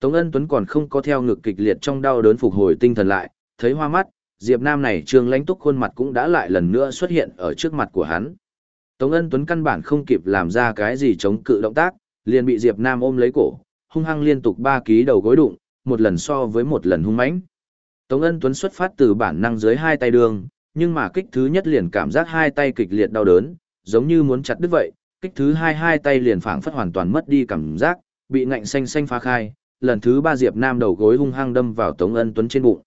Tống Ân Tuấn còn không có theo ngực kịch liệt trong đau đớn phục hồi tinh thần lại, thấy hoa mắt, Diệp Nam này trương lãnh túc khuôn mặt cũng đã lại lần nữa xuất hiện ở trước mặt của hắn. Tống Ân Tuấn căn bản không kịp làm ra cái gì chống cự động tác, liền bị Diệp Nam ôm lấy cổ, hung hăng liên tục ba ký đầu gối đụng, một lần so với một lần hung mãnh. Tống Ân Tuấn xuất phát từ bản năng dưới hai tay đường, nhưng mà kích thứ nhất liền cảm giác hai tay kịch liệt đau đớn, giống như muốn chặt đứt vậy, kích thứ hai hai tay liền phảng phất hoàn toàn mất đi cảm giác, bị ngạnh xanh xanh phá khai, lần thứ ba Diệp Nam đầu gối hung hăng đâm vào Tống Ân Tuấn trên bụng.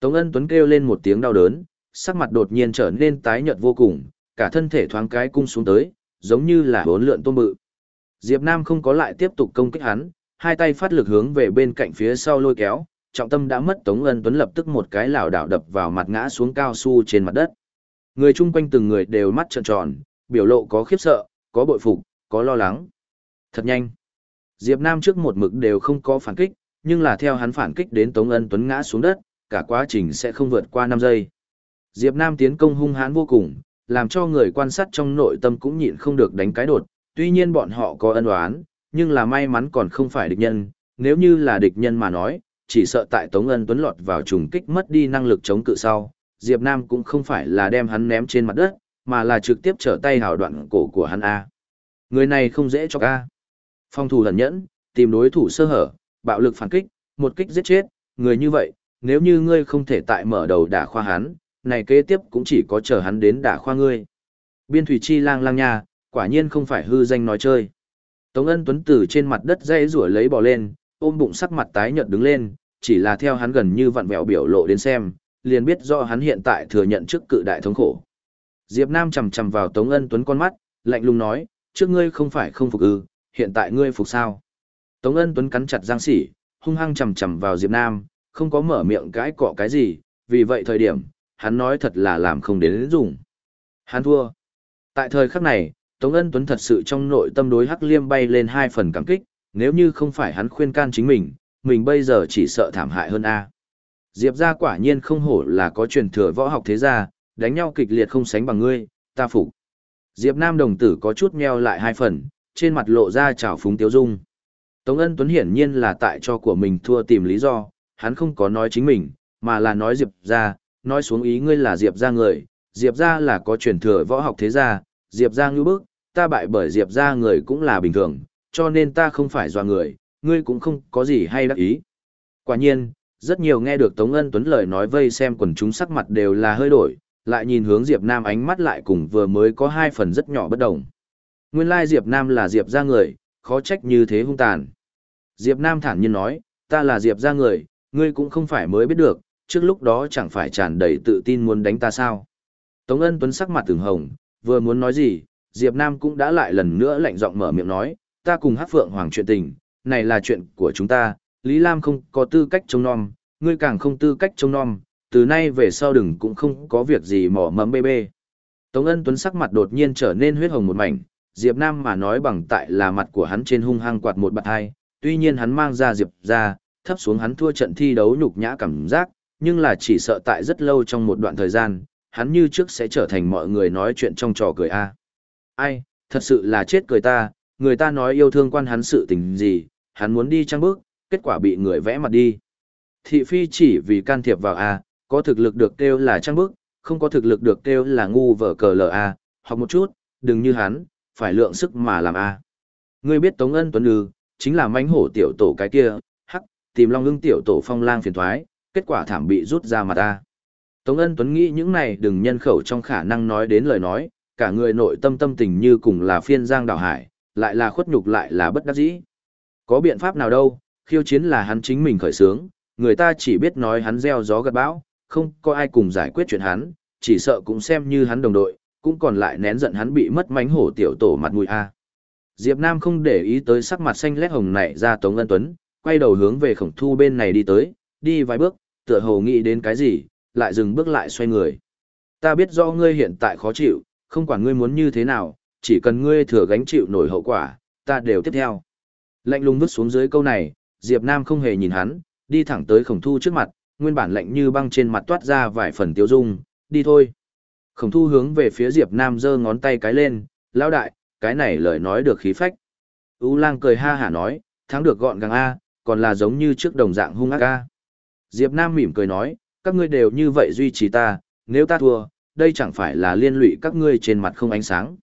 Tống Ân Tuấn kêu lên một tiếng đau đớn, sắc mặt đột nhiên trở nên tái nhợt vô cùng, cả thân thể thoáng cái cung xuống tới, giống như là bốn lượn tôm bự. Diệp Nam không có lại tiếp tục công kích hắn, hai tay phát lực hướng về bên cạnh phía sau lôi kéo, trọng tâm đã mất Tống Ân Tuấn lập tức một cái lảo đảo đập vào mặt ngã xuống cao su trên mặt đất. Người chung quanh từng người đều mắt trợn tròn, biểu lộ có khiếp sợ, có bội phục, có lo lắng. Thật nhanh. Diệp Nam trước một mực đều không có phản kích, nhưng là theo hắn phản kích đến Tống Ân Tuấn ngã xuống đất, cả quá trình sẽ không vượt qua 5 giây. Diệp Nam tiến công hung hãn vô cùng, làm cho người quan sát trong nội tâm cũng nhịn không được đánh cái đột, tuy nhiên bọn họ có ân oán, nhưng là may mắn còn không phải địch nhân, nếu như là địch nhân mà nói, chỉ sợ tại Tống Ân Tuấn lọt vào trùng kích mất đi năng lực chống cự sau, Diệp Nam cũng không phải là đem hắn ném trên mặt đất, mà là trực tiếp trở tay hào đoạn cổ của hắn A. Người này không dễ cho A. Phong thủ lẩn nhẫn, tìm đối thủ sơ hở, bạo lực phản kích, một kích giết chết, người như vậy, nếu như ngươi không thể tại mở đầu đả khoa hắn, này kế tiếp cũng chỉ có chờ hắn đến đả khoa ngươi. Biên thủy chi lang lang nha, quả nhiên không phải hư danh nói chơi. Tống ân tuấn Tử trên mặt đất dây rủa lấy bò lên, ôm bụng sắc mặt tái nhợt đứng lên, chỉ là theo hắn gần như vặn vẹo biểu lộ đến xem, liền biết rõ hắn hiện tại thừa nhận trước cự đại thống khổ. Diệp Nam chầm chầm vào Tống ân tuấn con mắt, lạnh lùng nói, trước ngươi không phải không phục ư, hiện tại ngươi phục sao. Tống ân tuấn cắn chặt răng sỉ, hung hăng chầm chầm vào Diệp Nam, không có mở miệng cãi cọ cái gì, vì vậy thời điểm, hắn nói thật là làm không đến dùng. Hắn thua. Tại thời khắc này, Tống Ân Tuấn thật sự trong nội tâm đối Hắc Liêm bay lên hai phần cảm kích, nếu như không phải hắn khuyên can chính mình, mình bây giờ chỉ sợ thảm hại hơn A. Diệp gia quả nhiên không hổ là có truyền thừa võ học thế gia, đánh nhau kịch liệt không sánh bằng ngươi, ta phục. Diệp Nam đồng tử có chút nheo lại hai phần, trên mặt lộ ra trào phúng tiếu dung. Tống Ân Tuấn hiển nhiên là tại cho của mình thua tìm lý do, hắn không có nói chính mình, mà là nói Diệp gia, nói xuống ý ngươi là Diệp gia người, Diệp gia là có truyền thừa võ học thế gia, Diệp gia ngưu bức, ta bại bởi Diệp gia người cũng là bình thường, cho nên ta không phải dò người, ngươi cũng không có gì hay đắc ý. Quả nhiên, rất nhiều nghe được Tống Ân Tuấn lời nói vây xem quần chúng sắc mặt đều là hơi đổi, lại nhìn hướng Diệp Nam ánh mắt lại cùng vừa mới có hai phần rất nhỏ bất đồng. Nguyên lai Diệp Nam là Diệp gia người, khó trách như thế hung tàn. Diệp Nam thản nhiên nói, ta là Diệp gia người, ngươi cũng không phải mới biết được, trước lúc đó chẳng phải tràn đầy tự tin muốn đánh ta sao. Tống ân tuấn sắc mặt từng hồng, vừa muốn nói gì, Diệp Nam cũng đã lại lần nữa lạnh giọng mở miệng nói, ta cùng hát phượng hoàng chuyện tình, này là chuyện của chúng ta, Lý Lam không có tư cách trông nom, ngươi càng không tư cách trông nom, từ nay về sau đừng cũng không có việc gì mỏ mẫm bê bê. Tống ân tuấn sắc mặt đột nhiên trở nên huyết hồng một mảnh, Diệp Nam mà nói bằng tại là mặt của hắn trên hung hăng quạt một bạt hai, tuy nhiên hắn mang ra Diệp ra, thấp xuống hắn thua trận thi đấu nhục nhã cảm giác, nhưng là chỉ sợ tại rất lâu trong một đoạn thời gian, hắn như trước sẽ trở thành mọi người nói chuyện trong trò cười a. Ai, thật sự là chết cười ta, người ta nói yêu thương quan hắn sự tình gì, hắn muốn đi trăng bước, kết quả bị người vẽ mặt đi. Thị phi chỉ vì can thiệp vào a, có thực lực được kêu là trăng bước, không có thực lực được kêu là ngu vở cờ lờ a, học một chút, đừng như hắn, phải lượng sức mà làm a. Ngươi biết Tống Ân Tuấn Ư, chính là mánh hổ tiểu tổ cái kia, hắc, tìm Long Ưng tiểu tổ phong lang phiền thoái, kết quả thảm bị rút ra mà ta. Tống Ân Tuấn nghĩ những này đừng nhân khẩu trong khả năng nói đến lời nói, cả người nội tâm tâm tình như cùng là phiên giang đảo hải, lại là khuất nhục lại là bất đắc dĩ. Có biện pháp nào đâu, khiêu chiến là hắn chính mình khởi sướng, người ta chỉ biết nói hắn gieo gió gặt bão, không có ai cùng giải quyết chuyện hắn, chỉ sợ cũng xem như hắn đồng đội, cũng còn lại nén giận hắn bị mất mánh hổ tiểu tổ mặt mũi a. Diệp Nam không để ý tới sắc mặt xanh lét hồng này ra Tống Ân Tuấn, quay đầu hướng về khổng thu bên này đi tới, đi vài bước, tựa hồ nghĩ đến cái gì, lại dừng bước lại xoay người. Ta biết do ngươi hiện tại khó chịu, không quản ngươi muốn như thế nào, chỉ cần ngươi thừa gánh chịu nổi hậu quả, ta đều tiếp theo. Lạnh lùng vứt xuống dưới câu này, Diệp Nam không hề nhìn hắn, đi thẳng tới khổng thu trước mặt, nguyên bản lạnh như băng trên mặt toát ra vài phần tiêu dung, đi thôi. Khổng thu hướng về phía Diệp Nam giơ ngón tay cái lên, lão đại, cái này lời nói được khí phách. U lang cười ha hả nói, thắng được gọn gàng A, còn là giống như trước đồng dạng hung ác a. Diệp Nam mỉm cười nói, các ngươi đều như vậy duy trì ta, nếu ta thua, đây chẳng phải là liên lụy các ngươi trên mặt không ánh sáng.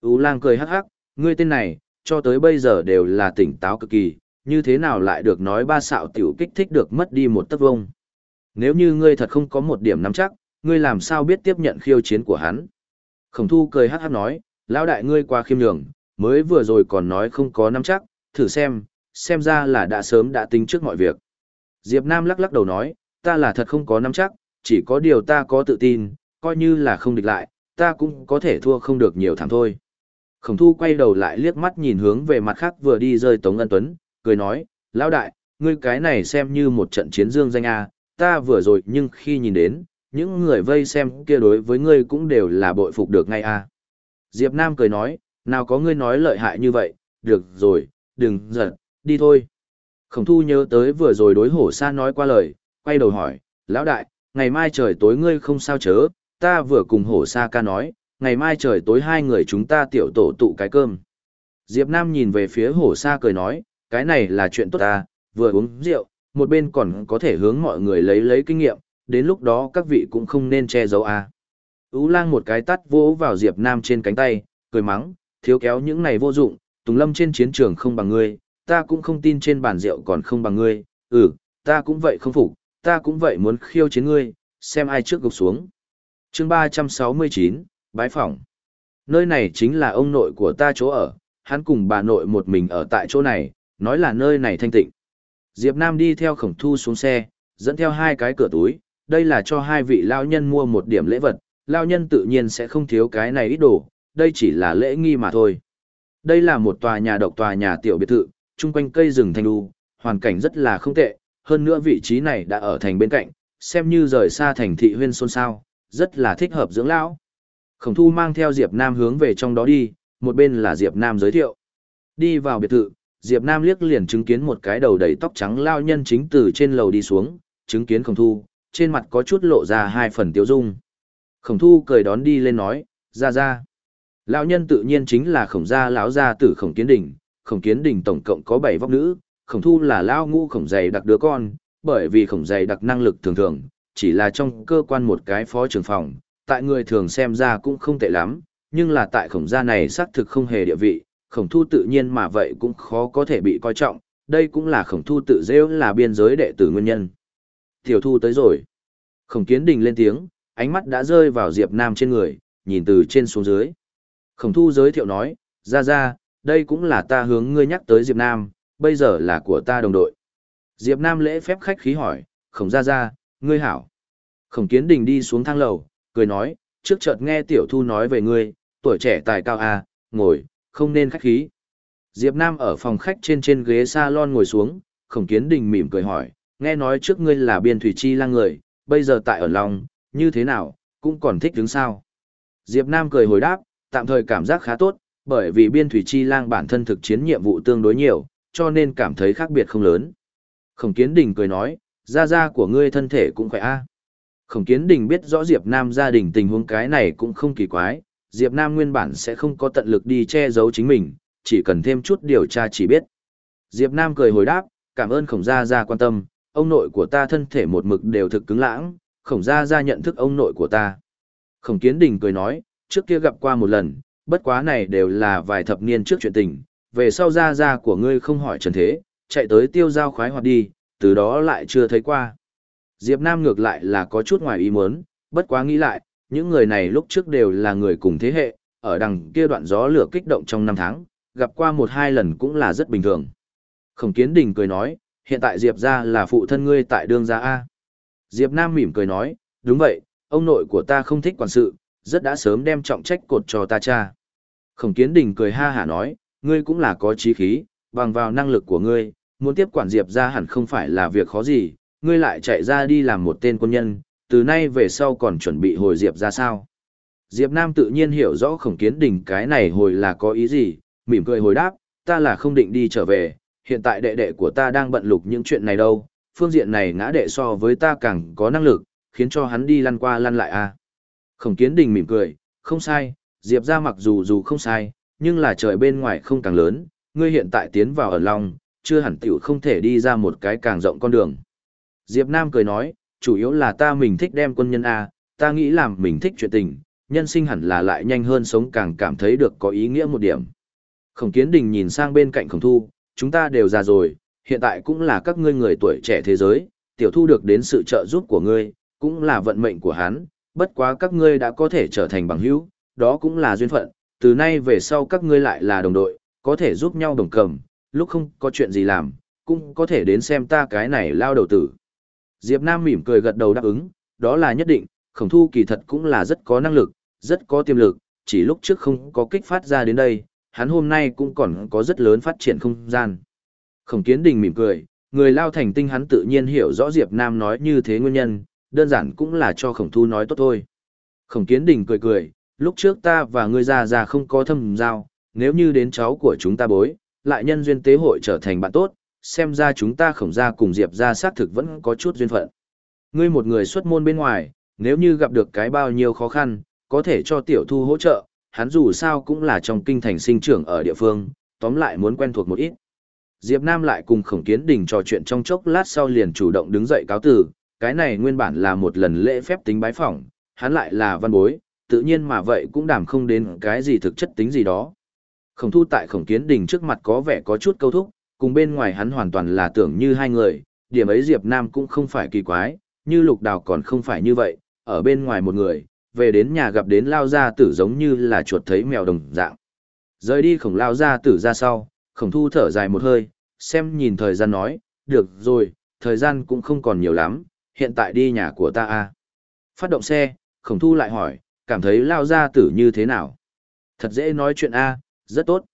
U lang cười hắc hắc, ngươi tên này, cho tới bây giờ đều là tỉnh táo cực kỳ, như thế nào lại được nói ba xạo tiểu kích thích được mất đi một tấc vông. Nếu như ngươi thật không có một điểm nắm chắc, ngươi làm sao biết tiếp nhận khiêu chiến của hắn. Khổng thu cười hát hát nói, lão đại ngươi qua khiêm nhường, mới vừa rồi còn nói không có nắm chắc, thử xem, xem ra là đã sớm đã tính trước mọi việc. Diệp Nam lắc lắc đầu nói, ta là thật không có nắm chắc, chỉ có điều ta có tự tin, coi như là không địch lại, ta cũng có thể thua không được nhiều thằng thôi. Khổng thu quay đầu lại liếc mắt nhìn hướng về mặt khác vừa đi rơi Tống Ân Tuấn, cười nói, lão đại, ngươi cái này xem như một trận chiến dương danh A, ta vừa rồi nhưng khi nhìn đến, những người vây xem kia đối với ngươi cũng đều là bội phục được ngay A. Diệp Nam cười nói, nào có ngươi nói lợi hại như vậy, được rồi, đừng giận, đi thôi. Khổng thu nhớ tới vừa rồi đối hổ sa nói qua lời, quay đầu hỏi, lão đại, ngày mai trời tối ngươi không sao chớ, ta vừa cùng hổ sa ca nói, ngày mai trời tối hai người chúng ta tiểu tổ tụ cái cơm. Diệp Nam nhìn về phía hổ sa cười nói, cái này là chuyện tốt ta, vừa uống rượu, một bên còn có thể hướng mọi người lấy lấy kinh nghiệm, đến lúc đó các vị cũng không nên che giấu a. À. Ú lang một cái tắt vỗ vào Diệp Nam trên cánh tay, cười mắng, thiếu kéo những này vô dụng, Tùng Lâm trên chiến trường không bằng ngươi, ta cũng không tin trên bàn rượu còn không bằng ngươi, ừ, ta cũng vậy không phục, ta cũng vậy muốn khiêu chiến ngươi, xem ai trước gục xuống. Chương 369, Bái phỏng. Nơi này chính là ông nội của ta chỗ ở, hắn cùng bà nội một mình ở tại chỗ này, nói là nơi này thanh tịnh. Diệp Nam đi theo khổng thu xuống xe, dẫn theo hai cái cửa túi, đây là cho hai vị lao nhân mua một điểm lễ vật, lao nhân tự nhiên sẽ không thiếu cái này ít đồ, đây chỉ là lễ nghi mà thôi. Đây là một tòa nhà độc tòa nhà tiểu biệt thự, chung quanh cây rừng thanh đu, hoàn cảnh rất là không tệ, hơn nữa vị trí này đã ở thành bên cạnh, xem như rời xa thành thị huyên xôn xao, rất là thích hợp dưỡng lão. Khổng thu mang theo Diệp Nam hướng về trong đó đi, một bên là Diệp Nam giới thiệu. Đi vào biệt thự, Diệp Nam liếc liền chứng kiến một cái đầu đầy tóc trắng lao nhân chính từ trên lầu đi xuống, chứng kiến khổng thu, trên mặt có chút lộ ra hai phần tiếu dung. Khổng thu cười đón đi lên nói, ra ra. Lão nhân tự nhiên chính là khổng gia lão gia tử khổng kiến đình, khổng kiến đình tổng cộng có 7 vóc nữ, khổng thu là lao ngũ khổng dày đặc đứa con, bởi vì khổng dày đặc năng lực thường thường, chỉ là trong cơ quan một cái phó trưởng phòng, tại người thường xem ra cũng không tệ lắm, nhưng là tại khổng gia này xác thực không hề địa vị, khổng thu tự nhiên mà vậy cũng khó có thể bị coi trọng, đây cũng là khổng thu tự dễ là biên giới đệ tử nguyên nhân. Tiểu thu tới rồi. Khổng kiến đình lên tiếng, ánh mắt đã rơi vào Diệp Nam trên người, nhìn từ trên xuống dưới. Khổng thu giới thiệu nói, ra ra, đây cũng là ta hướng ngươi nhắc tới Diệp Nam, bây giờ là của ta đồng đội. Diệp Nam lễ phép khách khí hỏi, khổng ra ra, ngươi hảo. Khổng kiến đình đi xuống thang lầu, cười nói, trước chợt nghe tiểu thu nói về ngươi, tuổi trẻ tài cao à, ngồi, không nên khách khí. Diệp Nam ở phòng khách trên trên ghế salon ngồi xuống, khổng kiến đình mỉm cười hỏi, nghe nói trước ngươi là biên thủy chi lang người, bây giờ tại ở lòng, như thế nào, cũng còn thích đứng sao. Diệp Nam cười hồi đáp, tạm thời cảm giác khá tốt, bởi vì biên thủy chi lang bản thân thực chiến nhiệm vụ tương đối nhiều, cho nên cảm thấy khác biệt không lớn. Khổng kiến đình cười nói, gia gia của ngươi thân thể cũng khỏe a. Khổng kiến đình biết rõ Diệp Nam gia đình tình huống cái này cũng không kỳ quái, Diệp Nam nguyên bản sẽ không có tận lực đi che giấu chính mình, chỉ cần thêm chút điều tra chỉ biết. Diệp Nam cười hồi đáp, cảm ơn khổng gia gia quan tâm, ông nội của ta thân thể một mực đều thực cứng lãng, khổng gia gia nhận thức ông nội của ta. Khổng kiến đình cười nói, trước kia gặp qua một lần, bất quá này đều là vài thập niên trước chuyện tình, về sau gia gia của ngươi không hỏi trần thế, chạy tới tiêu giao khoái hoạt đi, từ đó lại chưa thấy qua. Diệp Nam ngược lại là có chút ngoài ý muốn, bất quá nghĩ lại, những người này lúc trước đều là người cùng thế hệ, ở đằng kia đoạn gió lửa kích động trong năm tháng, gặp qua một hai lần cũng là rất bình thường. Khổng Kiến Đình cười nói, hiện tại Diệp gia là phụ thân ngươi tại đương gia A. Diệp Nam mỉm cười nói, đúng vậy, ông nội của ta không thích quản sự, rất đã sớm đem trọng trách cột cho ta cha. Khổng Kiến Đình cười ha hả nói, ngươi cũng là có trí khí, bằng vào năng lực của ngươi, muốn tiếp quản Diệp gia hẳn không phải là việc khó gì, ngươi lại chạy ra đi làm một tên quân nhân, từ nay về sau còn chuẩn bị hồi Diệp ra sao. Diệp Nam tự nhiên hiểu rõ khổng kiến đình cái này hồi là có ý gì, mỉm cười hồi đáp, ta là không định đi trở về, hiện tại đệ đệ của ta đang bận lục những chuyện này đâu, phương diện này ngã đệ so với ta càng có năng lực, khiến cho hắn đi lăn qua lăn lại a. À. Khổng kiến đình mỉm cười, không sai, Diệp ra mặc dù dù không sai, nhưng là trời bên ngoài không càng lớn, ngươi hiện tại tiến vào ở lòng, chưa hẳn tiểu không thể đi ra một cái càng rộng con đường. Diệp Nam cười nói, chủ yếu là ta mình thích đem quân nhân A, ta nghĩ làm mình thích chuyện tình, nhân sinh hẳn là lại nhanh hơn sống càng cảm thấy được có ý nghĩa một điểm. Khổng Kiến Đình nhìn sang bên cạnh Khổng Thu, chúng ta đều già rồi, hiện tại cũng là các ngươi người tuổi trẻ thế giới, tiểu thu được đến sự trợ giúp của ngươi, cũng là vận mệnh của hắn, bất quá các ngươi đã có thể trở thành bằng hữu, đó cũng là duyên phận, từ nay về sau các ngươi lại là đồng đội, có thể giúp nhau đồng cầm, lúc không có chuyện gì làm, cũng có thể đến xem ta cái này lao đầu tử. Diệp Nam mỉm cười gật đầu đáp ứng, đó là nhất định, khổng thu kỳ thật cũng là rất có năng lực, rất có tiềm lực, chỉ lúc trước không có kích phát ra đến đây, hắn hôm nay cũng còn có rất lớn phát triển không gian. Khổng kiến đình mỉm cười, người lao thành tinh hắn tự nhiên hiểu rõ Diệp Nam nói như thế nguyên nhân, đơn giản cũng là cho khổng thu nói tốt thôi. Khổng kiến đình cười cười, lúc trước ta và ngươi già già không có thâm giao, nếu như đến cháu của chúng ta bối, lại nhân duyên tế hội trở thành bạn tốt, xem ra chúng ta khổng gia cùng Diệp gia xác thực vẫn có chút duyên phận. Ngươi một người xuất môn bên ngoài, nếu như gặp được cái bao nhiêu khó khăn, có thể cho tiểu thu hỗ trợ, hắn dù sao cũng là trong kinh thành sinh trưởng ở địa phương, tóm lại muốn quen thuộc một ít. Diệp Nam lại cùng khổng kiến đình trò chuyện trong chốc lát sau liền chủ động đứng dậy cáo từ, cái này nguyên bản là một lần lễ phép tính bái phỏng, hắn lại là văn bối, tự nhiên mà vậy cũng đảm không đến cái gì thực chất tính gì đó. Khổng thu tại khổng kiến đình trước mặt có vẻ có chút câu thúc, cùng bên ngoài hắn hoàn toàn là tưởng như hai người, điểm ấy Diệp Nam cũng không phải kỳ quái, như lục đào còn không phải như vậy, ở bên ngoài một người, về đến nhà gặp đến lao gia tử giống như là chuột thấy mèo đồng dạng. Rời đi khổng lao gia tử ra sau, khổng thu thở dài một hơi, xem nhìn thời gian nói, được rồi, thời gian cũng không còn nhiều lắm, hiện tại đi nhà của ta a. Phát động xe, khổng thu lại hỏi, cảm thấy lao gia tử như thế nào? Thật dễ nói chuyện a, rất tốt.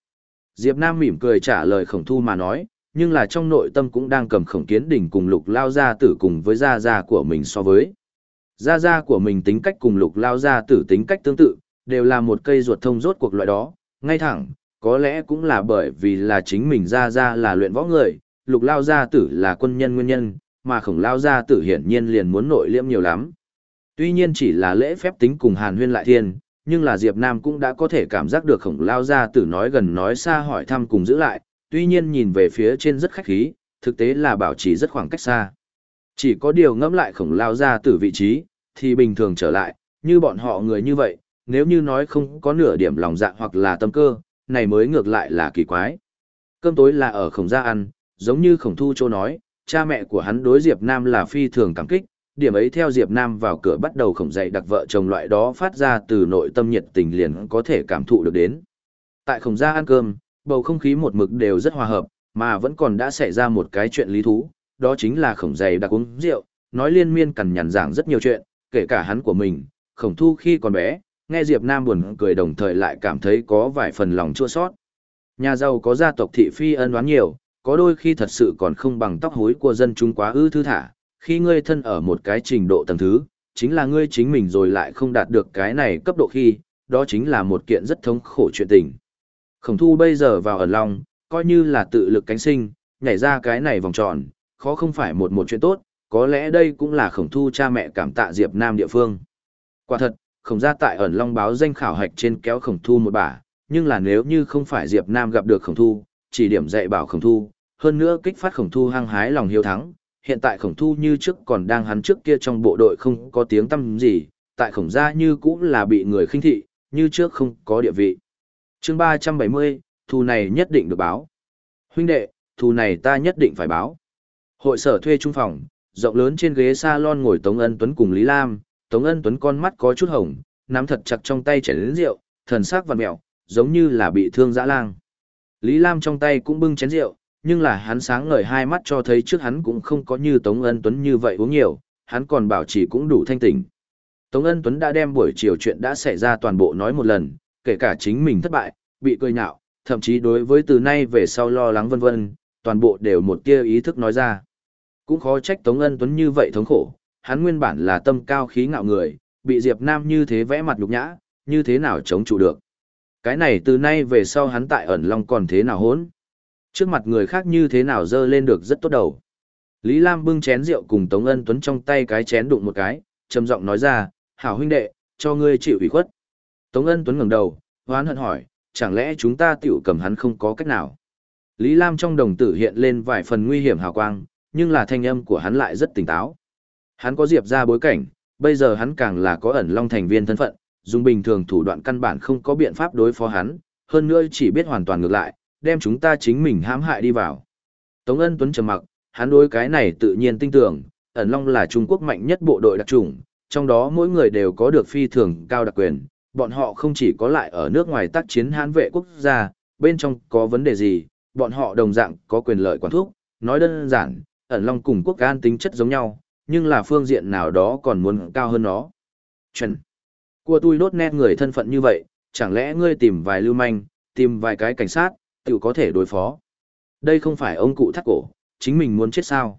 Diệp Nam mỉm cười trả lời khổng thu mà nói, nhưng là trong nội tâm cũng đang cầm khổng kiến đỉnh cùng lục lao gia tử cùng với gia gia của mình so với. Gia gia của mình tính cách cùng lục lao gia tử tính cách tương tự, đều là một cây ruột thông rốt cuộc loại đó, ngay thẳng, có lẽ cũng là bởi vì là chính mình gia gia là luyện võ người, lục lao gia tử là quân nhân nguyên nhân, mà khổng lao gia tử hiển nhiên liền muốn nội liễm nhiều lắm. Tuy nhiên chỉ là lễ phép tính cùng hàn huyên lại thiên, nhưng là Diệp Nam cũng đã có thể cảm giác được khổng lao gia tử nói gần nói xa hỏi thăm cùng giữ lại, tuy nhiên nhìn về phía trên rất khách khí, thực tế là bảo trì rất khoảng cách xa. Chỉ có điều ngẫm lại khổng lao gia tử vị trí, thì bình thường trở lại, như bọn họ người như vậy, nếu như nói không có nửa điểm lòng dạ hoặc là tâm cơ, này mới ngược lại là kỳ quái. Cơm tối là ở khổng gia ăn, giống như khổng thu châu nói, cha mẹ của hắn đối Diệp Nam là phi thường cảm kích, điểm ấy theo Diệp Nam vào cửa bắt đầu khổng dậy đặc vợ chồng loại đó phát ra từ nội tâm nhiệt tình liền có thể cảm thụ được đến. Tại khổng gia ăn cơm, bầu không khí một mực đều rất hòa hợp, mà vẫn còn đã xảy ra một cái chuyện lý thú, đó chính là khổng dày đặc uống rượu, nói liên miên cằn nhằn giảng rất nhiều chuyện, kể cả hắn của mình, khổng thu khi còn bé, nghe Diệp Nam buồn cười đồng thời lại cảm thấy có vài phần lòng chua sót. Nhà giàu có gia tộc thị phi ân oán nhiều, có đôi khi thật sự còn không bằng tóc hối của dân chúng quá ư thư thả, khi ngươi thân ở một cái trình độ tầng thứ, chính là ngươi chính mình rồi lại không đạt được cái này cấp độ khi, đó chính là một kiện rất thống khổ chuyện tình. Khổng thu bây giờ vào ẩn lòng, coi như là tự lực cánh sinh, nhảy ra cái này vòng tròn, khó không phải một một chuyện tốt, có lẽ đây cũng là khổng thu cha mẹ cảm tạ Diệp Nam địa phương. Quả thật, khổng gia tại ẩn long báo danh khảo hạch trên kéo khổng thu một bả, nhưng là nếu như không phải Diệp Nam gặp được khổng thu, chỉ điểm dạy bảo khổng thu, hơn nữa kích phát khổng thu hăng hái lòng hiếu thắng, hiện tại khổng thu như trước còn đang hắn trước kia trong bộ đội không có tiếng tăm gì, tại khổng gia như cũng là bị người khinh thị, như trước không có địa vị. chương 370, thù này nhất định được báo. Huynh đệ, thù này ta nhất định phải báo. Hội sở thuê trung phòng, rộng lớn trên ghế salon ngồi Tống Ân Tuấn cùng Lý Lam, Tống Ân Tuấn con mắt có chút hồng, nắm thật chặt trong tay chén lớn rượu, thần sắc vặn mẹo, giống như là bị thương dã lang. Lý Lam trong tay cũng bưng chén rượu, nhưng là hắn sáng ngời hai mắt cho thấy trước hắn cũng không có như Tống Ân Tuấn như vậy uống nhiều, hắn còn bảo trì cũng đủ thanh tỉnh. Tống Ân Tuấn đã đem buổi chiều chuyện đã xảy ra toàn bộ nói một lần, kể cả chính mình thất bại, bị cười nhạo, thậm chí đối với từ nay về sau lo lắng vân vân, toàn bộ đều một tia ý thức nói ra. Cũng khó trách Tống Ân Tuấn như vậy thống khổ, hắn nguyên bản là tâm cao khí ngạo người, bị Diệp Nam như thế vẽ mặt nhục nhã, như thế nào chống trụ được. Cái này từ nay về sau hắn tại ẩn long còn thế nào hốn. Trước mặt người khác như thế nào dơ lên được rất tốt đầu. Lý Lam bưng chén rượu cùng Tống Ân Tuấn trong tay cái chén đụng một cái, trầm giọng nói ra, hảo huynh đệ, cho ngươi chịu ủy khuất. Tống Ân Tuấn ngẩng đầu, hoán hận hỏi, chẳng lẽ chúng ta tiểu cầm hắn không có cách nào. Lý Lam trong đồng tử hiện lên vài phần nguy hiểm hào quang, nhưng là thanh âm của hắn lại rất tỉnh táo. Hắn có diệp ra bối cảnh, bây giờ hắn càng là có ẩn long thành viên thân phận, dùng bình thường thủ đoạn căn bản không có biện pháp đối phó hắn, hơn nữa chỉ biết hoàn toàn ngược lại, đem chúng ta chính mình hãm hại đi vào. Tống Ân Tuấn trầm mặc, hắn đối cái này tự nhiên tin tưởng, ẩn long là Trung Quốc mạnh nhất bộ đội đặc chủng, trong đó mỗi người đều có được phi thường cao đặc quyền, bọn họ không chỉ có lại ở nước ngoài tác chiến hãn vệ quốc gia, bên trong có vấn đề gì, bọn họ đồng dạng có quyền lợi quản thúc, nói đơn giản, ẩn long cùng quốc an tính chất giống nhau, nhưng là phương diện nào đó còn muốn cao hơn nó. Chuẩn. Của tôi đốt nét người thân phận như vậy, chẳng lẽ ngươi tìm vài lưu manh, tìm vài cái cảnh sát, tự có thể đối phó. Đây không phải ông cụ thắt cổ, chính mình muốn chết sao.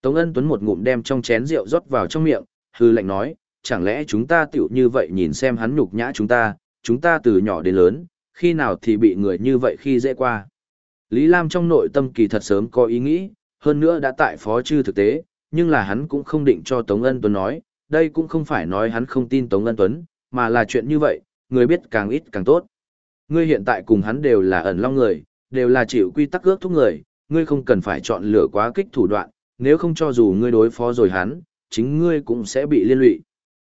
Tống ân tuấn một ngụm đem trong chén rượu rót vào trong miệng, hư lệnh nói, chẳng lẽ chúng ta tiểu như vậy nhìn xem hắn nhục nhã chúng ta, chúng ta từ nhỏ đến lớn, khi nào thì bị người như vậy khi dễ qua. Lý Lam trong nội tâm kỳ thật sớm có ý nghĩ, hơn nữa đã tại phó chư thực tế, nhưng là hắn cũng không định cho Tống Ân Tuấn nói, đây cũng không phải nói hắn không tin Tống Ân Tuấn, mà là chuyện như vậy, người biết càng ít càng tốt. Ngươi hiện tại cùng hắn đều là ẩn long người, đều là chịu quy tắc ước thúc người, ngươi không cần phải chọn lựa quá kích thủ đoạn, nếu không cho dù ngươi đối phó rồi hắn, chính ngươi cũng sẽ bị liên lụy.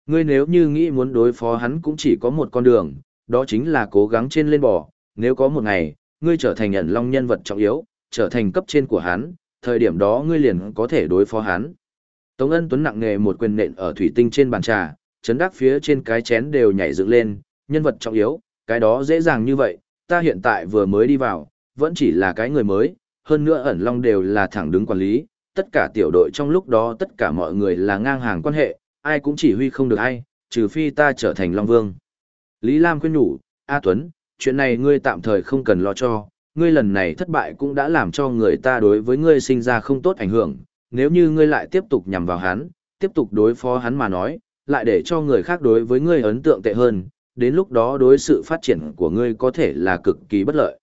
Ngươi nếu như nghĩ muốn đối phó hắn cũng chỉ có một con đường, đó chính là cố gắng trên lên bò, nếu có một ngày, ngươi trở thành ẩn long nhân vật trọng yếu, trở thành cấp trên của hắn, thời điểm đó ngươi liền có thể đối phó hắn. Tống Ân Tuấn nặng nghề một quyền nện ở thủy tinh trên bàn trà, chấn đắc phía trên cái chén đều nhảy dựng lên, nhân vật trọng yếu, cái đó dễ dàng như vậy, ta hiện tại vừa mới đi vào, vẫn chỉ là cái người mới, hơn nữa ẩn long đều là thẳng đứng quản lý, tất cả tiểu đội trong lúc đó tất cả mọi người là ngang hàng quan hệ, ai cũng chỉ huy không được ai, trừ phi ta trở thành Long Vương. Lý Lam khuyên nhủ, A Tuấn, chuyện này ngươi tạm thời không cần lo cho, ngươi lần này thất bại cũng đã làm cho người ta đối với ngươi sinh ra không tốt ảnh hưởng, nếu như ngươi lại tiếp tục nhằm vào hắn, tiếp tục đối phó hắn mà nói, lại để cho người khác đối với ngươi ấn tượng tệ hơn, đến lúc đó đối sự phát triển của ngươi có thể là cực kỳ bất lợi.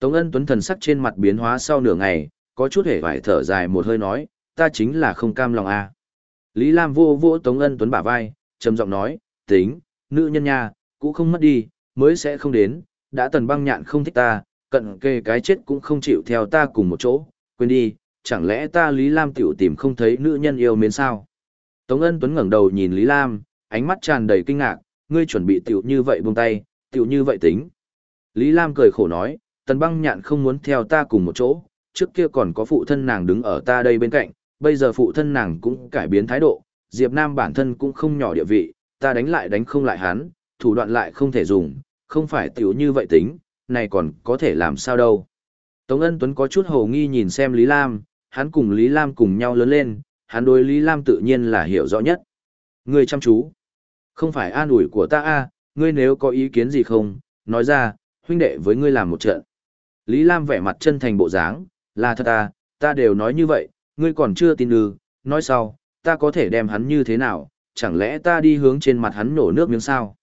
Tống ân tuấn thần sắc trên mặt biến hóa sau nửa ngày, có chút hề vải thở dài một hơi nói, ta chính là không cam lòng a. Lý Lam vô vô Tống ân tuấn bả vai, trầm giọng nói, tính, nữ nhân nha, cũng không mất đi, mới sẽ không đến, đã tần băng nhạn không thích ta, cận kề cái chết cũng không chịu theo ta cùng một chỗ, quên đi, chẳng lẽ ta Lý Lam tiểu tìm không thấy nữ nhân yêu mến sao? Tống ân tuấn ngẩng đầu nhìn Lý Lam, ánh mắt tràn đầy kinh ngạc, ngươi chuẩn bị tiểu như vậy buông tay, tiểu như vậy tính. Lý Lam cười khổ nói, tần băng nhạn không muốn theo ta cùng một chỗ, trước kia còn có phụ thân nàng đứng ở ta đây bên cạnh, bây giờ phụ thân nàng cũng cải biến thái độ, Diệp Nam bản thân cũng không nhỏ địa vị, ta đánh lại đánh không lại hắn, thủ đoạn lại không thể dùng, không phải tiểu như vậy tính, này còn có thể làm sao đâu. Tống Ân Tuấn có chút hồ nghi nhìn xem Lý Lam, hắn cùng Lý Lam cùng nhau lớn lên, hắn đối Lý Lam tự nhiên là hiểu rõ nhất. Ngươi chăm chú. Không phải an ủi của ta a, ngươi nếu có ý kiến gì không, nói ra, huynh đệ với ngươi làm một trận. Lý Lam vẻ mặt chân thành bộ dáng, là thật à, ta đều nói như vậy, ngươi còn chưa tin ư, nói sau, ta có thể đem hắn như thế nào, chẳng lẽ ta đi hướng trên mặt hắn nổ nước miếng sao?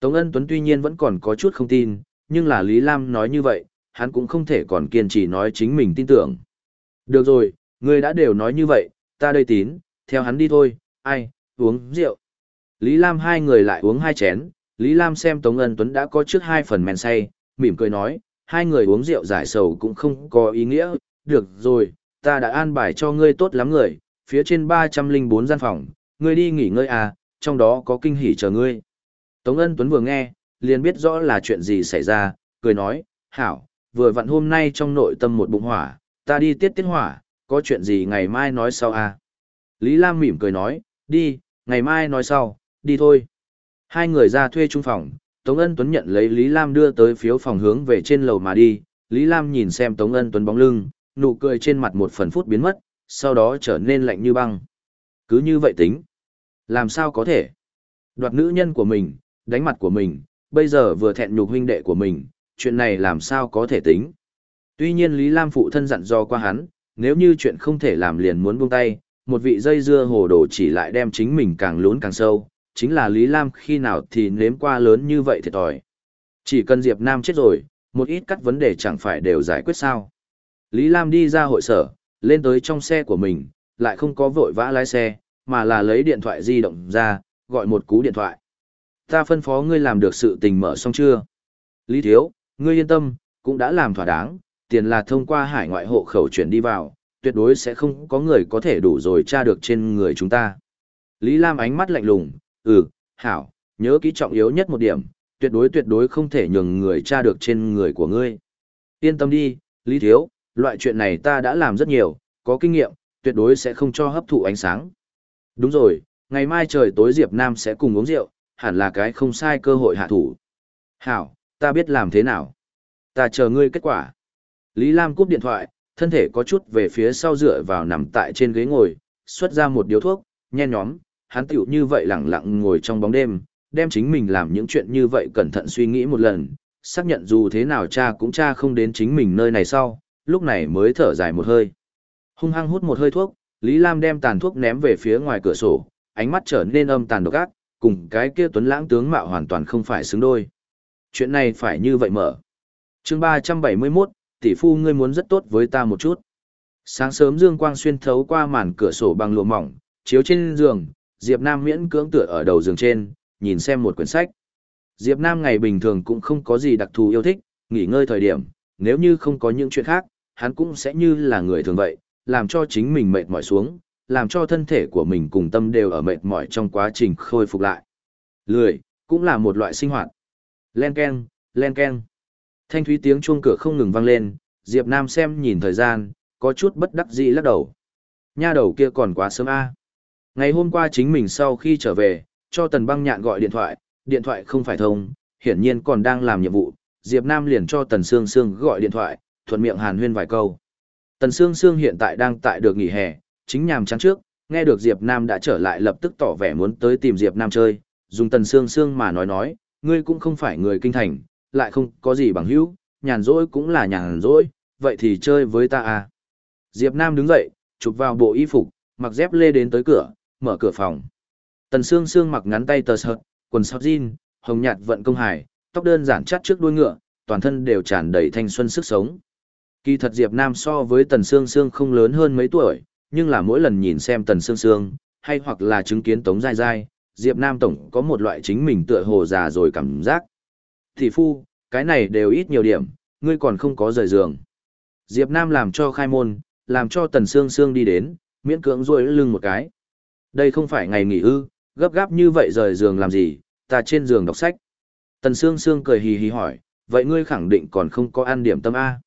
Tống Ân Tuấn tuy nhiên vẫn còn có chút không tin, nhưng là Lý Lam nói như vậy, hắn cũng không thể còn kiên trì nói chính mình tin tưởng. Được rồi, ngươi đã đều nói như vậy, ta đây tín, theo hắn đi thôi, ai, uống rượu. Lý Lam hai người lại uống hai chén, Lý Lam xem Tống Ân Tuấn đã có trước hai phần men say, mỉm cười nói, hai người uống rượu giải sầu cũng không có ý nghĩa, được rồi, ta đã an bài cho ngươi tốt lắm người, phía trên 304 gian phòng, ngươi đi nghỉ ngơi à, trong đó có kinh hỉ chờ ngươi. Tống Ân Tuấn vừa nghe, liền biết rõ là chuyện gì xảy ra, cười nói, hảo, vừa vặn hôm nay trong nội tâm một bụng hỏa, ta đi tiết tiết hỏa, có chuyện gì ngày mai nói sau à. Lý Lam mỉm cười nói, đi, ngày mai nói sau, đi thôi. Hai người ra thuê trung phòng, Tống Ân Tuấn nhận lấy Lý Lam đưa tới phiếu phòng hướng về trên lầu mà đi, Lý Lam nhìn xem Tống Ân Tuấn bóng lưng, nụ cười trên mặt một phần phút biến mất, sau đó trở nên lạnh như băng. Cứ như vậy tính. Làm sao có thể? Đoạt nữ nhân của mình, đánh mặt của mình, bây giờ vừa thẹn nhục huynh đệ của mình, chuyện này làm sao có thể tính? Tuy nhiên Lý Lam phụ thân dặn dò qua hắn, nếu như chuyện không thể làm liền muốn buông tay, một vị dây dưa hồ đồ chỉ lại đem chính mình càng lún càng sâu, chính là Lý Lam khi nào thì nếm qua lớn như vậy thiệt thòi. Chỉ cần Diệp Nam chết rồi, một ít các vấn đề chẳng phải đều giải quyết sao. Lý Lam đi ra hội sở, lên tới trong xe của mình, lại không có vội vã lái xe, mà là lấy điện thoại di động ra, gọi một cú điện thoại. Ta phân phó ngươi làm được sự tình mở xong chưa? Lý Thiếu, ngươi yên tâm, cũng đã làm thỏa đáng, tiền là thông qua hải ngoại hộ khẩu chuyển đi vào, tuyệt đối sẽ không có người có thể đủ rồi tra được trên người chúng ta. Lý Lam ánh mắt lạnh lùng, ừ, hảo, nhớ kỹ trọng yếu nhất một điểm, tuyệt đối tuyệt đối không thể nhường người tra được trên người của ngươi. Yên tâm đi, Lý Thiếu, loại chuyện này ta đã làm rất nhiều, có kinh nghiệm, tuyệt đối sẽ không cho hấp thụ ánh sáng. Đúng rồi, ngày mai trời tối Diệp Nam sẽ cùng uống rượu, hẳn là cái không sai cơ hội hạ thủ. Hảo, ta biết làm thế nào. Ta chờ ngươi kết quả. Lý Lam cúp điện thoại, thân thể có chút về phía sau dựa vào nằm tại trên ghế ngồi, xuất ra một điếu thuốc, nhen nhóm, hắn tiểu như vậy lặng lặng ngồi trong bóng đêm, đem chính mình làm những chuyện như vậy cẩn thận suy nghĩ một lần, xác nhận dù thế nào cha cũng cha không đến chính mình nơi này sau, lúc này mới thở dài một hơi. Hung hăng hút một hơi thuốc, Lý Lam đem tàn thuốc ném về phía ngoài cửa sổ, ánh mắt trở nên âm tàn độc ác, cùng cái kia tuấn lãng tướng mạo hoàn toàn không phải xứng đôi. Chuyện này phải như vậy mở. chương 371, tỷ phu ngươi muốn rất tốt với ta một chút. Sáng sớm dương quang xuyên thấu qua màn cửa sổ bằng lụa mỏng, chiếu trên giường, Diệp Nam miễn cưỡng tựa ở đầu giường trên, nhìn xem một quyển sách. Diệp Nam ngày bình thường cũng không có gì đặc thù yêu thích, nghỉ ngơi thời điểm, nếu như không có những chuyện khác, hắn cũng sẽ như là người thường vậy, làm cho chính mình mệt mỏi xuống, làm cho thân thể của mình cùng tâm đều ở mệt mỏi trong quá trình khôi phục lại. Lười, cũng là một loại sinh hoạt. Len ken, len ken. Thanh thúy tiếng chuông cửa không ngừng vang lên, Diệp Nam xem nhìn thời gian, có chút bất đắc dĩ lắc đầu. Nha đầu kia còn quá sớm a. Ngày hôm qua chính mình sau khi trở về, cho Tần Băng Nhạn gọi điện thoại, điện thoại không phải thông, hiển nhiên còn đang làm nhiệm vụ, Diệp Nam liền cho Tần Sương Sương gọi điện thoại, thuận miệng hàn huyên vài câu. Tần Sương Sương hiện tại đang tại được nghỉ hè, chính nhàm chán trước, nghe được Diệp Nam đã trở lại lập tức tỏ vẻ muốn tới tìm Diệp Nam chơi, dùng Tần Sương Sương mà nói nói, ngươi cũng không phải người kinh thành, lại không có gì bằng hữu, nhàn rỗi cũng là nhàn rỗi, vậy thì chơi với ta à. Diệp Nam đứng dậy, chụp vào bộ y phục, mặc dép lê đến tới cửa, mở cửa phòng. Tần Sương Sương mặc ngắn tay tờ sợt, quần sọc jean, hồng nhạt vận công hải, tóc đơn giản chắt trước đuôi ngựa, toàn thân đều tràn đầy thanh xuân sức sống. Kỳ thật Diệp Nam so với Tần Sương Sương không lớn hơn mấy tuổi, nhưng là mỗi lần nhìn xem Tần Sương Sương, hay hoặc là chứng kiến Tống dai dai, Diệp Nam tổng có một loại chính mình tựa hồ già rồi cảm giác. Thị phu, cái này đều ít nhiều điểm, ngươi còn không có rời giường. Diệp Nam làm cho khai môn, làm cho Tần Sương Sương đi đến, miễn cưỡng duỗi lưng một cái. Đây không phải ngày nghỉ ư, gấp gáp như vậy rời giường làm gì, ta trên giường đọc sách. Tần Sương Sương cười hì hì hỏi, vậy ngươi khẳng định còn không có ăn điểm tâm A.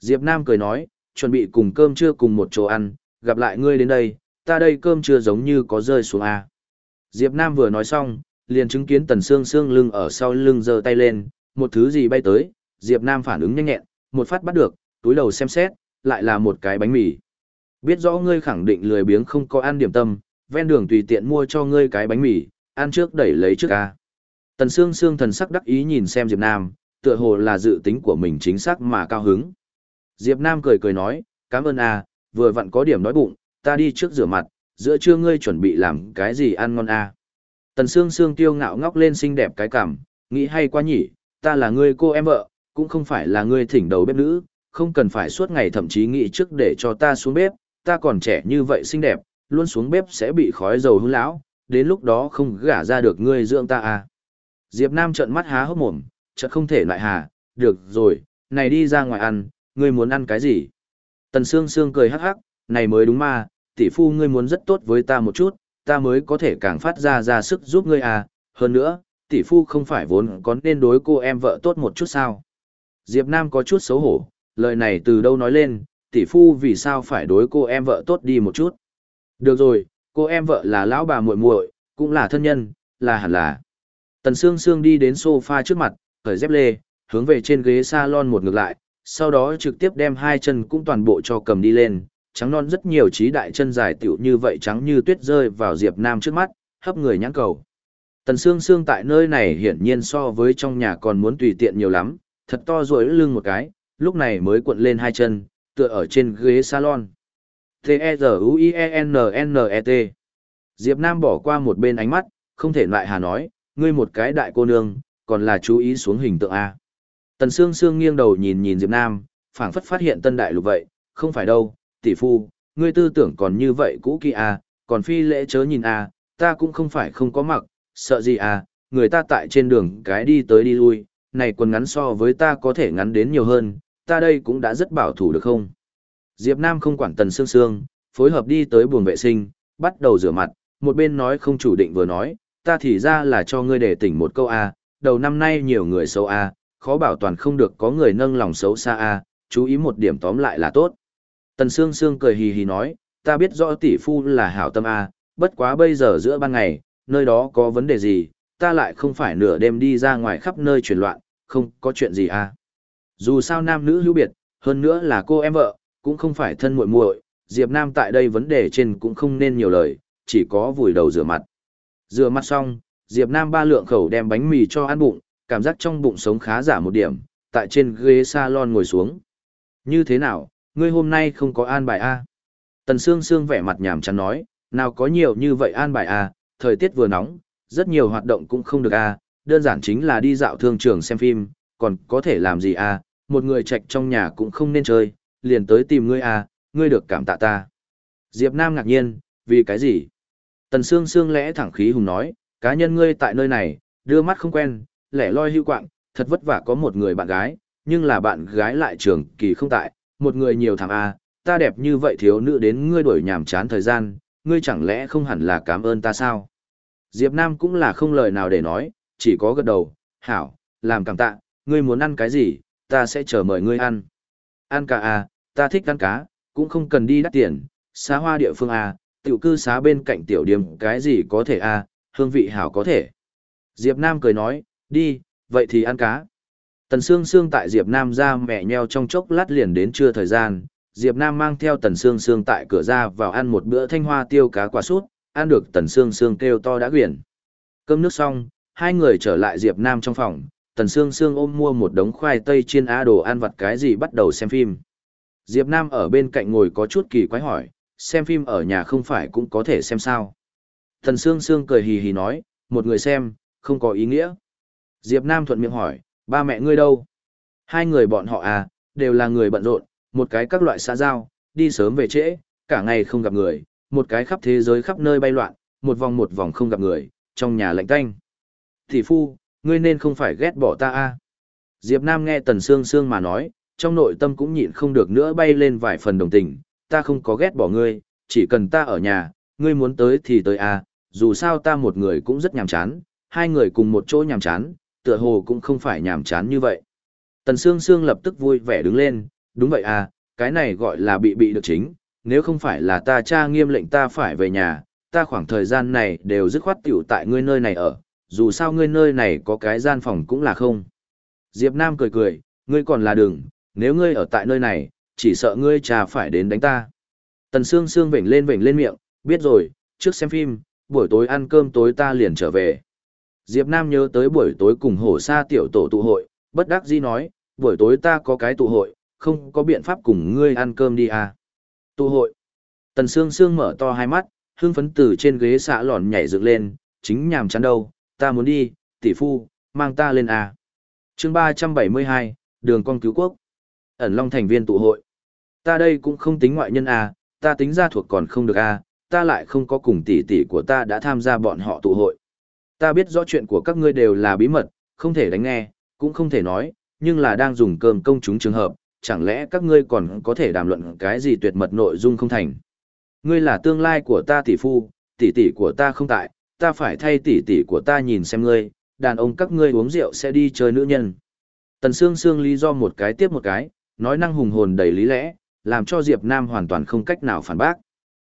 Diệp Nam cười nói, chuẩn bị cùng cơm trưa cùng một chỗ ăn, gặp lại ngươi đến đây, ta đây cơm chưa giống như có rơi xuống A. Diệp Nam vừa nói xong, liền chứng kiến Tần Sương Sương lưng ở sau lưng giơ tay lên, một thứ gì bay tới, Diệp Nam phản ứng nhanh nhẹn, một phát bắt được, túi đầu xem xét, lại là một cái bánh mì. Biết rõ ngươi khẳng định lười biếng không có ăn điểm tâm, ven đường tùy tiện mua cho ngươi cái bánh mì, ăn trước đẩy lấy trước a. Tần Sương Sương thần sắc đắc ý nhìn xem Diệp Nam, tựa hồ là dự tính của mình chính xác mà cao hứng. Diệp Nam cười cười nói, cảm ơn à vừa vặn có điểm nói bụng, ta đi trước rửa mặt, giữa trưa ngươi chuẩn bị làm cái gì ăn ngon à? Tần Sương Sương tiêu ngạo ngóc lên xinh đẹp cái cằm, nghĩ hay quá nhỉ, ta là ngươi cô em vợ, cũng không phải là ngươi thỉnh đầu bếp nữ, không cần phải suốt ngày thậm chí nghĩ trước để cho ta xuống bếp, ta còn trẻ như vậy xinh đẹp, luôn xuống bếp sẽ bị khói dầu hư lão, đến lúc đó không gả ra được ngươi dưỡng ta à. Diệp Nam trợn mắt há hốc mồm, chợt không thể lại hà, được rồi, này đi ra ngoài ăn, ngươi muốn ăn cái gì? Tần Sương Sương cười hắc hắc, này mới đúng mà, tỷ phu ngươi muốn rất tốt với ta một chút, ta mới có thể càng phát ra ra sức giúp ngươi à, hơn nữa, tỷ phu không phải vốn có nên đối cô em vợ tốt một chút sao? Diệp Nam có chút xấu hổ, lời này từ đâu nói lên, tỷ phu vì sao phải đối cô em vợ tốt đi một chút? Được rồi, cô em vợ là lão bà muội muội, cũng là thân nhân, là hẳn là. Tần Sương Sương đi đến sofa trước mặt, cởi dép lê, hướng về trên ghế salon một ngược lại, sau đó trực tiếp đem hai chân cũng toàn bộ cho cầm đi lên, trắng non rất nhiều trí đại chân dài tiểu như vậy trắng như tuyết rơi vào Diệp Nam trước mắt, hấp người nhãn cầu. Tần Sương Sương tại nơi này hiển nhiên so với trong nhà còn muốn tùy tiện nhiều lắm, thật to rồi lưng một cái, lúc này mới cuộn lên hai chân, tựa ở trên ghế salon. T-E-Z-U-I-E-N-N-E-T. Diệp Nam bỏ qua một bên ánh mắt, không thể lại hà nói, ngươi một cái đại cô nương, còn là chú ý xuống hình tượng A. Tần Sương Sương nghiêng đầu nhìn nhìn Diệp Nam, phảng phất phát hiện tân đại lục vậy, không phải đâu, tỷ phu, ngươi tư tưởng còn như vậy cũ kỳ A, à, còn phi lễ chớ nhìn A, ta cũng không phải không có mặc, sợ gì A, người ta tại trên đường cái đi tới đi lui, này quần ngắn so với ta có thể ngắn đến nhiều hơn, ta đây cũng đã rất bảo thủ được không? Diệp Nam không quản Tần Sương Sương, phối hợp đi tới buồng vệ sinh, bắt đầu rửa mặt, một bên nói không chủ định vừa nói, ta thì ra là cho ngươi để tỉnh một câu A, đầu năm nay nhiều người xấu A, khó bảo toàn không được có người nâng lòng xấu xa A, chú ý một điểm tóm lại là tốt. Tần Sương Sương cười hì hì nói, ta biết rõ tỷ phu là hảo tâm A, bất quá bây giờ giữa ban ngày, nơi đó có vấn đề gì, ta lại không phải nửa đêm đi ra ngoài khắp nơi chuyển loạn, không có chuyện gì A. Dù sao nam nữ hữu biệt, hơn nữa là cô em vợ, cũng không phải thân muội muội, Diệp Nam tại đây vấn đề trên cũng không nên nhiều lời, chỉ có vùi đầu rửa mặt. Rửa mặt xong, Diệp Nam ba lượng khẩu đem bánh mì cho ăn bụng, cảm giác trong bụng sống khá giả một điểm, tại trên ghế salon ngồi xuống. Như thế nào, ngươi hôm nay không có an bài a? Tần Sương Sương vẻ mặt nhảm chán nói, nào có nhiều như vậy an bài a, thời tiết vừa nóng, rất nhiều hoạt động cũng không được a, đơn giản chính là đi dạo thương trường xem phim, còn có thể làm gì a, một người trạch trong nhà cũng không nên chơi, liền tới tìm ngươi a, ngươi được cảm tạ ta. Diệp Nam ngạc nhiên, vì cái gì? Tần Sương Sương lẽ thẳng khí hùng nói, cá nhân ngươi tại nơi này, đưa mắt không quen, lẻ loi hưu quạng, thật vất vả có một người bạn gái, nhưng là bạn gái lại trường kỳ không tại, một người nhiều thằng A, ta đẹp như vậy thiếu nữ đến ngươi đuổi nhàm chán thời gian, ngươi chẳng lẽ không hẳn là cảm ơn ta sao? Diệp Nam cũng là không lời nào để nói, chỉ có gật đầu, hảo, làm cảm tạ, ngươi muốn ăn cái gì, ta sẽ chờ mời ngươi ăn. Ăn cả A, ta thích ăn cá, cũng không cần đi đắt tiền, xá hoa địa phương A, tiểu cư xá bên cạnh tiểu điểm cái gì có thể A, hương vị hảo có thể. Diệp Nam cười nói, đi, vậy thì ăn cá. Tần Sương Sương tại Diệp Nam ra mẹ nheo trong chốc lát liền đến trưa thời gian, Diệp Nam mang theo Tần Sương Sương tại cửa ra vào ăn một bữa thanh hoa tiêu cá quả sút, ăn được Tần Sương Sương kêu to đã quyển. Cơm nước xong, hai người trở lại Diệp Nam trong phòng, Tần Sương Sương ôm mua một đống khoai tây chiên á đồ ăn vặt cái gì bắt đầu xem phim. Diệp Nam ở bên cạnh ngồi có chút kỳ quái hỏi, xem phim ở nhà không phải cũng có thể xem sao. Tần Sương Sương cười hì hì nói, một người xem, không có ý nghĩa. Diệp Nam thuận miệng hỏi, ba mẹ ngươi đâu? Hai người bọn họ à, đều là người bận rộn, một cái các loại xã giao, đi sớm về trễ, cả ngày không gặp người, một cái khắp thế giới khắp nơi bay loạn, một vòng một vòng không gặp người, trong nhà lạnh tanh. Thị phu, ngươi nên không phải ghét bỏ ta à? Diệp Nam nghe Tần Sương Sương mà nói, trong nội tâm cũng nhịn không được nữa bay lên vài phần đồng tình, ta không có ghét bỏ ngươi, chỉ cần ta ở nhà, ngươi muốn tới thì tới à, dù sao ta một người cũng rất nhàm chán, hai người cùng một chỗ nhàm chán, tựa hồ cũng không phải nhàm chán như vậy. Tần Sương Sương lập tức vui vẻ đứng lên, đúng vậy à, cái này gọi là bị bị được chính, nếu không phải là ta cha nghiêm lệnh ta phải về nhà, ta khoảng thời gian này đều dứt khoát tiểu tại ngươi nơi này ở, dù sao ngươi nơi này có cái gian phòng cũng là không. Diệp Nam cười cười, ngươi còn là đừng, nếu ngươi ở tại nơi này, chỉ sợ ngươi cha phải đến đánh ta. Tần Sương Sương vểnh lên vểnh lên miệng, biết rồi, trước xem phim, buổi tối ăn cơm tối ta liền trở về. Diệp Nam nhớ tới buổi tối cùng hổ sa tiểu tổ tụ hội, bất đắc dĩ nói, buổi tối ta có cái tụ hội, không có biện pháp cùng ngươi ăn cơm đi à. Tụ hội. Tần Sương Sương mở to hai mắt, hương phấn từ trên ghế xạ lòn nhảy dựng lên, chính nhàm chán đâu, ta muốn đi, tỷ phu, mang ta lên à. chương 372, đường con cứu quốc. Ẩn Long thành viên tụ hội. Ta đây cũng không tính ngoại nhân à, ta tính ra thuộc còn không được à, ta lại không có cùng tỷ tỷ của ta đã tham gia bọn họ tụ hội. Ta biết rõ chuyện của các ngươi đều là bí mật, không thể đánh nghe, cũng không thể nói, nhưng là đang dùng cơm công chúng trường hợp, chẳng lẽ các ngươi còn có thể đàm luận cái gì tuyệt mật nội dung không thành. Ngươi là tương lai của ta tỷ phu, tỷ tỷ của ta không tại, ta phải thay tỷ tỷ của ta nhìn xem ngươi, đàn ông các ngươi uống rượu sẽ đi chơi nữ nhân. Tần Sương Sương lý do một cái tiếp một cái, nói năng hùng hồn đầy lý lẽ, làm cho Diệp Nam hoàn toàn không cách nào phản bác.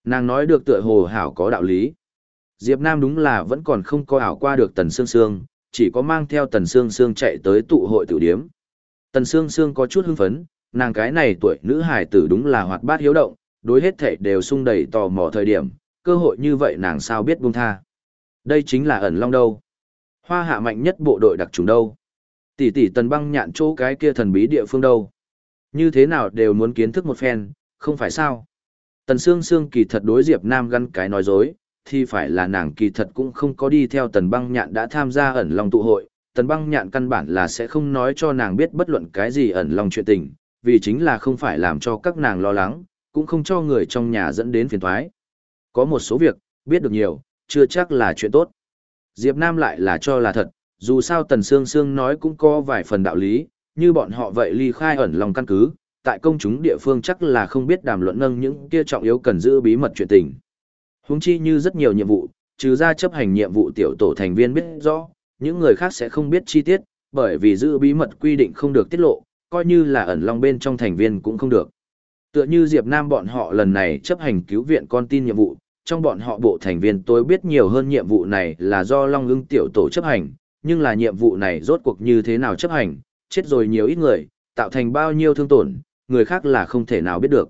Nàng nói được tựa hồ hảo có đạo lý. Diệp Nam đúng là vẫn còn không có ảo qua được Tần Sương Sương, chỉ có mang theo Tần Sương Sương chạy tới tụ hội tiểu điếm. Tần Sương Sương có chút hưng phấn, nàng cái này tuổi nữ hài tử đúng là hoạt bát hiếu động, đối hết thảy đều sung đầy tò mò thời điểm, cơ hội như vậy nàng sao biết buông tha. Đây chính là ẩn long đâu. Hoa hạ mạnh nhất bộ đội đặc trùng đâu. Tỷ tỷ Tần Băng nhạn chỗ cái kia thần bí địa phương đâu. Như thế nào đều muốn kiến thức một phen, không phải sao? Tần Sương Sương kỳ thật đối Diệp Nam gắn cái nói dối, thì phải là nàng kỳ thật cũng không có đi theo tần băng nhạn đã tham gia ẩn lòng tụ hội, tần băng nhạn căn bản là sẽ không nói cho nàng biết bất luận cái gì ẩn lòng chuyện tình, vì chính là không phải làm cho các nàng lo lắng, cũng không cho người trong nhà dẫn đến phiền thoái. Có một số việc, biết được nhiều, chưa chắc là chuyện tốt. Diệp Nam lại là cho là thật, dù sao Tần Sương Sương nói cũng có vài phần đạo lý, như bọn họ vậy ly khai ẩn lòng căn cứ, tại công chúng địa phương chắc là không biết đàm luận nâng những kia trọng yếu cần giữ bí mật chuyện tình. Huống chi như rất nhiều nhiệm vụ, trừ ra chấp hành nhiệm vụ tiểu tổ thành viên biết rõ, những người khác sẽ không biết chi tiết, bởi vì giữ bí mật quy định không được tiết lộ, coi như là ẩn long bên trong thành viên cũng không được. Tựa như Diệp Nam bọn họ lần này chấp hành cứu viện con tin nhiệm vụ, trong bọn họ bộ thành viên tôi biết nhiều hơn nhiệm vụ này là do Long ưng tiểu tổ chấp hành, nhưng là nhiệm vụ này rốt cuộc như thế nào chấp hành, chết rồi nhiều ít người, tạo thành bao nhiêu thương tổn, người khác là không thể nào biết được.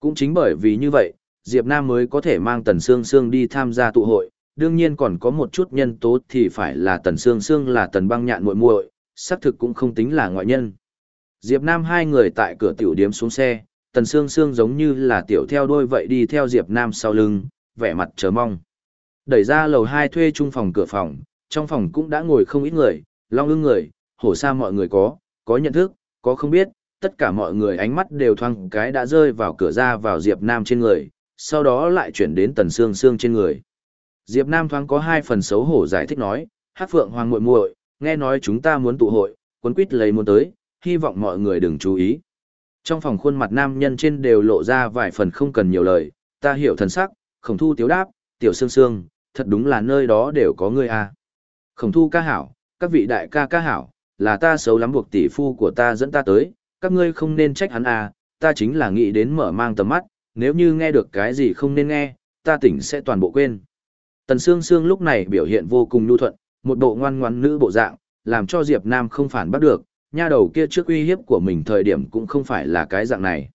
Cũng chính bởi vì như vậy, Diệp Nam mới có thể mang Tần Sương Sương đi tham gia tụ hội, đương nhiên còn có một chút nhân tố thì phải là Tần Sương Sương là Tần băng nhạn muội muội, xác thực cũng không tính là ngoại nhân. Diệp Nam hai người tại cửa tiểu điếm xuống xe, Tần Sương Sương giống như là tiểu theo đuôi vậy đi theo Diệp Nam sau lưng, vẻ mặt chờ mong. Đẩy ra lầu hai thuê chung phòng cửa phòng, trong phòng cũng đã ngồi không ít người, long ưng người, hổ sa mọi người có, có nhận thức, có không biết, tất cả mọi người ánh mắt đều thoáng cái đã rơi vào cửa ra vào Diệp Nam trên người, sau đó lại chuyển đến Tần xương xương trên người. Diệp Nam thoáng có hai phần xấu hổ giải thích nói, Hát Phượng Hoàng muội muội, nghe nói chúng ta muốn tụ hội, cuốn quýt lấy muốn tới, hy vọng mọi người đừng chú ý. Trong phòng khuôn mặt nam nhân trên đều lộ ra vài phần không cần nhiều lời, ta hiểu thần sắc, khổng thu tiếu đáp, tiểu sương sương, thật đúng là nơi đó đều có ngươi à. Khổng thu ca hảo, các vị đại ca ca hảo, là ta xấu lắm buộc tỷ phu của ta dẫn ta tới, các ngươi không nên trách hắn à, ta chính là nghĩ đến mở mang tầm mắt, nếu như nghe được cái gì không nên nghe, ta tỉnh sẽ toàn bộ quên. Tần Sương Sương lúc này biểu hiện vô cùng nhu thuận, một bộ ngoan ngoãn nữ bộ dạng, làm cho Diệp Nam không phản bắt được, nha đầu kia trước uy hiếp của mình thời điểm cũng không phải là cái dạng này.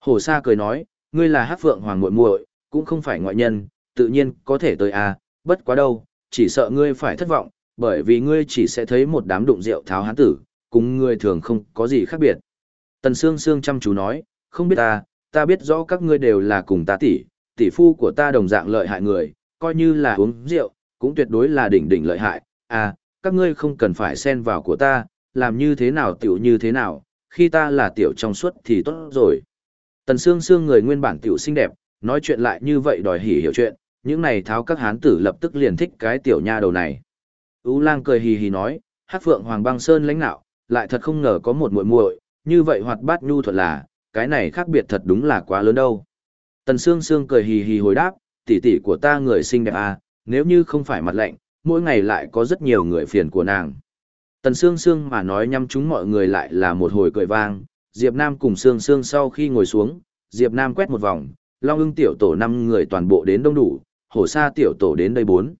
Hồ Sa cười nói, ngươi là Hắc Phượng Hoàng muội muội, cũng không phải ngoại nhân, tự nhiên có thể tới a, à, bất quá đâu, chỉ sợ ngươi phải thất vọng, bởi vì ngươi chỉ sẽ thấy một đám đụng rượu tháo hán tử, cùng ngươi thường không có gì khác biệt. Tần Sương Sương chăm chú nói, không biết ta, ta biết rõ các ngươi đều là cùng ta tỷ, tỷ phu của ta đồng dạng lợi hại người, coi như là uống rượu, cũng tuyệt đối là đỉnh đỉnh lợi hại, à, các ngươi không cần phải xen vào của ta, làm như thế nào tiểu như thế nào, khi ta là tiểu trong suốt thì tốt rồi. Tần Sương Sương người nguyên bản tiểu xinh đẹp, nói chuyện lại như vậy đòi hỉ hiểu chuyện, những này tháo các hán tử lập tức liền thích cái tiểu nha đầu này. Ú lang cười hì hì nói, hát phượng hoàng băng sơn lãnh nạo, lại thật không ngờ có một muội muội như vậy hoạt bát nhu thuận là, cái này khác biệt thật đúng là quá lớn đâu. Tần Sương Sương cười hì hì hồi đáp, tỷ tỷ của ta người xinh đẹp à, nếu như không phải mặt lạnh, mỗi ngày lại có rất nhiều người phiền của nàng. Tần Sương Sương mà nói nhăm chúng mọi người lại là một hồi cười vang, Diệp Nam cùng Sương Sương sau khi ngồi xuống, Diệp Nam quét một vòng, Long ưng tiểu tổ năm người toàn bộ đến đông đủ, hổ sa tiểu tổ đến đây bốn.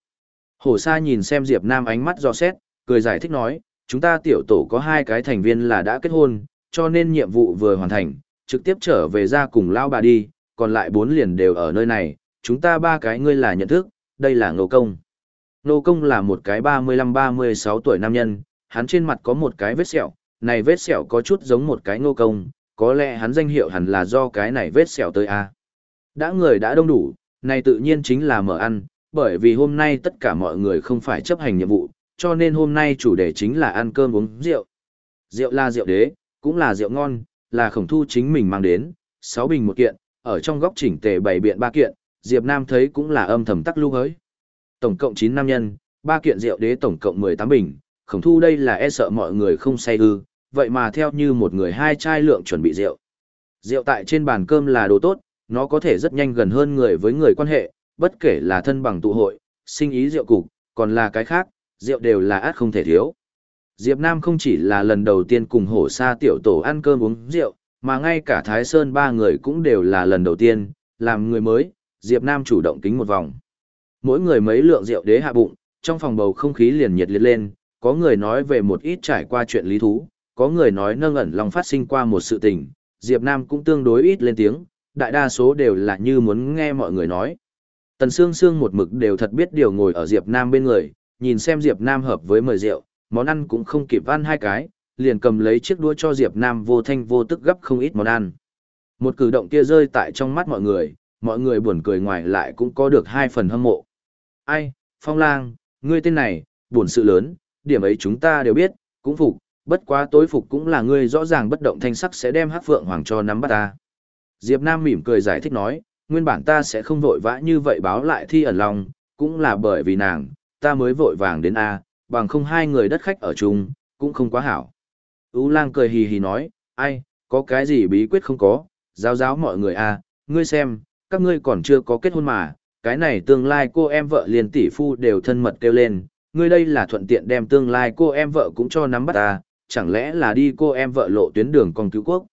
Hổ sa nhìn xem Diệp Nam ánh mắt do xét, cười giải thích nói, chúng ta tiểu tổ có hai cái thành viên là đã kết hôn, cho nên nhiệm vụ vừa hoàn thành, trực tiếp trở về ra cùng lao bà đi, còn lại bốn liền đều ở nơi này, chúng ta ba cái ngươi là nhận thức, đây là Ngô Công. Ngô Công là một cái 35-36 tuổi nam nhân, hắn trên mặt có một cái vết sẹo, này vết sẹo có chút giống một cái Ngô Công, có lẽ hắn danh hiệu hẳn là do cái này vết sẹo tới a. Đã người đã đông đủ, này tự nhiên chính là mở ăn, bởi vì hôm nay tất cả mọi người không phải chấp hành nhiệm vụ, cho nên hôm nay chủ đề chính là ăn cơm uống rượu. Rượu là rượu đế, cũng là rượu ngon, là khổng thu chính mình mang đến, 6 bình một kiện, ở trong góc chỉnh tề bày biện ba kiện, Diệp Nam thấy cũng là âm thầm tắc lưu hới. Tổng cộng 9 nam nhân, ba kiện rượu đế tổng cộng 18 bình, khổng thu đây là e sợ mọi người không say ư, vậy mà theo như một người hai chai lượng chuẩn bị rượu. Rượu tại trên bàn cơm là đồ tốt, nó có thể rất nhanh gần hơn người với người quan hệ, bất kể là thân bằng tụ hội, sinh ý rượu cục, còn là cái khác, rượu đều là át không thể thiếu. Diệp Nam không chỉ là lần đầu tiên cùng hổ sa tiểu tổ ăn cơm uống rượu, mà ngay cả Thái Sơn ba người cũng đều là lần đầu tiên, làm người mới, Diệp Nam chủ động kính một vòng. Mỗi người mấy lượng rượu đế hạ bụng, trong phòng bầu không khí liền nhiệt liệt lên, có người nói về một ít trải qua chuyện lý thú, có người nói nâng ẩn lòng phát sinh qua một sự tình, Diệp Nam cũng tương đối ít lên tiếng, đại đa số đều là như muốn nghe mọi người nói. Tần Sương Sương một mực đều thật biết điều ngồi ở Diệp Nam bên người, nhìn xem Diệp Nam hợp với mời rượu, món ăn cũng không kịp ăn hai cái, liền cầm lấy chiếc đũa cho Diệp Nam vô thanh vô tức gấp không ít món ăn. Một cử động kia rơi tại trong mắt mọi người, mọi người buồn cười ngoài lại cũng có được hai phần hâm mộ. Ai, Phong Lang, ngươi tên này, buồn sự lớn, điểm ấy chúng ta đều biết, cũng phục, bất quá tối phục cũng là ngươi rõ ràng bất động thanh sắc sẽ đem hắc phượng hoàng cho nắm bắt ta. Diệp Nam mỉm cười giải thích nói, nguyên bản ta sẽ không vội vã như vậy báo lại thi ẩn lòng, cũng là bởi vì nàng, ta mới vội vàng đến A, bằng không hai người đất khách ở chung, cũng không quá hảo. Ú lang cười hì hì nói, ai, có cái gì bí quyết không có, giáo giáo mọi người à, ngươi xem, các ngươi còn chưa có kết hôn mà, cái này tương lai cô em vợ liền tỷ phu đều thân mật kêu lên, ngươi đây là thuận tiện đem tương lai cô em vợ cũng cho nắm bắt ta, chẳng lẽ là đi cô em vợ lộ tuyến đường con cứu quốc.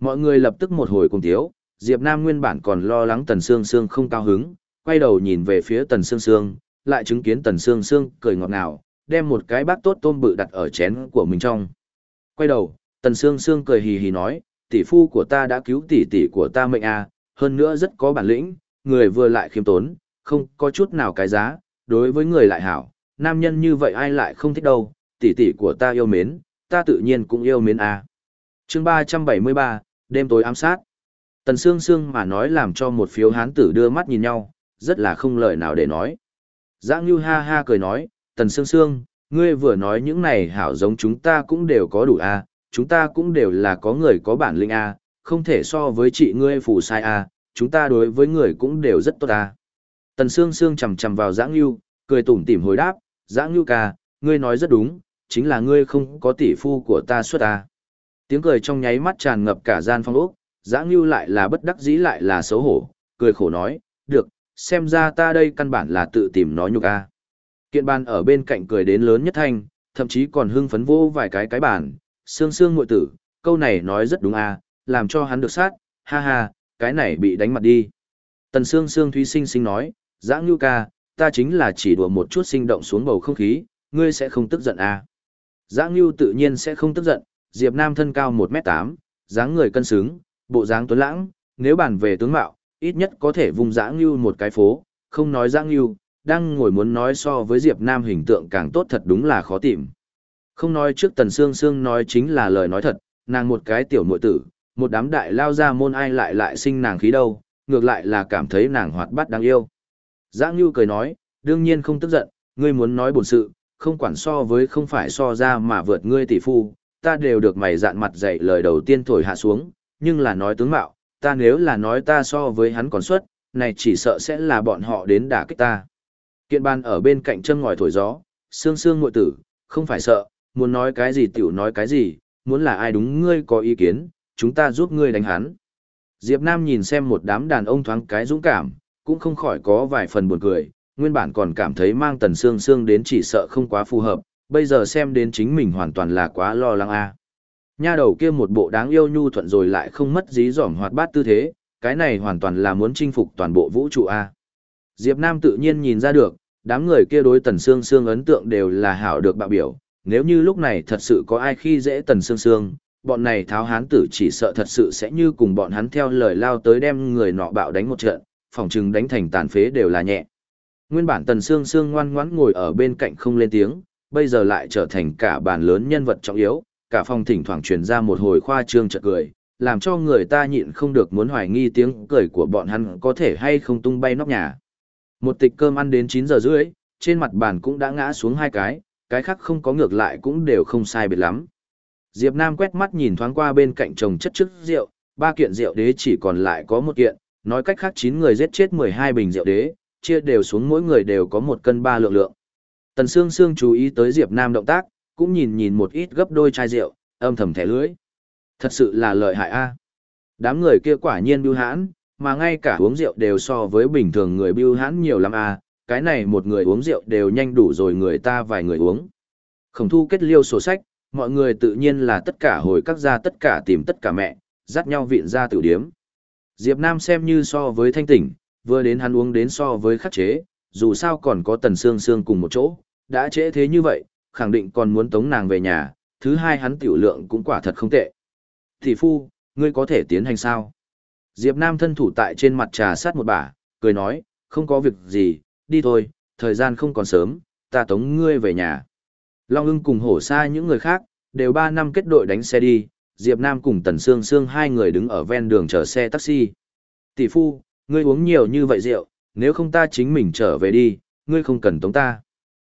Mọi người lập tức một hồi cùng thiếu, Diệp Nam nguyên bản còn lo lắng Tần Sương Sương không cao hứng, quay đầu nhìn về phía Tần Sương Sương, lại chứng kiến Tần Sương Sương cười ngọt ngào, đem một cái bát tốt tôm bự đặt ở chén của mình trong. Quay đầu, Tần Sương Sương cười hì hì nói, tỷ phu của ta đã cứu tỷ tỷ của ta mệnh à, hơn nữa rất có bản lĩnh, người vừa lại khiêm tốn, không có chút nào cái giá, đối với người lại hảo, nam nhân như vậy ai lại không thích đâu, tỷ tỷ của ta yêu mến, ta tự nhiên cũng yêu mến à. Chương 373, đêm tối ám sát. Tần Sương Sương mà nói làm cho một phiếu hán tử đưa mắt nhìn nhau, rất là không lời nào để nói. Giang Như ha ha cười nói, Tần Sương Sương, ngươi vừa nói những này hảo giống chúng ta cũng đều có đủ a, à, chúng ta cũng đều là có người có bản lĩnh a, à, không thể so với chị ngươi phù sai a, à, chúng ta đối với người cũng đều rất tốt a. Tần Sương Sương chầm chầm vào Giã Ngưu, cười tủm tỉm hồi đáp, Giã Ngưu ca, ngươi nói rất đúng, chính là ngươi không có tỷ phu của ta suốt a. Tiếng cười trong nháy mắt tràn ngập cả gian Phong ốc, Giã Ngưu lại là bất đắc dĩ lại là xấu hổ, cười khổ nói, được, xem ra ta đây căn bản là tự tìm nói nhục a. Kiện bàn ở bên cạnh cười đến lớn nhất thanh, thậm chí còn hưng phấn vô vài cái cái bàn, xương xương muội tử, câu này nói rất đúng à, làm cho hắn được sát, ha ha, cái này bị đánh mặt đi. Tần xương xương thúy sinh sinh nói, dã ngưu ca, ta chính là chỉ đùa một chút sinh động xuống bầu không khí, ngươi sẽ không tức giận à. Dã ngưu tự nhiên sẽ không tức giận, Diệp Nam thân cao 1m8, dáng người cân xứng, bộ dáng tuấn lãng, nếu bàn về tướng mạo, ít nhất có thể vùng dã ngưu một cái phố, không nói dã ngưu, đang ngồi muốn nói so với Diệp Nam hình tượng càng tốt thật đúng là khó tìm. Không nói trước Tần Sương Sương nói chính là lời nói thật, nàng một cái tiểu muội tử, một đám đại lao ra môn ai lại lại sinh nàng khí đâu, ngược lại là cảm thấy nàng hoạt bát đáng yêu. Giang Nhu cười nói, đương nhiên không tức giận, ngươi muốn nói bổn sự, không quản so với không phải so ra mà vượt ngươi tỷ phu, ta đều được mày dạn mặt dạy lời đầu tiên thổi hạ xuống, nhưng là nói tướng mạo, ta nếu là nói ta so với hắn còn suất, này chỉ sợ sẽ là bọn họ đến đả kích ta. Kiện bàn ở bên cạnh chân ngòi thổi gió, xương xương ngội tử, không phải sợ, muốn nói cái gì tiểu nói cái gì, muốn là ai đúng ngươi có ý kiến, chúng ta giúp ngươi đánh hắn. Diệp Nam nhìn xem một đám đàn ông thoáng cái dũng cảm, cũng không khỏi có vài phần buồn cười, nguyên bản còn cảm thấy mang tần xương xương đến chỉ sợ không quá phù hợp, bây giờ xem đến chính mình hoàn toàn là quá lo lắng a. À. Nha đầu kia một bộ đáng yêu nhu thuận rồi lại không mất dí dỏm hoạt bát tư thế, cái này hoàn toàn là muốn chinh phục toàn bộ vũ trụ a. Diệp Nam tự nhiên nhìn ra được, đám người kia đối Tần Sương Sương ấn tượng đều là hảo được bạo biểu, nếu như lúc này thật sự có ai khi dễ Tần Sương Sương, bọn này tháo hán tử chỉ sợ thật sự sẽ như cùng bọn hắn theo lời lao tới đem người nọ bạo đánh một trận, phòng chừng đánh thành tàn phế đều là nhẹ. Nguyên bản Tần Sương Sương ngoan ngoãn ngồi ở bên cạnh không lên tiếng, bây giờ lại trở thành cả bàn lớn nhân vật trọng yếu, cả phòng thỉnh thoảng truyền ra một hồi khoa trương chợt cười, làm cho người ta nhịn không được muốn hoài nghi tiếng cười của bọn hắn có thể hay không tung bay nóc nhà. Một tịch cơm ăn đến 9 giờ rưỡi, trên mặt bàn cũng đã ngã xuống hai cái, cái khác không có ngược lại cũng đều không sai biệt lắm. Diệp Nam quét mắt nhìn thoáng qua bên cạnh chồng chất chất rượu, ba kiện rượu đế chỉ còn lại có một kiện, nói cách khác 9 người giết chết 12 bình rượu đế, chia đều xuống mỗi người đều có một cân ba lượng lượng. Tần Sương Sương chú ý tới Diệp Nam động tác, cũng nhìn nhìn một ít gấp đôi chai rượu, âm thầm thẻ lưỡi. Thật sự là lợi hại a. Đám người kia quả nhiên bưu hãn, mà ngay cả uống rượu đều so với bình thường người bưu hãn nhiều lắm à, cái này một người uống rượu đều nhanh đủ rồi người ta vài người uống. Khổng thu kết liêu sổ sách, mọi người tự nhiên là tất cả hồi các gia tất cả tìm tất cả mẹ, dắt nhau viện ra tử điếm. Diệp Nam xem như so với thanh tỉnh, vừa đến hắn uống đến so với khắc chế, dù sao còn có tần xương xương cùng một chỗ, đã trễ thế như vậy, khẳng định còn muốn tống nàng về nhà, thứ hai hắn tiểu lượng cũng quả thật không tệ. Thị phu, ngươi có thể tiến hành sao? Diệp Nam thân thủ tại trên mặt trà sát một bả, cười nói, không có việc gì, đi thôi, thời gian không còn sớm, ta tống ngươi về nhà. Long ưng cùng hổ xa những người khác, đều ba năm kết đội đánh xe đi, Diệp Nam cùng Tần Sương Sương hai người đứng ở ven đường chờ xe taxi. Tỷ phu, ngươi uống nhiều như vậy rượu, nếu không ta chính mình trở về đi, ngươi không cần tống ta.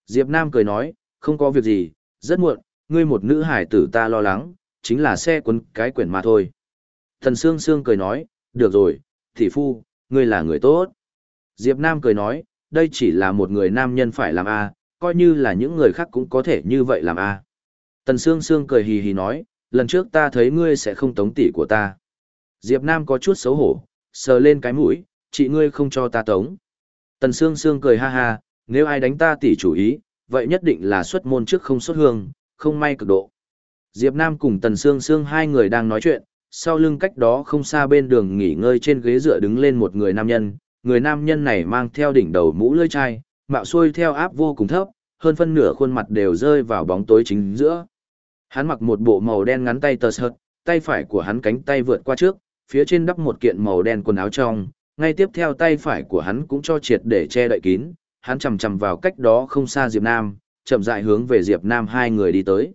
Diệp Nam cười nói, không có việc gì, rất muộn, ngươi một nữ hải tử ta lo lắng, chính là xe quấn cái quyển mà thôi. Tần Sương Sương cười nói, được rồi, thị phu, ngươi là người tốt. Diệp Nam cười nói, đây chỉ là một người nam nhân phải làm A, coi như là những người khác cũng có thể như vậy làm A. Tần Sương Sương cười hì hì nói, lần trước ta thấy ngươi sẽ không tống tỷ của ta. Diệp Nam có chút xấu hổ, sờ lên cái mũi, chị ngươi không cho ta tống. Tần Sương Sương cười ha ha, nếu ai đánh ta tỷ chủ ý, vậy nhất định là xuất môn trước không xuất hương, không may cực độ. Diệp Nam cùng Tần Sương Sương hai người đang nói chuyện, sau lưng cách đó không xa bên đường nghỉ ngơi trên ghế dựa đứng lên một người nam nhân, người nam nhân này mang theo đỉnh đầu mũ lưỡi chai, mạo xuôi theo áp vô cùng thấp, hơn phân nửa khuôn mặt đều rơi vào bóng tối chính giữa. Hắn mặc một bộ màu đen ngắn tay tờ sợt, tay phải của hắn cánh tay vượt qua trước, phía trên đắp một kiện màu đen quần áo trong, ngay tiếp theo tay phải của hắn cũng cho triệt để che đậy kín, hắn chầm chầm vào cách đó không xa Diệp Nam, chậm rãi hướng về Diệp Nam hai người đi tới.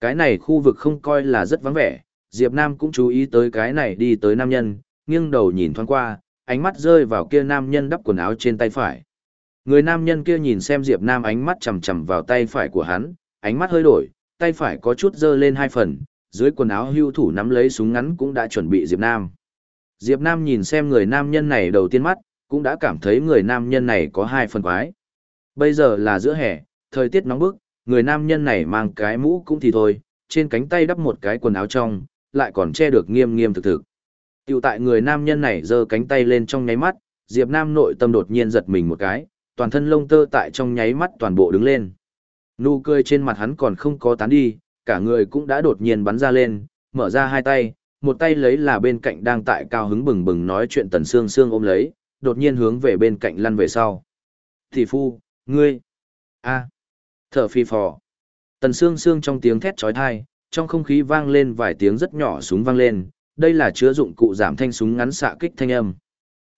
Cái này khu vực không coi là rất vắng vẻ, Diệp Nam cũng chú ý tới cái này đi tới nam nhân, nghiêng đầu nhìn thoáng qua, ánh mắt rơi vào kia nam nhân đắp quần áo trên tay phải. Người nam nhân kia nhìn xem Diệp Nam ánh mắt chầm chầm vào tay phải của hắn, ánh mắt hơi đổi, tay phải có chút dơ lên hai phần, dưới quần áo hưu thủ nắm lấy súng ngắn cũng đã chuẩn bị Diệp Nam. Diệp Nam nhìn xem người nam nhân này đầu tiên mắt, cũng đã cảm thấy người nam nhân này có hai phần quái. Bây giờ là giữa hè, thời tiết nóng bức, người nam nhân này mang cái mũ cũng thì thôi, trên cánh tay đắp một cái quần áo trong, lại còn che được nghiêm nghiêm thực thực. Tiểu tại người nam nhân này giơ cánh tay lên trong nháy mắt, Diệp Nam nội tâm đột nhiên giật mình một cái, toàn thân lông tơ tại trong nháy mắt toàn bộ đứng lên. Nụ cười trên mặt hắn còn không có tán đi, cả người cũng đã đột nhiên bắn ra lên, mở ra hai tay, một tay lấy là bên cạnh đang tại cao hứng bừng bừng nói chuyện tần xương xương ôm lấy, đột nhiên hướng về bên cạnh lăn về sau. Thị phu, ngươi, a, thở phi phò. Tần xương xương trong tiếng thét chói tai, trong không khí vang lên vài tiếng rất nhỏ súng vang lên, đây là chứa dụng cụ giảm thanh súng ngắn xạ kích thanh âm.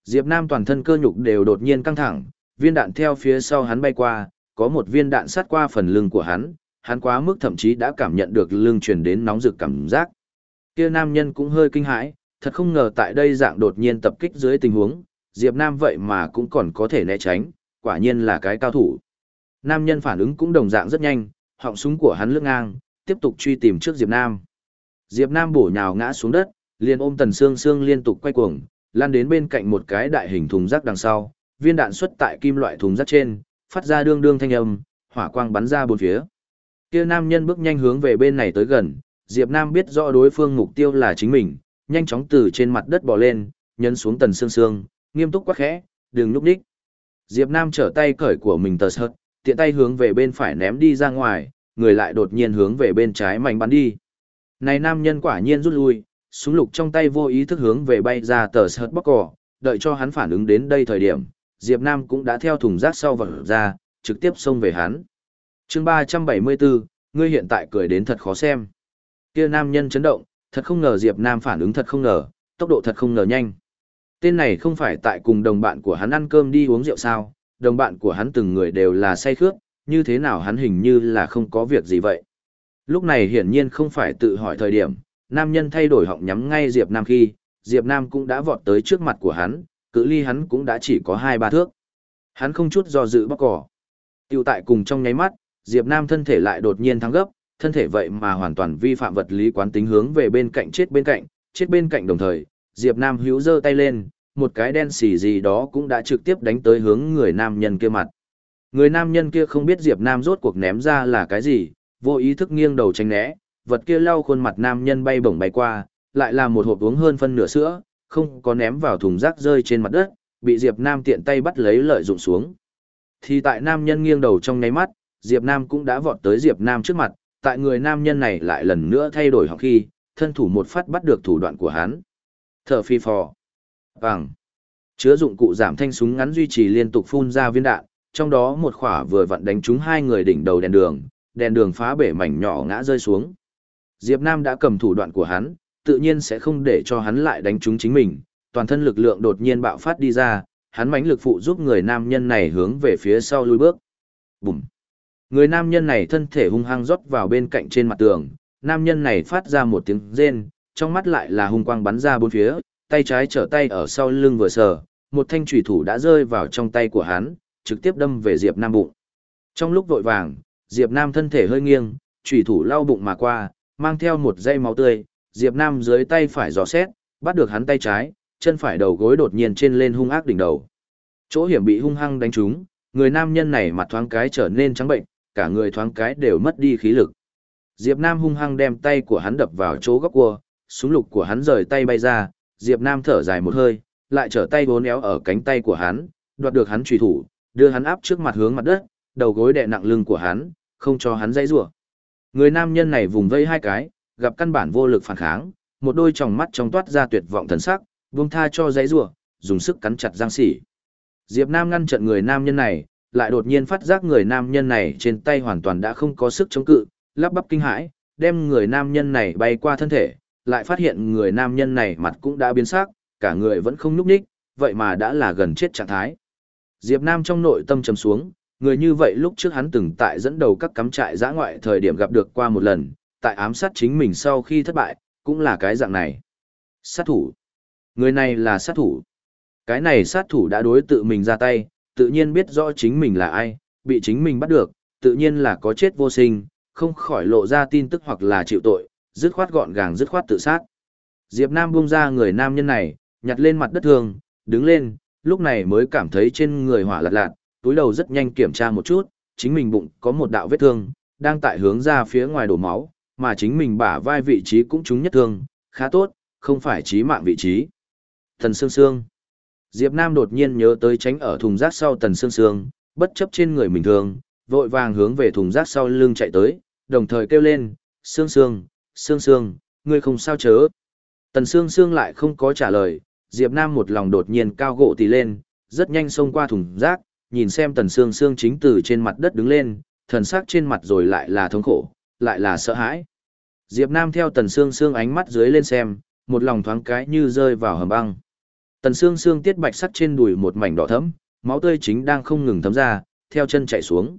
Diệp Nam toàn thân cơ nhục đều đột nhiên căng thẳng, viên đạn theo phía sau hắn bay qua, có một viên đạn sát qua phần lưng của hắn, hắn quá mức thậm chí đã cảm nhận được lưng truyền đến nóng rực cảm giác. Kia nam nhân cũng hơi kinh hãi, thật không ngờ tại đây dạng đột nhiên tập kích dưới tình huống, Diệp Nam vậy mà cũng còn có thể né tránh, quả nhiên là cái cao thủ. Nam nhân phản ứng cũng đồng dạng rất nhanh, họng súng của hắn lướt ngang, tiếp tục truy tìm trước Diệp Nam. Diệp Nam bổ nhào ngã xuống đất, liền ôm Tần Sương Sương liên tục quay cuồng, lan đến bên cạnh một cái đại hình thùng rác đằng sau, viên đạn xuất tại kim loại thùng rác trên, phát ra đương đương thanh âm, hỏa quang bắn ra bốn phía. Kia nam nhân bước nhanh hướng về bên này tới gần, Diệp Nam biết rõ đối phương mục tiêu là chính mình, nhanh chóng từ trên mặt đất bò lên, nhấn xuống Tần Sương Sương, nghiêm túc quá khẽ, đừng lúc đích. Diệp Nam trở tay cởi của mình tờ sợt, tiện tay hướng về bên phải ném đi ra ngoài, người lại đột nhiên hướng về bên trái mạnh bắn đi. Này nam nhân quả nhiên rút lui, súng lục trong tay vô ý thức hướng về bay ra tờ sợt bóc cỏ, đợi cho hắn phản ứng đến đây thời điểm, Diệp Nam cũng đã theo thùng rác sau vật ra, trực tiếp xông về hắn. Chương 374, ngươi hiện tại cười đến thật khó xem. Kia nam nhân chấn động, thật không ngờ Diệp Nam phản ứng thật không ngờ, tốc độ thật không ngờ nhanh. Tên này không phải tại cùng đồng bạn của hắn ăn cơm đi uống rượu sao, đồng bạn của hắn từng người đều là say khướt, như thế nào hắn hình như là không có việc gì vậy. Lúc này hiển nhiên không phải tự hỏi thời điểm, nam nhân thay đổi họng nhắm ngay Diệp Nam khi, Diệp Nam cũng đã vọt tới trước mặt của hắn, cự ly hắn cũng đã chỉ có hai ba thước. Hắn không chút do dự bóc cỏ. Tiêu tại cùng trong nháy mắt, Diệp Nam thân thể lại đột nhiên thăng gấp, thân thể vậy mà hoàn toàn vi phạm vật lý quán tính hướng về bên cạnh chết bên cạnh, chết bên cạnh đồng thời, Diệp Nam hữu giơ tay lên, một cái đen xì gì đó cũng đã trực tiếp đánh tới hướng người nam nhân kia mặt. Người nam nhân kia không biết Diệp Nam rốt cuộc ném ra là cái gì, vô ý thức nghiêng đầu tránh né, vật kia lau khuôn mặt nam nhân bay bổng bay qua, lại là một hộp uống hơn phân nửa sữa, không có ném vào thùng rác rơi trên mặt đất, bị Diệp Nam tiện tay bắt lấy lợi dụng xuống. Thì tại nam nhân nghiêng đầu trong nháy mắt, Diệp Nam cũng đã vọt tới Diệp Nam trước mặt, tại người nam nhân này lại lần nữa thay đổi học khi, thân thủ một phát bắt được thủ đoạn của hắn. Thở phi phò. Bằng. Chứa dụng cụ giảm thanh súng ngắn duy trì liên tục phun ra viên đạn, trong đó một khỏa vừa vặn đánh trúng hai người đỉnh đầu đèn đường, đèn đường phá bể mảnh nhỏ ngã rơi xuống. Diệp Nam đã cầm thủ đoạn của hắn, tự nhiên sẽ không để cho hắn lại đánh trúng chính mình, toàn thân lực lượng đột nhiên bạo phát đi ra, hắn mãnh lực phụ giúp người nam nhân này hướng về phía sau lùi bước. Bùm. Người nam nhân này thân thể hung hăng rót vào bên cạnh trên mặt tường, nam nhân này phát ra một tiếng rên, trong mắt lại là hung quang bắn ra bốn phía, tay trái trở tay ở sau lưng vừa sờ, một thanh chủy thủ đã rơi vào trong tay của hắn, trực tiếp đâm về Diệp Nam bụng. Trong lúc vội vàng, Diệp Nam thân thể hơi nghiêng, chủy thủ lao bụng mà qua, mang theo một dây máu tươi, Diệp Nam dưới tay phải dò xét, bắt được hắn tay trái, chân phải đầu gối đột nhiên trên lên hung ác đỉnh đầu. Chỗ hiểm bị hung hăng đánh trúng, người nam nhân này mặt thoáng cái trở nên trắng bệnh, cả người thoáng cái đều mất đi khí lực. Diệp Nam hung hăng đem tay của hắn đập vào chỗ góc cua, súng lục của hắn rời tay bay ra, Diệp Nam thở dài một hơi, lại trở tay bốn éo ở cánh tay của hắn, đoạt được hắn trùy thủ, đưa hắn áp trước mặt hướng mặt đất, đầu gối đè nặng lưng của hắn, không cho hắn dãy rủa. Người nam nhân này vùng vây hai cái, gặp căn bản vô lực phản kháng, một đôi tròng mắt trong toát ra tuyệt vọng thần sắc, buông tha cho dãy rủa, dùng sức cắn chặt răng sỉ. Diệp Nam ngăn chặn người nam nhân này, lại đột nhiên phát giác người nam nhân này trên tay hoàn toàn đã không có sức chống cự, lắp bắp kinh hãi, đem người nam nhân này bay qua thân thể, lại phát hiện người nam nhân này mặt cũng đã biến sắc, cả người vẫn không nhúc nhích, vậy mà đã là gần chết trạng thái. Diệp Nam trong nội tâm trầm xuống, người như vậy lúc trước hắn từng tại dẫn đầu các cắm trại giã ngoại thời điểm gặp được qua một lần, tại ám sát chính mình sau khi thất bại, cũng là cái dạng này. Sát thủ. Người này là sát thủ. Cái này sát thủ đã đối tự mình ra tay, tự nhiên biết rõ chính mình là ai, bị chính mình bắt được, tự nhiên là có chết vô sinh, không khỏi lộ ra tin tức hoặc là chịu tội, dứt khoát gọn gàng dứt khoát tự sát. Diệp Nam buông ra người nam nhân này, nhặt lên mặt đất thường, đứng lên, lúc này mới cảm thấy trên người hỏa lạt lạt, túi đầu rất nhanh kiểm tra một chút, chính mình bụng có một đạo vết thương, đang tại hướng ra phía ngoài đổ máu, mà chính mình bả vai vị trí cũng trúng nhất thương, khá tốt, không phải chí mạng vị trí. Thần Sương Sương Diệp Nam đột nhiên nhớ tới tránh ở thùng rác sau Tần Sương Sương, bất chấp trên người mình thương, vội vàng hướng về thùng rác sau lưng chạy tới, đồng thời kêu lên, Sương Sương, Sương Sương, ngươi không sao chớ. Tần Sương Sương lại không có trả lời, Diệp Nam một lòng đột nhiên cao gỗ tì lên, rất nhanh xông qua thùng rác, nhìn xem Tần xương xương chính từ trên mặt đất đứng lên, thần sắc trên mặt rồi lại là thống khổ, lại là sợ hãi. Diệp Nam theo Tần xương xương ánh mắt dưới lên xem, một lòng thoáng cái như rơi vào hầm băng. Tần xương xương tiết bạch sắc trên đùi một mảnh đỏ thẫm, máu tươi chính đang không ngừng thấm ra, theo chân chạy xuống.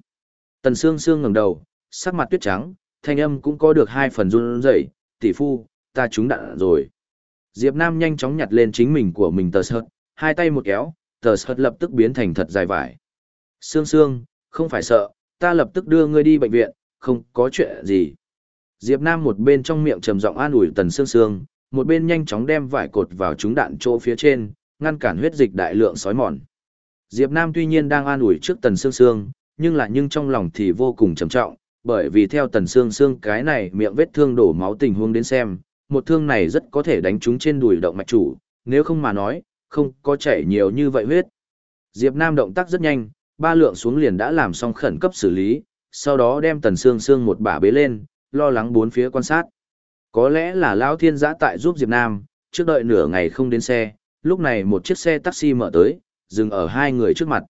Tần xương xương ngẩng đầu, sắc mặt tuyết trắng, thanh âm cũng có được hai phần run rẩy, tỷ phu, ta trúng đạn rồi. Diệp Nam nhanh chóng nhặt lên chính mình của mình tờ sợt, hai tay một kéo, tờ sợt lập tức biến thành thật dài vải. Sương Sương, không phải sợ, ta lập tức đưa ngươi đi bệnh viện, không có chuyện gì. Diệp Nam một bên trong miệng trầm giọng an ủi Tần Sương Sương, một bên nhanh chóng đem vải cột vào chúng đạn chỗ phía trên, ngăn cản huyết dịch đại lượng sói mòn. Diệp Nam tuy nhiên đang an ủi trước Tần Sương Sương, nhưng là nhưng trong lòng thì vô cùng trầm trọng, bởi vì theo Tần Sương Sương cái này miệng vết thương đổ máu tình huống đến xem, một thương này rất có thể đánh trúng trên đùi động mạch chủ, nếu không mà nói, không có chảy nhiều như vậy huyết. Diệp Nam động tác rất nhanh, ba lượng xuống liền đã làm xong khẩn cấp xử lý, sau đó đem Tần xương xương một bả bế lên, lo lắng bốn phía quan sát. Có lẽ là Lão Thiên giã tại giúp Diệp Nam, trước đợi nửa ngày không đến xe, lúc này một chiếc xe taxi mở tới, dừng ở hai người trước mặt.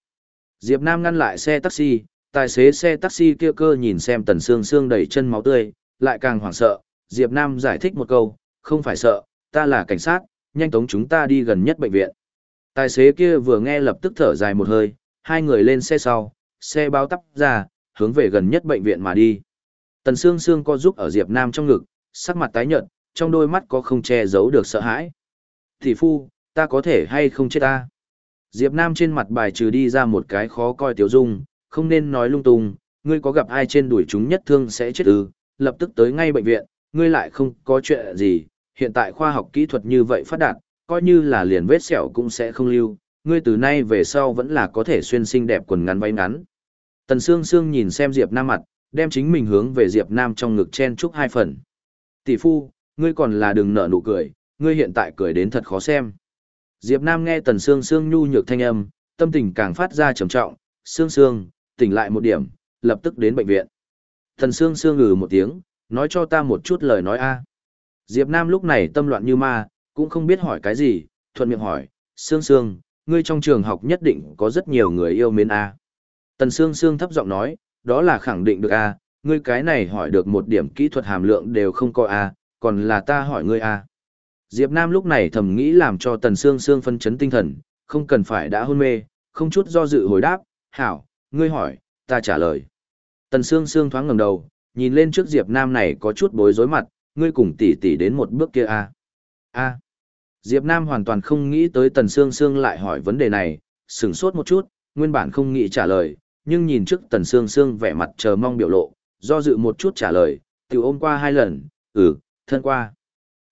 Diệp Nam ngăn lại xe taxi, tài xế xe taxi kia cơ nhìn xem Tần xương xương đầy chân máu tươi, lại càng hoảng sợ. Diệp Nam giải thích một câu, không phải sợ, ta là cảnh sát, nhanh tống chúng ta đi gần nhất bệnh viện. Tài xế kia vừa nghe lập tức thở dài một hơi, hai người lên xe sau, xe bao tắp ra, hướng về gần nhất bệnh viện mà đi. Tần Sương Sương co giúp ở Diệp Nam trong ngực, sắc mặt tái nhợt, trong đôi mắt có không che giấu được sợ hãi. Thị phu, ta có thể hay không chết ta? Diệp Nam trên mặt bài trừ đi ra một cái khó coi tiểu dung, không nên nói lung tung, ngươi có gặp ai trên đuổi chúng nhất thương sẽ chết ư, lập tức tới ngay bệnh viện, ngươi lại không có chuyện gì, hiện tại khoa học kỹ thuật như vậy phát đạt, coi như là liền vết sẹo cũng sẽ không lưu, ngươi từ nay về sau vẫn là có thể xuyên xinh đẹp quần ngắn váy ngắn. Tần Sương Sương nhìn xem Diệp Nam mặt, đem chính mình hướng về Diệp Nam trong ngực chen chúc hai phần. Tỷ phu, ngươi còn là đừng nở nụ cười, ngươi hiện tại cười đến thật khó xem. Diệp Nam nghe Tần Sương Sương nhu nhược thanh âm, tâm tình càng phát ra trầm trọng, Sương Sương, tỉnh lại một điểm, lập tức đến bệnh viện. Tần Sương Sương ngừ một tiếng, nói cho ta một chút lời nói a. Diệp Nam lúc này tâm loạn như ma, cũng không biết hỏi cái gì, thuận miệng hỏi, Sương Sương, ngươi trong trường học nhất định có rất nhiều người yêu mến a. Tần Sương Sương thấp giọng nói, đó là khẳng định được a, ngươi cái này hỏi được một điểm kỹ thuật hàm lượng đều không có a, còn là ta hỏi ngươi a. Diệp Nam lúc này thầm nghĩ làm cho Tần Sương Sương phân chấn tinh thần, không cần phải đã hôn mê, không chút do dự hồi đáp, hảo, ngươi hỏi, ta trả lời. Tần Sương Sương thoáng ngẩng đầu, nhìn lên trước Diệp Nam này có chút bối rối mặt, ngươi cùng tỷ tỷ đến một bước kia a. A. Diệp Nam hoàn toàn không nghĩ tới Tần Sương Sương lại hỏi vấn đề này, sửng sốt một chút, nguyên bản không nghĩ trả lời, nhưng nhìn trước Tần Sương Sương vẻ mặt chờ mong biểu lộ, do dự một chút trả lời, tiểu ôm qua hai lần, ừ, thân qua.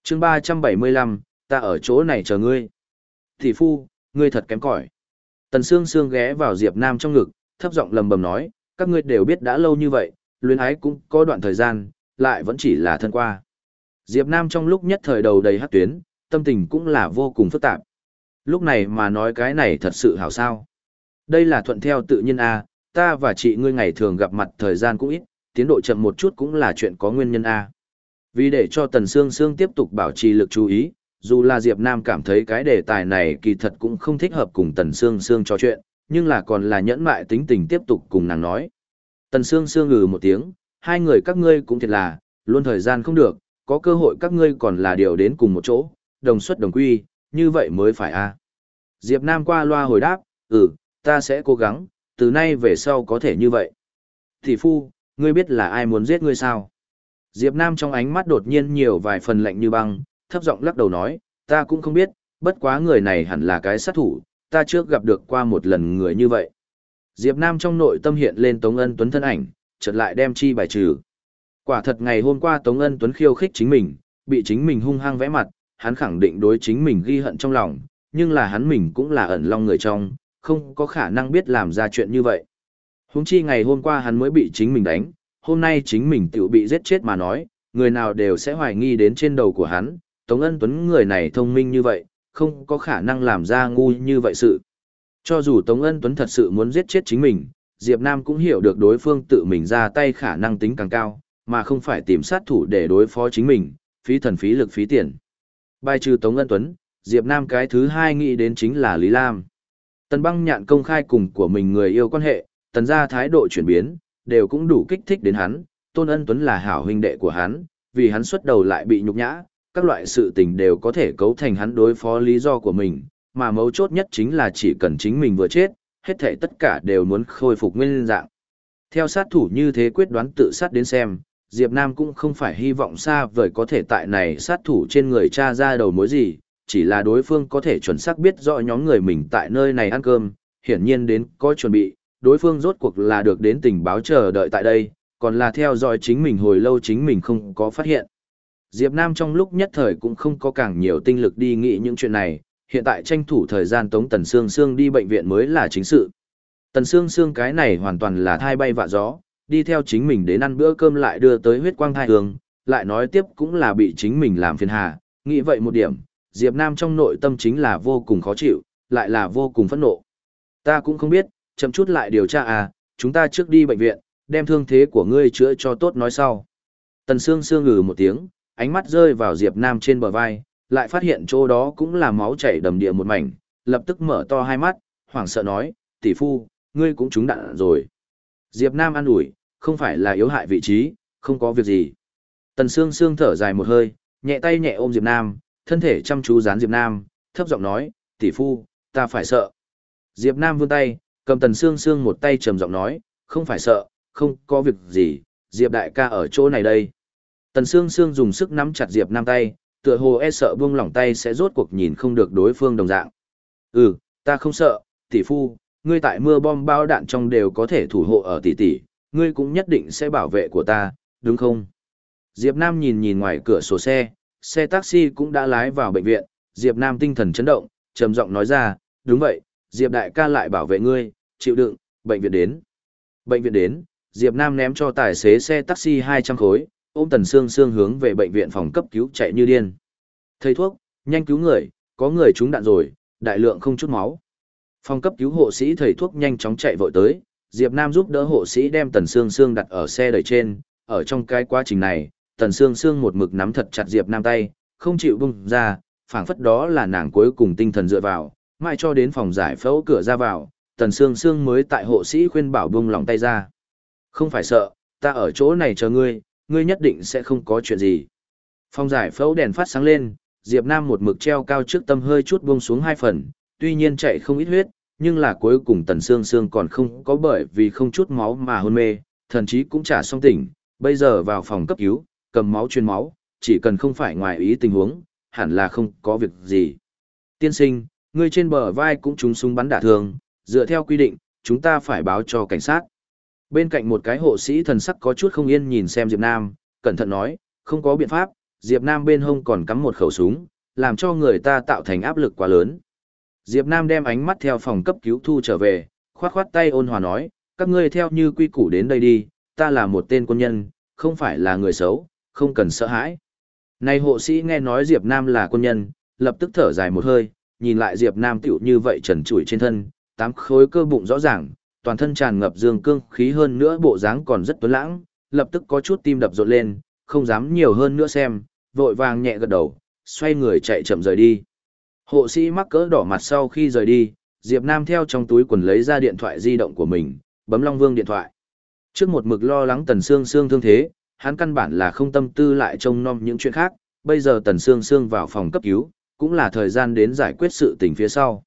chương 375, ta ở chỗ này chờ ngươi. Thì phu, ngươi thật kém cỏi. Tần Sương Sương ghé vào Diệp Nam trong ngực, thấp giọng lầm bầm nói, các ngươi đều biết đã lâu như vậy, luyến ái cũng có đoạn thời gian, lại vẫn chỉ là thân qua. Diệp Nam trong lúc nhất thời đầu đầy hát tuyến, tâm tình cũng là vô cùng phức tạp. Lúc này mà nói cái này thật sự hảo sao. Đây là thuận theo tự nhiên A, ta và chị ngươi ngày thường gặp mặt thời gian cũng ít, tiến độ chậm một chút cũng là chuyện có nguyên nhân A. Vì để cho Tần Sương Sương tiếp tục bảo trì lực chú ý, dù là Diệp Nam cảm thấy cái đề tài này kỳ thật cũng không thích hợp cùng Tần Sương Sương trò chuyện, nhưng là còn là nhẫn mại tính tình tiếp tục cùng nàng nói. Tần Sương Sương ngừ một tiếng, hai người các ngươi cũng thiệt là, luôn thời gian không được, có cơ hội các ngươi còn là điều đến cùng một chỗ, đồng xuất đồng quy, như vậy mới phải a. Diệp Nam qua loa hồi đáp, ừ, ta sẽ cố gắng, từ nay về sau có thể như vậy. Thị phu, ngươi biết là ai muốn giết ngươi sao? Diệp Nam trong ánh mắt đột nhiên nhiều vài phần lạnh như băng, thấp giọng lắc đầu nói, ta cũng không biết, bất quá người này hẳn là cái sát thủ, ta trước gặp được qua một lần người như vậy. Diệp Nam trong nội tâm hiện lên Tống Ân Tuấn thân ảnh, chợt lại đem chi bài trừ. Quả thật ngày hôm qua Tống Ân Tuấn khiêu khích chính mình, bị chính mình hung hăng vẽ mặt, hắn khẳng định đối chính mình ghi hận trong lòng, nhưng là hắn mình cũng là ẩn long người trong, không có khả năng biết làm ra chuyện như vậy. Húng chi ngày hôm qua hắn mới bị chính mình đánh, hôm nay chính mình tự bị giết chết mà nói, người nào đều sẽ hoài nghi đến trên đầu của hắn, Tống Ân Tuấn người này thông minh như vậy, không có khả năng làm ra ngu như vậy sự. Cho dù Tống Ân Tuấn thật sự muốn giết chết chính mình, Diệp Nam cũng hiểu được đối phương tự mình ra tay khả năng tính càng cao, mà không phải tìm sát thủ để đối phó chính mình, phí thần phí lực phí tiền. Bài trừ Tống Ân Tuấn, Diệp Nam cái thứ hai nghĩ đến chính là Lý Lam. Tần băng nhạn công khai cùng của mình người yêu quan hệ, tần gia thái độ chuyển biến, đều cũng đủ kích thích đến hắn, Tôn Ân Tuấn là hảo huynh đệ của hắn, vì hắn xuất đầu lại bị nhục nhã, các loại sự tình đều có thể cấu thành hắn đối phó lý do của mình, mà mấu chốt nhất chính là chỉ cần chính mình vừa chết, hết thảy tất cả đều muốn khôi phục nguyên dạng. Theo sát thủ như thế quyết đoán tự sát đến xem, Diệp Nam cũng không phải hy vọng xa vời có thể tại này sát thủ trên người cha ra đầu mối gì, chỉ là đối phương có thể chuẩn xác biết rõ nhóm người mình tại nơi này ăn cơm, hiển nhiên đến có chuẩn bị, đối phương rốt cuộc là được đến tình báo chờ đợi tại đây, còn là theo dõi chính mình hồi lâu chính mình không có phát hiện. Diệp Nam trong lúc nhất thời cũng không có càng nhiều tinh lực đi nghĩ những chuyện này, hiện tại tranh thủ thời gian Tống Tần Sương Sương đi bệnh viện mới là chính sự. Tần Sương Sương cái này hoàn toàn là thai bay vạ gió, đi theo chính mình đến ăn bữa cơm lại đưa tới huyết quang thai hương, lại nói tiếp cũng là bị chính mình làm phiền hà, nghĩ vậy một điểm, Diệp Nam trong nội tâm chính là vô cùng khó chịu, lại là vô cùng phẫn nộ. Ta cũng không biết, chậm chút lại điều tra à, chúng ta trước đi bệnh viện, đem thương thế của ngươi chữa cho tốt nói sau. Tần Sương Sương ngừ một tiếng, ánh mắt rơi vào Diệp Nam trên bờ vai, lại phát hiện chỗ đó cũng là máu chảy đầm địa một mảnh, lập tức mở to hai mắt, hoảng sợ nói, tỷ phu, ngươi cũng trúng đạn rồi. Diệp Nam an ủi, không phải là yếu hại vị trí, không có việc gì. Tần Sương Sương thở dài một hơi, nhẹ tay nhẹ ôm Diệp Nam, thân thể chăm chú dán Diệp Nam, thấp giọng nói, tỷ phu, ta phải sợ. Diệp Nam vươn tay, cầm Tần Sương Sương một tay trầm giọng nói, không phải sợ, không có việc gì, Diệp đại ca ở chỗ này đây. Tần Sương Sương dùng sức nắm chặt Diệp Nam tay, tựa hồ e sợ buông lỏng tay sẽ rốt cuộc nhìn không được đối phương đồng dạng. Ừ, ta không sợ, tỷ phu, ngươi tại mưa bom bao đạn trong đều có thể thủ hộ ở tỷ tỷ, ngươi cũng nhất định sẽ bảo vệ của ta, đúng không? Diệp Nam nhìn nhìn ngoài cửa sổ xe, xe taxi cũng đã lái vào bệnh viện, Diệp Nam tinh thần chấn động, trầm giọng nói ra, đúng vậy, Diệp đại ca lại bảo vệ ngươi, chịu đựng, bệnh viện đến. Bệnh viện đến, Diệp Nam ném cho tài xế xe taxi 200 khối, ôm Tần Sương Sương hướng về bệnh viện phòng cấp cứu chạy như điên. Thầy thuốc, nhanh cứu người, có người trúng đạn rồi, đại lượng không chút máu. Phòng cấp cứu hộ sĩ thầy thuốc nhanh chóng chạy vội tới, Diệp Nam giúp đỡ hộ sĩ đem Tần Sương Sương đặt ở xe đẩy trên, ở trong cái quá trình này, Tần Sương Sương một mực nắm thật chặt Diệp Nam tay, không chịu buông ra, phảng phất đó là nàng cuối cùng tinh thần dựa vào, mãi cho đến phòng giải phẫu cửa ra vào, Tần Sương Sương mới tại hộ sĩ khuyên bảo buông lòng tay ra. Không phải sợ, ta ở chỗ này chờ ngươi, ngươi nhất định sẽ không có chuyện gì. Phong giải phẫu đèn phát sáng lên, Diệp Nam một mực treo cao trước tâm hơi chút buông xuống hai phần, tuy nhiên chạy không ít huyết, nhưng là cuối cùng Tần xương xương còn không có bởi vì không chút máu mà hôn mê, thần chí cũng trả xong tỉnh, bây giờ vào phòng cấp cứu, cầm máu truyền máu, chỉ cần không phải ngoài ý tình huống, hẳn là không có việc gì. Tiên sinh, ngươi trên bờ vai cũng trúng súng bắn đả thương, dựa theo quy định, chúng ta phải báo cho cảnh sát. Bên cạnh một cái hộ sĩ thần sắc có chút không yên nhìn xem Diệp Nam, cẩn thận nói, không có biện pháp, Diệp Nam bên hông còn cắm một khẩu súng, làm cho người ta tạo thành áp lực quá lớn. Diệp Nam đem ánh mắt theo phòng cấp cứu thu trở về, khoát khoát tay ôn hòa nói, các ngươi theo như quy củ đến đây đi, ta là một tên quân nhân, không phải là người xấu, không cần sợ hãi. Này hộ sĩ nghe nói Diệp Nam là quân nhân, lập tức thở dài một hơi, nhìn lại Diệp Nam tiểu như vậy trần trụi trên thân, tám khối cơ bụng rõ ràng, toàn thân tràn ngập dương cương khí hơn nữa bộ dáng còn rất tuấn lãng, lập tức có chút tim đập rộn lên, không dám nhiều hơn nữa xem, vội vàng nhẹ gật đầu, xoay người chạy chậm rời đi. Hộ sĩ mắc cỡ đỏ mặt sau khi rời đi, Diệp Nam theo trong túi quần lấy ra điện thoại di động của mình, bấm Long Vương điện thoại. Trước một mực lo lắng Tần Sương Sương thương thế, hắn căn bản là không tâm tư lại trông nom những chuyện khác, bây giờ Tần Sương Sương vào phòng cấp cứu, cũng là thời gian đến giải quyết sự tình phía sau.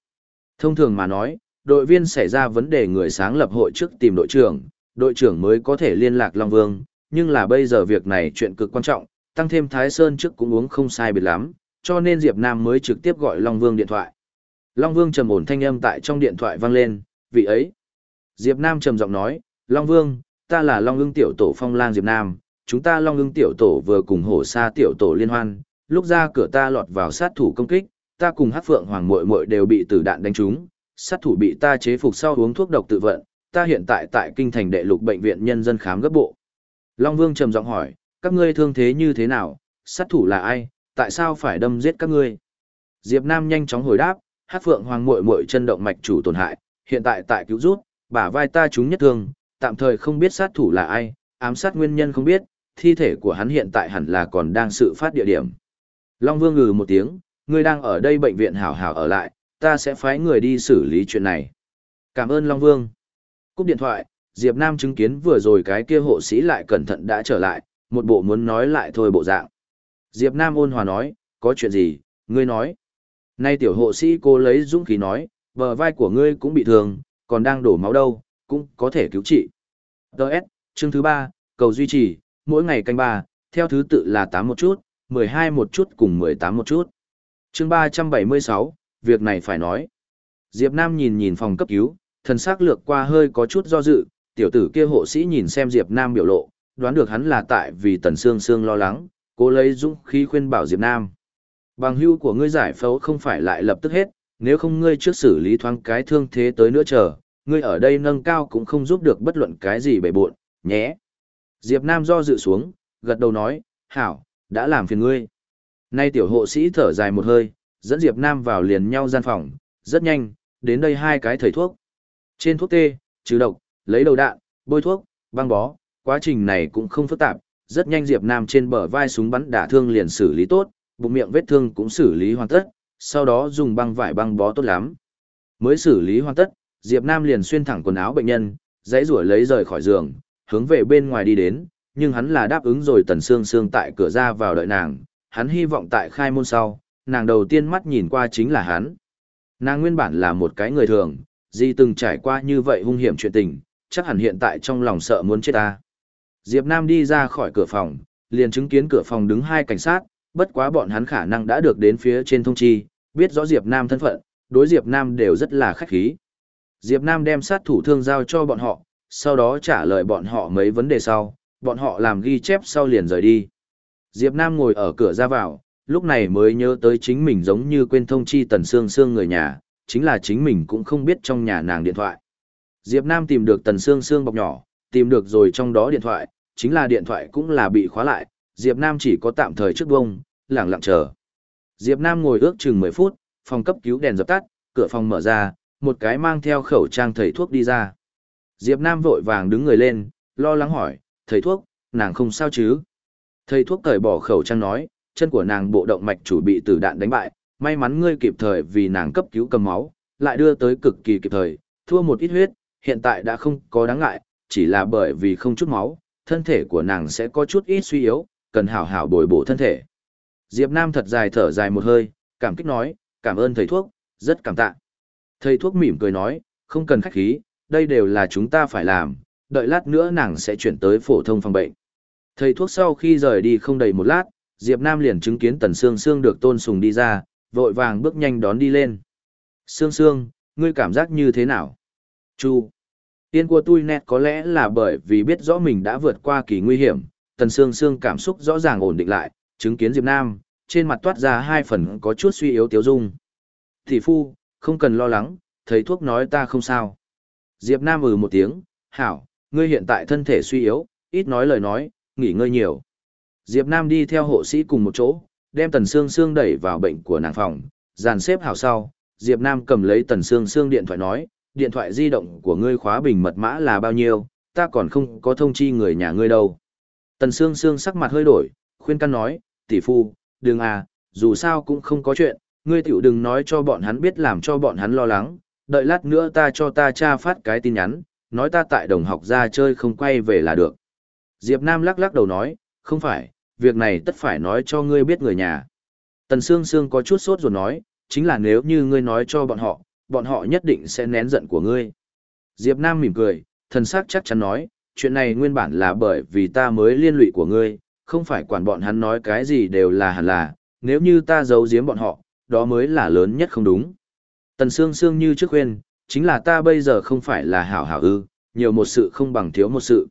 Thông thường mà nói, đội viên xảy ra vấn đề người sáng lập hội trước tìm đội trưởng, đội trưởng mới có thể liên lạc Long Vương, nhưng là bây giờ việc này chuyện cực quan trọng, tăng thêm Thái Sơn trước cũng uống không sai biệt lắm, cho nên Diệp Nam mới trực tiếp gọi Long Vương điện thoại. Long Vương trầm ổn thanh âm tại trong điện thoại vang lên, vị ấy. Diệp Nam trầm giọng nói, Long Vương, ta là Long ưng tiểu tổ phong lang Diệp Nam, chúng ta Long ưng tiểu tổ vừa cùng hổ sa tiểu tổ liên hoan, lúc ra cửa ta lọt vào sát thủ công kích, ta cùng Hắc Phượng Hoàng muội muội đều bị tử đạn đánh trúng, sát thủ bị ta chế phục sau uống thuốc độc tự vận, ta hiện tại tại kinh thành đệ lục bệnh viện nhân dân khám gấp bộ. Long Vương trầm giọng hỏi, các ngươi thương thế như thế nào, sát thủ là ai, tại sao phải đâm giết các ngươi? Diệp Nam nhanh chóng hồi đáp, Hắc Phượng Hoàng muội muội chân động mạch chủ tổn hại, hiện tại tại cứu rút, bả vai ta chúng nhất thương, tạm thời không biết sát thủ là ai, ám sát nguyên nhân không biết, thi thể của hắn hiện tại hẳn là còn đang sự phát địa điểm. Long Vương ngừ một tiếng, ngươi đang ở đây bệnh viện hảo hảo ở lại, ta sẽ phái người đi xử lý chuyện này. Cảm ơn Long Vương. Cúp điện thoại, Diệp Nam chứng kiến vừa rồi cái kia hộ sĩ lại cẩn thận đã trở lại, một bộ muốn nói lại thôi bộ dạng. Diệp Nam ôn hòa nói, có chuyện gì, ngươi nói. Nay tiểu hộ sĩ cô lấy dũng khí nói, bờ vai của ngươi cũng bị thương, còn đang đổ máu đâu, cũng có thể cứu trị. Đợt, chương thứ ba, cầu duy trì, mỗi ngày canh ba, theo thứ tự là 8 một chút, 12 một chút cùng 18 một chút. Chương 376, việc này phải nói. Diệp Nam nhìn nhìn phòng cấp cứu, thần sắc lược qua hơi có chút do dự, tiểu tử kia hộ sĩ nhìn xem Diệp Nam biểu lộ, đoán được hắn là tại vì Tần Sương Sương lo lắng, cố lấy dũng khí khuyên bảo Diệp Nam. Bằng hữu của ngươi giải phẫu không phải lại lập tức hết, nếu không ngươi trước xử lý thoáng cái thương thế tới nữa chờ, ngươi ở đây nâng cao cũng không giúp được bất luận cái gì bể buộn, nhé. Diệp Nam do dự xuống, gật đầu nói, hảo, đã làm phiền ngươi. Nay tiểu hộ sĩ thở dài một hơi, dẫn Diệp Nam vào liền nhau gian phòng, rất nhanh, đến đây hai cái thầy thuốc. Trên thuốc tê, trừ độc, lấy đầu đạn, bôi thuốc, băng bó, quá trình này cũng không phức tạp, rất nhanh Diệp Nam trên bờ vai súng bắn đả thương liền xử lý tốt, bụng miệng vết thương cũng xử lý hoàn tất, sau đó dùng băng vải băng bó tốt lắm. Mới xử lý hoàn tất, Diệp Nam liền xuyên thẳng quần áo bệnh nhân, dãy rủa lấy rời khỏi giường, hướng về bên ngoài đi đến, nhưng hắn là đáp ứng rồi Tần Sương Sương tại cửa ra vào đợi nàng, hắn hy vọng tại khai môn sau, nàng đầu tiên mắt nhìn qua chính là hắn. Nàng nguyên bản là một cái người thường, gì từng trải qua như vậy hung hiểm chuyện tình, chắc hẳn hiện tại trong lòng sợ muốn chết ta. Diệp Nam đi ra khỏi cửa phòng, liền chứng kiến cửa phòng đứng hai cảnh sát, bất quá bọn hắn khả năng đã được đến phía trên thông chi, biết rõ Diệp Nam thân phận, đối Diệp Nam đều rất là khách khí. Diệp Nam đem sát thủ thương giao cho bọn họ, sau đó trả lời bọn họ mấy vấn đề sau, bọn họ làm ghi chép sau liền rời đi. Diệp Nam ngồi ở cửa ra vào, lúc này mới nhớ tới chính mình giống như quên thông chi Tần Sương Sương người nhà, chính là chính mình cũng không biết trong nhà nàng điện thoại. Diệp Nam tìm được Tần Sương Sương bọc nhỏ, tìm được rồi trong đó điện thoại, chính là điện thoại cũng là bị khóa lại, Diệp Nam chỉ có tạm thời trước bông, lẳng lặng chờ. Diệp Nam ngồi ước chừng 10 phút, phòng cấp cứu đèn dập tắt, cửa phòng mở ra, một cái mang theo khẩu trang thầy thuốc đi ra. Diệp Nam vội vàng đứng người lên, lo lắng hỏi, thầy thuốc, nàng không sao chứ? Thầy thuốc cởi bỏ khẩu trang nói, chân của nàng bộ động mạch chủ bị tử đạn đánh bại, may mắn ngươi kịp thời vì nàng cấp cứu cầm máu, lại đưa tới cực kỳ kịp thời, thua một ít huyết, hiện tại đã không có đáng ngại, chỉ là bởi vì không chút máu, thân thể của nàng sẽ có chút ít suy yếu, cần hảo hảo bồi bổ thân thể. Diệp Nam thật dài thở dài một hơi, cảm kích nói, cảm ơn thầy thuốc, rất cảm tạ. Thầy thuốc mỉm cười nói, không cần khách khí, đây đều là chúng ta phải làm, đợi lát nữa nàng sẽ chuyển tới phổ thông phòng bệnh. Thầy thuốc sau khi rời đi không đầy một lát, Diệp Nam liền chứng kiến Tần Sương Sương được tôn sùng đi ra, vội vàng bước nhanh đón đi lên. Sương Sương, ngươi cảm giác như thế nào? Chu. Tiên của tôi nét có lẽ là bởi vì biết rõ mình đã vượt qua kỳ nguy hiểm, Tần Sương Sương cảm xúc rõ ràng ổn định lại, chứng kiến Diệp Nam, trên mặt toát ra hai phần có chút suy yếu tiếu dung. Thị phu, không cần lo lắng, thầy thuốc nói ta không sao. Diệp Nam ừ một tiếng, hảo, ngươi hiện tại thân thể suy yếu, ít nói lời nói, nghỉ ngơi nhiều. Diệp Nam đi theo hộ sĩ cùng một chỗ, đem Tần Sương Sương đẩy vào bệnh của nàng phòng, dàn xếp hảo sau, Diệp Nam cầm lấy Tần Sương Sương điện thoại nói, điện thoại di động của ngươi khóa bình mật mã là bao nhiêu, ta còn không có thông chi người nhà ngươi đâu. Tần Sương Sương sắc mặt hơi đổi, khuyên can nói, tỷ phu, đừng à, dù sao cũng không có chuyện, ngươi tiểu đừng nói cho bọn hắn biết làm cho bọn hắn lo lắng, đợi lát nữa ta cho ta cha phát cái tin nhắn, nói ta tại đồng học ra chơi không quay về là được. Diệp Nam lắc lắc đầu nói, không phải, việc này tất phải nói cho ngươi biết người nhà. Tần Sương Sương có chút sốt rồi nói, chính là nếu như ngươi nói cho bọn họ, bọn họ nhất định sẽ nén giận của ngươi. Diệp Nam mỉm cười, thần sắc chắc chắn nói, chuyện này nguyên bản là bởi vì ta mới liên lụy của ngươi, không phải quản bọn hắn nói cái gì đều là hẳn là, nếu như ta giấu giếm bọn họ, đó mới là lớn nhất không đúng. Tần Sương Sương như trước khuyên, chính là ta bây giờ không phải là hảo hảo ư, nhiều một sự không bằng thiếu một sự.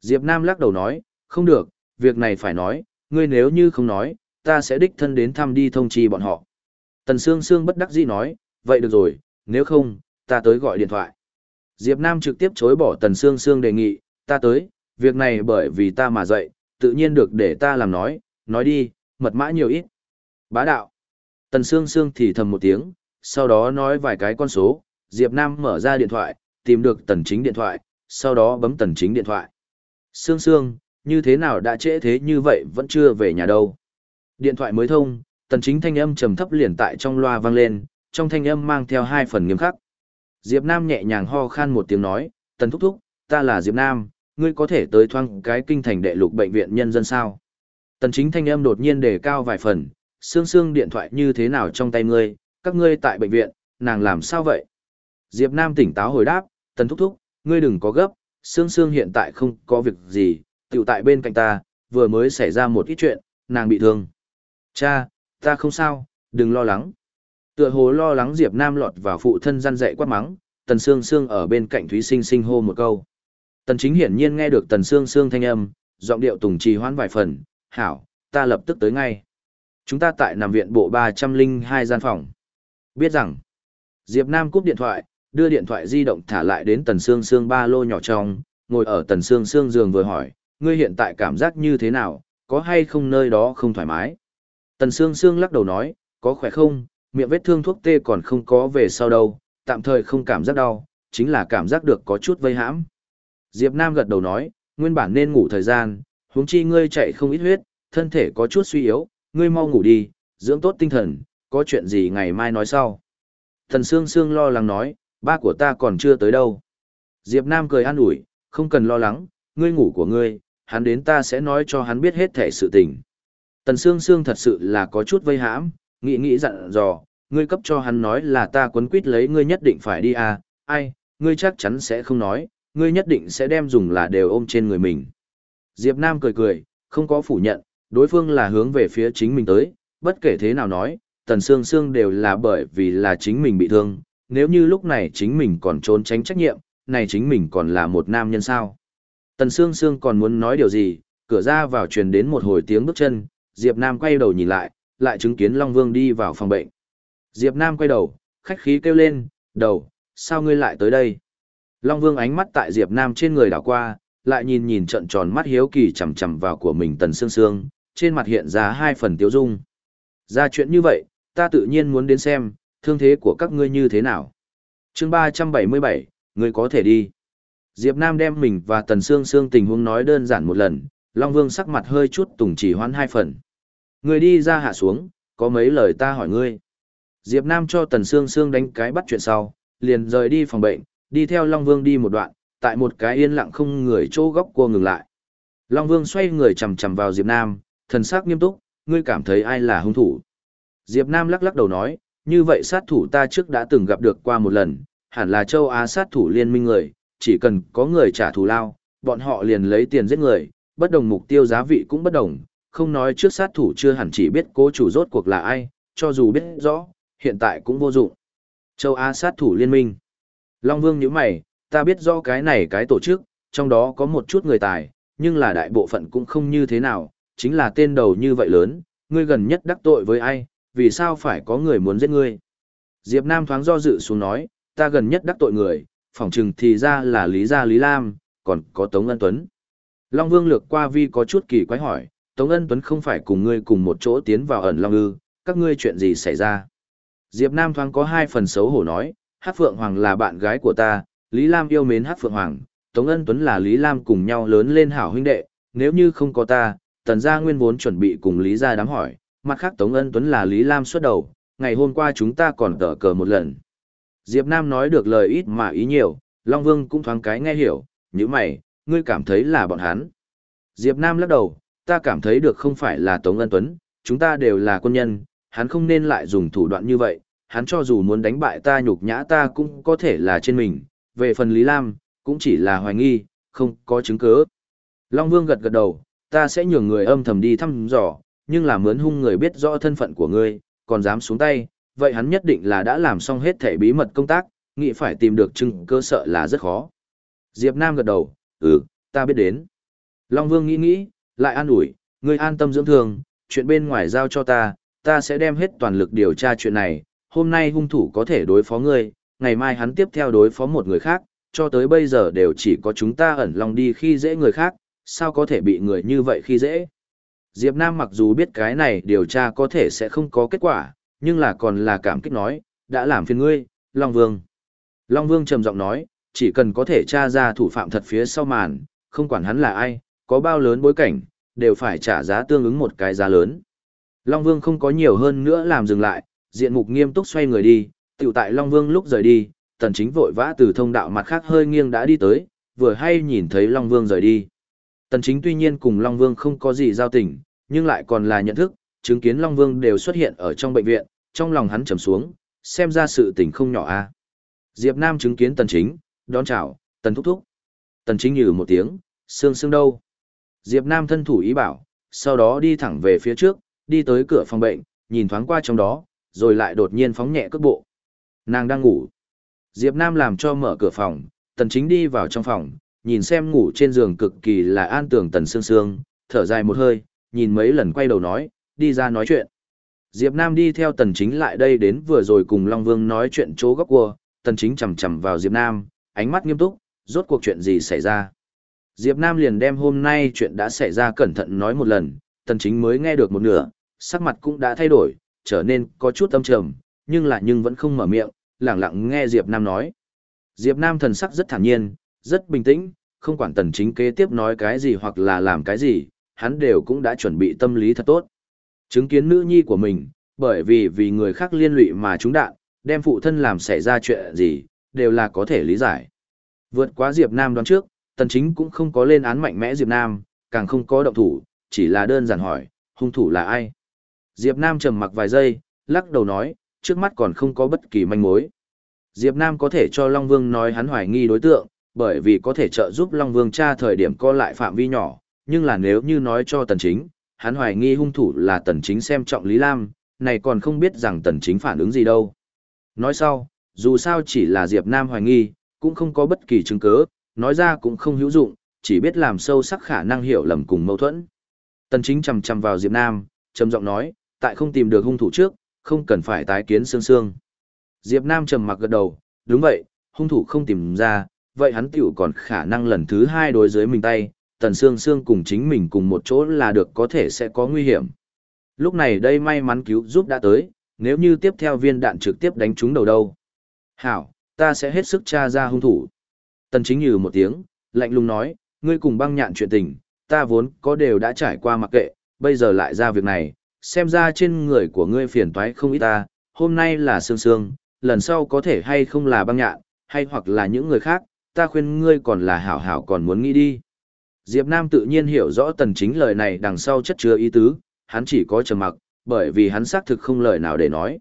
Diệp Nam lắc đầu nói, không được, việc này phải nói, ngươi nếu như không nói, ta sẽ đích thân đến thăm đi thông chi bọn họ. Tần Sương Sương bất đắc dĩ nói, vậy được rồi, nếu không, ta tới gọi điện thoại. Diệp Nam trực tiếp chối bỏ Tần Sương Sương đề nghị, ta tới, việc này bởi vì ta mà dậy, tự nhiên được để ta làm nói, nói đi, mật mã nhiều ít. Bá đạo. Tần Sương Sương thì thầm một tiếng, sau đó nói vài cái con số, Diệp Nam mở ra điện thoại, tìm được tần chính điện thoại, sau đó bấm tần chính điện thoại. Sương Sương, như thế nào đã trễ thế như vậy vẫn chưa về nhà đâu. Điện thoại mới thông, tần chính thanh âm trầm thấp liền tại trong loa vang lên, trong thanh âm mang theo hai phần nghiêm khắc. Diệp Nam nhẹ nhàng ho khan một tiếng nói, tần thúc thúc, ta là Diệp Nam, ngươi có thể tới thoang cái kinh thành đệ lục bệnh viện nhân dân sao. Tần chính thanh âm đột nhiên đề cao vài phần, xương xương điện thoại như thế nào trong tay ngươi, các ngươi tại bệnh viện, nàng làm sao vậy? Diệp Nam tỉnh táo hồi đáp, tần thúc thúc, ngươi đừng có gấp, xương xương hiện tại không có việc gì, tiểu tại bên cạnh ta, vừa mới xảy ra một ít chuyện, nàng bị thương. Cha, ta không sao, đừng lo lắng. Tựa hồ lo lắng Diệp Nam lọt vào phụ thân gian dạy quát mắng, Tần Sương Sương ở bên cạnh Thúy Sinh Sinh hô một câu. Tần Chính hiển nhiên nghe được Tần Sương Sương thanh âm, giọng điệu tùng trì hoãn vài phần, "Hảo, ta lập tức tới ngay." Chúng ta tại nằm viện bộ 302 gian phòng. Biết rằng, Diệp Nam cúp điện thoại, đưa điện thoại di động thả lại đến Tần Sương Sương ba lô nhỏ trong, ngồi ở Tần Sương Sương giường vừa hỏi, ngươi hiện tại cảm giác như thế nào, có hay không nơi đó không thoải mái? Tần Sương Sương lắc đầu nói, có khỏe không, miệng vết thương thuốc tê còn không có về sau đâu, tạm thời không cảm giác đau, chính là cảm giác được có chút vây hãm. Diệp Nam gật đầu nói, nguyên bản nên ngủ thời gian, huống chi ngươi chạy không ít huyết, thân thể có chút suy yếu, ngươi mau ngủ đi, dưỡng tốt tinh thần, có chuyện gì ngày mai nói sau. Thần Sương Sương lo lắng nói, ba của ta còn chưa tới đâu. Diệp Nam cười an ủi, không cần lo lắng, ngươi ngủ của ngươi, hắn đến ta sẽ nói cho hắn biết hết thể sự tình. Tần Sương Sương thật sự là có chút vây hãm, nghĩ nghĩ dặn dò, ngươi cấp cho hắn nói là ta quấn quýt lấy ngươi nhất định phải đi à, ai, ngươi chắc chắn sẽ không nói, ngươi nhất định sẽ đem dùng là đều ôm trên người mình. Diệp Nam cười cười, không có phủ nhận, đối phương là hướng về phía chính mình tới, bất kể thế nào nói, Tần Sương Sương đều là bởi vì là chính mình bị thương, nếu như lúc này chính mình còn trốn tránh trách nhiệm, này chính mình còn là một nam nhân sao. Tần Sương Sương còn muốn nói điều gì, cửa ra vào truyền đến một hồi tiếng bước chân, Diệp Nam quay đầu nhìn lại, lại chứng kiến Long Vương đi vào phòng bệnh. Diệp Nam quay đầu, khách khí kêu lên, đầu, sao ngươi lại tới đây? Long Vương ánh mắt tại Diệp Nam trên người đảo qua, lại nhìn nhìn trận tròn mắt hiếu kỳ chằm chằm vào của mình Tần Sương Sương, trên mặt hiện ra hai phần tiêu dung. Ra chuyện như vậy, ta tự nhiên muốn đến xem, thương thế của các ngươi như thế nào. Chương 377, ngươi có thể đi. Diệp Nam đem mình và Tần Sương Sương tình huống nói đơn giản một lần, Long Vương sắc mặt hơi chút tùng chỉ hoãn hai phần. người đi ra hạ xuống, có mấy lời ta hỏi ngươi. Diệp Nam cho Tần Sương Sương đánh cái bắt chuyện sau, liền rời đi phòng bệnh, đi theo Long Vương đi một đoạn, tại một cái yên lặng không người chỗ góc cua ngừng lại. Long Vương xoay người chầm chầm vào Diệp Nam, thần sắc nghiêm túc, ngươi cảm thấy ai là hung thủ. Diệp Nam lắc lắc đầu nói, như vậy sát thủ ta trước đã từng gặp được qua một lần, hẳn là châu Á sát thủ liên minh người, chỉ cần có người trả thù lao, bọn họ liền lấy tiền giết người, bất đồng mục tiêu giá vị cũng bất đồng, không nói trước sát thủ chưa hẳn chỉ biết cố chủ rốt cuộc là ai, cho dù biết rõ, hiện tại cũng vô dụng. Châu Á sát thủ liên minh. Long Vương nhíu mày, ta biết rõ cái này cái tổ chức, trong đó có một chút người tài, nhưng là đại bộ phận cũng không như thế nào, chính là tên đầu như vậy lớn, ngươi gần nhất đắc tội với ai, vì sao phải có người muốn giết ngươi. Diệp Nam thoáng do dự xuống nói, ta gần nhất đắc tội người, phỏng chừng thì ra là Lý Gia Lý Lam, còn có Tống Ân Tuấn. Long Vương lược qua vi có chút kỳ quái hỏi, Tống Ân Tuấn không phải cùng ngươi cùng một chỗ tiến vào ẩn Long ư, các ngươi chuyện gì xảy ra? Diệp Nam thoáng có hai phần xấu hổ nói, Hát Phượng Hoàng là bạn gái của ta, Lý Lam yêu mến Hát Phượng Hoàng, Tống Ân Tuấn là Lý Lam cùng nhau lớn lên hảo huynh đệ, nếu như không có ta, tần gia nguyên vốn chuẩn bị cùng Lý gia đám hỏi, mặt khác Tống Ân Tuấn là Lý Lam xuất đầu, ngày hôm qua chúng ta còn tở cờ một lần. Diệp Nam nói được lời ít mà ý nhiều, Long Vương cũng thoáng cái nghe hiểu, như mày, ngươi cảm thấy là bọn hắn. Diệp Nam lắc đầu, ta cảm thấy được không phải là Tống Ân Tuấn, chúng ta đều là quân nhân, hắn không nên lại dùng thủ đoạn như vậy, hắn cho dù muốn đánh bại ta nhục nhã ta cũng có thể là trên mình, về phần Lý Lam, cũng chỉ là hoài nghi, không có chứng cứ. Long Vương gật gật đầu, ta sẽ nhường người âm thầm đi thăm dò, nhưng là mướn hung người biết rõ thân phận của ngươi, còn dám xuống tay, vậy hắn nhất định là đã làm xong hết thể bí mật công tác, nghĩ phải tìm được chứng cơ sợ là rất khó. Diệp Nam gật đầu, ừ, ta biết đến. Long Vương nghĩ nghĩ, lại an ủi, ngươi an tâm dưỡng thương, chuyện bên ngoài giao cho ta, ta sẽ đem hết toàn lực điều tra chuyện này, hôm nay hung thủ có thể đối phó ngươi, ngày mai hắn tiếp theo đối phó một người khác, cho tới bây giờ đều chỉ có chúng ta ẩn lòng đi khi dễ người khác, sao có thể bị người như vậy khi dễ. Diệp Nam mặc dù biết cái này điều tra có thể sẽ không có kết quả, nhưng là còn là cảm kích nói, đã làm phiền ngươi, Long Vương. Long Vương trầm giọng nói, chỉ cần có thể tra ra thủ phạm thật phía sau màn, không quản hắn là ai, có bao lớn bối cảnh, đều phải trả giá tương ứng một cái giá lớn. Long Vương không có nhiều hơn nữa làm dừng lại, diện mục nghiêm túc xoay người đi, tiểu tại Long Vương lúc rời đi, tần chính vội vã từ thông đạo mặt khác hơi nghiêng đã đi tới, vừa hay nhìn thấy Long Vương rời đi. Tần chính tuy nhiên cùng Long Vương không có gì giao tình, nhưng lại còn là nhận thức, chứng kiến Long Vương đều xuất hiện ở trong bệnh viện, trong lòng hắn trầm xuống, xem ra sự tình không nhỏ a. Diệp Nam chứng kiến tần chính, đón chào, tần thúc thúc. Tần chính nhừ một tiếng, xương xương đâu. Diệp Nam thân thủ ý bảo, sau đó đi thẳng về phía trước, đi tới cửa phòng bệnh, nhìn thoáng qua trong đó, rồi lại đột nhiên phóng nhẹ cước bộ. Nàng đang ngủ. Diệp Nam làm cho mở cửa phòng, tần chính đi vào trong phòng, nhìn xem ngủ trên giường cực kỳ là an tường tần sương sương, thở dài một hơi, nhìn mấy lần quay đầu nói, đi ra nói chuyện. Diệp Nam đi theo tần chính lại đây đến vừa rồi cùng Long Vương nói chuyện chỗ góc cua, tần chính chầm chầm vào Diệp Nam, ánh mắt nghiêm túc, rốt cuộc chuyện gì xảy ra. Diệp Nam liền đem hôm nay chuyện đã xảy ra cẩn thận nói một lần, tần chính mới nghe được một nửa, sắc mặt cũng đã thay đổi, trở nên có chút âm trầm, nhưng lại nhưng vẫn không mở miệng, lặng lặng nghe Diệp Nam nói. Diệp Nam thần sắc rất thản nhiên, rất bình tĩnh, không quản tần chính kế tiếp nói cái gì hoặc là làm cái gì, hắn đều cũng đã chuẩn bị tâm lý thật tốt. Chứng kiến nữ nhi của mình, bởi vì vì người khác liên lụy mà chúng đạn, đem phụ thân làm xảy ra chuyện gì, đều là có thể lý giải. Vượt quá Diệp Nam đoán trước, tần chính cũng không có lên án mạnh mẽ Diệp Nam, càng không có động thủ, chỉ là đơn giản hỏi, hung thủ là ai? Diệp Nam trầm mặc vài giây, lắc đầu nói, trước mắt còn không có bất kỳ manh mối. Diệp Nam có thể cho Long Vương nói hắn hoài nghi đối tượng, bởi vì có thể trợ giúp Long Vương tra thời điểm co lại phạm vi nhỏ, nhưng là nếu như nói cho Tần Chính, hắn hoài nghi hung thủ là Tần Chính xem trọng Lý Lam, này còn không biết rằng Tần Chính phản ứng gì đâu. Nói sau, dù sao chỉ là Diệp Nam hoài nghi, cũng không có bất kỳ chứng cứ, nói ra cũng không hữu dụng, chỉ biết làm sâu sắc khả năng hiểu lầm cùng mâu thuẫn. Tần Chính chầm chầm vào Diệp Nam, trầm giọng nói, tại không tìm được hung thủ trước, không cần phải tái kiến xương xương. Diệp Nam trầm mặc gật đầu, đúng vậy, hung thủ không tìm ra, vậy hắn tiểu còn khả năng lần thứ hai đối dưới mình tay, tần xương xương cùng chính mình cùng một chỗ là được có thể sẽ có nguy hiểm. Lúc này đây may mắn cứu giúp đã tới, nếu như tiếp theo viên đạn trực tiếp đánh trúng đầu đâu. Hảo, ta sẽ hết sức tra ra hung thủ. Tần chính nhừ một tiếng, lạnh lùng nói, ngươi cùng băng nhạn chuyện tình, ta vốn có đều đã trải qua mặc kệ, bây giờ lại ra việc này, xem ra trên người của ngươi phiền toái không ít ta, hôm nay là sương sương, lần sau có thể hay không là băng nhạn, hay hoặc là những người khác, ta khuyên ngươi còn là hảo hảo còn muốn nghĩ đi. Diệp Nam tự nhiên hiểu rõ tần chính lời này đằng sau chất chứa ý tứ, hắn chỉ có trầm mặc, bởi vì hắn xác thực không lời nào để nói.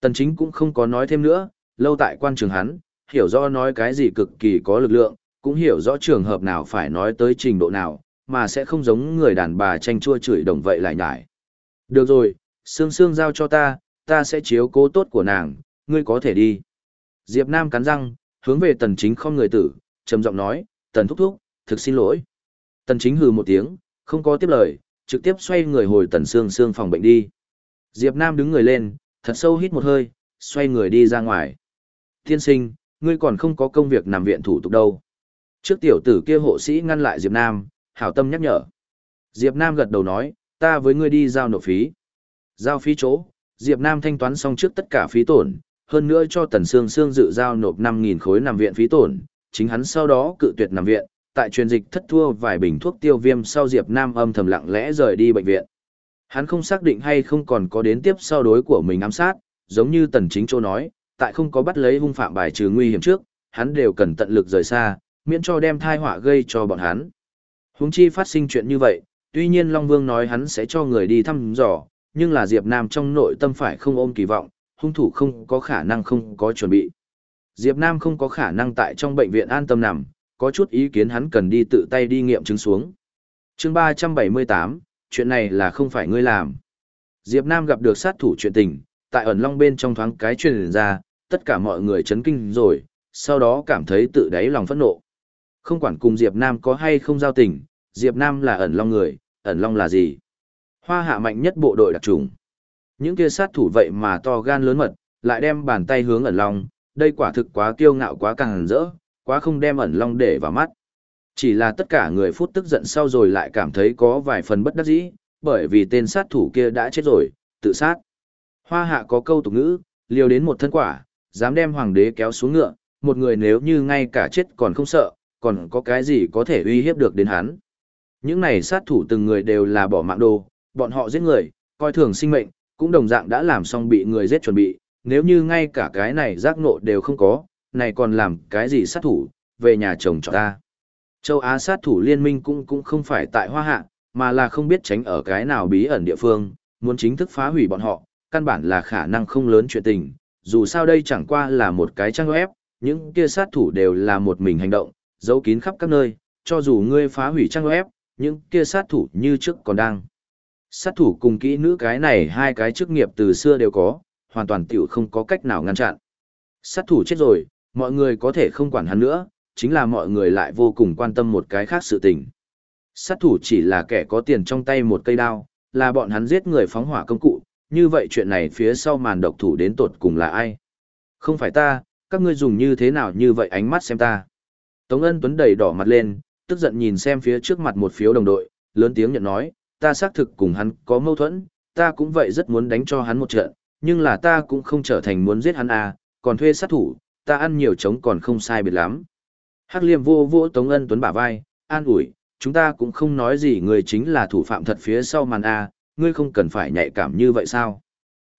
Tần chính cũng không có nói thêm nữa, lâu tại quan trường hắn, hiểu rõ nói cái gì cực kỳ có lực lượng, cũng hiểu rõ trường hợp nào phải nói tới trình độ nào, mà sẽ không giống người đàn bà tranh chua chửi đồng vậy lại nhải. Được rồi, Sương Sương giao cho ta, ta sẽ chiếu cố tốt của nàng, ngươi có thể đi. Diệp Nam cắn răng, hướng về tần chính không người tử, trầm giọng nói, tần thúc thúc, thực xin lỗi. Tần chính hừ một tiếng, không có tiếp lời, trực tiếp xoay người hồi tần Sương Sương phòng bệnh đi. Diệp Nam đứng người lên, thật sâu hít một hơi, xoay người đi ra ngoài. Thiên sinh, ngươi còn không có công việc nằm viện thủ tục đâu. Trước tiểu tử kia hộ sĩ ngăn lại Diệp Nam, hảo tâm nhắc nhở. Diệp Nam gật đầu nói, ta với ngươi đi giao nộp phí. Giao phí chỗ, Diệp Nam thanh toán xong trước tất cả phí tổn, hơn nữa cho Tần Sương Sương dự giao nộp 5.000 khối nằm viện phí tổn, chính hắn sau đó cự tuyệt nằm viện, tại truyền dịch thất thua vài bình thuốc tiêu viêm sau Diệp Nam âm thầm lặng lẽ rời đi bệnh viện. Hắn không xác định hay không còn có đến tiếp sau đối của mình ám sát, giống như Tần Chính Châu nói, tại không có bắt lấy hung phạm bài trừ nguy hiểm trước, hắn đều cần tận lực rời xa, miễn cho đem tai họa gây cho bọn hắn. Huống chi phát sinh chuyện như vậy, tuy nhiên Long Vương nói hắn sẽ cho người đi thăm dò, nhưng là Diệp Nam trong nội tâm phải không ôm kỳ vọng, hung thủ không có khả năng không có chuẩn bị. Diệp Nam không có khả năng tại trong bệnh viện an tâm nằm, có chút ý kiến hắn cần đi tự tay đi nghiệm chứng xuống. Chương 378, chuyện này là không phải ngươi làm. Diệp Nam gặp được sát thủ chuyện tình, tại ẩn long bên trong thoáng cái truyền ra, tất cả mọi người chấn kinh rồi, sau đó cảm thấy tự đáy lòng phẫn nộ. Không quản cùng Diệp Nam có hay không giao tình, Diệp Nam là ẩn long người, ẩn long là gì? Hoa hạ mạnh nhất bộ đội đặc trùng. Những kia sát thủ vậy mà to gan lớn mật, lại đem bàn tay hướng ẩn long, đây quả thực quá kiêu ngạo quá càng rỡ, quá không đem ẩn long để vào mắt. Chỉ là tất cả người phút tức giận sau rồi lại cảm thấy có vài phần bất đắc dĩ, bởi vì tên sát thủ kia đã chết rồi, tự sát. Hoa hạ có câu tục ngữ, liều đến một thân quả, dám đem hoàng đế kéo xuống ngựa, một người nếu như ngay cả chết còn không sợ, còn có cái gì có thể uy hiếp được đến hắn. Những này sát thủ từng người đều là bỏ mạng đồ, bọn họ giết người, coi thường sinh mệnh, cũng đồng dạng đã làm xong bị người giết chuẩn bị, nếu như ngay cả cái này giác ngộ đều không có, này còn làm cái gì sát thủ, về nhà chồng cho ta. Châu Á sát thủ liên minh cũng cũng không phải tại Hoa Hạ, mà là không biết tránh ở cái nào bí ẩn địa phương, muốn chính thức phá hủy bọn họ, căn bản là khả năng không lớn chuyện tình, dù sao đây chẳng qua là một cái trang web, những kia sát thủ đều là một mình hành động, giấu kín khắp các nơi, cho dù ngươi phá hủy trang web, những kia sát thủ như trước còn đang. Sát thủ cùng kỹ nữ cái này hai cái chức nghiệp từ xưa đều có, hoàn toàn tiểu không có cách nào ngăn chặn. Sát thủ chết rồi, mọi người có thể không quản hắn nữa, chính là mọi người lại vô cùng quan tâm một cái khác sự tình. Sát thủ chỉ là kẻ có tiền trong tay một cây đao, là bọn hắn giết người phóng hỏa công cụ, như vậy chuyện này phía sau màn độc thủ đến tột cùng là ai? Không phải ta, các ngươi dùng như thế nào như vậy ánh mắt xem ta. Tống ân tuấn đầy đỏ mặt lên, tức giận nhìn xem phía trước mặt một phiếu đồng đội, lớn tiếng nhận nói, ta xác thực cùng hắn có mâu thuẫn, ta cũng vậy rất muốn đánh cho hắn một trận, nhưng là ta cũng không trở thành muốn giết hắn à, còn thuê sát thủ, ta ăn nhiều trống còn không sai biệt lắm. Hắc liêm vô vô Tống ân tuấn bả vai, an ủi, chúng ta cũng không nói gì người chính là thủ phạm thật phía sau màn A, ngươi không cần phải nhạy cảm như vậy sao?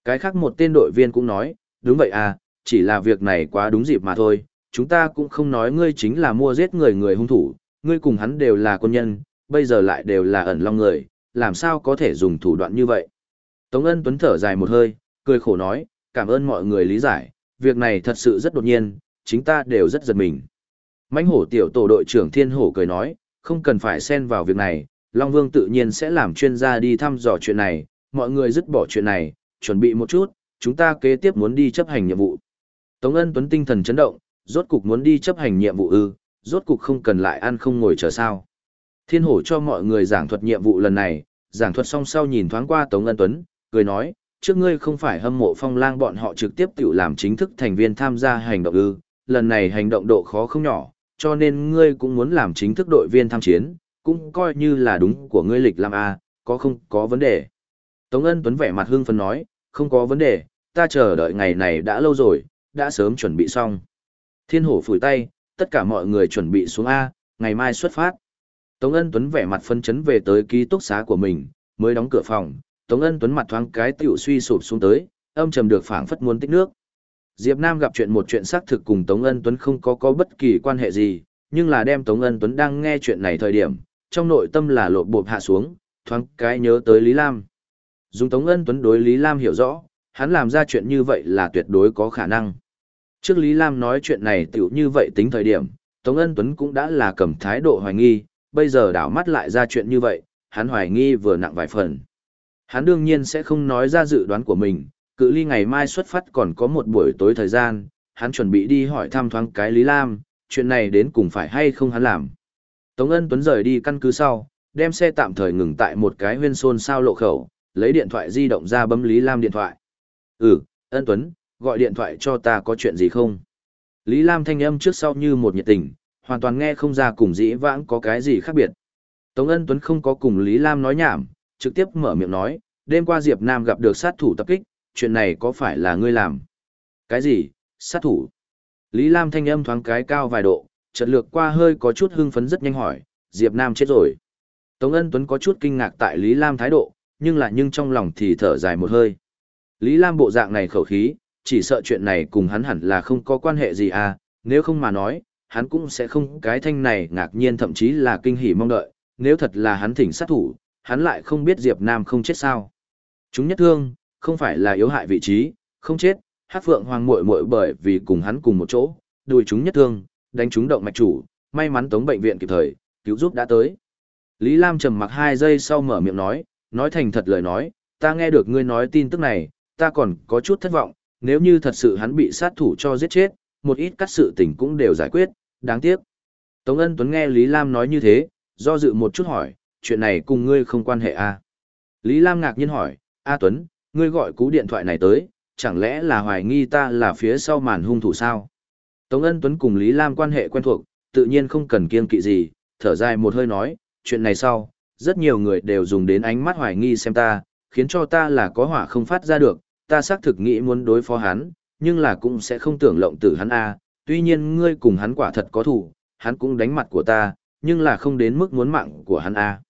Cái khác một tên đội viên cũng nói, đúng vậy à, chỉ là việc này quá đúng dịp mà thôi, chúng ta cũng không nói ngươi chính là mua giết người người hung thủ, ngươi cùng hắn đều là quân nhân, bây giờ lại đều là ẩn long người, làm sao có thể dùng thủ đoạn như vậy? Tống ân tuấn thở dài một hơi, cười khổ nói, cảm ơn mọi người lý giải, việc này thật sự rất đột nhiên, chính ta đều rất giật mình. Mãnh hổ tiểu tổ đội trưởng Thiên Hổ cười nói, không cần phải xen vào việc này, Long Vương tự nhiên sẽ làm chuyên gia đi thăm dò chuyện này, mọi người dứt bỏ chuyện này, chuẩn bị một chút, chúng ta kế tiếp muốn đi chấp hành nhiệm vụ. Tống Ân Tuấn tinh thần chấn động, rốt cục muốn đi chấp hành nhiệm vụ ư, rốt cục không cần lại ăn không ngồi chờ sao. Thiên hổ cho mọi người giảng thuật nhiệm vụ lần này, giảng thuật xong sau nhìn thoáng qua Tống Ân Tuấn, cười nói, trước ngươi không phải hâm mộ phong lang bọn họ trực tiếp tự làm chính thức thành viên tham gia hành động ư, lần này hành động độ khó không nhỏ, cho nên ngươi cũng muốn làm chính thức đội viên tham chiến, cũng coi như là đúng của ngươi lịch làm A, có không có vấn đề. Tống Ân Tuấn vẻ mặt hưng phấn nói, không có vấn đề, ta chờ đợi ngày này đã lâu rồi, đã sớm chuẩn bị xong. Thiên hổ phủi tay, tất cả mọi người chuẩn bị xuống A, ngày mai xuất phát. Tống Ân Tuấn vẻ mặt phân chấn về tới ký túc xá của mình, mới đóng cửa phòng, Tống Ân Tuấn mặt thoáng cái tiểu suy sụp xuống tới, âm trầm được phảng phất muốn tích nước. Diệp Nam gặp chuyện một chuyện xác thực cùng Tống Ân Tuấn không có có bất kỳ quan hệ gì, nhưng là đem Tống Ân Tuấn đang nghe chuyện này thời điểm, trong nội tâm là lộ bộp hạ xuống, thoáng cái nhớ tới Lý Lam. Dùng Tống Ân Tuấn đối Lý Lam hiểu rõ, hắn làm ra chuyện như vậy là tuyệt đối có khả năng. Trước Lý Lam nói chuyện này tiểu như vậy tính thời điểm, Tống Ân Tuấn cũng đã là cầm thái độ hoài nghi, bây giờ đảo mắt lại ra chuyện như vậy, hắn hoài nghi vừa nặng vài phần. Hắn đương nhiên sẽ không nói ra dự đoán của mình, cự ly ngày mai xuất phát còn có một buổi tối thời gian, hắn chuẩn bị đi hỏi thăm thoáng cái Lý Lam, chuyện này đến cùng phải hay không hắn làm. Tống Ân Tuấn rời đi căn cứ sau, đem xe tạm thời ngừng tại một cái huyên xôn sao lộ khẩu, lấy điện thoại di động ra bấm Lý Lam điện thoại. Ừ, Ân Tuấn, gọi điện thoại cho ta có chuyện gì không? Lý Lam thanh âm trước sau như một nhiệt tình, hoàn toàn nghe không ra cùng dĩ vãng có cái gì khác biệt. Tống Ân Tuấn không có cùng Lý Lam nói nhảm, trực tiếp mở miệng nói, đêm qua Diệp Nam gặp được sát thủ tập kích, chuyện này có phải là ngươi làm? Cái gì? Sát thủ? Lý Lam thanh âm thoáng cái cao vài độ, chợt lược qua hơi có chút hưng phấn rất nhanh hỏi, Diệp Nam chết rồi. Tống Ân Tuấn có chút kinh ngạc tại Lý Lam thái độ, nhưng là nhưng trong lòng thì thở dài một hơi. Lý Lam bộ dạng này khẩu khí, chỉ sợ chuyện này cùng hắn hẳn là không có quan hệ gì à, nếu không mà nói, hắn cũng sẽ không cái thanh này ngạc nhiên thậm chí là kinh hỉ mong đợi, nếu thật là hắn thỉnh sát thủ, hắn lại không biết Diệp Nam không chết sao. Chúng nhất thương, không phải là yếu hại vị trí, không chết, Hát Phượng Hoàng muội muội bởi vì cùng hắn cùng một chỗ, đùi chúng nhất thương, đánh chúng động mạch chủ, may mắn tống bệnh viện kịp thời, cứu giúp đã tới. Lý Lam trầm mặc hai giây sau mở miệng nói, nói thành thật lời nói, ta nghe được ngươi nói tin tức này, ta còn có chút thất vọng, nếu như thật sự hắn bị sát thủ cho giết chết, một ít các sự tình cũng đều giải quyết, đáng tiếc. Tống Ân Tuấn nghe Lý Lam nói như thế, do dự một chút hỏi, chuyện này cùng ngươi không quan hệ à? Lý Lam ngạc nhiên hỏi, A Tuấn, ngươi gọi cú điện thoại này tới, chẳng lẽ là hoài nghi ta là phía sau màn hung thủ sao? Tống Ân Tuấn cùng Lý Lam quan hệ quen thuộc, tự nhiên không cần kiêng kỵ gì, thở dài một hơi nói, chuyện này sau, rất nhiều người đều dùng đến ánh mắt hoài nghi xem ta, khiến cho ta là có hỏa không phát ra được, ta xác thực nghĩ muốn đối phó hắn, nhưng là cũng sẽ không tưởng lộng tử hắn a. tuy nhiên ngươi cùng hắn quả thật có thủ, hắn cũng đánh mặt của ta, nhưng là không đến mức muốn mạng của hắn a.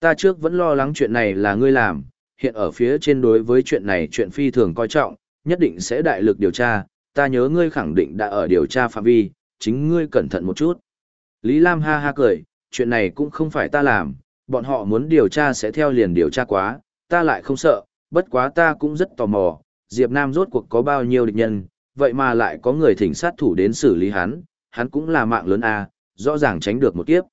Ta trước vẫn lo lắng chuyện này là ngươi làm, hiện ở phía trên đối với chuyện này chuyện phi thường coi trọng, nhất định sẽ đại lực điều tra, ta nhớ ngươi khẳng định đã ở điều tra phạm vi, chính ngươi cẩn thận một chút. Lý Lam ha ha cười, chuyện này cũng không phải ta làm, bọn họ muốn điều tra sẽ theo liền điều tra quá, ta lại không sợ, bất quá ta cũng rất tò mò, Diệp Nam rốt cuộc có bao nhiêu địch nhân, vậy mà lại có người thỉnh sát thủ đến xử lý hắn, hắn cũng là mạng lớn a, rõ ràng tránh được một kiếp.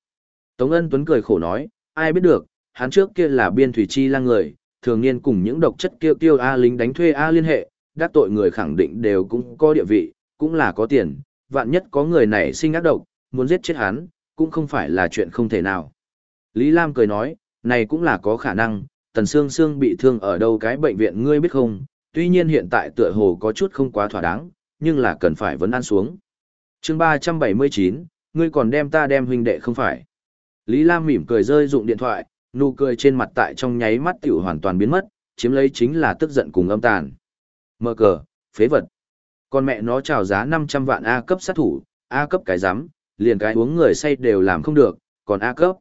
Tống Ân Tuấn cười khổ nói, ai biết được, hắn trước kia là biên thủy chi lang người, thường niên cùng những độc chất kia tiêu A lính đánh thuê A liên hệ, đắc tội người khẳng định đều cũng có địa vị, cũng là có tiền, vạn nhất có người này sinh ác độc, muốn giết chết hắn, cũng không phải là chuyện không thể nào. Lý Lam cười nói, này cũng là có khả năng, Tần Sương Sương bị thương ở đâu cái bệnh viện ngươi biết không, tuy nhiên hiện tại tựa hồ có chút không quá thỏa đáng, nhưng là cần phải vấn an xuống. chương 379, ngươi còn đem ta đem huynh đệ không phải. Lý Lam mỉm cười rơi dụng điện thoại, nụ cười trên mặt tại trong nháy mắt tiểu hoàn toàn biến mất, chiếm lấy chính là tức giận cùng âm tàn. Mơ cờ, phế vật. Con mẹ nó chào giá 500 vạn A cấp sát thủ, A cấp cái giám, liền cái uống người say đều làm không được, còn A cấp.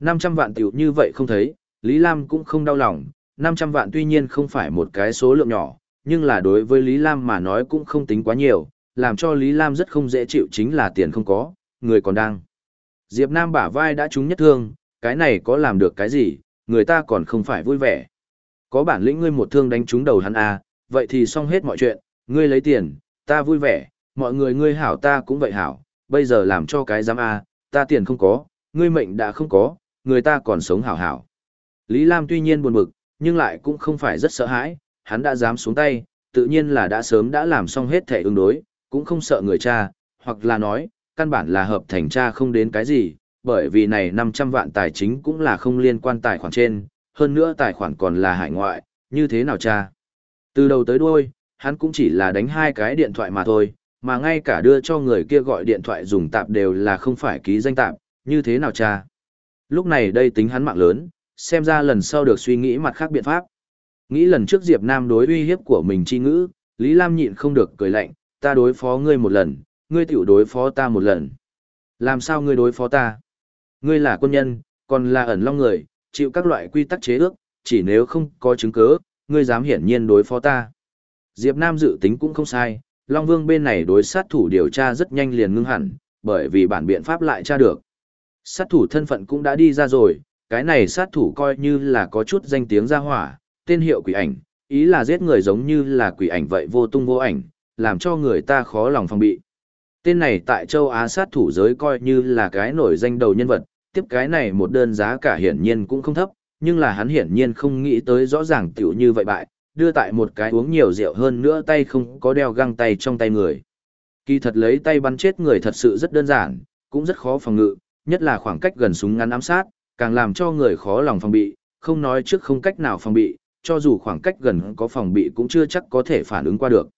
500 vạn tiểu như vậy không thấy, Lý Lam cũng không đau lòng, 500 vạn tuy nhiên không phải một cái số lượng nhỏ, nhưng là đối với Lý Lam mà nói cũng không tính quá nhiều, làm cho Lý Lam rất không dễ chịu chính là tiền không có, người còn đang. Diệp Nam bả vai đã trúng nhất thương, cái này có làm được cái gì, người ta còn không phải vui vẻ. Có bản lĩnh ngươi một thương đánh trúng đầu hắn à, vậy thì xong hết mọi chuyện, ngươi lấy tiền, ta vui vẻ, mọi người ngươi hảo ta cũng vậy hảo, bây giờ làm cho cái giám a, ta tiền không có, ngươi mệnh đã không có, người ta còn sống hảo hảo. Lý Lam tuy nhiên buồn bực, nhưng lại cũng không phải rất sợ hãi, hắn đã dám xuống tay, tự nhiên là đã sớm đã làm xong hết thể ứng đối, cũng không sợ người cha, hoặc là nói, căn bản là hợp thành cha không đến cái gì, bởi vì này 500 vạn tài chính cũng là không liên quan tài khoản trên, hơn nữa tài khoản còn là hải ngoại, như thế nào cha. Từ đầu tới đuôi, hắn cũng chỉ là đánh hai cái điện thoại mà thôi, mà ngay cả đưa cho người kia gọi điện thoại dùng tạp đều là không phải ký danh tạp, như thế nào cha. Lúc này đây tính hắn mạng lớn, xem ra lần sau được suy nghĩ mặt khác biện pháp. Nghĩ lần trước Diệp Nam đối uy hiếp của mình chi ngữ, Lý Lam nhịn không được cười lạnh, ta đối phó ngươi một lần, ngươi tiểu đối phó ta một lần. Làm sao ngươi đối phó ta? Ngươi là quân nhân, còn là ẩn long người, chịu các loại quy tắc chế ước, chỉ nếu không có chứng cứ, ngươi dám hiển nhiên đối phó ta. Diệp Nam dự tính cũng không sai, Long Vương bên này đối sát thủ điều tra rất nhanh liền ngưng hẳn, bởi vì bản biện pháp lại tra được. Sát thủ thân phận cũng đã đi ra rồi, cái này sát thủ coi như là có chút danh tiếng ra hỏa, tên hiệu quỷ ảnh, ý là giết người giống như là quỷ ảnh vậy vô tung vô ảnh, làm cho người ta khó lòng phòng bị. Tên này tại châu Á sát thủ giới coi như là cái nổi danh đầu nhân vật, tiếp cái này một đơn giá cả hiển nhiên cũng không thấp, nhưng là hắn hiển nhiên không nghĩ tới rõ ràng tiểu như vậy bại, đưa tại một cái uống nhiều rượu hơn nữa tay không có đeo găng tay trong tay người. Kỳ thật lấy tay bắn chết người thật sự rất đơn giản, cũng rất khó phòng ngự, nhất là khoảng cách gần súng ngắn ám sát, càng làm cho người khó lòng phòng bị, không nói trước không cách nào phòng bị, cho dù khoảng cách gần có phòng bị cũng chưa chắc có thể phản ứng qua được.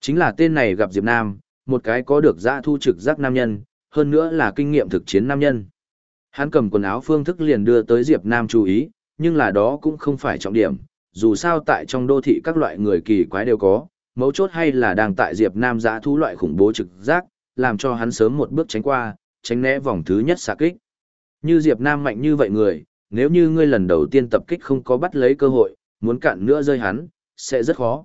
Chính là tên này gặp Diệp Nam, một cái có được giã thu trực giác nam nhân, hơn nữa là kinh nghiệm thực chiến nam nhân. Hắn cầm quần áo phương thức liền đưa tới Diệp Nam chú ý, nhưng là đó cũng không phải trọng điểm, dù sao tại trong đô thị các loại người kỳ quái đều có, mấu chốt hay là đang tại Diệp Nam giã thú loại khủng bố trực giác, làm cho hắn sớm một bước tránh qua, tránh né vòng thứ nhất xạ kích. Như Diệp Nam mạnh như vậy người, nếu như ngươi lần đầu tiên tập kích không có bắt lấy cơ hội, muốn cạn nữa rơi hắn, sẽ rất khó.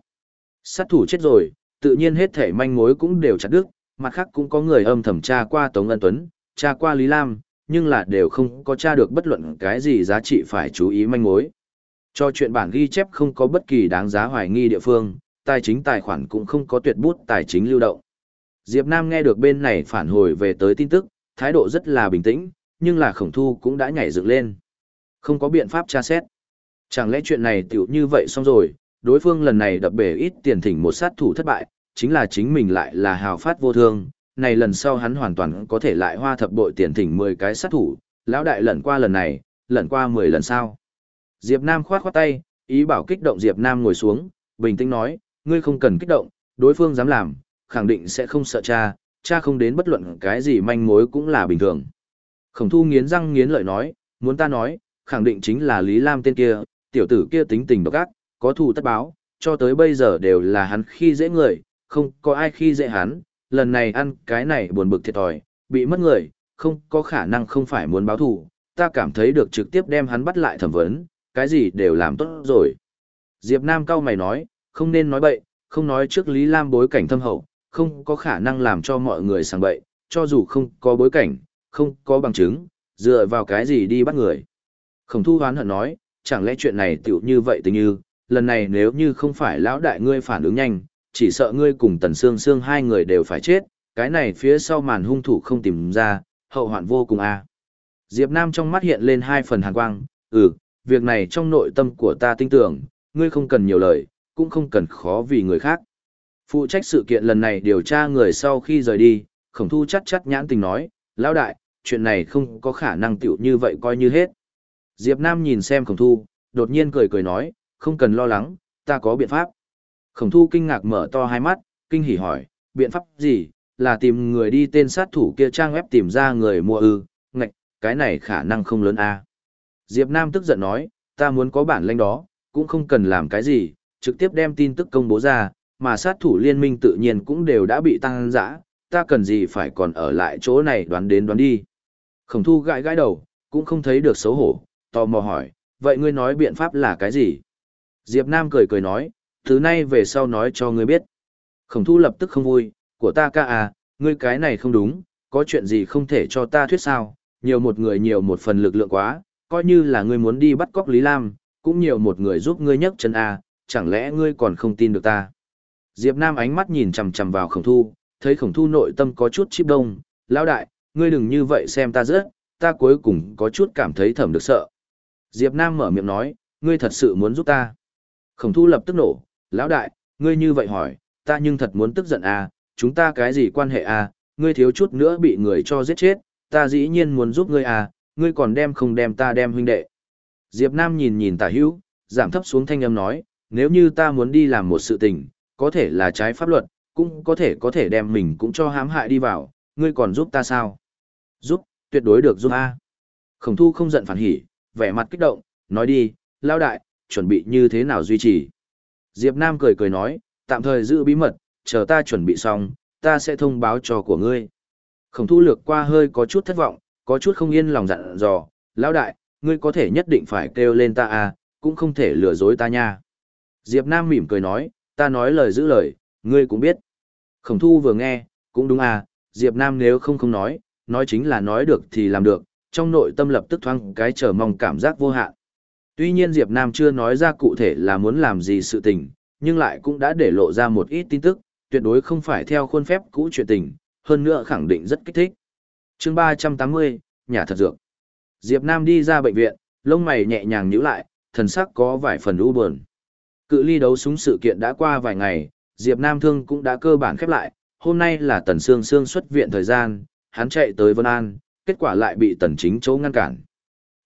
Sát thủ chết rồi, tự nhiên hết thể manh mối cũng đều chặt đứt, mặt khác cũng có người âm thầm tra qua Tống Ân Tuấn, tra qua Lý Lam, nhưng là đều không có tra được bất luận cái gì giá trị phải chú ý manh mối. Cho chuyện bản ghi chép không có bất kỳ đáng giá hoài nghi địa phương, tài chính tài khoản cũng không có tuyệt bút tài chính lưu động. Diệp Nam nghe được bên này phản hồi về tới tin tức, thái độ rất là bình tĩnh, nhưng là khổng thu cũng đã nhảy dựng lên. Không có biện pháp tra xét. Chẳng lẽ chuyện này tiểu như vậy xong rồi, đối phương lần này đập bể ít tiền thỉnh một sát thủ thất bại, chính là chính mình lại là hào phát vô thương, này lần sau hắn hoàn toàn có thể lại hoa thập bội tiền thỉnh 10 cái sát thủ, lão đại lần qua lần này, lần qua 10 lần sau. Diệp Nam khoát khoát tay, ý bảo kích động Diệp Nam ngồi xuống, bình tĩnh nói, ngươi không cần kích động, đối phương dám làm, khẳng định sẽ không sợ cha, cha không đến bất luận cái gì manh mối cũng là bình thường. Khổng thu nghiến răng nghiến lợi nói, muốn ta nói, khẳng định chính là Lý Lam tên kia, tiểu tử kia tính tình độc ác, có thù tất báo, cho tới bây giờ đều là hắn khi dễ người, không có ai khi dễ hắn, lần này ăn cái này buồn bực thiệt thòi, bị mất người, không có khả năng không phải muốn báo thù, ta cảm thấy được trực tiếp đem hắn bắt lại thẩm vấn, cái gì đều làm tốt rồi. Diệp Nam cao mày nói, không nên nói bậy, không nói trước Lý Lam bối cảnh thâm hậu, không có khả năng làm cho mọi người sang bậy, cho dù không có bối cảnh, không có bằng chứng, dựa vào cái gì đi bắt người. Khổng thu hoán hận nói, chẳng lẽ chuyện này tiểu như vậy tình như, lần này nếu như không phải lão đại ngươi phản ứng nhanh, chỉ sợ ngươi cùng tần xương xương hai người đều phải chết, cái này phía sau màn hung thủ không tìm ra, hậu hoạn vô cùng a. Diệp Nam trong mắt hiện lên hai phần hàn quang, ừ, việc này trong nội tâm của ta tin tưởng, ngươi không cần nhiều lời, cũng không cần khó vì người khác. Phụ trách sự kiện lần này điều tra người sau khi rời đi, khổng thu chắc chắc nhãn tình nói, lão đại, chuyện này không có khả năng tiểu như vậy coi như hết. Diệp Nam nhìn xem khổng thu, đột nhiên cười cười nói, không cần lo lắng, ta có biện pháp. Khổng thu kinh ngạc mở to hai mắt, kinh hỉ hỏi, biện pháp gì, là tìm người đi tên sát thủ kia trang web tìm ra người mua ư, ngạch, cái này khả năng không lớn a. Diệp Nam tức giận nói, ta muốn có bản lĩnh đó, cũng không cần làm cái gì, trực tiếp đem tin tức công bố ra, mà sát thủ liên minh tự nhiên cũng đều đã bị tăng dã, ta cần gì phải còn ở lại chỗ này đoán đến đoán đi. Khổng thu gãi gãi đầu, cũng không thấy được xấu hổ, tò mò hỏi, vậy ngươi nói biện pháp là cái gì? Diệp Nam cười cười nói, thứ nay về sau nói cho ngươi biết. Khổng thu lập tức không vui, của ta ca à, ngươi cái này không đúng, có chuyện gì không thể cho ta thuyết sao, nhiều một người nhiều một phần lực lượng quá, coi như là ngươi muốn đi bắt cóc Lý Lam, cũng nhiều một người giúp ngươi nhấc chân à, chẳng lẽ ngươi còn không tin được ta. Diệp Nam ánh mắt nhìn chằm chằm vào khổng thu, thấy khổng thu nội tâm có chút chip đông, lão đại, ngươi đừng như vậy xem ta rớt, ta cuối cùng có chút cảm thấy thầm được sợ. Diệp Nam mở miệng nói, ngươi thật sự muốn giúp ta. Khổng thu lập tức nổ, lão đại, ngươi như vậy hỏi, ta nhưng thật muốn tức giận à, chúng ta cái gì quan hệ à, ngươi thiếu chút nữa bị người cho giết chết, ta dĩ nhiên muốn giúp ngươi à, ngươi còn đem không đem ta đem huynh đệ. Diệp Nam nhìn nhìn tả hữu, giảm thấp xuống thanh âm nói, nếu như ta muốn đi làm một sự tình, có thể là trái pháp luật, cũng có thể có thể đem mình cũng cho hãm hại đi vào, ngươi còn giúp ta sao? Giúp, tuyệt đối được giúp a. Khổng thu không giận phản hỉ, vẻ mặt kích động, nói đi, lao đại, chuẩn bị như thế nào duy trì. Diệp Nam cười cười nói, tạm thời giữ bí mật, chờ ta chuẩn bị xong, ta sẽ thông báo cho của ngươi. Khổng thu lược qua hơi có chút thất vọng, có chút không yên lòng dặn dò, lão đại, ngươi có thể nhất định phải kêu lên ta à, cũng không thể lừa dối ta nha. Diệp Nam mỉm cười nói, ta nói lời giữ lời, ngươi cũng biết. Khổng thu vừa nghe, cũng đúng à, Diệp Nam nếu không không nói, nói chính là nói được thì làm được, trong nội tâm lập tức thoáng cái chờ mong cảm giác vô hạn. Tuy nhiên Diệp Nam chưa nói ra cụ thể là muốn làm gì sự tình, nhưng lại cũng đã để lộ ra một ít tin tức, tuyệt đối không phải theo khuôn phép cũ chuyện tình, hơn nữa khẳng định rất kích thích. Chương 380, nhà thật dược. Diệp Nam đi ra bệnh viện, lông mày nhẹ nhàng nhíu lại, thần sắc có vài phần u buồn. Cự ly đấu súng sự kiện đã qua vài ngày, Diệp Nam thương cũng đã cơ bản khép lại, hôm nay là Tần Sương Sương xuất viện thời gian, hắn chạy tới Vân An, kết quả lại bị Tần Chính Châu ngăn cản.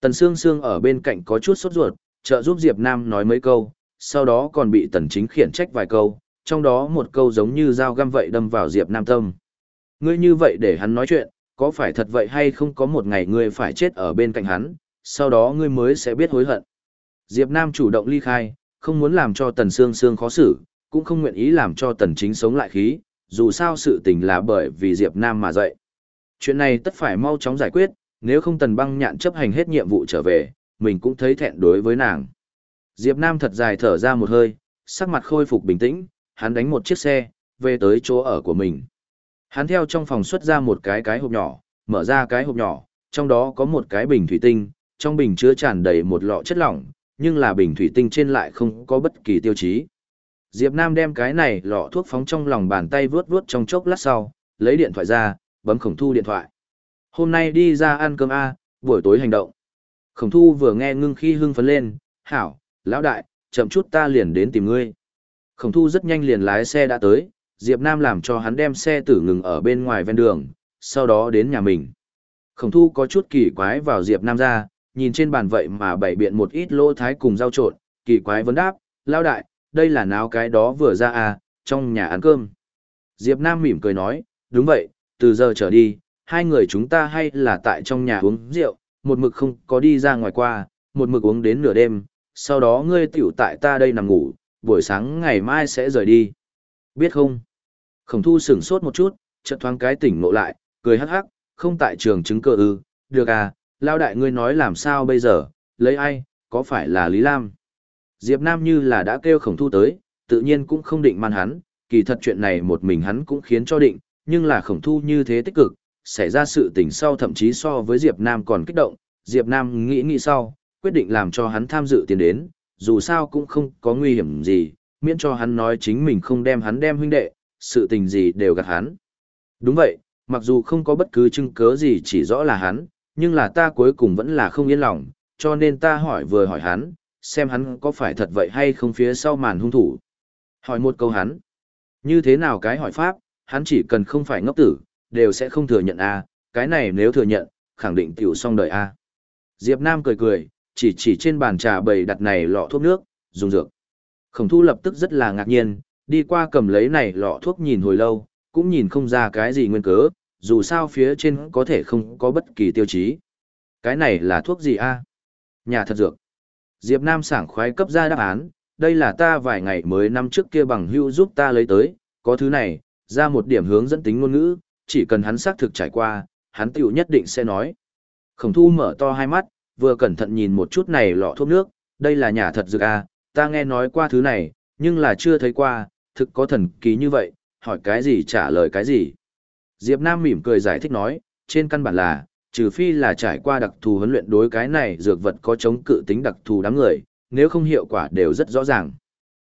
Tần Sương Sương ở bên cạnh có chút sốt ruột, trợ giúp Diệp Nam nói mấy câu, sau đó còn bị Tần Chính khiển trách vài câu, trong đó một câu giống như dao găm vậy đâm vào Diệp Nam tâm. Ngươi như vậy để hắn nói chuyện, có phải thật vậy hay không có một ngày ngươi phải chết ở bên cạnh hắn, sau đó ngươi mới sẽ biết hối hận. Diệp Nam chủ động ly khai, không muốn làm cho Tần Sương Sương khó xử, cũng không nguyện ý làm cho Tần Chính sống lại khí, dù sao sự tình là bởi vì Diệp Nam mà dậy. Chuyện này tất phải mau chóng giải quyết, nếu không Tần Băng Nhạn chấp hành hết nhiệm vụ trở về, mình cũng thấy thẹn đối với nàng. Diệp Nam thật dài thở ra một hơi, sắc mặt khôi phục bình tĩnh, hắn đánh một chiếc xe, về tới chỗ ở của mình. Hắn theo trong phòng xuất ra một cái cái hộp nhỏ, mở ra cái hộp nhỏ, trong đó có một cái bình thủy tinh, trong bình chứa tràn đầy một lọ chất lỏng, nhưng là bình thủy tinh trên lại không có bất kỳ tiêu chí. Diệp Nam đem cái này lọ thuốc phóng trong lòng bàn tay vướt vướt trong chốc lát sau, lấy điện thoại ra, bấm khổng thu điện thoại. Hôm nay đi ra ăn cơm A, buổi tối hành động. Khổng thu vừa nghe ngưng khi hưng phấn lên, hảo, lão đại, chậm chút ta liền đến tìm ngươi. Khổng thu rất nhanh liền lái xe đã tới, Diệp Nam làm cho hắn đem xe tử ngừng ở bên ngoài ven đường, sau đó đến nhà mình. Khổng thu có chút kỳ quái vào Diệp Nam ra, nhìn trên bàn vậy mà bày biện một ít lỗ thái cùng rau trộn, kỳ quái vấn đáp, lao đại, đây là náo cái đó vừa ra à, trong nhà ăn cơm. Diệp Nam mỉm cười nói, đúng vậy, từ giờ trở đi, hai người chúng ta hay là tại trong nhà uống rượu, một mực không có đi ra ngoài qua, một mực uống đến nửa đêm, sau đó ngươi tiểu tại ta đây nằm ngủ, buổi sáng ngày mai sẽ rời đi. Biết không? Khổng thu sửng sốt một chút, chợt thoáng cái tỉnh ngộ lại, cười hắc hắc, không tại trường chứng cơ ư, được à, lao đại ngươi nói làm sao bây giờ, lấy ai, có phải là Lý Lam? Diệp Nam như là đã kêu khổng thu tới, tự nhiên cũng không định man hắn, kỳ thật chuyện này một mình hắn cũng khiến cho định, nhưng là khổng thu như thế tích cực, xảy ra sự tình sau thậm chí so với Diệp Nam còn kích động, Diệp Nam nghĩ nghĩ sau, quyết định làm cho hắn tham dự tiền đến, dù sao cũng không có nguy hiểm gì, miễn cho hắn nói chính mình không đem hắn đem huynh đệ, sự tình gì đều gạt hắn. Đúng vậy, mặc dù không có bất cứ chứng cứ gì chỉ rõ là hắn, nhưng là ta cuối cùng vẫn là không yên lòng, cho nên ta hỏi vừa hỏi hắn, xem hắn có phải thật vậy hay không phía sau màn hung thủ. Hỏi một câu hắn, như thế nào cái hỏi pháp, hắn chỉ cần không phải ngốc tử, đều sẽ không thừa nhận A, cái này nếu thừa nhận, khẳng định tiểu xong đời A. Diệp Nam cười cười, chỉ chỉ trên bàn trà bày đặt này lọ thuốc nước, dùng dược. Khổng thu lập tức rất là ngạc nhiên, đi qua cầm lấy này lọ thuốc nhìn hồi lâu, cũng nhìn không ra cái gì nguyên cớ, dù sao phía trên có thể không có bất kỳ tiêu chí. Cái này là thuốc gì a? Nhà thật dược. Diệp Nam sảng khoái cấp ra đáp án, đây là ta vài ngày mới năm trước kia bằng hưu giúp ta lấy tới, có thứ này, ra một điểm hướng dẫn tính ngôn ngữ, chỉ cần hắn xác thực trải qua, hắn tiểu nhất định sẽ nói. Khổng thu mở to hai mắt, vừa cẩn thận nhìn một chút này lọ thuốc nước, đây là nhà thật dược a, ta nghe nói qua thứ này, nhưng là chưa thấy qua, thực có thần kỳ như vậy, hỏi cái gì trả lời cái gì. Diệp Nam mỉm cười giải thích nói, trên căn bản là, trừ phi là trải qua đặc thù huấn luyện đối cái này dược vật có chống cự tính đặc thù đám người, nếu không hiệu quả đều rất rõ ràng.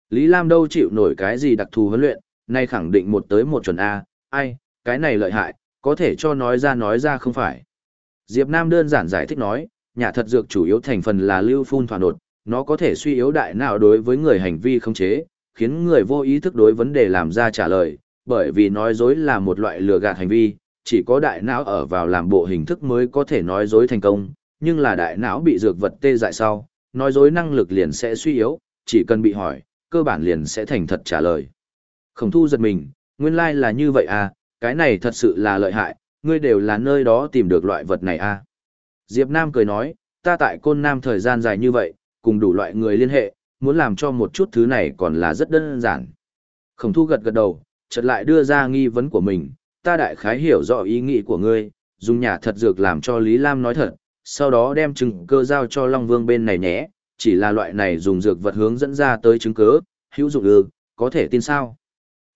Lý Lam đâu chịu nổi cái gì đặc thù huấn luyện, nay khẳng định một tới một chuẩn A, ai, cái này lợi hại, có thể cho nói ra nói ra không phải. Diệp Nam đơn giản giải thích nói, nhà thật dược chủ yếu thành phần là lưu phun thỏa nột, nó có thể suy yếu đại não đối với người hành vi không chế, khiến người vô ý thức đối vấn đề làm ra trả lời, bởi vì nói dối là một loại lừa gạt hành vi, chỉ có đại não ở vào làm bộ hình thức mới có thể nói dối thành công, nhưng là đại não bị dược vật tê dại sau, nói dối năng lực liền sẽ suy yếu, chỉ cần bị hỏi, cơ bản liền sẽ thành thật trả lời. Khổng thu giật mình, nguyên lai like là như vậy à, cái này thật sự là lợi hại, ngươi đều là nơi đó tìm được loại vật này à. Diệp Nam cười nói, ta tại côn Nam thời gian dài như vậy, cùng đủ loại người liên hệ, muốn làm cho một chút thứ này còn là rất đơn giản. Khổng thu gật gật đầu, chợt lại đưa ra nghi vấn của mình, ta đại khái hiểu rõ ý nghĩ của ngươi, dùng nhà thật dược làm cho Lý Lam nói thật, sau đó đem chứng cơ giao cho Long Vương bên này nhé, chỉ là loại này dùng dược vật hướng dẫn ra tới chứng cứ, hữu dụng ư, có thể tin sao?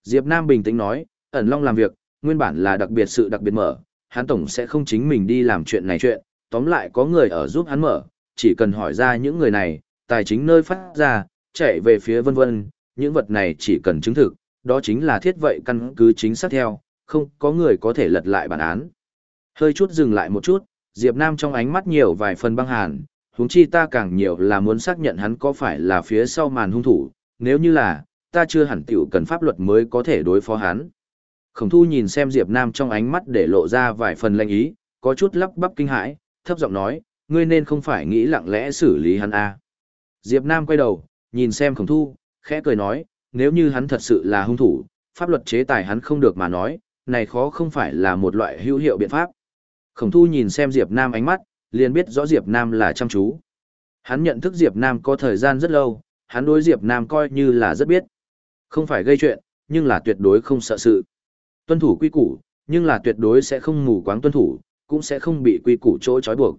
Diệp Nam bình tĩnh nói, ẩn Long làm việc, nguyên bản là đặc biệt sự đặc biệt mở, hắn tổng sẽ không chính mình đi làm chuyện này chuyện, tóm lại có người ở giúp hắn mở, chỉ cần hỏi ra những người này, tài chính nơi phát ra, chạy về phía vân vân, những vật này chỉ cần chứng thực, đó chính là thiết vậy căn cứ chính xác theo, không có người có thể lật lại bản án. Hơi chút dừng lại một chút, Diệp Nam trong ánh mắt nhiều vài phần băng hàn, huống chi ta càng nhiều là muốn xác nhận hắn có phải là phía sau màn hung thủ, nếu như là, ta chưa hẳn tiểu cần pháp luật mới có thể đối phó hắn. Khổng thu nhìn xem Diệp Nam trong ánh mắt để lộ ra vài phần lệnh ý, có chút lắp bắp kinh hãi, thấp giọng nói, ngươi nên không phải nghĩ lặng lẽ xử lý hắn à. Diệp Nam quay đầu, nhìn xem khổng thu, khẽ cười nói, nếu như hắn thật sự là hung thủ, pháp luật chế tài hắn không được mà nói, này khó không phải là một loại hữu hiệu biện pháp. Khổng thu nhìn xem Diệp Nam ánh mắt, liền biết rõ Diệp Nam là chăm chú. Hắn nhận thức Diệp Nam có thời gian rất lâu, hắn đối Diệp Nam coi như là rất biết. Không phải gây chuyện, nhưng là tuyệt đối không sợ sự. Tuân thủ quy củ, nhưng là tuyệt đối sẽ không mù quáng tuân thủ, cũng sẽ không bị quy củ chỗ trói buộc.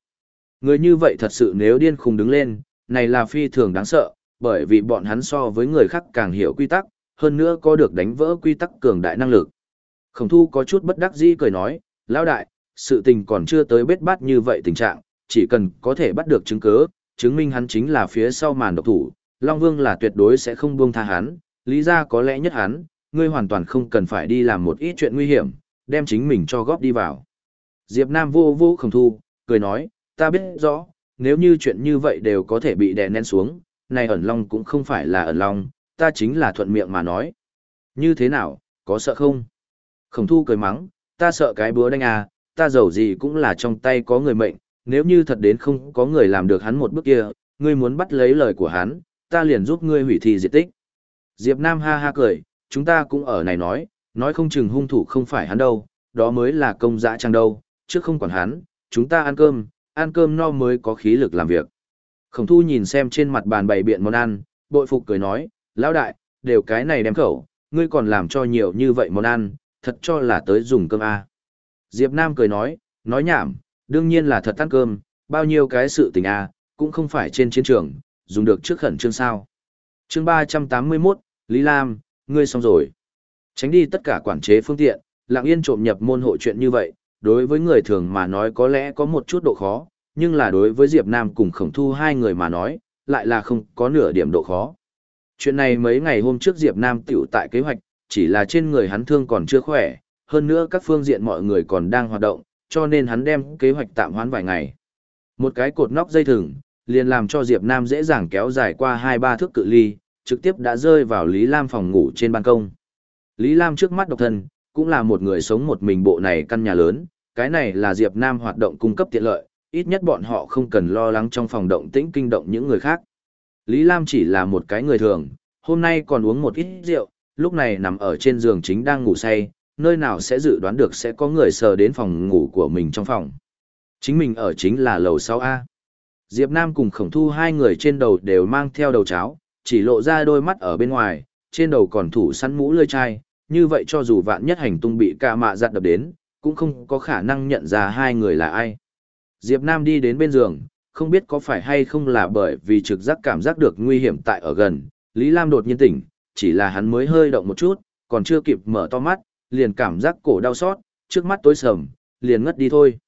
Người như vậy thật sự nếu điên khùng đứng lên, này là phi thường đáng sợ, bởi vì bọn hắn so với người khác càng hiểu quy tắc, hơn nữa có được đánh vỡ quy tắc cường đại năng lực. Khổng thu có chút bất đắc dĩ cười nói, lão đại, sự tình còn chưa tới bết bát như vậy tình trạng, chỉ cần có thể bắt được chứng cứ, chứng minh hắn chính là phía sau màn độc thủ, Long Vương là tuyệt đối sẽ không buông tha hắn, lý ra có lẽ nhất hắn, ngươi hoàn toàn không cần phải đi làm một ít chuyện nguy hiểm, đem chính mình cho góp đi vào. Diệp Nam vô vô khổng thu, cười nói, ta biết rõ, nếu như chuyện như vậy đều có thể bị đè nén xuống, này ẩn long cũng không phải là ẩn long, ta chính là thuận miệng mà nói. Như thế nào, có sợ không? Khổng thu cười mắng, ta sợ cái búa đánh à, ta giàu gì cũng là trong tay có người mệnh, nếu như thật đến không có người làm được hắn một bước kia, ngươi muốn bắt lấy lời của hắn, ta liền giúp ngươi hủy thi diệt tích. Diệp Nam ha ha cười, chúng ta cũng ở này nói, nói không chừng hung thủ không phải hắn đâu, đó mới là công dã trang đâu, chứ không còn hắn, chúng ta ăn cơm, ăn cơm no mới có khí lực làm việc. Khổng thu nhìn xem trên mặt bàn bày biện món ăn, bội phục cười nói, lão đại, đều cái này đem khẩu, ngươi còn làm cho nhiều như vậy món ăn, thật cho là tới dùng cơm à. Diệp Nam cười nói, nói nhảm, đương nhiên là thật ăn cơm, bao nhiêu cái sự tình à, cũng không phải trên chiến trường, dùng được trước khẩn trương sao. Chương 381, Lý Lam, ngươi xong rồi. Tránh đi tất cả quản chế phương tiện, lặng yên trộm nhập môn hộ chuyện như vậy, đối với người thường mà nói có lẽ có một chút độ khó, nhưng là đối với Diệp Nam cùng khổng thu hai người mà nói, lại là không có nửa điểm độ khó. Chuyện này mấy ngày hôm trước Diệp Nam tiểu tại kế hoạch, chỉ là trên người hắn thương còn chưa khỏe, hơn nữa các phương diện mọi người còn đang hoạt động, cho nên hắn đem kế hoạch tạm hoãn vài ngày. Một cái cột nóc dây thừng, liền làm cho Diệp Nam dễ dàng kéo dài qua hai ba thước cự ly, trực tiếp đã rơi vào Lý Lam phòng ngủ trên ban công. Lý Lam trước mắt độc thân, cũng là một người sống một mình bộ này căn nhà lớn, cái này là Diệp Nam hoạt động cung cấp tiện lợi, ít nhất bọn họ không cần lo lắng trong phòng động tĩnh kinh động những người khác. Lý Lam chỉ là một cái người thường, hôm nay còn uống một ít rượu, lúc này nằm ở trên giường chính đang ngủ say, nơi nào sẽ dự đoán được sẽ có người sờ đến phòng ngủ của mình trong phòng. Chính mình ở chính là lầu 6A. Diệp Nam cùng khổng thu hai người trên đầu đều mang theo đầu cháo, chỉ lộ ra đôi mắt ở bên ngoài, trên đầu còn thủ săn mũ lươi chai, như vậy cho dù vạn nhất hành tung bị ca mạ giặt đập đến, cũng không có khả năng nhận ra hai người là ai. Diệp Nam đi đến bên giường, không biết có phải hay không là bởi vì trực giác cảm giác được nguy hiểm tại ở gần, Lý Lam đột nhiên tỉnh, chỉ là hắn mới hơi động một chút, còn chưa kịp mở to mắt, liền cảm giác cổ đau xót, trước mắt tối sầm, liền ngất đi thôi.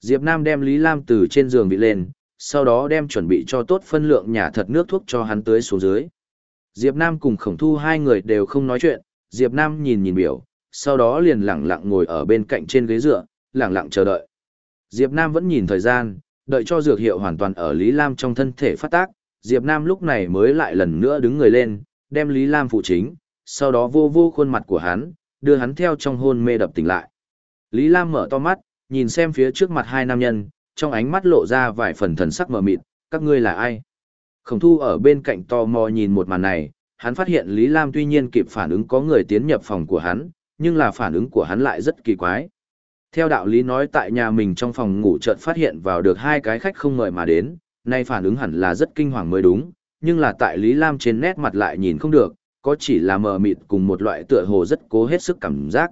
Diệp Nam đem Lý Lam từ trên giường bị lên, sau đó đem chuẩn bị cho tốt phân lượng nhà thật nước thuốc cho hắn tưới xuống dưới. Diệp Nam cùng khổng thu hai người đều không nói chuyện, Diệp Nam nhìn nhìn biểu, sau đó liền lặng lặng ngồi ở bên cạnh trên ghế dựa, lặng lặng chờ đợi. Diệp Nam vẫn nhìn thời gian, đợi cho dược hiệu hoàn toàn ở Lý Lam trong thân thể phát tác, Diệp Nam lúc này mới lại lần nữa đứng người lên, đem Lý Lam phụ chính, sau đó vô vô khuôn mặt của hắn, đưa hắn theo trong hôn mê đập tỉnh lại. Lý Lam mở to mắt, nhìn xem phía trước mặt hai nam nhân, trong ánh mắt lộ ra vài phần thần sắc mờ mịt, các ngươi là ai? Khổng thu ở bên cạnh tò mò nhìn một màn này, hắn phát hiện Lý Lam tuy nhiên kịp phản ứng có người tiến nhập phòng của hắn, nhưng là phản ứng của hắn lại rất kỳ quái. Theo đạo lý nói tại nhà mình trong phòng ngủ chợt phát hiện vào được hai cái khách không mời mà đến, nay phản ứng hẳn là rất kinh hoàng mới đúng, nhưng là tại Lý Lam trên nét mặt lại nhìn không được, có chỉ là mờ mịt cùng một loại tựa hồ rất cố hết sức cảm giác.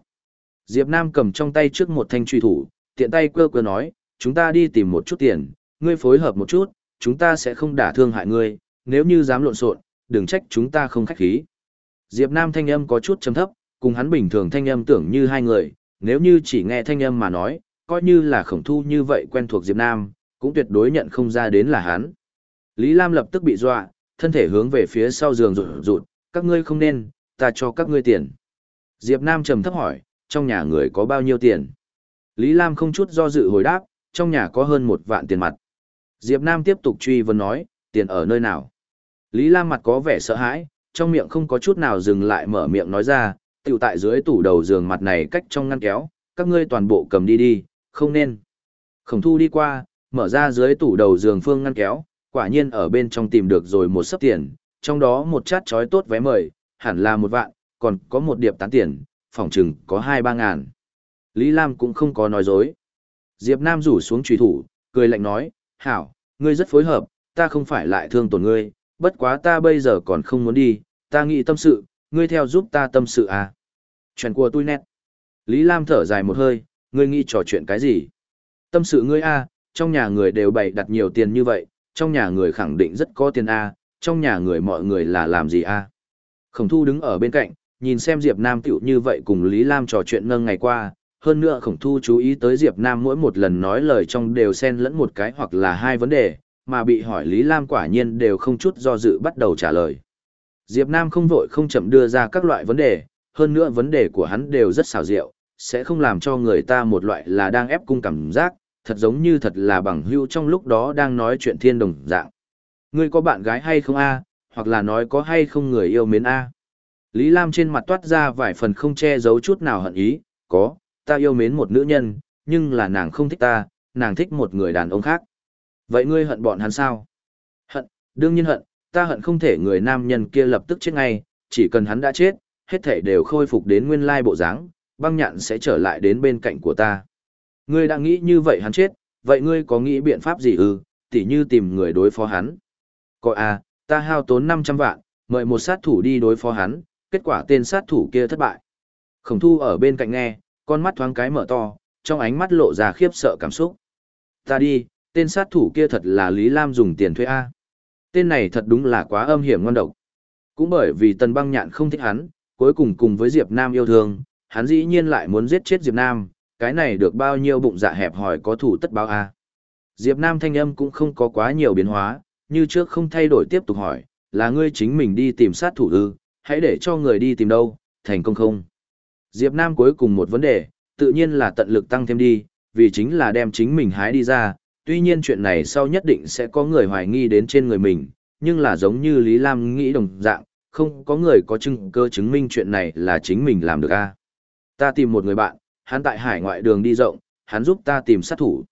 Diệp Nam cầm trong tay trước một thanh truy thủ, tiện tay quơ quơ nói, chúng ta đi tìm một chút tiền, ngươi phối hợp một chút, chúng ta sẽ không đả thương hại ngươi, nếu như dám lộn xộn, đừng trách chúng ta không khách khí. Diệp Nam thanh âm có chút trầm thấp, cùng hắn bình thường thanh âm tưởng như hai người, nếu như chỉ nghe thanh âm mà nói, coi như là khổng thu như vậy quen thuộc Diệp Nam, cũng tuyệt đối nhận không ra đến là hắn. Lý Lam lập tức bị dọa, thân thể hướng về phía sau giường rụt rụt, các ngươi không nên, ta cho các ngươi tiền. Diệp Nam trầm thấp hỏi, trong nhà người có bao nhiêu tiền? Lý Lam không chút do dự hồi đáp, trong nhà có hơn một vạn tiền mặt. Diệp Nam tiếp tục truy vấn nói, tiền ở nơi nào? Lý Lam mặt có vẻ sợ hãi, trong miệng không có chút nào dừng lại mở miệng nói ra, tiểu tại dưới tủ đầu giường mặt này cách trong ngăn kéo, các ngươi toàn bộ cầm đi đi, không nên. Khổng thu đi qua, mở ra dưới tủ đầu giường phương ngăn kéo, quả nhiên ở bên trong tìm được rồi một sấp tiền, trong đó một chát chói tốt vé mời, hẳn là một vạn, còn có một điệp tán tiền, phòng chừng có hai ba ngàn. Lý Lam cũng không có nói dối. Diệp Nam rủ xuống trùy thủ, cười lạnh nói, hảo, ngươi rất phối hợp, ta không phải lại thương tổn ngươi, bất quá ta bây giờ còn không muốn đi, ta nghĩ tâm sự, ngươi theo giúp ta tâm sự à. Chuyện của tôi nét. Lý Lam thở dài một hơi, ngươi nghĩ trò chuyện cái gì? Tâm sự ngươi a, trong nhà người đều bày đặt nhiều tiền như vậy, trong nhà người khẳng định rất có tiền a, trong nhà người mọi người là làm gì a? Khổng Thu đứng ở bên cạnh, nhìn xem Diệp Nam tiểu như vậy cùng Lý Lam trò chuyện nâng ngày qua, hơn nữa Khổng Thu chú ý tới Diệp Nam mỗi một lần nói lời trong đều xen lẫn một cái hoặc là hai vấn đề, mà bị hỏi Lý Lam quả nhiên đều không chút do dự bắt đầu trả lời. Diệp Nam không vội không chậm đưa ra các loại vấn đề, hơn nữa vấn đề của hắn đều rất xảo diệu, sẽ không làm cho người ta một loại là đang ép cung cảm giác, thật giống như thật là bằng hữu trong lúc đó đang nói chuyện thiên đồng dạng. Ngươi có bạn gái hay không a? hoặc là nói có hay không người yêu mến a? Lý Lam trên mặt toát ra vài phần không che giấu chút nào hận ý, có, ta yêu mến một nữ nhân, nhưng là nàng không thích ta, nàng thích một người đàn ông khác. Vậy ngươi hận bọn hắn sao? Hận, đương nhiên hận, ta hận không thể người nam nhân kia lập tức chết ngay, chỉ cần hắn đã chết, hết thể đều khôi phục đến nguyên lai bộ dáng, băng nhạn sẽ trở lại đến bên cạnh của ta. Ngươi đã nghĩ như vậy hắn chết, vậy ngươi có nghĩ biện pháp gì ư, tỉ như tìm người đối phó hắn. Coi à, ta hao tốn 500 vạn, mời một sát thủ đi đối phó hắn, kết quả tên sát thủ kia thất bại. Khổng thu ở bên cạnh nghe, con mắt thoáng cái mở to, trong ánh mắt lộ ra khiếp sợ cảm xúc. Ta đi, tên sát thủ kia thật là Lý Lam dùng tiền thuê A. Tên này thật đúng là quá âm hiểm ngon độc. Cũng bởi vì tần băng nhạn không thích hắn, cuối cùng cùng với Diệp Nam yêu thương, hắn dĩ nhiên lại muốn giết chết Diệp Nam, cái này được bao nhiêu bụng dạ hẹp hỏi có thủ tất báo A. Diệp Nam thanh âm cũng không có quá nhiều biến hóa, như trước không thay đổi tiếp tục hỏi, là ngươi chính mình đi tìm sát thủ ư, hãy để cho người đi tìm đâu, thành công không? Diệp Nam cuối cùng một vấn đề, tự nhiên là tận lực tăng thêm đi, vì chính là đem chính mình hái đi ra, tuy nhiên chuyện này sau nhất định sẽ có người hoài nghi đến trên người mình, nhưng là giống như Lý Lam nghĩ đồng dạng, không có người có chứng cơ chứng minh chuyện này là chính mình làm được a. Ta tìm một người bạn, hắn tại hải ngoại đường đi rộng, hắn giúp ta tìm sát thủ.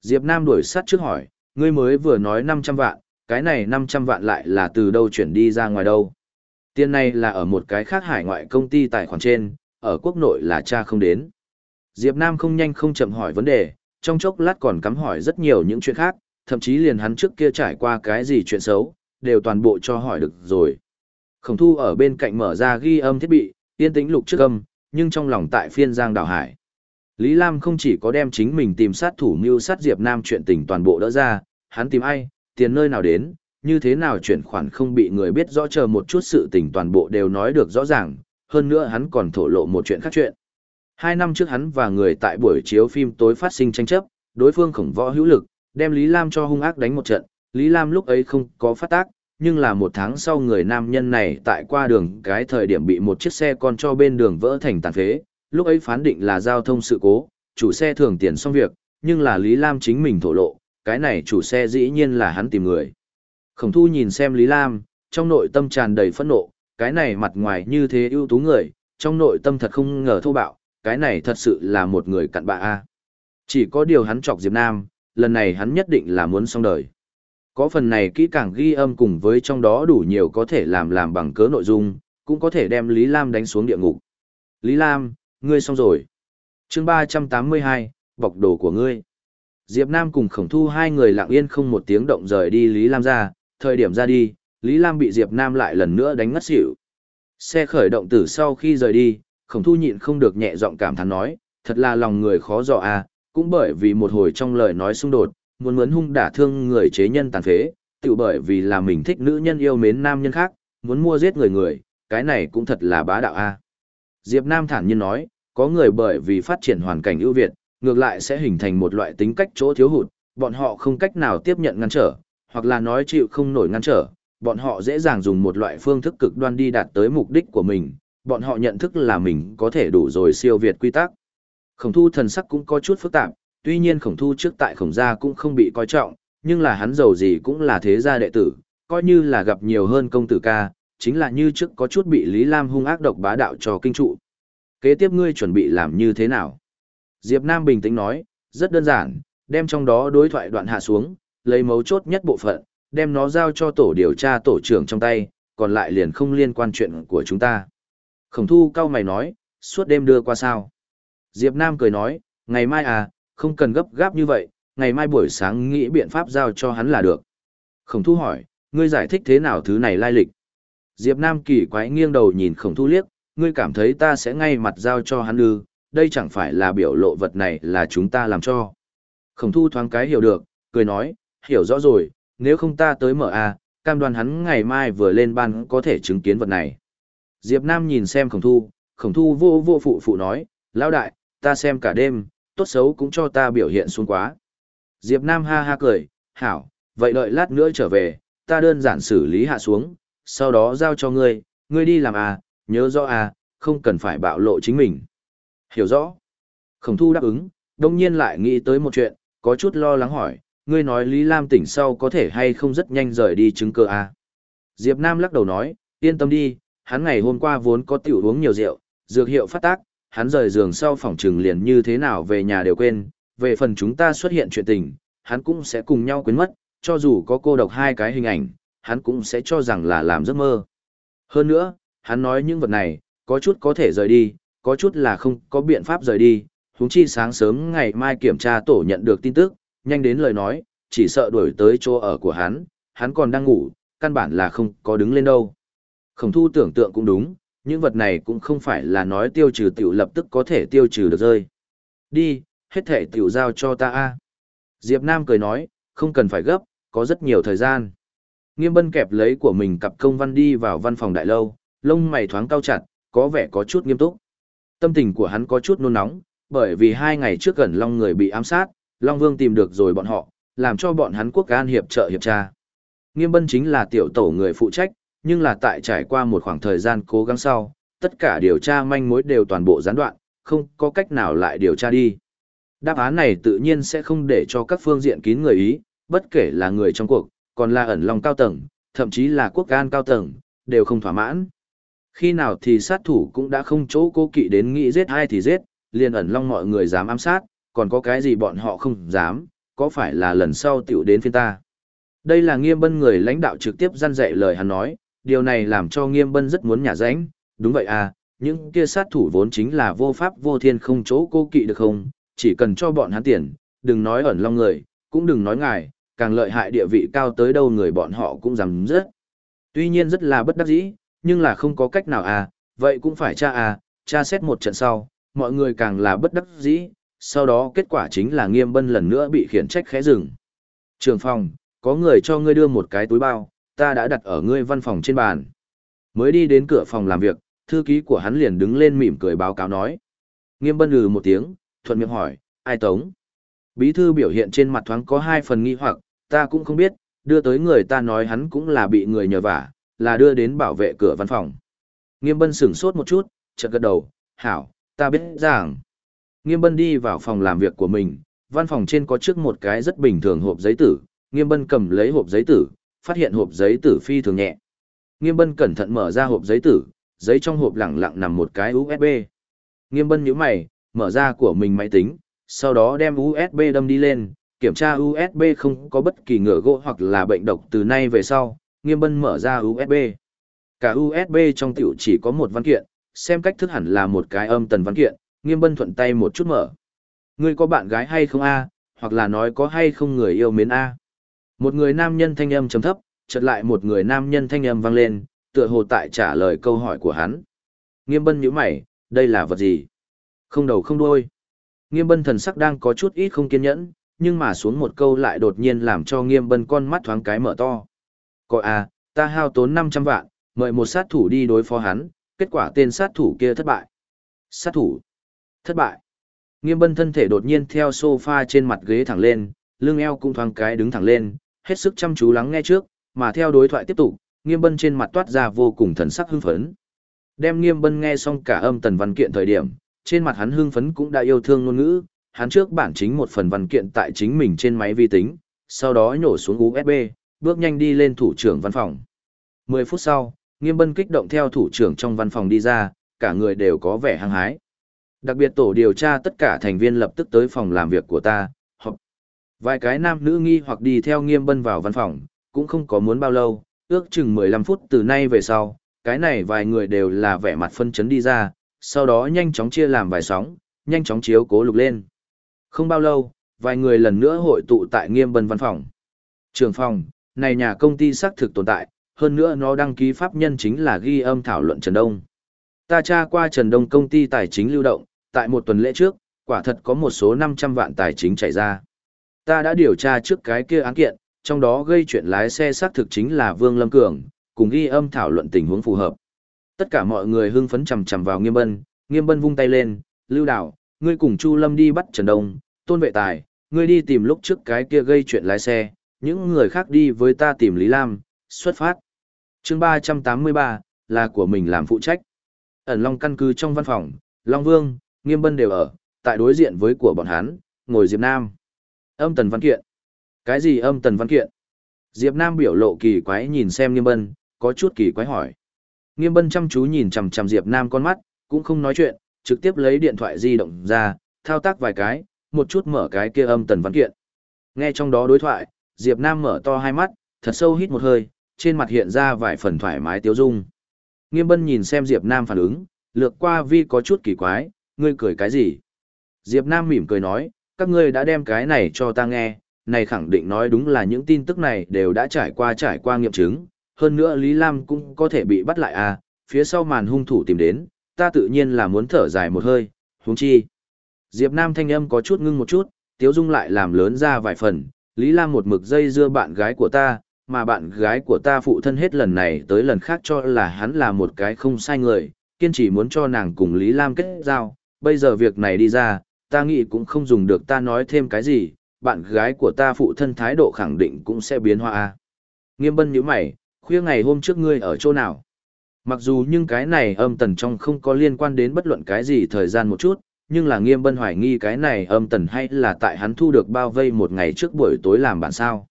Diệp Nam đuổi sát trước hỏi, ngươi mới vừa nói 500 vạn, cái này 500 vạn lại là từ đâu chuyển đi ra ngoài đâu? Tiền này là ở một cái khác hải ngoại công ty tài khoản trên, ở quốc nội là cha không đến. Diệp Nam không nhanh không chậm hỏi vấn đề, trong chốc lát còn cắm hỏi rất nhiều những chuyện khác, thậm chí liền hắn trước kia trải qua cái gì chuyện xấu, đều toàn bộ cho hỏi được rồi. Khổng thu ở bên cạnh mở ra ghi âm thiết bị, yên tĩnh lục trước âm, nhưng trong lòng tại phiên giang đảo hải. Lý Lam không chỉ có đem chính mình tìm sát thủ mưu sát Diệp Nam chuyện tình toàn bộ đỡ ra, hắn tìm ai, tiền nơi nào đến, như thế nào chuyển khoản không bị người biết rõ chờ một chút sự tình toàn bộ đều nói được rõ ràng, hơn nữa hắn còn thổ lộ một chuyện khác chuyện. Hai năm trước hắn và người tại buổi chiếu phim tối phát sinh tranh chấp, đối phương khổng võ hữu lực, đem Lý Lam cho hung ác đánh một trận, Lý Lam lúc ấy không có phát tác, nhưng là một tháng sau người nam nhân này tại qua đường cái thời điểm bị một chiếc xe con cho bên đường vỡ thành tàn phế, lúc ấy phán định là giao thông sự cố, chủ xe thường tiền xong việc, nhưng là Lý Lam chính mình thổ lộ, cái này chủ xe dĩ nhiên là hắn tìm người. Khổng thu nhìn xem Lý Lam, trong nội tâm tràn đầy phẫn nộ, cái này mặt ngoài như thế ưu tú người, trong nội tâm thật không ngờ thô bạo, cái này thật sự là một người cặn bạ a. Chỉ có điều hắn chọc Diệp Nam, lần này hắn nhất định là muốn xong đời. Có phần này kỹ càng ghi âm cùng với trong đó đủ nhiều có thể làm làm bằng cớ nội dung, cũng có thể đem Lý Lam đánh xuống địa ngục. Lý Lam, ngươi xong rồi. chương 382, bọc đồ của ngươi. Diệp Nam cùng khổng thu hai người lặng yên không một tiếng động rời đi Lý Lam ra, thời điểm ra đi, Lý Lam bị Diệp Nam lại lần nữa đánh ngất xỉu. Xe khởi động từ sau khi rời đi, khổng thu nhịn không được nhẹ giọng cảm thán nói, thật là lòng người khó dò à, cũng bởi vì một hồi trong lời nói xung đột, muốn muốn hung đả thương người chế nhân tàn phế, tự bởi vì là mình thích nữ nhân yêu mến nam nhân khác, muốn mua giết người người, cái này cũng thật là bá đạo a. Diệp Nam thản nhiên nói, có người bởi vì phát triển hoàn cảnh ưu việt, ngược lại sẽ hình thành một loại tính cách chỗ thiếu hụt, bọn họ không cách nào tiếp nhận ngăn trở, hoặc là nói chịu không nổi ngăn trở, bọn họ dễ dàng dùng một loại phương thức cực đoan đi đạt tới mục đích của mình, bọn họ nhận thức là mình có thể đủ rồi siêu việt quy tắc. Khổng thu thần sắc cũng có chút phức tạp, tuy nhiên khổng thu trước tại khổng gia cũng không bị coi trọng, nhưng là hắn giàu gì cũng là thế gia đệ tử, coi như là gặp nhiều hơn công tử ca, chính là như trước có chút bị Lý Lam hung ác độc bá đạo cho kinh trụ. Kế tiếp ngươi chuẩn bị làm như thế nào? Diệp Nam bình tĩnh nói, rất đơn giản, đem trong đó đối thoại đoạn hạ xuống, lấy mấu chốt nhất bộ phận, đem nó giao cho tổ điều tra tổ trưởng trong tay, còn lại liền không liên quan chuyện của chúng ta. Khổng thu cao mày nói, suốt đêm đưa qua sao. Diệp Nam cười nói, ngày mai à, không cần gấp gáp như vậy, ngày mai buổi sáng nghĩ biện pháp giao cho hắn là được. Khổng thu hỏi, ngươi giải thích thế nào thứ này lai lịch? Diệp Nam kỳ quái nghiêng đầu nhìn khổng thu liếc, ngươi cảm thấy ta sẽ ngay mặt giao cho hắn ư, đây chẳng phải là biểu lộ vật này là chúng ta làm cho. Khổng thu thoáng cái hiểu được, cười nói, hiểu rõ rồi, nếu không ta tới mở a, cam đoan hắn ngày mai vừa lên ban có thể chứng kiến vật này. Diệp Nam nhìn xem khổng thu, khổng thu vô vô phụ phụ nói, lão đại, ta xem cả đêm, tốt xấu cũng cho ta biểu hiện xuống quá. Diệp Nam ha ha cười, hảo, vậy đợi lát nữa trở về, ta đơn giản xử lý hạ xuống, sau đó giao cho ngươi, ngươi đi làm à, nhớ rõ à, không cần phải bạo lộ chính mình. Hiểu rõ. Khổng thu đáp ứng, đông nhiên lại nghĩ tới một chuyện, có chút lo lắng hỏi, ngươi nói Lý Lam tỉnh sau có thể hay không rất nhanh rời đi chứng cơ à. Diệp Nam lắc đầu nói, yên tâm đi, hắn ngày hôm qua vốn có tiểu uống nhiều rượu, dược hiệu phát tác, hắn rời giường sau phòng trừng liền như thế nào về nhà đều quên, về phần chúng ta xuất hiện chuyện tình, hắn cũng sẽ cùng nhau quên mất, cho dù có cô độc hai cái hình ảnh, hắn cũng sẽ cho rằng là làm giấc mơ. Hơn nữa, hắn nói những vật này, có chút có thể rời đi, có chút là không có biện pháp rời đi, huống chi sáng sớm ngày mai kiểm tra tổ nhận được tin tức, nhanh đến lời nói, chỉ sợ đuổi tới chỗ ở của hắn, hắn còn đang ngủ, căn bản là không có đứng lên đâu. Khổng thu tưởng tượng cũng đúng, những vật này cũng không phải là nói tiêu trừ tiểu lập tức có thể tiêu trừ được rơi. Đi, hết thể tiểu giao cho ta a. Diệp Nam cười nói, không cần phải gấp, có rất nhiều thời gian. Nghiêm bân kẹp lấy của mình cặp công văn đi vào văn phòng đại lâu, lông mày thoáng cao chặt, có vẻ có chút nghiêm túc. Tâm tình của hắn có chút nôn nóng, bởi vì hai ngày trước gần Long người bị ám sát, Long Vương tìm được rồi bọn họ, làm cho bọn hắn quốc an hiệp trợ hiệp tra. Nghiêm bân chính là tiểu tổ người phụ trách, nhưng là tại trải qua một khoảng thời gian cố gắng sau, tất cả điều tra manh mối đều toàn bộ gián đoạn, không có cách nào lại điều tra đi. Đáp án này tự nhiên sẽ không để cho các phương diện kín người ý, bất kể là người trong cuộc, còn là ẩn lòng cao tầng, thậm chí là quốc an cao tầng, đều không thỏa mãn. Khi nào thì sát thủ cũng đã không chỗ cố kỵ đến nghĩ giết ai thì giết, liền ẩn long mọi người dám ám sát, còn có cái gì bọn họ không dám, có phải là lần sau tiểu đến phiên ta. Đây là nghiêm bân người lãnh đạo trực tiếp gian dạy lời hắn nói, điều này làm cho nghiêm bân rất muốn nhả ránh, đúng vậy à, những kia sát thủ vốn chính là vô pháp vô thiên không chỗ cô kỵ được không, chỉ cần cho bọn hắn tiền, đừng nói ẩn long người, cũng đừng nói ngài, càng lợi hại địa vị cao tới đâu người bọn họ cũng dám rất. Tuy nhiên rất là bất đắc dĩ, nhưng là không có cách nào à, vậy cũng phải tra à, tra xét một trận sau, mọi người càng là bất đắc dĩ, sau đó kết quả chính là nghiêm bân lần nữa bị khiển trách khẽ rừng. Trường phòng, có người cho ngươi đưa một cái túi bao, ta đã đặt ở ngươi văn phòng trên bàn. Mới đi đến cửa phòng làm việc, thư ký của hắn liền đứng lên mỉm cười báo cáo nói. Nghiêm bân lừ một tiếng, thuận miệng hỏi, ai tống? Bí thư biểu hiện trên mặt thoáng có hai phần nghi hoặc, ta cũng không biết, đưa tới người ta nói hắn cũng là bị người nhờ vả, là đưa đến bảo vệ cửa văn phòng. Nghiêm bân sửng sốt một chút, chợt gật đầu, hảo, ta biết rằng. Nghiêm bân đi vào phòng làm việc của mình, văn phòng trên có trước một cái rất bình thường hộp giấy tử, nghiêm bân cầm lấy hộp giấy tử, phát hiện hộp giấy tử phi thường nhẹ. Nghiêm bân cẩn thận mở ra hộp giấy tử, giấy trong hộp lẳng lặng nằm một cái USB. Nghiêm bân nhíu mày, mở ra của mình máy tính, sau đó đem USB đâm đi lên, kiểm tra USB không có bất kỳ ngựa gỗ hoặc là bệnh độc từ nay về sau, nghiêm bân mở ra USB. Cả USB trong tiểu chỉ có một văn kiện, xem cách thức hẳn là một cái âm tần văn kiện, nghiêm bân thuận tay một chút mở. Ngươi có bạn gái hay không a? hoặc là nói có hay không người yêu mến a? Một người nam nhân thanh âm trầm thấp, chợt lại một người nam nhân thanh âm vang lên, tựa hồ tại trả lời câu hỏi của hắn. Nghiêm bân nhíu mày, đây là vật gì? Không đầu không đuôi. Nghiêm bân thần sắc đang có chút ít không kiên nhẫn, nhưng mà xuống một câu lại đột nhiên làm cho nghiêm bân con mắt thoáng cái mở to. Coi à, ta hao tốn 500 vạn, mời một sát thủ đi đối phó hắn, kết quả tên sát thủ kia thất bại. Sát thủ. Thất bại. Nghiêm bân thân thể đột nhiên theo sofa trên mặt ghế thẳng lên, lưng eo cũng thoáng cái đứng thẳng lên, hết sức chăm chú lắng nghe trước, mà theo đối thoại tiếp tục, nghiêm bân trên mặt toát ra vô cùng thần sắc hưng phấn. Đem nghiêm bân nghe xong cả âm tần văn kiện thời điểm, trên mặt hắn hưng phấn cũng đã yêu thương ngôn ngữ, hắn trước bản chính một phần văn kiện tại chính mình trên máy vi tính, sau đó nhổ xuống USB, bước nhanh đi lên thủ trưởng văn phòng. 10 phút sau, Nghiêm Bân kích động theo thủ trưởng trong văn phòng đi ra, cả người đều có vẻ hăng hái. Đặc biệt tổ điều tra tất cả thành viên lập tức tới phòng làm việc của ta, họp. Vài cái nam nữ nghi hoặc đi theo Nghiêm Bân vào văn phòng, cũng không có muốn bao lâu, ước chừng 15 phút từ nay về sau, cái này vài người đều là vẻ mặt phân chấn đi ra, sau đó nhanh chóng chia làm vài sóng, nhanh chóng chiếu cố lục lên. Không bao lâu, vài người lần nữa hội tụ tại nghiêm bân văn phòng. Trường phòng, này nhà công ty xác thực tồn tại, hơn nữa nó đăng ký pháp nhân chính là ghi âm thảo luận Trần Đông. Ta tra qua Trần Đông công ty tài chính lưu động, tại một tuần lễ trước, quả thật có một số 500 vạn tài chính chảy ra. Ta đã điều tra trước cái kia án kiện, trong đó gây chuyện lái xe xác thực chính là Vương Lâm Cường, cùng ghi âm thảo luận tình huống phù hợp. Tất cả mọi người hưng phấn chầm chầm vào Nghiêm Bân, Nghiêm Bân vung tay lên, "Lưu Đào, ngươi cùng Chu Lâm đi bắt Trần Đông, Tôn Vệ Tài, ngươi đi tìm lúc trước cái kia gây chuyện lái xe, những người khác đi với ta tìm Lý Lam, xuất phát." Chương 383 là của mình làm phụ trách. Ẩn Long căn cứ trong văn phòng, Long Vương, Nghiêm Bân đều ở, tại đối diện với của bọn hắn, ngồi Diệp Nam. Âm Tần Văn Kiện. Cái gì âm Tần Văn Kiện? Diệp Nam biểu lộ kỳ quái nhìn xem Nghiêm Bân, có chút kỳ quái hỏi. Nghiêm Bân chăm chú nhìn chằm chằm Diệp Nam con mắt, cũng không nói chuyện, trực tiếp lấy điện thoại di động ra, thao tác vài cái, một chút mở cái kia âm Tần Văn Kiện. Nghe trong đó đối thoại, Diệp Nam mở to hai mắt, thật sâu hít một hơi, trên mặt hiện ra vài phần thoải mái tiêu dung. Nghiêm Bân nhìn xem Diệp Nam phản ứng, lược qua vi có chút kỳ quái, ngươi cười cái gì? Diệp Nam mỉm cười nói, các ngươi đã đem cái này cho ta nghe, này khẳng định nói đúng là những tin tức này đều đã trải qua trải qua nghiệm chứng, hơn nữa Lý Lam cũng có thể bị bắt lại à, phía sau màn hung thủ tìm đến, ta tự nhiên là muốn thở dài một hơi, huống chi. Diệp Nam thanh âm có chút ngưng một chút, Tiếu Dung lại làm lớn ra vài phần, Lý Lam một mực dây dưa bạn gái của ta, mà bạn gái của ta phụ thân hết lần này tới lần khác cho là hắn là một cái không sai người, kiên trì muốn cho nàng cùng Lý Lam kết giao, bây giờ việc này đi ra, ta nghĩ cũng không dùng được ta nói thêm cái gì, bạn gái của ta phụ thân thái độ khẳng định cũng sẽ biến hoa. Nghiêm bân nhíu mày, khuya ngày hôm trước ngươi ở chỗ nào? Mặc dù nhưng cái này âm tần trong không có liên quan đến bất luận cái gì thời gian một chút, nhưng là nghiêm bân hoài nghi cái này âm tần hay là tại hắn thu được bao vây một ngày trước buổi tối làm bản sao.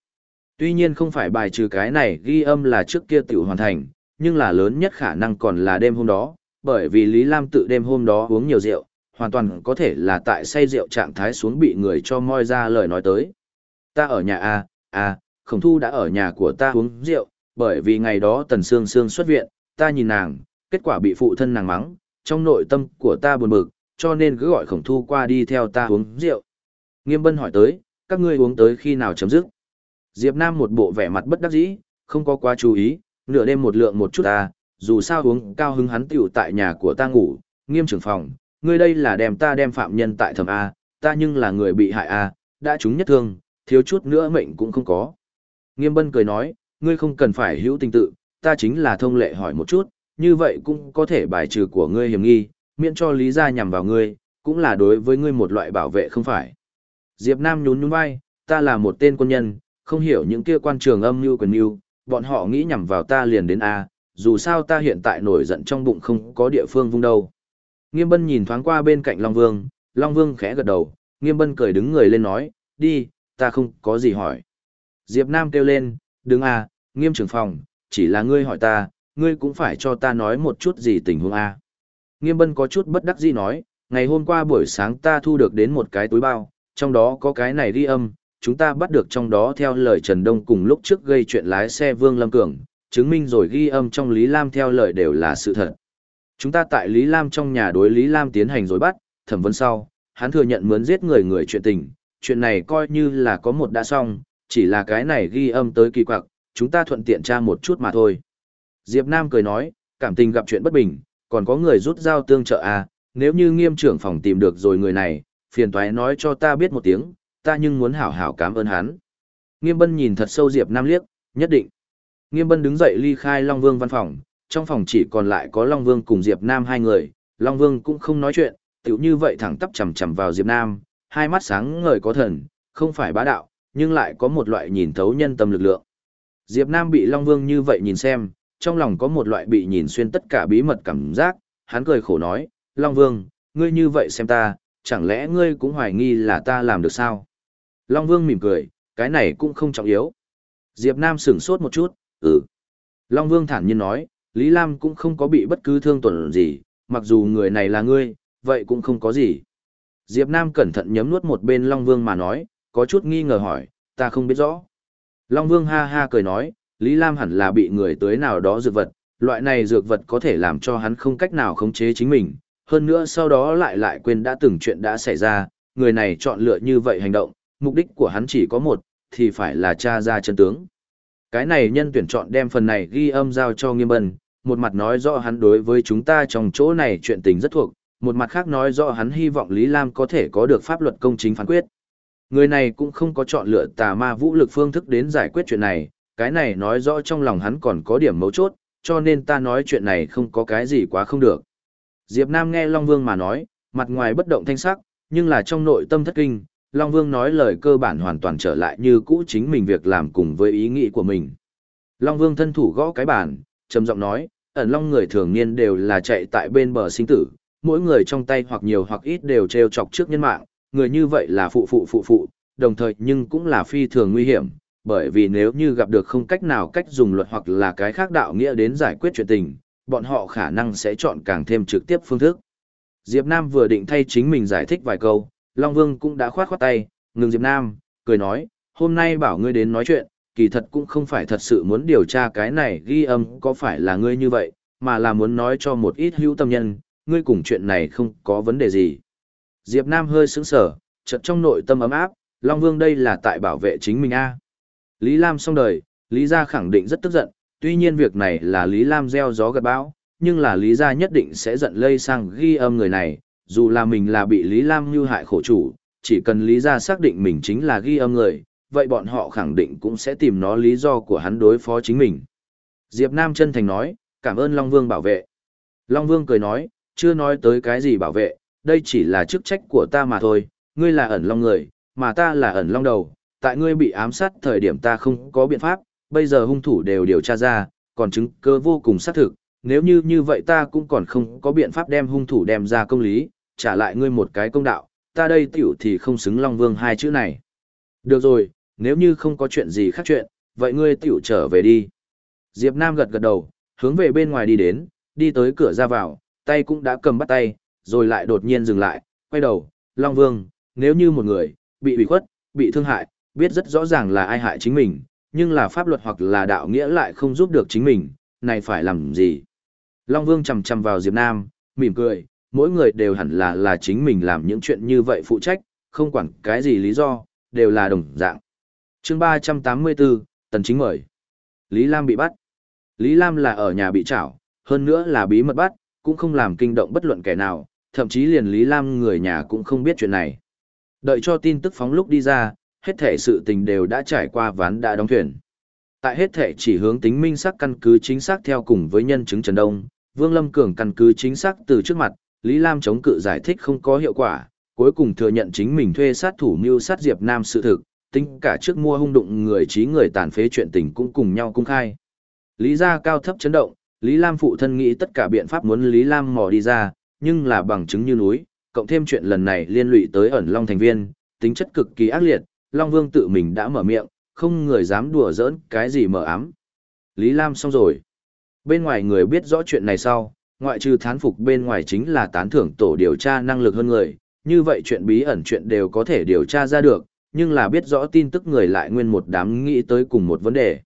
Tuy nhiên không phải bài trừ cái này ghi âm là trước kia tiểu hoàn thành, nhưng là lớn nhất khả năng còn là đêm hôm đó, bởi vì Lý Lam tự đêm hôm đó uống nhiều rượu, hoàn toàn có thể là tại say rượu trạng thái xuống bị người cho moi ra lời nói tới. Ta ở nhà A, A, khổng thu đã ở nhà của ta uống rượu, bởi vì ngày đó tần sương sương xuất viện, ta nhìn nàng, kết quả bị phụ thân nàng mắng, trong nội tâm của ta buồn bực, cho nên cứ gọi khổng thu qua đi theo ta uống rượu. Nghiêm bân hỏi tới, các ngươi uống tới khi nào chấm dứt? Diệp Nam một bộ vẻ mặt bất đắc dĩ, không có quá chú ý, nửa đêm một lượng một chút ta, dù sao uống cao hứng hắn tiểu tại nhà của ta ngủ, nghiêm trưởng phòng, ngươi đây là đem ta đem phạm nhân tại thẩm A, ta nhưng là người bị hại A, đã trúng nhất thương, thiếu chút nữa mệnh cũng không có. Nghiêm bân cười nói, ngươi không cần phải hữu tình tự, ta chính là thông lệ hỏi một chút, như vậy cũng có thể bài trừ của ngươi hiểm nghi, miễn cho lý ra nhằm vào ngươi, cũng là đối với ngươi một loại bảo vệ không phải. Diệp Nam nhún nhún vai, ta là một tên quân nhân, không hiểu những kia quan trường âm mưu quyền mưu, bọn họ nghĩ nhằm vào ta liền đến A, dù sao ta hiện tại nổi giận trong bụng không có địa phương vung đâu. Nghiêm Bân nhìn thoáng qua bên cạnh Long Vương, Long Vương khẽ gật đầu, Nghiêm Bân cười đứng người lên nói, đi, ta không có gì hỏi. Diệp Nam kêu lên, đứng A, Nghiêm trưởng phòng, chỉ là ngươi hỏi ta, ngươi cũng phải cho ta nói một chút gì tình huống A. Nghiêm Bân có chút bất đắc dĩ nói, ngày hôm qua buổi sáng ta thu được đến một cái túi bao, trong đó có cái này ghi âm, chúng ta bắt được trong đó theo lời Trần Đông cùng lúc trước gây chuyện lái xe Vương Lâm Cường, chứng minh rồi ghi âm trong Lý Lam theo lời đều là sự thật. Chúng ta tại Lý Lam trong nhà đối Lý Lam tiến hành rồi bắt, thẩm vấn sau, hắn thừa nhận mướn giết người người chuyện tình, chuyện này coi như là có một đã xong, chỉ là cái này ghi âm tới kỳ quặc, chúng ta thuận tiện tra một chút mà thôi. Diệp Nam cười nói, cảm tình gặp chuyện bất bình, còn có người rút dao tương trợ à, nếu như nghiêm trưởng phòng tìm được rồi người này, phiền toái nói cho ta biết một tiếng, ta nhưng muốn hảo hảo cảm ơn hắn. Nghiêm Bân nhìn thật sâu Diệp Nam liếc, nhất định. Nghiêm Bân đứng dậy ly khai Long Vương văn phòng, trong phòng chỉ còn lại có Long Vương cùng Diệp Nam hai người, Long Vương cũng không nói chuyện, tiểu như vậy thẳng tắp chầm chầm vào Diệp Nam, hai mắt sáng ngời có thần, không phải bá đạo, nhưng lại có một loại nhìn thấu nhân tâm lực lượng. Diệp Nam bị Long Vương như vậy nhìn xem, trong lòng có một loại bị nhìn xuyên tất cả bí mật cảm giác, hắn cười khổ nói, Long Vương, ngươi như vậy xem ta, chẳng lẽ ngươi cũng hoài nghi là ta làm được sao? Long Vương mỉm cười, cái này cũng không trọng yếu. Diệp Nam sững sốt một chút, ừ. Long Vương thản nhiên nói, Lý Lam cũng không có bị bất cứ thương tổn gì, mặc dù người này là ngươi, vậy cũng không có gì. Diệp Nam cẩn thận nhấm nuốt một bên Long Vương mà nói, có chút nghi ngờ hỏi, ta không biết rõ. Long Vương ha ha cười nói, Lý Lam hẳn là bị người tới nào đó dược vật, loại này dược vật có thể làm cho hắn không cách nào khống chế chính mình, hơn nữa sau đó lại lại quên đã từng chuyện đã xảy ra, người này chọn lựa như vậy hành động, mục đích của hắn chỉ có một, thì phải là tra ra chân tướng. Cái này nhân tuyển chọn đem phần này ghi âm giao cho nghiêm bân, một mặt nói rõ hắn đối với chúng ta trong chỗ này chuyện tình rất thuộc, một mặt khác nói rõ hắn hy vọng Lý Lam có thể có được pháp luật công chính phán quyết. Người này cũng không có chọn lựa tà ma vũ lực phương thức đến giải quyết chuyện này, cái này nói rõ trong lòng hắn còn có điểm mấu chốt, cho nên ta nói chuyện này không có cái gì quá không được. Diệp Nam nghe Long Vương mà nói, mặt ngoài bất động thanh sắc, nhưng là trong nội tâm thất kinh, Long Vương nói lời cơ bản hoàn toàn trở lại như cũ chính mình việc làm cùng với ý nghĩ của mình. Long Vương thân thủ gõ cái bàn, trầm giọng nói, ẩn long người thường niên đều là chạy tại bên bờ sinh tử, mỗi người trong tay hoặc nhiều hoặc ít đều treo chọc trước nhân mạng, người như vậy là phụ phụ phụ phụ, đồng thời nhưng cũng là phi thường nguy hiểm, bởi vì nếu như gặp được không cách nào cách dùng luật hoặc là cái khác đạo nghĩa đến giải quyết chuyện tình, bọn họ khả năng sẽ chọn càng thêm trực tiếp phương thức. Diệp Nam vừa định thay chính mình giải thích vài câu, Long Vương cũng đã khoát khoát tay, ngừng Diệp Nam, cười nói, hôm nay bảo ngươi đến nói chuyện, kỳ thật cũng không phải thật sự muốn điều tra cái này ghi âm có phải là ngươi như vậy, mà là muốn nói cho một ít hữu tâm nhân, ngươi cùng chuyện này không có vấn đề gì. Diệp Nam hơi sững sờ, chợt trong nội tâm ấm áp, Long Vương đây là tại bảo vệ chính mình a. Lý Lam xong đời, Lý gia khẳng định rất tức giận, tuy nhiên việc này là Lý Lam gieo gió gặt bão, nhưng là Lý gia nhất định sẽ giận lây sang ghi âm người này, dù là mình là bị Lý Lam như hại khổ chủ, chỉ cần Lý gia xác định mình chính là ghi âm người, vậy bọn họ khẳng định cũng sẽ tìm nó lý do của hắn đối phó chính mình. Diệp Nam chân thành nói, cảm ơn Long Vương bảo vệ. Long Vương cười nói, chưa nói tới cái gì bảo vệ, đây chỉ là chức trách của ta mà thôi, ngươi là ẩn long người, mà ta là ẩn long đầu, tại ngươi bị ám sát thời điểm ta không có biện pháp, bây giờ hung thủ đều điều tra ra, còn chứng cơ vô cùng xác thực, nếu như như vậy ta cũng còn không có biện pháp đem hung thủ đem ra công lý, trả lại ngươi một cái công đạo, ta đây tiểu thì không xứng Long Vương hai chữ này. Được rồi, nếu như không có chuyện gì khác chuyện, vậy ngươi tiểu trở về đi. Diệp Nam gật gật đầu, hướng về bên ngoài đi đến, đi tới cửa ra vào, tay cũng đã cầm bắt tay, rồi lại đột nhiên dừng lại, quay đầu, Long Vương, nếu như một người, bị bị khuất, bị thương hại, biết rất rõ ràng là ai hại chính mình, nhưng là pháp luật hoặc là đạo nghĩa lại không giúp được chính mình, này phải làm gì? Long Vương chầm chầm vào Diệp Nam, mỉm cười, mỗi người đều hẳn là là chính mình làm những chuyện như vậy phụ trách, không quản cái gì lý do, đều là đồng dạng. Chương 384, Tần Chính mời. Lý Lam bị bắt. Lý Lam là ở nhà bị trảo, hơn nữa là bí mật bắt, cũng không làm kinh động bất luận kẻ nào, thậm chí liền Lý Lam người nhà cũng không biết chuyện này. Đợi cho tin tức phóng lúc đi ra, hết thể sự tình đều đã trải qua ván đã đóng thuyền. Tại hết thể chỉ hướng tính minh xác căn cứ chính xác theo cùng với nhân chứng Trần Đông, Vương Lâm Cường căn cứ chính xác từ trước mặt, Lý Lam chống cự giải thích không có hiệu quả, cuối cùng thừa nhận chính mình thuê sát thủ mưu sát Diệp Nam sự thực, tính cả trước mua hung đụng người trí người tàn phế chuyện tình cũng cùng nhau cung khai. Lý gia cao thấp chấn động, Lý Lam phụ thân nghĩ tất cả biện pháp muốn Lý Lam mò đi ra, nhưng là bằng chứng như núi, cộng thêm chuyện lần này liên lụy tới ẩn Long thành viên, tính chất cực kỳ ác liệt, Long Vương tự mình đã mở miệng, không người dám đùa giỡn cái gì mở ám. Lý Lam xong rồi. Bên ngoài người biết rõ chuyện này sau, ngoại trừ thán phục bên ngoài chính là tán thưởng tổ điều tra năng lực hơn người, như vậy chuyện bí ẩn chuyện đều có thể điều tra ra được, nhưng là biết rõ tin tức người lại nguyên một đám nghĩ tới cùng một vấn đề.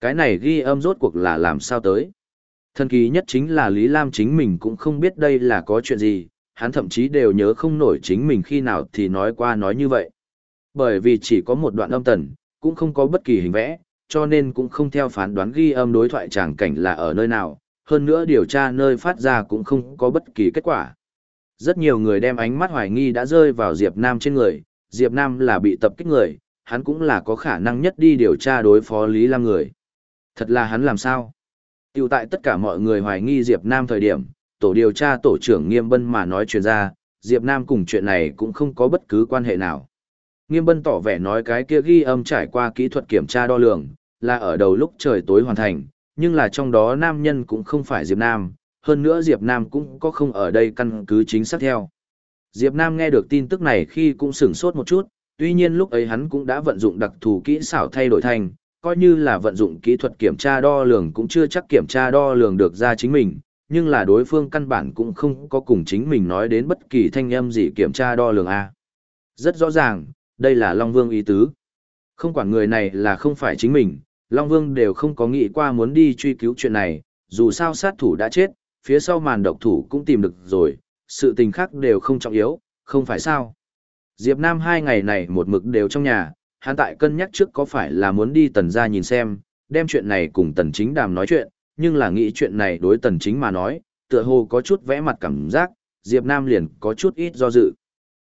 Cái này ghi âm rốt cuộc là làm sao tới. Thần kỳ nhất chính là Lý Lam chính mình cũng không biết đây là có chuyện gì, hắn thậm chí đều nhớ không nổi chính mình khi nào thì nói qua nói như vậy. Bởi vì chỉ có một đoạn âm tần, cũng không có bất kỳ hình vẽ, cho nên cũng không theo phán đoán ghi âm đối thoại tràng cảnh là ở nơi nào, hơn nữa điều tra nơi phát ra cũng không có bất kỳ kết quả. Rất nhiều người đem ánh mắt hoài nghi đã rơi vào Diệp Nam trên người, Diệp Nam là bị tập kích người, hắn cũng là có khả năng nhất đi điều tra đối phó Lý Lam người. Thật là hắn làm sao? Tiểu tại tất cả mọi người hoài nghi Diệp Nam thời điểm, tổ điều tra tổ trưởng Nghiêm Bân mà nói chuyện ra, Diệp Nam cùng chuyện này cũng không có bất cứ quan hệ nào. Nghiêm Bân tỏ vẻ nói cái kia ghi âm trải qua kỹ thuật kiểm tra đo lường, là ở đầu lúc trời tối hoàn thành, nhưng là trong đó nam nhân cũng không phải Diệp Nam, hơn nữa Diệp Nam cũng có không ở đây căn cứ chính xác theo. Diệp Nam nghe được tin tức này khi cũng sửng sốt một chút, tuy nhiên lúc ấy hắn cũng đã vận dụng đặc thù kỹ xảo thay đổi thành, coi như là vận dụng kỹ thuật kiểm tra đo lường cũng chưa chắc kiểm tra đo lường được ra chính mình, nhưng là đối phương căn bản cũng không có cùng chính mình nói đến bất kỳ thanh âm gì kiểm tra đo lường A. Rất rõ ràng, đây là Long Vương ý tứ. Không quản người này là không phải chính mình, Long Vương đều không có nghĩ qua muốn đi truy cứu chuyện này, dù sao sát thủ đã chết, phía sau màn độc thủ cũng tìm được rồi, sự tình khác đều không trọng yếu, không phải sao. Diệp Nam hai ngày này một mực đều trong nhà, hắn tại cân nhắc trước có phải là muốn đi tần gia nhìn xem, đem chuyện này cùng tần chính đàm nói chuyện, nhưng là nghĩ chuyện này đối tần chính mà nói, tựa hồ có chút vẽ mặt cảm giác, Diệp Nam liền có chút ít do dự.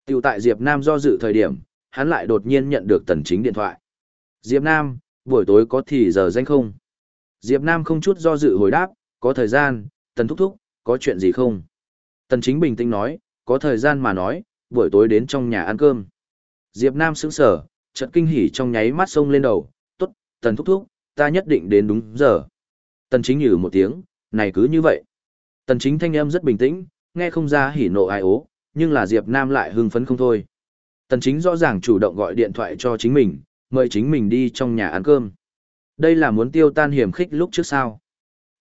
Tiểu tại Diệp Nam do dự thời điểm, hắn lại đột nhiên nhận được tần chính điện thoại. Diệp Nam, buổi tối có thì giờ danh không? Diệp Nam không chút do dự hồi đáp, có thời gian, tần thúc thúc, có chuyện gì không? Tần chính bình tĩnh nói, có thời gian mà nói, buổi tối đến trong nhà ăn cơm. Diệp Nam sững sờ, chợt kinh hỉ trong nháy mắt sông lên đầu, tốt, tần thúc thúc, ta nhất định đến đúng giờ. Tần chính nhử một tiếng, này cứ như vậy. Tần chính thanh âm rất bình tĩnh, nghe không ra hỉ nộ ai ố, nhưng là Diệp Nam lại hưng phấn không thôi. Tần chính rõ ràng chủ động gọi điện thoại cho chính mình, mời chính mình đi trong nhà ăn cơm. Đây là muốn tiêu tan hiểm khích lúc trước sao?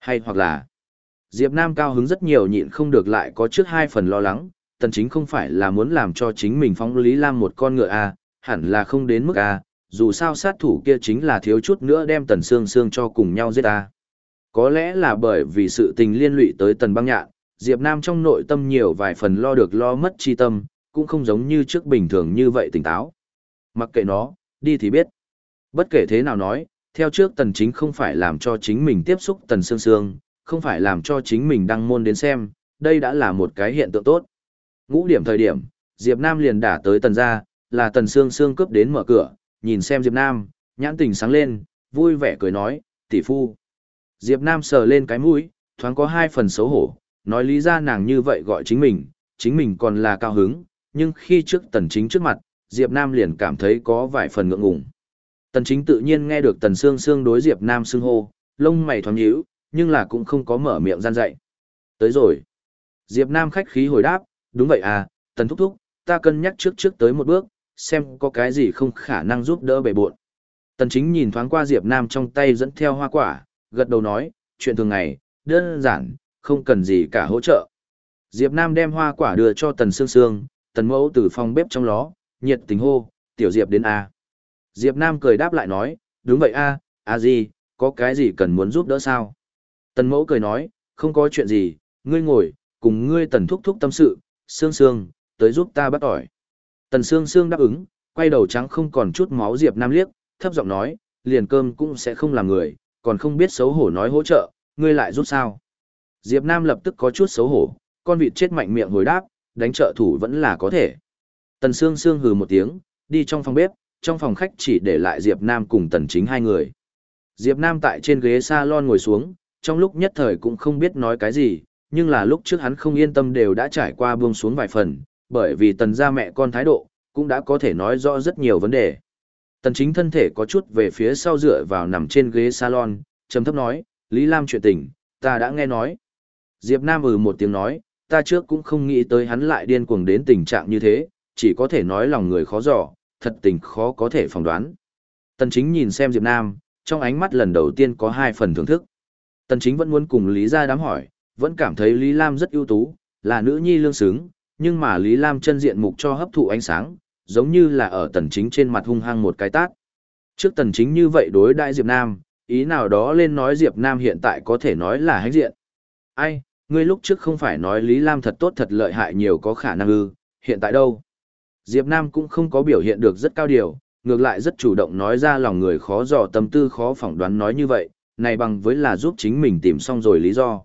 Hay hoặc là, Diệp Nam cao hứng rất nhiều nhịn không được lại có trước hai phần lo lắng, tần chính không phải là muốn làm cho chính mình phóng Lý Lam một con ngựa à, hẳn là không đến mức à, dù sao sát thủ kia chính là thiếu chút nữa đem tần xương xương cho cùng nhau giết à. Có lẽ là bởi vì sự tình liên lụy tới tần băng nhạn, Diệp Nam trong nội tâm nhiều vài phần lo được lo mất chi tâm, cũng không giống như trước bình thường như vậy tỉnh táo. Mặc kệ nó, đi thì biết. Bất kể thế nào nói, theo trước tần chính không phải làm cho chính mình tiếp xúc tần sương sương, không phải làm cho chính mình đăng môn đến xem, đây đã là một cái hiện tượng tốt. Ngũ điểm thời điểm, Diệp Nam liền đả tới tần gia, là tần sương sương cướp đến mở cửa, nhìn xem Diệp Nam, nhãn tình sáng lên, vui vẻ cười nói, tỷ phu. Diệp Nam sờ lên cái mũi, thoáng có hai phần xấu hổ, nói lý ra nàng như vậy gọi chính mình, chính mình còn là cao hứng, nhưng khi trước tần chính trước mặt, Diệp Nam liền cảm thấy có vài phần ngượng ngùng. Tần chính tự nhiên nghe được tần Sương Sương đối Diệp Nam xưng hô, lông mày thoáng nhíu, nhưng là cũng không có mở miệng gian dạy. Tới rồi. Diệp Nam khách khí hồi đáp, đúng vậy à, tần thúc thúc, ta cân nhắc trước trước tới một bước, xem có cái gì không khả năng giúp đỡ bề bộn. Tần chính nhìn thoáng qua Diệp Nam trong tay dẫn theo hoa quả, gật đầu nói, chuyện thường ngày, đơn giản, không cần gì cả hỗ trợ. Diệp Nam đem hoa quả đưa cho Tần Sương Sương, Tần Mẫu từ phòng bếp trong ló, nhiệt tình hô, tiểu Diệp đến A. Diệp Nam cười đáp lại nói, đúng vậy A, A gì, có cái gì cần muốn giúp đỡ sao? Tần Mẫu cười nói, không có chuyện gì, ngươi ngồi, cùng ngươi Tần thúc thúc tâm sự, Sương Sương, tới giúp ta bắt ỏi. Tần Sương Sương đáp ứng, quay đầu trắng không còn chút máu Diệp Nam liếc, thấp giọng nói, liền cơm cũng sẽ không làm người, còn không biết xấu hổ nói hỗ trợ, ngươi lại giúp sao? Diệp Nam lập tức có chút xấu hổ, con vịt chết mạnh miệng hồi đáp, đánh trợ thủ vẫn là có thể. Tần Sương Sương hừ một tiếng, đi trong phòng bếp, trong phòng khách chỉ để lại Diệp Nam cùng Tần Chính hai người. Diệp Nam tại trên ghế salon ngồi xuống, trong lúc nhất thời cũng không biết nói cái gì, nhưng là lúc trước hắn không yên tâm đều đã trải qua buông xuống vài phần, bởi vì Tần gia mẹ con thái độ, cũng đã có thể nói rõ rất nhiều vấn đề. Tần Chính thân thể có chút về phía sau dựa vào nằm trên ghế salon, trầm thấp nói, Lý Lam chuyện tình, ta đã nghe nói. Diệp Nam ừ một tiếng nói, ta trước cũng không nghĩ tới hắn lại điên cuồng đến tình trạng như thế, chỉ có thể nói lòng người khó dò, thật tình khó có thể phỏng đoán. Tần chính nhìn xem Diệp Nam, trong ánh mắt lần đầu tiên có hai phần thưởng thức. Tần chính vẫn muốn cùng Lý gia đám hỏi, vẫn cảm thấy Lý Lam rất ưu tú, là nữ nhi lương xứng, nhưng mà Lý Lam chân diện mục cho hấp thụ ánh sáng, giống như là ở tần chính trên mặt hung hăng một cái tát. Trước tần chính như vậy đối đại Diệp Nam, ý nào đó lên nói Diệp Nam hiện tại có thể nói là hách diện. Ai, ngươi lúc trước không phải nói Lý Lam thật tốt thật lợi hại nhiều có khả năng ư, hiện tại đâu? Diệp Nam cũng không có biểu hiện được rất cao điều, ngược lại rất chủ động nói ra lòng người khó dò tâm tư khó phỏng đoán nói như vậy, này bằng với là giúp chính mình tìm xong rồi lý do.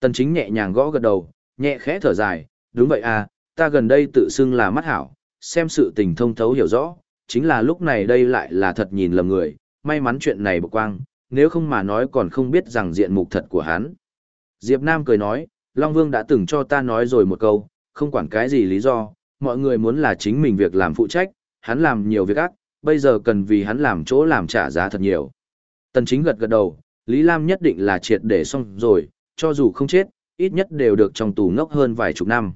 Tần chính nhẹ nhàng gõ gật đầu, nhẹ khẽ thở dài, đúng vậy à, ta gần đây tự xưng là mắt hảo, xem sự tình thông thấu hiểu rõ, chính là lúc này đây lại là thật nhìn lầm người, may mắn chuyện này bộc quang, nếu không mà nói còn không biết rằng diện mục thật của hắn. Diệp Nam cười nói, Long Vương đã từng cho ta nói rồi một câu, không quản cái gì lý do, mọi người muốn là chính mình việc làm phụ trách, hắn làm nhiều việc ác, bây giờ cần vì hắn làm chỗ làm trả giá thật nhiều. Tần chính gật gật đầu, Lý Lam nhất định là triệt để xong rồi, cho dù không chết, ít nhất đều được trong tù ngốc hơn vài chục năm.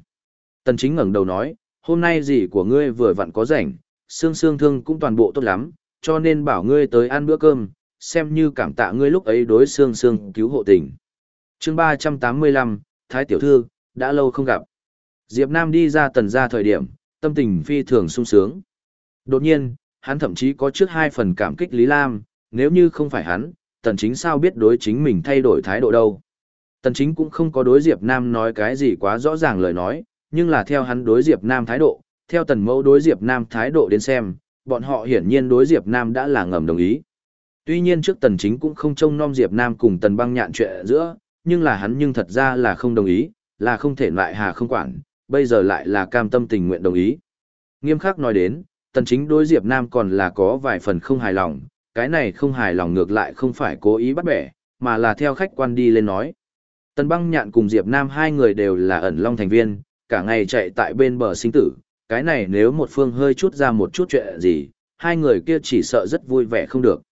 Tần chính ngẩng đầu nói, hôm nay gì của ngươi vừa vặn có rảnh, xương xương thương cũng toàn bộ tốt lắm, cho nên bảo ngươi tới ăn bữa cơm, xem như cảm tạ ngươi lúc ấy đối xương xương cứu hộ tình. chương 385, Thái Tiểu Thư, đã lâu không gặp. Diệp Nam đi ra tần gia thời điểm, tâm tình phi thường sung sướng. Đột nhiên, hắn thậm chí có trước hai phần cảm kích Lý Lam, nếu như không phải hắn, tần chính sao biết đối chính mình thay đổi thái độ đâu. Tần chính cũng không có đối Diệp Nam nói cái gì quá rõ ràng lời nói, nhưng là theo hắn đối Diệp Nam thái độ, Theo tần mẫu đối Diệp Nam thái độ đến xem, bọn họ hiển nhiên đối Diệp Nam đã là ngầm đồng ý. Tuy nhiên trước tần chính cũng không trông nom Diệp Nam cùng tần băng nhạn chuyện giữa, nhưng là hắn nhưng thật ra là không đồng ý, là không thể loại hà không quản, bây giờ lại là cam tâm tình nguyện đồng ý. Nghiêm khắc nói đến, tần chính đối Diệp Nam còn là có vài phần không hài lòng, cái này không hài lòng ngược lại không phải cố ý bắt bẻ, mà là theo khách quan đi lên nói. Tần băng nhạn cùng Diệp Nam hai người đều là ẩn long thành viên, cả ngày chạy tại bên bờ sinh tử, cái này nếu một phương hơi chút ra một chút chuyện gì, hai người kia chỉ sợ rất vui vẻ không được.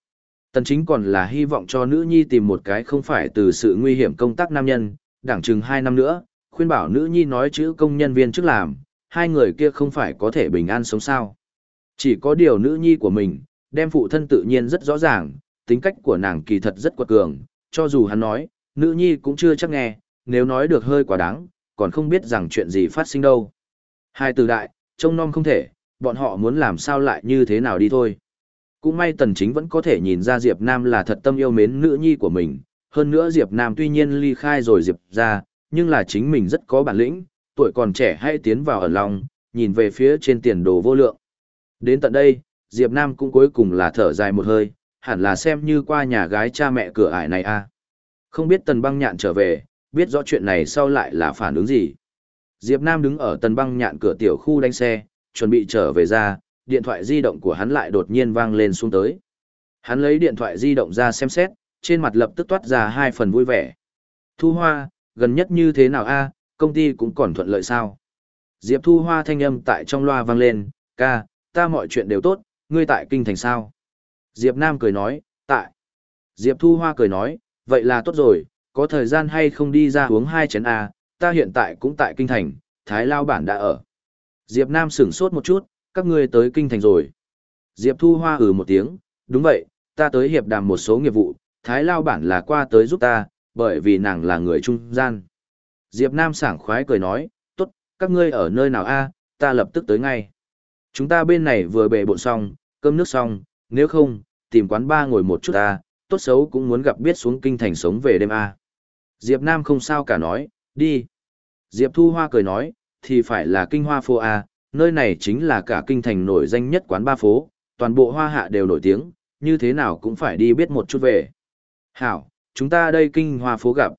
Tần chính còn là hy vọng cho nữ nhi tìm một cái không phải từ sự nguy hiểm công tác nam nhân, đảng chừng hai năm nữa, khuyên bảo nữ nhi nói chữ công nhân viên trước làm, hai người kia không phải có thể bình an sống sao. Chỉ có điều nữ nhi của mình, đem phụ thân tự nhiên rất rõ ràng, tính cách của nàng kỳ thật rất quật cường, cho dù hắn nói, nữ nhi cũng chưa chắc nghe, nếu nói được hơi quá đáng, còn không biết rằng chuyện gì phát sinh đâu. Hai từ đại, trông non không thể, bọn họ muốn làm sao lại như thế nào đi thôi. Cũng may tần chính vẫn có thể nhìn ra Diệp Nam là thật tâm yêu mến nữ nhi của mình, hơn nữa Diệp Nam tuy nhiên ly khai rồi Diệp ra, nhưng là chính mình rất có bản lĩnh, tuổi còn trẻ hay tiến vào ẩn lòng, nhìn về phía trên tiền đồ vô lượng. Đến tận đây, Diệp Nam cũng cuối cùng là thở dài một hơi, hẳn là xem như qua nhà gái cha mẹ cửa ải này a. Không biết tần băng nhạn trở về, biết rõ chuyện này sau lại là phản ứng gì. Diệp Nam đứng ở tần băng nhạn cửa tiểu khu đánh xe, chuẩn bị trở về ra, điện thoại di động của hắn lại đột nhiên vang lên xuống tới. Hắn lấy điện thoại di động ra xem xét, trên mặt lập tức toát ra hai phần vui vẻ. Thu Hoa, gần nhất như thế nào a? công ty cũng còn thuận lợi sao? Diệp Thu Hoa thanh âm tại trong loa vang lên, ca, ta mọi chuyện đều tốt, ngươi tại kinh thành sao? Diệp Nam cười nói, tại. Diệp Thu Hoa cười nói, vậy là tốt rồi, có thời gian hay không đi ra uống hai chén A, ta hiện tại cũng tại kinh thành, Thái Lao Bản đã ở. Diệp Nam sửng sốt một chút, các ngươi tới kinh thành rồi. Diệp Thu Hoa ừ một tiếng, đúng vậy, ta tới hiệp đàm một số nghiệp vụ, Thái Lao Bản là qua tới giúp ta, bởi vì nàng là người trung gian. Diệp Nam sảng khoái cười nói, tốt, các ngươi ở nơi nào a? ta lập tức tới ngay. Chúng ta bên này vừa bề bộn xong, cơm nước xong, nếu không, tìm quán ba ngồi một chút ta, tốt xấu cũng muốn gặp biết xuống kinh thành sống về đêm a. Diệp Nam không sao cả nói, đi. Diệp Thu Hoa cười nói, thì phải là kinh hoa phố a, nơi này chính là cả kinh thành nổi danh nhất quán ba phố, toàn bộ hoa hạ đều nổi tiếng, như thế nào cũng phải đi biết một chút về. Hảo, chúng ta đây kinh hoa phố gặp.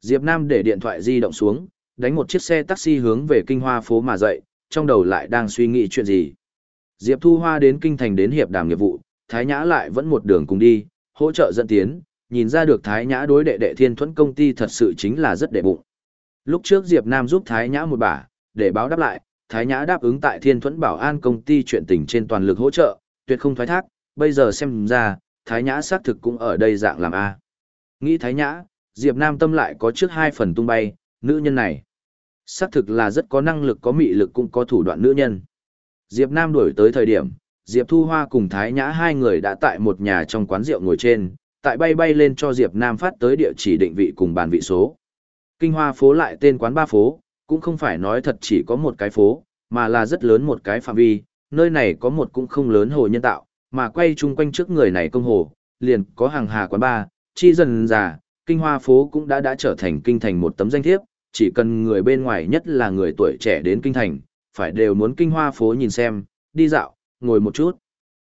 Diệp Nam để điện thoại di động xuống, đánh một chiếc xe taxi hướng về kinh hoa phố mà dậy, trong đầu lại đang suy nghĩ chuyện gì. Diệp Thu Hoa đến kinh thành đến hiệp đàm nghiệp vụ, Thái Nhã lại vẫn một đường cùng đi, hỗ trợ dẫn tiến, nhìn ra được Thái Nhã đối đệ đệ thiên thuẫn công ty thật sự chính là rất đệ bụng. Lúc trước Diệp Nam giúp Thái Nhã một bả, để báo đáp lại, Thái Nhã đáp ứng tại thiên thuẫn bảo an công ty chuyện tình trên toàn lực hỗ trợ, tuyệt không thoái thác, bây giờ xem ra, Thái Nhã xác thực cũng ở đây dạng làm A. Nghĩ Thái Nhã, Diệp Nam tâm lại có trước hai phần tung bay, nữ nhân này. Xác thực là rất có năng lực có mị lực cũng có thủ đoạn nữ nhân. Diệp Nam đuổi tới thời điểm, Diệp Thu Hoa cùng Thái Nhã hai người đã tại một nhà trong quán rượu ngồi trên, tại bay bay lên cho Diệp Nam phát tới địa chỉ định vị cùng bàn vị số. Kinh Hoa phố lại tên quán ba phố, cũng không phải nói thật chỉ có một cái phố, mà là rất lớn một cái phạm vi, nơi này có một cũng không lớn hồ nhân tạo, mà quay chung quanh trước người này công hồ, liền có hàng hà quán ba, chi dần già, kinh hoa phố cũng đã đã trở thành kinh thành một tấm danh thiếp, chỉ cần người bên ngoài nhất là người tuổi trẻ đến kinh thành, phải đều muốn kinh hoa phố nhìn xem, đi dạo, ngồi một chút.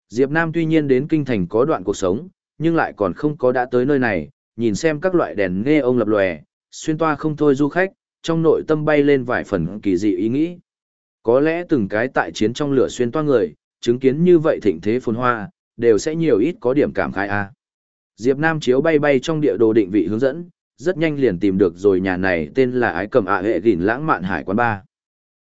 Diệp Nam tuy nhiên đến kinh thành có đoạn cuộc sống, nhưng lại còn không có đã tới nơi này, nhìn xem các loại đèn nghe ông lập lòe, xuyên toa không thôi du khách, trong nội tâm bay lên vài phần kỳ dị ý nghĩ. Có lẽ từng cái tại chiến trong lửa xuyên toa người, chứng kiến như vậy thịnh thế phồn hoa, đều sẽ nhiều ít có điểm cảm khai a. Diệp Nam chiếu bay bay trong địa đồ định vị hướng dẫn, rất nhanh liền tìm được rồi nhà này tên là Ái Cầm ạ hệ gìn lãng mạn hải quán ba.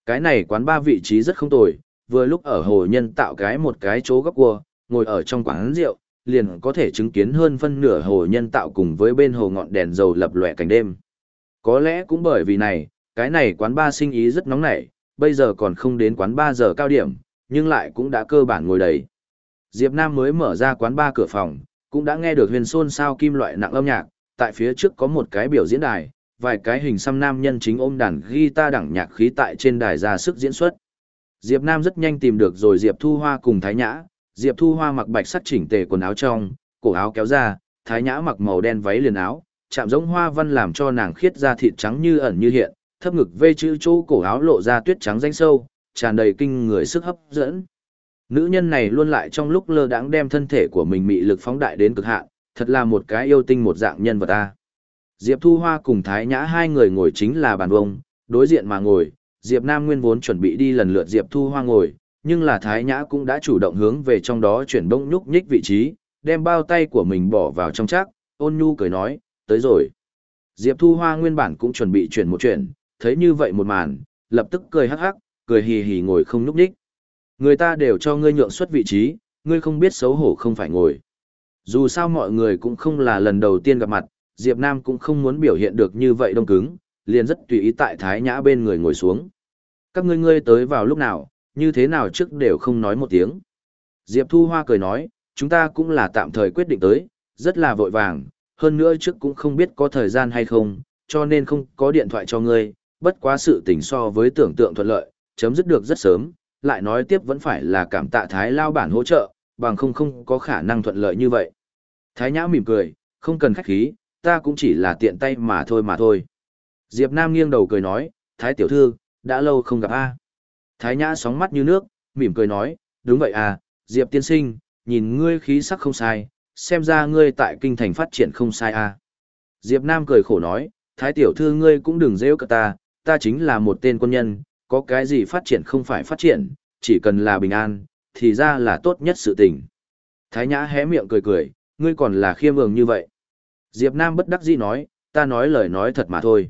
Cái này quán ba vị trí rất không tồi, vừa lúc ở hồ nhân tạo cái một cái chỗ góc cua, ngồi ở trong quán rượu, liền có thể chứng kiến hơn phân nửa hồ nhân tạo cùng với bên hồ ngọn đèn dầu lập lòe cảnh đêm. Có lẽ cũng bởi vì này, cái này quán ba sinh ý rất nóng nảy, bây giờ còn không đến quán ba giờ cao điểm, nhưng lại cũng đã cơ bản ngồi đầy. Diệp Nam mới mở ra quán ba cửa phòng, cũng đã nghe được huyền xôn sao kim loại nặng âm nhạc, tại phía trước có một cái biểu diễn đài, vài cái hình xăm nam nhân chính ôm đàn guitar đẳng nhạc khí tại trên đài ra sức diễn xuất. Diệp Nam rất nhanh tìm được rồi Diệp Thu Hoa cùng Thái Nhã, Diệp Thu Hoa mặc bạch sắc chỉnh tề quần áo trong, cổ áo kéo ra, Thái Nhã mặc màu đen váy liền áo, chạm giống hoa văn làm cho nàng khiết da thịt trắng như ẩn như hiện, thấp ngực vê chữ chỗ cổ áo lộ ra tuyết trắng danh sâu, tràn đầy kinh người sức hấp dẫn. Nữ nhân này luôn lại trong lúc lơ đãng đem thân thể của mình mị lực phóng đại đến cực hạn, thật là một cái yêu tinh một dạng nhân vật ta. Diệp Thu Hoa cùng Thái Nhã hai người ngồi chính là bàn vông, đối diện mà ngồi, Diệp Nam Nguyên vốn chuẩn bị đi lần lượt Diệp Thu Hoa ngồi, nhưng là Thái Nhã cũng đã chủ động hướng về trong đó chuyển bông nhúc nhích vị trí, đem bao tay của mình bỏ vào trong chắc, ôn nhu cười nói, tới rồi. Diệp Thu Hoa nguyên bản cũng chuẩn bị chuyển một chuyển, thấy như vậy một màn, lập tức cười hắc hắc, cười hì hì ngồi không nhúc nhích. Người ta đều cho ngươi nhượng xuất vị trí, ngươi không biết xấu hổ không phải ngồi. Dù sao mọi người cũng không là lần đầu tiên gặp mặt, Diệp Nam cũng không muốn biểu hiện được như vậy đông cứng, liền rất tùy ý tại Thái Nhã bên người ngồi xuống. Các ngươi ngươi tới vào lúc nào, như thế nào trước đều không nói một tiếng. Diệp Thu Hoa cười nói, chúng ta cũng là tạm thời quyết định tới, rất là vội vàng, hơn nữa trước cũng không biết có thời gian hay không, cho nên không có điện thoại cho ngươi, bất quá sự tình so với tưởng tượng thuận lợi, chấm dứt được rất sớm, lại nói tiếp vẫn phải là cảm tạ Thái Lao bản hỗ trợ, bằng không không có khả năng thuận lợi như vậy. Thái Nhã mỉm cười, không cần khách khí, ta cũng chỉ là tiện tay mà thôi mà thôi. Diệp Nam nghiêng đầu cười nói, Thái tiểu thư, đã lâu không gặp a. Thái Nhã sóng mắt như nước, mỉm cười nói, đúng vậy à, Diệp tiên sinh, nhìn ngươi khí sắc không sai, xem ra ngươi tại kinh thành phát triển không sai à. Diệp Nam cười khổ nói, Thái tiểu thư ngươi cũng đừng rêu cả ta, ta chính là một tên quân nhân, có cái gì phát triển không phải phát triển, chỉ cần là bình an, thì ra là tốt nhất sự tình. Thái Nhã hé miệng cười cười, ngươi còn là khiêm ường như vậy. Diệp Nam bất đắc dĩ nói, ta nói lời nói thật mà thôi.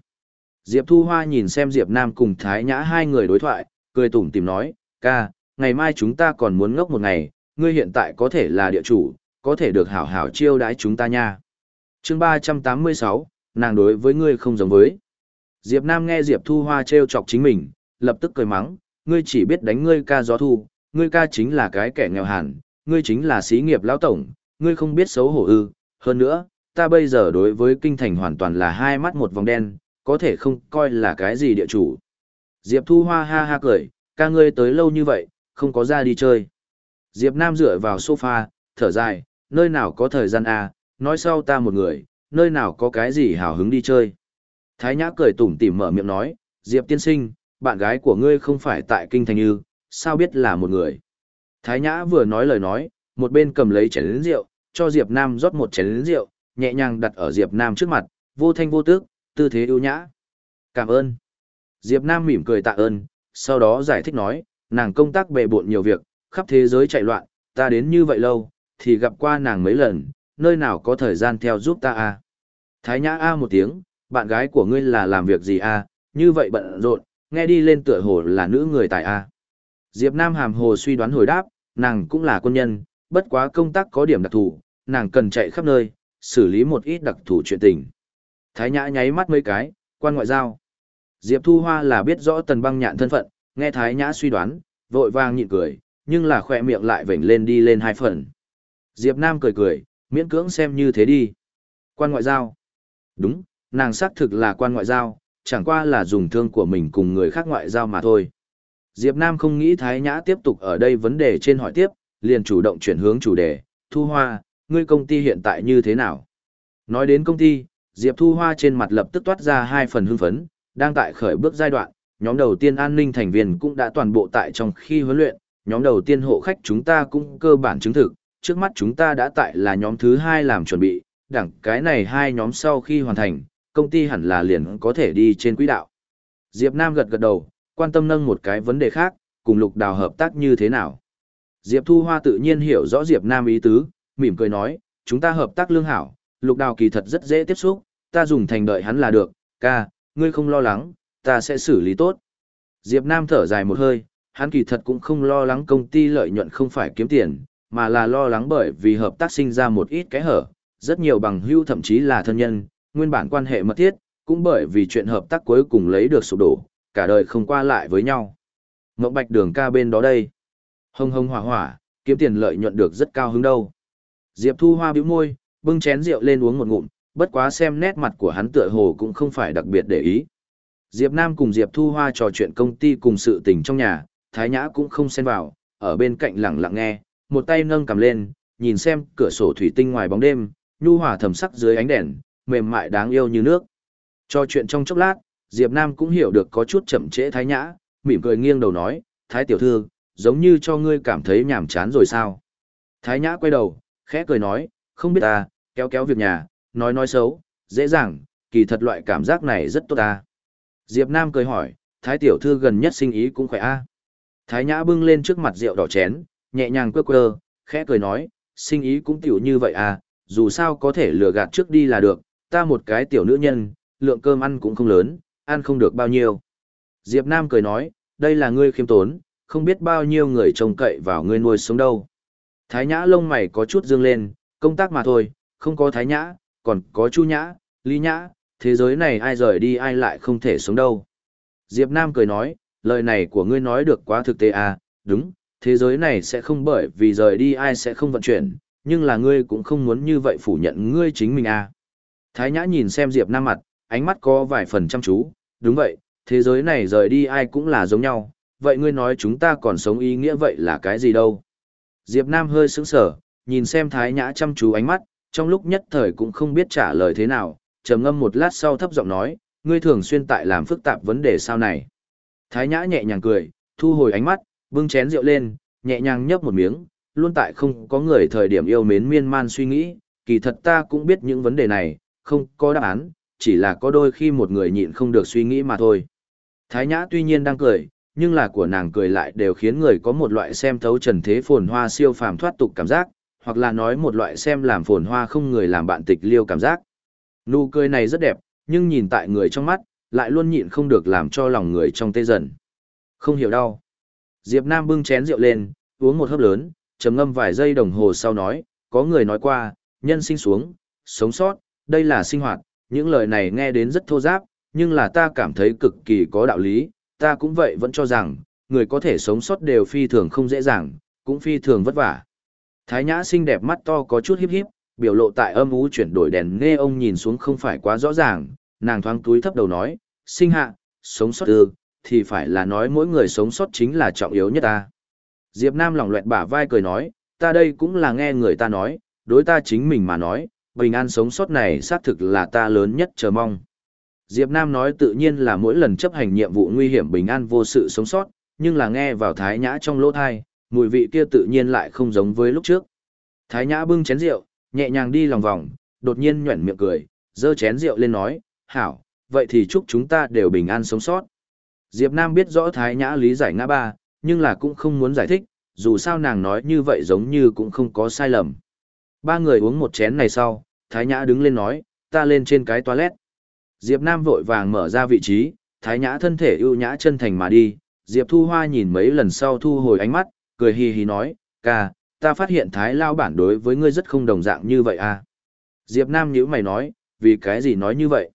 Diệp Thu Hoa nhìn xem Diệp Nam cùng Thái Nhã hai người đối thoại, cười tủm tỉm nói, ca, ngày mai chúng ta còn muốn ngốc một ngày, ngươi hiện tại có thể là địa chủ, có thể được hảo hảo chiêu đãi chúng ta nha. Chương 386, nàng đối với ngươi không giống với. Diệp Nam nghe Diệp Thu Hoa treo chọc chính mình, lập tức cười mắng, ngươi chỉ biết đánh ngươi ca gió thu, ngươi ca chính là cái kẻ nghèo hàn, ngươi chính là sĩ nghiệp lão tổng, ngươi không biết xấu hổ ư, hơn nữa, ta bây giờ đối với kinh thành hoàn toàn là hai mắt một vòng đen, có thể không coi là cái gì địa chủ. Diệp Thu Hoa ha ha cười, ca ngươi tới lâu như vậy, không có ra đi chơi. Diệp Nam dựa vào sofa, thở dài, nơi nào có thời gian à, nói sau ta một người, nơi nào có cái gì hào hứng đi chơi. Thái Nhã cười tủm tỉm mở miệng nói, Diệp tiên sinh, bạn gái của ngươi không phải tại kinh thành ư, sao biết là một người. Thái Nhã vừa nói lời nói, một bên cầm lấy chén lớn rượu, cho Diệp Nam rót một chén lớn rượu, nhẹ nhàng đặt ở Diệp Nam trước mặt, vô thanh vô tức, tư thế ưu nhã. Cảm ơn. Diệp Nam mỉm cười tạ ơn, sau đó giải thích nói, nàng công tác bề bộn nhiều việc, khắp thế giới chạy loạn, ta đến như vậy lâu, thì gặp qua nàng mấy lần, nơi nào có thời gian theo giúp ta à? Thái Nhã a một tiếng, bạn gái của ngươi là làm việc gì à? Như vậy bận rộn, nghe đi lên tựa hồ là nữ người tài a. Diệp Nam hàm hồ suy đoán hồi đáp, nàng cũng là quân nhân, bất quá công tác có điểm đặc thù, nàng cần chạy khắp nơi, xử lý một ít đặc thù chuyện tình. Thái Nhã nháy mắt mấy cái, quan ngoại giao. Diệp Thu Hoa là biết rõ tần băng nhạn thân phận, nghe Thái Nhã suy đoán, vội vàng nhịn cười, nhưng là khỏe miệng lại vểnh lên đi lên hai phần. Diệp Nam cười cười, miễn cưỡng xem như thế đi. Quan ngoại giao. Đúng, nàng xác thực là quan ngoại giao, chẳng qua là dùng thương của mình cùng người khác ngoại giao mà thôi. Diệp Nam không nghĩ Thái Nhã tiếp tục ở đây vấn đề trên hỏi tiếp, liền chủ động chuyển hướng chủ đề, Thu Hoa, ngươi công ty hiện tại như thế nào? Nói đến công ty, Diệp Thu Hoa trên mặt lập tức toát ra hai phần hưng phấn, đang tại khởi bước giai đoạn, nhóm đầu tiên an ninh thành viên cũng đã toàn bộ tại trong khi huấn luyện, nhóm đầu tiên hộ khách chúng ta cũng cơ bản chứng thực, trước mắt chúng ta đã tại là nhóm thứ hai làm chuẩn bị, đẳng cái này hai nhóm sau khi hoàn thành, công ty hẳn là liền có thể đi trên quỹ đạo. Diệp Nam gật gật đầu, quan tâm nâng một cái vấn đề khác, cùng Lục Đào hợp tác như thế nào. Diệp Thu Hoa tự nhiên hiểu rõ Diệp Nam ý tứ, mỉm cười nói, chúng ta hợp tác lương hảo, Lục Đào kỳ thật rất dễ tiếp xúc, ta dùng thành đợi hắn là được, ca, ngươi không lo lắng, ta sẽ xử lý tốt. Diệp Nam thở dài một hơi, hắn kỳ thật cũng không lo lắng công ty lợi nhuận không phải kiếm tiền, mà là lo lắng bởi vì hợp tác sinh ra một ít cái hở, rất nhiều bằng hữu thậm chí là thân nhân, nguyên bản quan hệ mật thiết, cũng bởi vì chuyện hợp tác cuối cùng lấy được sụp đổ, cả đời không qua lại với nhau. Ngọc Bạch Đường ca bên đó đây. Hông hông hỏa hỏa, kiếm tiền lợi nhuận được rất cao hứng đâu. Diệp Thu Hoa bĩu môi, bưng chén rượu lên uống một ngụm, bất quá xem nét mặt của hắn tựa hồ cũng không phải đặc biệt để ý. Diệp Nam cùng Diệp Thu Hoa trò chuyện công ty cùng sự tình trong nhà, Thái Nhã cũng không xen vào, ở bên cạnh lặng lặng nghe, một tay nâng cầm lên, nhìn xem cửa sổ thủy tinh ngoài bóng đêm, nhu hòa thầm sắc dưới ánh đèn, mềm mại đáng yêu như nước. Cho chuyện trong chốc lát, Diệp Nam cũng hiểu được có chút chậm trễ Thái Nhã, mỉm cười nghiêng đầu nói, Thái tiểu thư, giống như cho ngươi cảm thấy nhàm chán rồi sao? Thái Nhã quay đầu, khẽ cười nói, không biết ta, kéo kéo việc nhà, nói nói xấu, dễ dàng, kỳ thật loại cảm giác này rất tốt ta. Diệp Nam cười hỏi, Thái tiểu thư gần nhất sinh ý cũng khỏe a. Thái Nhã bưng lên trước mặt rượu đỏ chén, nhẹ nhàng quơ quơ, khẽ cười nói, sinh ý cũng tiểu như vậy à, dù sao có thể lừa gạt trước đi là được, ta một cái tiểu nữ nhân, lượng cơm ăn cũng không lớn, ăn không được bao nhiêu. Diệp Nam cười nói, đây là ngươi khiêm tốn, không biết bao nhiêu người trông cậy vào ngươi nuôi sống đâu. Thái Nhã lông mày có chút dương lên, công tác mà thôi, không có Thái Nhã, còn có Chu Nhã, Lý Nhã, thế giới này ai rời đi ai lại không thể sống đâu. Diệp Nam cười nói, lời này của ngươi nói được quá thực tế à, đúng, thế giới này sẽ không bởi vì rời đi ai sẽ không vận chuyển, nhưng là ngươi cũng không muốn như vậy phủ nhận ngươi chính mình à. Thái Nhã nhìn xem Diệp Nam mặt, ánh mắt có vài phần chăm chú, đúng vậy, thế giới này rời đi ai cũng là giống nhau, vậy ngươi nói chúng ta còn sống ý nghĩa vậy là cái gì đâu? Diệp Nam hơi sững sờ, nhìn xem Thái Nhã chăm chú ánh mắt, trong lúc nhất thời cũng không biết trả lời thế nào, trầm ngâm một lát sau thấp giọng nói, ngươi thường xuyên tại làm phức tạp vấn đề sao này. Thái Nhã nhẹ nhàng cười, thu hồi ánh mắt, bưng chén rượu lên, nhẹ nhàng nhấp một miếng, luôn tại không có người thời điểm yêu mến miên man suy nghĩ, kỳ thật ta cũng biết những vấn đề này, không có đáp án, chỉ là có đôi khi một người nhịn không được suy nghĩ mà thôi. Thái Nhã tuy nhiên đang cười, nhưng là của nàng cười lại đều khiến người có một loại xem thấu trần thế phồn hoa siêu phàm thoát tục cảm giác, hoặc là nói một loại xem làm phồn hoa không người làm bạn tịch liêu cảm giác. Nụ cười này rất đẹp, nhưng nhìn tại người trong mắt, lại luôn nhịn không được làm cho lòng người trong tê dần. Không hiểu đâu. Diệp Nam bưng chén rượu lên, uống một hớp lớn, trầm ngâm vài giây đồng hồ sau nói, có người nói qua, nhân sinh xuống, sống sót, đây là sinh hoạt, những lời này nghe đến rất thô giáp, nhưng là ta cảm thấy cực kỳ có đạo lý, ta cũng vậy vẫn cho rằng, người có thể sống sót đều phi thường không dễ dàng, cũng phi thường vất vả. Thái Nhã xinh đẹp mắt to có chút híp híp, biểu lộ tại âm u chuyển đổi đèn nghe ông nhìn xuống không phải quá rõ ràng, nàng thoáng túi thấp đầu nói, sinh hạ, sống sót ư, thì phải là nói mỗi người sống sót chính là trọng yếu nhất ta. Diệp Nam lòng loẹt bả vai cười nói, ta đây cũng là nghe người ta nói, đối ta chính mình mà nói, bình an sống sót này xác thực là ta lớn nhất chờ mong. Diệp Nam nói tự nhiên là mỗi lần chấp hành nhiệm vụ nguy hiểm bình an vô sự sống sót, nhưng là nghe vào thái nhã trong lỗ thai, mùi vị kia tự nhiên lại không giống với lúc trước. Thái nhã bưng chén rượu, nhẹ nhàng đi lòng vòng, đột nhiên nhuẩn miệng cười, dơ chén rượu lên nói, hảo, vậy thì chúc chúng ta đều bình an sống sót. Diệp Nam biết rõ thái nhã lý giải ngã ba, nhưng là cũng không muốn giải thích, dù sao nàng nói như vậy giống như cũng không có sai lầm. Ba người uống một chén này sau, thái nhã đứng lên nói, ta lên trên cái toilet. Diệp Nam vội vàng mở ra vị trí, thái nhã thân thể ưu nhã chân thành mà đi, Diệp Thu Hoa nhìn mấy lần sau thu hồi ánh mắt, cười hì hì nói, ca, ta phát hiện thái lao bản đối với ngươi rất không đồng dạng như vậy à. Diệp Nam nhíu mày nói, vì cái gì nói như vậy?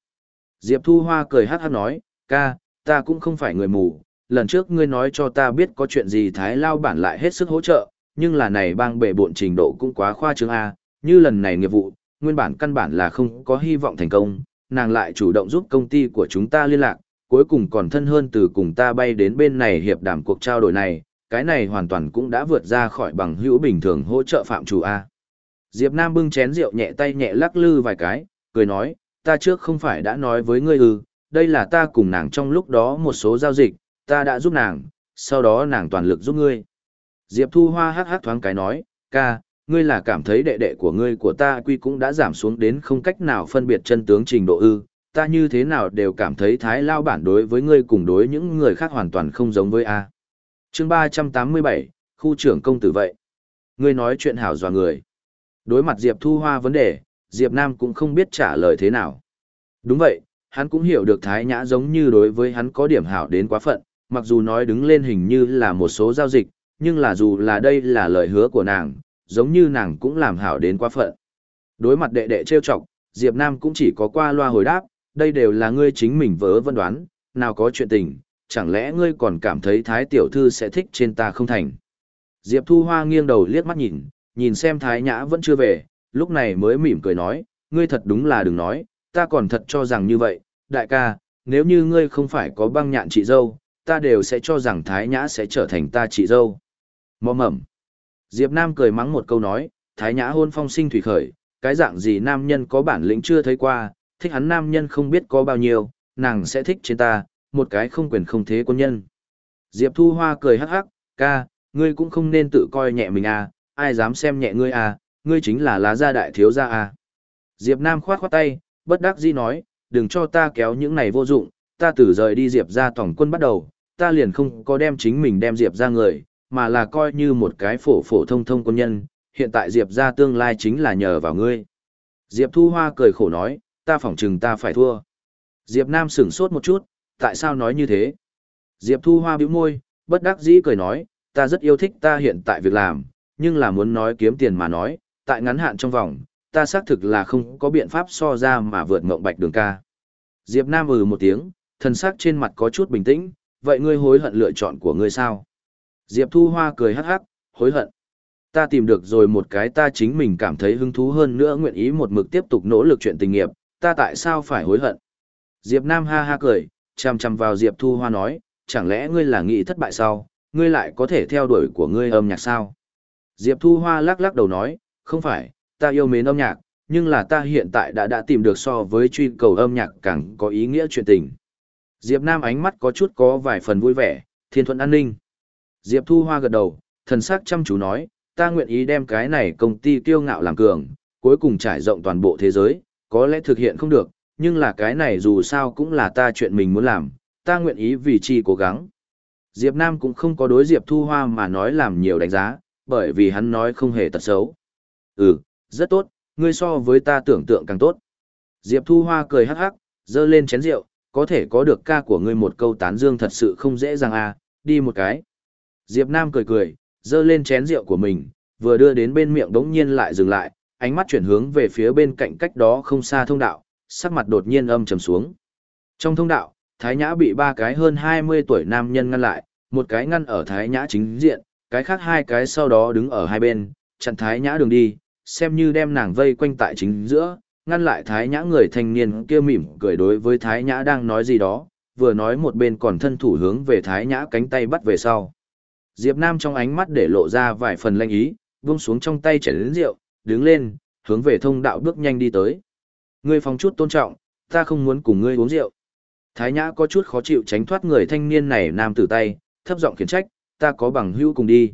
Diệp Thu Hoa cười hát hát nói, ca, ta cũng không phải người mù, lần trước ngươi nói cho ta biết có chuyện gì thái lao bản lại hết sức hỗ trợ, nhưng là này bang bệ bộn trình độ cũng quá khoa trương a, như lần này nghiệp vụ, nguyên bản căn bản là không có hy vọng thành công, nàng lại chủ động giúp công ty của chúng ta liên lạc, cuối cùng còn thân hơn từ cùng ta bay đến bên này hiệp đảm cuộc trao đổi này, cái này hoàn toàn cũng đã vượt ra khỏi bằng hữu bình thường hỗ trợ phạm chủ A. Diệp Nam bưng chén rượu nhẹ tay nhẹ lắc lư vài cái, cười nói, ta trước không phải đã nói với ngươi ư, đây là ta cùng nàng trong lúc đó một số giao dịch, ta đã giúp nàng, sau đó nàng toàn lực giúp ngươi. Diệp Thu Hoa hát hắc thoáng cái nói, ca, ngươi là cảm thấy đệ đệ của ngươi của ta quy cũng đã giảm xuống đến không cách nào phân biệt chân tướng trình độ ư, ta như thế nào đều cảm thấy thái lao bản đối với ngươi cùng đối những người khác hoàn toàn không giống với A. chương ba trăm tám mươi bảy khu trưởng công tử vậy. Ngươi nói chuyện hảo dò người. Đối mặt Diệp Thu Hoa vấn đề, Diệp Nam cũng không biết trả lời thế nào. Đúng vậy, hắn cũng hiểu được thái nhã giống như đối với hắn có điểm hảo đến quá phận, mặc dù nói đứng lên hình như là một số giao dịch, nhưng là dù là đây là lời hứa của nàng, giống như nàng cũng làm hảo đến quá phận. Đối mặt đệ đệ trêu chọc, Diệp Nam cũng chỉ có qua loa hồi đáp, đây đều là ngươi chính mình vớ vẩn đoán, nào có chuyện tình, chẳng lẽ ngươi còn cảm thấy thái tiểu thư sẽ thích trên ta không thành. Diệp Thu Hoa nghiêng đầu liếc mắt nhìn, nhìn xem thái nhã vẫn chưa về, lúc này mới mỉm cười nói, ngươi thật đúng là đừng nói, ta còn thật cho rằng như vậy, đại ca, nếu như ngươi không phải có băng nhạn chị dâu, ta đều sẽ cho rằng thái nhã sẽ trở thành ta chị dâu. Mò mẩm. Diệp Nam cười mắng một câu nói, thái nhã hôn phong sinh thủy khởi, cái dạng gì nam nhân có bản lĩnh chưa thấy qua, thích hắn nam nhân không biết có bao nhiêu, nàng sẽ thích trên ta, một cái không quyền không thế quân nhân. Diệp Thu Hoa cười hắc hắc, ca, ngươi cũng không nên tự coi nhẹ mình à, ai dám xem nhẹ ngươi à, ngươi chính là lá gia đại thiếu gia à. Diệp Nam khoát khoát tay, bất đắc dĩ nói, đừng cho ta kéo những này vô dụng, ta từ rời đi Diệp ra tổng quân bắt đầu, ta liền không có đem chính mình đem Diệp ra người, mà là coi như một cái phổ phổ thông thông quân nhân, hiện tại Diệp ra tương lai chính là nhờ vào ngươi. Diệp Thu Hoa cười khổ nói, ta phỏng chừng ta phải thua. Diệp Nam sửng sốt một chút, tại sao nói như thế? Diệp Thu Hoa bĩu môi, bất đắc dĩ cười nói, ta rất yêu thích ta hiện tại việc làm, nhưng là muốn nói kiếm tiền mà nói, tại ngắn hạn trong vòng, ta xác thực là không có biện pháp so ra mà vượt ngộng bạch đường ca. Diệp Nam ừ một tiếng, thần sắc trên mặt có chút bình tĩnh, vậy ngươi hối hận lựa chọn của ngươi sao? Diệp Thu Hoa cười hắc hắc, hối hận. Ta tìm được rồi một cái ta chính mình cảm thấy hứng thú hơn nữa nguyện ý một mực tiếp tục nỗ lực chuyện tình nghiệp, ta tại sao phải hối hận? Diệp Nam ha ha cười, chằm chằm vào Diệp Thu Hoa nói, chẳng lẽ ngươi là nghĩ thất bại sao, ngươi lại có thể theo đuổi của ngươi âm nhạc sao? Diệp Thu Hoa lắc lắc đầu nói, không phải, ta yêu mến âm nhạc, nhưng là ta hiện tại đã đã tìm được so với truy cầu âm nhạc càng có ý nghĩa chuyện tình. Diệp Nam ánh mắt có chút có vài phần vui vẻ, thiên thuận an ninh. Diệp Thu Hoa gật đầu, thần sắc chăm chú nói, ta nguyện ý đem cái này công ty kiêu ngạo làm cường, cuối cùng trải rộng toàn bộ thế giới, có lẽ thực hiện không được, nhưng là cái này dù sao cũng là ta chuyện mình muốn làm, ta nguyện ý vì chi cố gắng. Diệp Nam cũng không có đối Diệp Thu Hoa mà nói làm nhiều đánh giá, bởi vì hắn nói không hề tật xấu. Ừ, rất tốt, ngươi so với ta tưởng tượng càng tốt. Diệp Thu Hoa cười hắc hắc, dơ lên chén rượu, có thể có được ca của ngươi một câu tán dương thật sự không dễ dàng à, đi một cái. Diệp Nam cười cười, dơ lên chén rượu của mình, vừa đưa đến bên miệng đống nhiên lại dừng lại, ánh mắt chuyển hướng về phía bên cạnh cách đó không xa thông đạo, sắc mặt đột nhiên âm trầm xuống. Trong thông đạo, Thái Nhã bị ba cái hơn 20 tuổi nam nhân ngăn lại, một cái ngăn ở Thái Nhã chính diện, cái khác hai cái sau đó đứng ở hai bên, chặn Thái Nhã đường đi, xem như đem nàng vây quanh tại chính giữa, ngăn lại Thái Nhã người thanh niên kia mỉm cười đối với Thái Nhã đang nói gì đó, vừa nói một bên còn thân thủ hướng về Thái Nhã cánh tay bắt về sau. Diệp Nam trong ánh mắt để lộ ra vài phần lanh ý, buông xuống trong tay chảy đến rượu, đứng lên, hướng về thông đạo bước nhanh đi tới. Ngươi phòng chút tôn trọng, ta không muốn cùng ngươi uống rượu. Thái Nhã có chút khó chịu tránh thoát người thanh niên này nam tử tay, thấp giọng khiển trách, ta có bằng hữu cùng đi.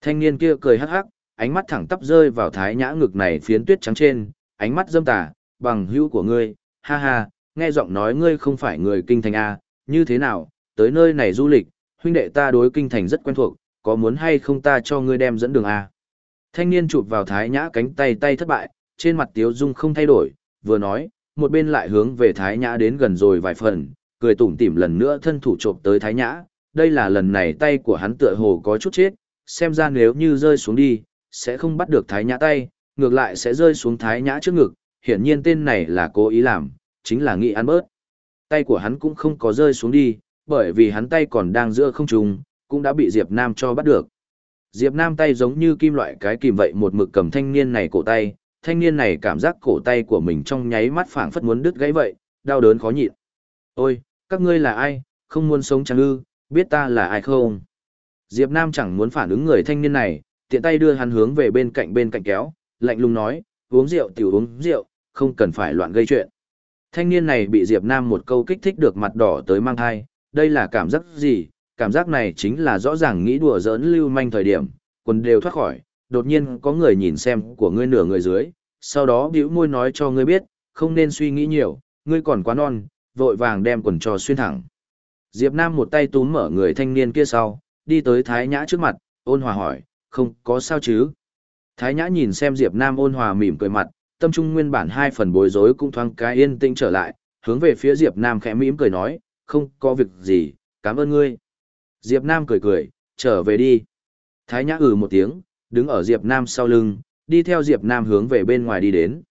Thanh niên kia cười hắc hắc, ánh mắt thẳng tắp rơi vào Thái Nhã ngực này phiến tuyết trắng trên, ánh mắt dâm tà, bằng hữu của ngươi, ha ha, nghe giọng nói ngươi không phải người kinh thành A, như thế nào, tới nơi này du lịch, huynh đệ ta đối kinh thành rất quen thuộc, có muốn hay không ta cho ngươi đem dẫn đường à? Thanh niên chụp vào Thái Nhã cánh tay tay thất bại, trên mặt Tiếu Dung không thay đổi, vừa nói, một bên lại hướng về Thái Nhã đến gần rồi vài phần, cười tủm tỉm lần nữa thân thủ chộp tới Thái Nhã, đây là lần này tay của hắn tựa hồ có chút chết, xem ra nếu như rơi xuống đi, sẽ không bắt được Thái Nhã tay, ngược lại sẽ rơi xuống Thái Nhã trước ngực, hiển nhiên tên này là cố ý làm, chính là nghĩ ăn bớt. Tay của hắn cũng không có rơi xuống đi, bởi vì hắn tay còn đang giữa không trung, cũng đã bị Diệp Nam cho bắt được. Diệp Nam tay giống như kim loại cái kìm vậy một mực cầm thanh niên này cổ tay, thanh niên này cảm giác cổ tay của mình trong nháy mắt phảng phất muốn đứt gãy vậy, đau đớn khó nhịn. Ôi, các ngươi là ai, không muốn sống chẳng ư, biết ta là ai không? Diệp Nam chẳng muốn phản ứng người thanh niên này, tiện tay đưa hắn hướng về bên cạnh bên cạnh kéo, lạnh lùng nói, uống rượu tiểu uống rượu, không cần phải loạn gây chuyện. Thanh niên này bị Diệp Nam một câu kích thích được mặt đỏ tới mang thai, đây là cảm giác gì? Cảm giác này chính là rõ ràng nghĩ đùa giỡn lưu manh thời điểm, quần đều thoát khỏi, đột nhiên có người nhìn xem của ngươi nửa người dưới, sau đó bĩu môi nói cho ngươi biết, không nên suy nghĩ nhiều, ngươi còn quá non, vội vàng đem quần cho xuyên thẳng. Diệp Nam một tay túm mở người thanh niên kia sau, đi tới Thái Nhã trước mặt, ôn hòa hỏi, không có sao chứ. Thái Nhã nhìn xem Diệp Nam ôn hòa mỉm cười mặt, tâm trung nguyên bản hai phần bối rối cũng thoáng cái yên tĩnh trở lại, hướng về phía Diệp Nam khẽ mỉm cười nói, không có việc gì, cảm ơn ngươi. Diệp Nam cười cười, trở về đi. Thái Nhã ừ một tiếng, đứng ở Diệp Nam sau lưng, đi theo Diệp Nam hướng về bên ngoài đi đến.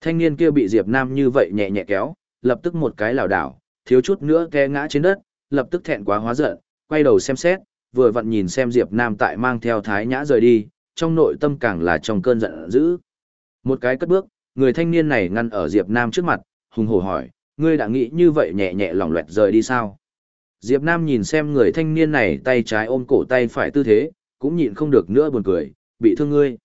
Thanh niên kia bị Diệp Nam như vậy nhẹ nhẹ kéo, lập tức một cái lảo đảo, thiếu chút nữa té ngã trên đất, lập tức thẹn quá hóa giận, quay đầu xem xét, vừa vặn nhìn xem Diệp Nam tại mang theo Thái Nhã rời đi, trong nội tâm càng là trong cơn giận dữ. Một cái cất bước, người thanh niên này ngăn ở Diệp Nam trước mặt, hùng hổ hỏi, ngươi đã nghĩ như vậy nhẹ nhẹ lỏng loẹt rời đi sao? Diệp Nam nhìn xem người thanh niên này tay trái ôm cổ tay phải tư thế, cũng nhịn không được nữa buồn cười, bị thương ngươi.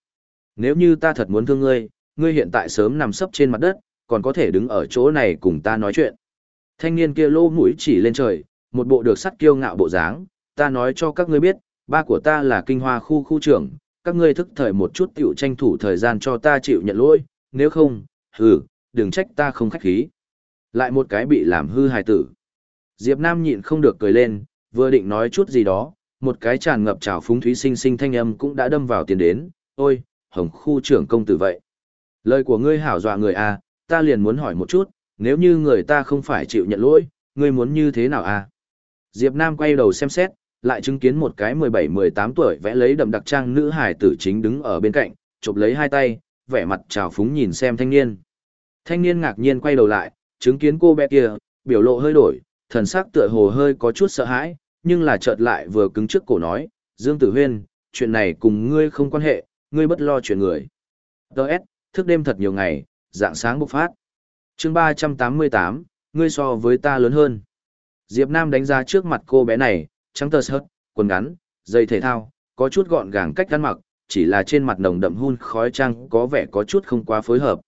Nếu như ta thật muốn thương ngươi, ngươi hiện tại sớm nằm sấp trên mặt đất, còn có thể đứng ở chỗ này cùng ta nói chuyện. Thanh niên kia lô mũi chỉ lên trời, một bộ được sắt kiêu ngạo bộ dáng, ta nói cho các ngươi biết, ba của ta là kinh hoa khu khu trưởng, các ngươi thức thời một chút tiểu tranh thủ thời gian cho ta chịu nhận lỗi, nếu không, hừ, đừng trách ta không khách khí. Lại một cái bị làm hư hài tử. Diệp Nam nhịn không được cười lên, vừa định nói chút gì đó, một cái tràn ngập trào phúng thúy sinh sinh thanh âm cũng đã đâm vào tiền đến, ôi, hồng khu trưởng công tử vậy. Lời của ngươi hảo dọa người à, ta liền muốn hỏi một chút, nếu như người ta không phải chịu nhận lỗi, ngươi muốn như thế nào à? Diệp Nam quay đầu xem xét, lại chứng kiến một cái 17-18 tuổi vẽ lấy đậm đặc trang nữ hải tử chính đứng ở bên cạnh, chụp lấy hai tay, vẻ mặt trào phúng nhìn xem thanh niên. Thanh niên ngạc nhiên quay đầu lại, chứng kiến cô bé kia, biểu lộ hơi đổi, thần sắc tựa hồ hơi có chút sợ hãi, nhưng là chợt lại vừa cứng trước cổ nói, Dương Tử Huyên, chuyện này cùng ngươi không quan hệ, ngươi bất lo chuyện người. Đợt, thức đêm thật nhiều ngày, dạng sáng bộc phát. chương 388, ngươi so với ta lớn hơn. Diệp Nam đánh giá trước mặt cô bé này, trắng tơ sớt, quần ngắn, dây thể thao, có chút gọn gàng cách ăn mặc, chỉ là trên mặt nồng đậm hun khói trang có vẻ có chút không quá phối hợp.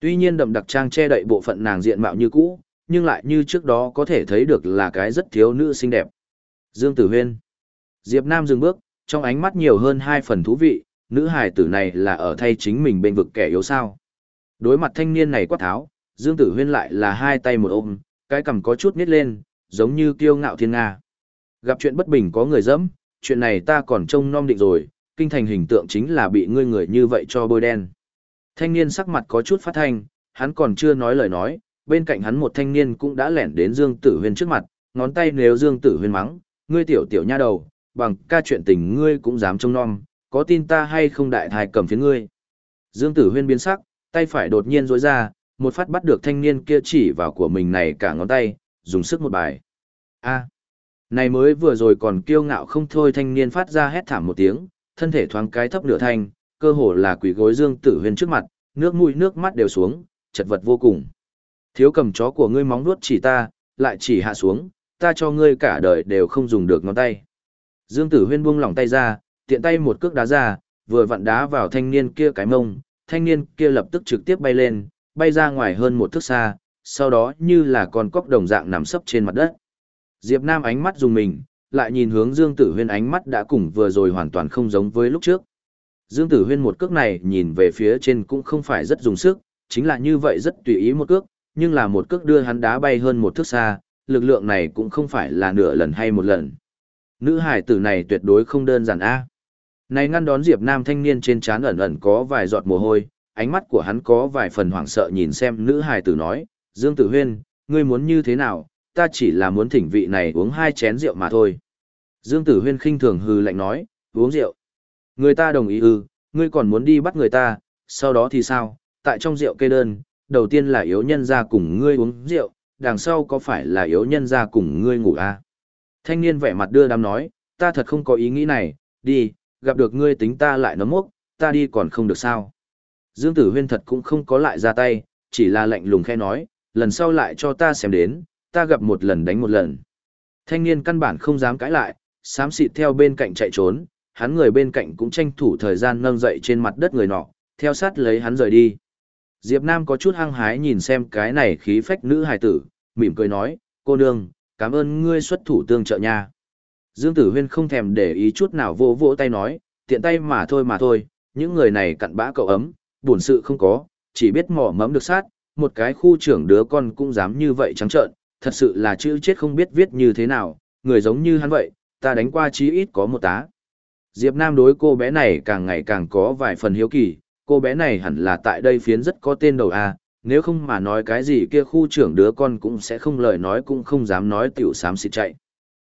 Tuy nhiên đậm đặc trang che đậy bộ phận nàng diện mạo như cũ, nhưng lại như trước đó có thể thấy được là cái rất thiếu nữ xinh đẹp. Dương Tử Huyên. Diệp Nam dừng bước, trong ánh mắt nhiều hơn hai phần thú vị, nữ hài tử này là ở thay chính mình bên vực kẻ yếu sao. Đối mặt thanh niên này quát tháo, Dương Tử Huyên lại là hai tay một ôm, cái cằm có chút nít lên, giống như kiêu ngạo thiên nga. Gặp chuyện bất bình có người dẫm, chuyện này ta còn trông nom định rồi, kinh thành hình tượng chính là bị ngươi người như vậy cho bôi đen. Thanh niên sắc mặt có chút phát thanh, hắn còn chưa nói lời nói, bên cạnh hắn một thanh niên cũng đã lẻn đến Dương Tử Huyên trước mặt, ngón tay nếu Dương Tử Huyên mắng, ngươi tiểu tiểu nha đầu, bằng ca chuyện tình ngươi cũng dám trông nom, có tin ta hay không đại thai cầm phiến ngươi. Dương Tử Huyên biến sắc, tay phải đột nhiên rối ra, một phát bắt được thanh niên kia chỉ vào của mình này cả ngón tay, dùng sức một bài. A. này mới vừa rồi còn kiêu ngạo không thôi thanh niên phát ra hét thảm một tiếng, thân thể thoáng cái thấp nửa thanh, cơ hồ là quỷ gối Dương Tử Huyên trước mặt, nước mũi nước mắt đều xuống, chật vật vô cùng. Thiếu cầm chó của ngươi móng nuốt chỉ ta, lại chỉ hạ xuống, ta cho ngươi cả đời đều không dùng được ngón tay. Dương Tử Huyên buông lỏng tay ra, tiện tay một cước đá ra, vừa vặn đá vào thanh niên kia cái mông, thanh niên kia lập tức trực tiếp bay lên, bay ra ngoài hơn một thước xa, sau đó như là con cóc đồng dạng nằm sấp trên mặt đất. Diệp Nam ánh mắt dùng mình, lại nhìn hướng Dương Tử Huyên ánh mắt đã cùng vừa rồi hoàn toàn không giống với lúc trước. Dương Tử Huyên một cước này nhìn về phía trên cũng không phải rất dùng sức, chính là như vậy rất tùy ý một cước, nhưng là một cước đưa hắn đá bay hơn một thước xa, lực lượng này cũng không phải là nửa lần hay một lần. Nữ hải tử này tuyệt đối không đơn giản a. Này ngăn đón Diệp Nam thanh niên trên trán ẩn ẩn có vài giọt mồ hôi, ánh mắt của hắn có vài phần hoảng sợ nhìn xem nữ hải tử nói, Dương Tử Huyên, ngươi muốn như thế nào, ta chỉ là muốn thỉnh vị này uống hai chén rượu mà thôi. Dương Tử Huyên khinh thường hừ lạnh nói, uống rượu. Người ta đồng ý ư, ngươi còn muốn đi bắt người ta, sau đó thì sao, tại trong rượu kê đơn, đầu tiên là yếu nhân ra cùng ngươi uống rượu, đằng sau có phải là yếu nhân ra cùng ngươi ngủ à? Thanh niên vẻ mặt đưa đám nói, ta thật không có ý nghĩ này, đi, gặp được ngươi tính ta lại nấm mốc, ta đi còn không được sao. Dương Tử Huyên thật cũng không có lại ra tay, chỉ là lạnh lùng khe nói, lần sau lại cho ta xem đến, ta gặp một lần đánh một lần. Thanh niên căn bản không dám cãi lại, xám xịt theo bên cạnh chạy trốn, hắn người bên cạnh cũng tranh thủ thời gian nâng dậy trên mặt đất người nọ, theo sát lấy hắn rời đi. Diệp Nam có chút hăng hái nhìn xem cái này khí phách nữ hài tử, mỉm cười nói, cô nương, cảm ơn ngươi xuất thủ tương trợ nha. Dương Tử Huyên không thèm để ý chút nào vô vỗ tay nói, tiện tay mà thôi mà thôi, những người này cặn bã cậu ấm, buồn sự không có, chỉ biết mỏ mẫm được sát, một cái khu trưởng đứa con cũng dám như vậy trắng trợn, thật sự là chữ chết không biết viết như thế nào, người giống như hắn vậy, ta đánh qua chí ít có một tá. Diệp Nam đối cô bé này càng ngày càng có vài phần hiếu kỳ, cô bé này hẳn là tại đây phiến rất có tên đầu a, nếu không mà nói cái gì kia khu trưởng đứa con cũng sẽ không lời nói cũng không dám nói tiểu sám xịt chạy.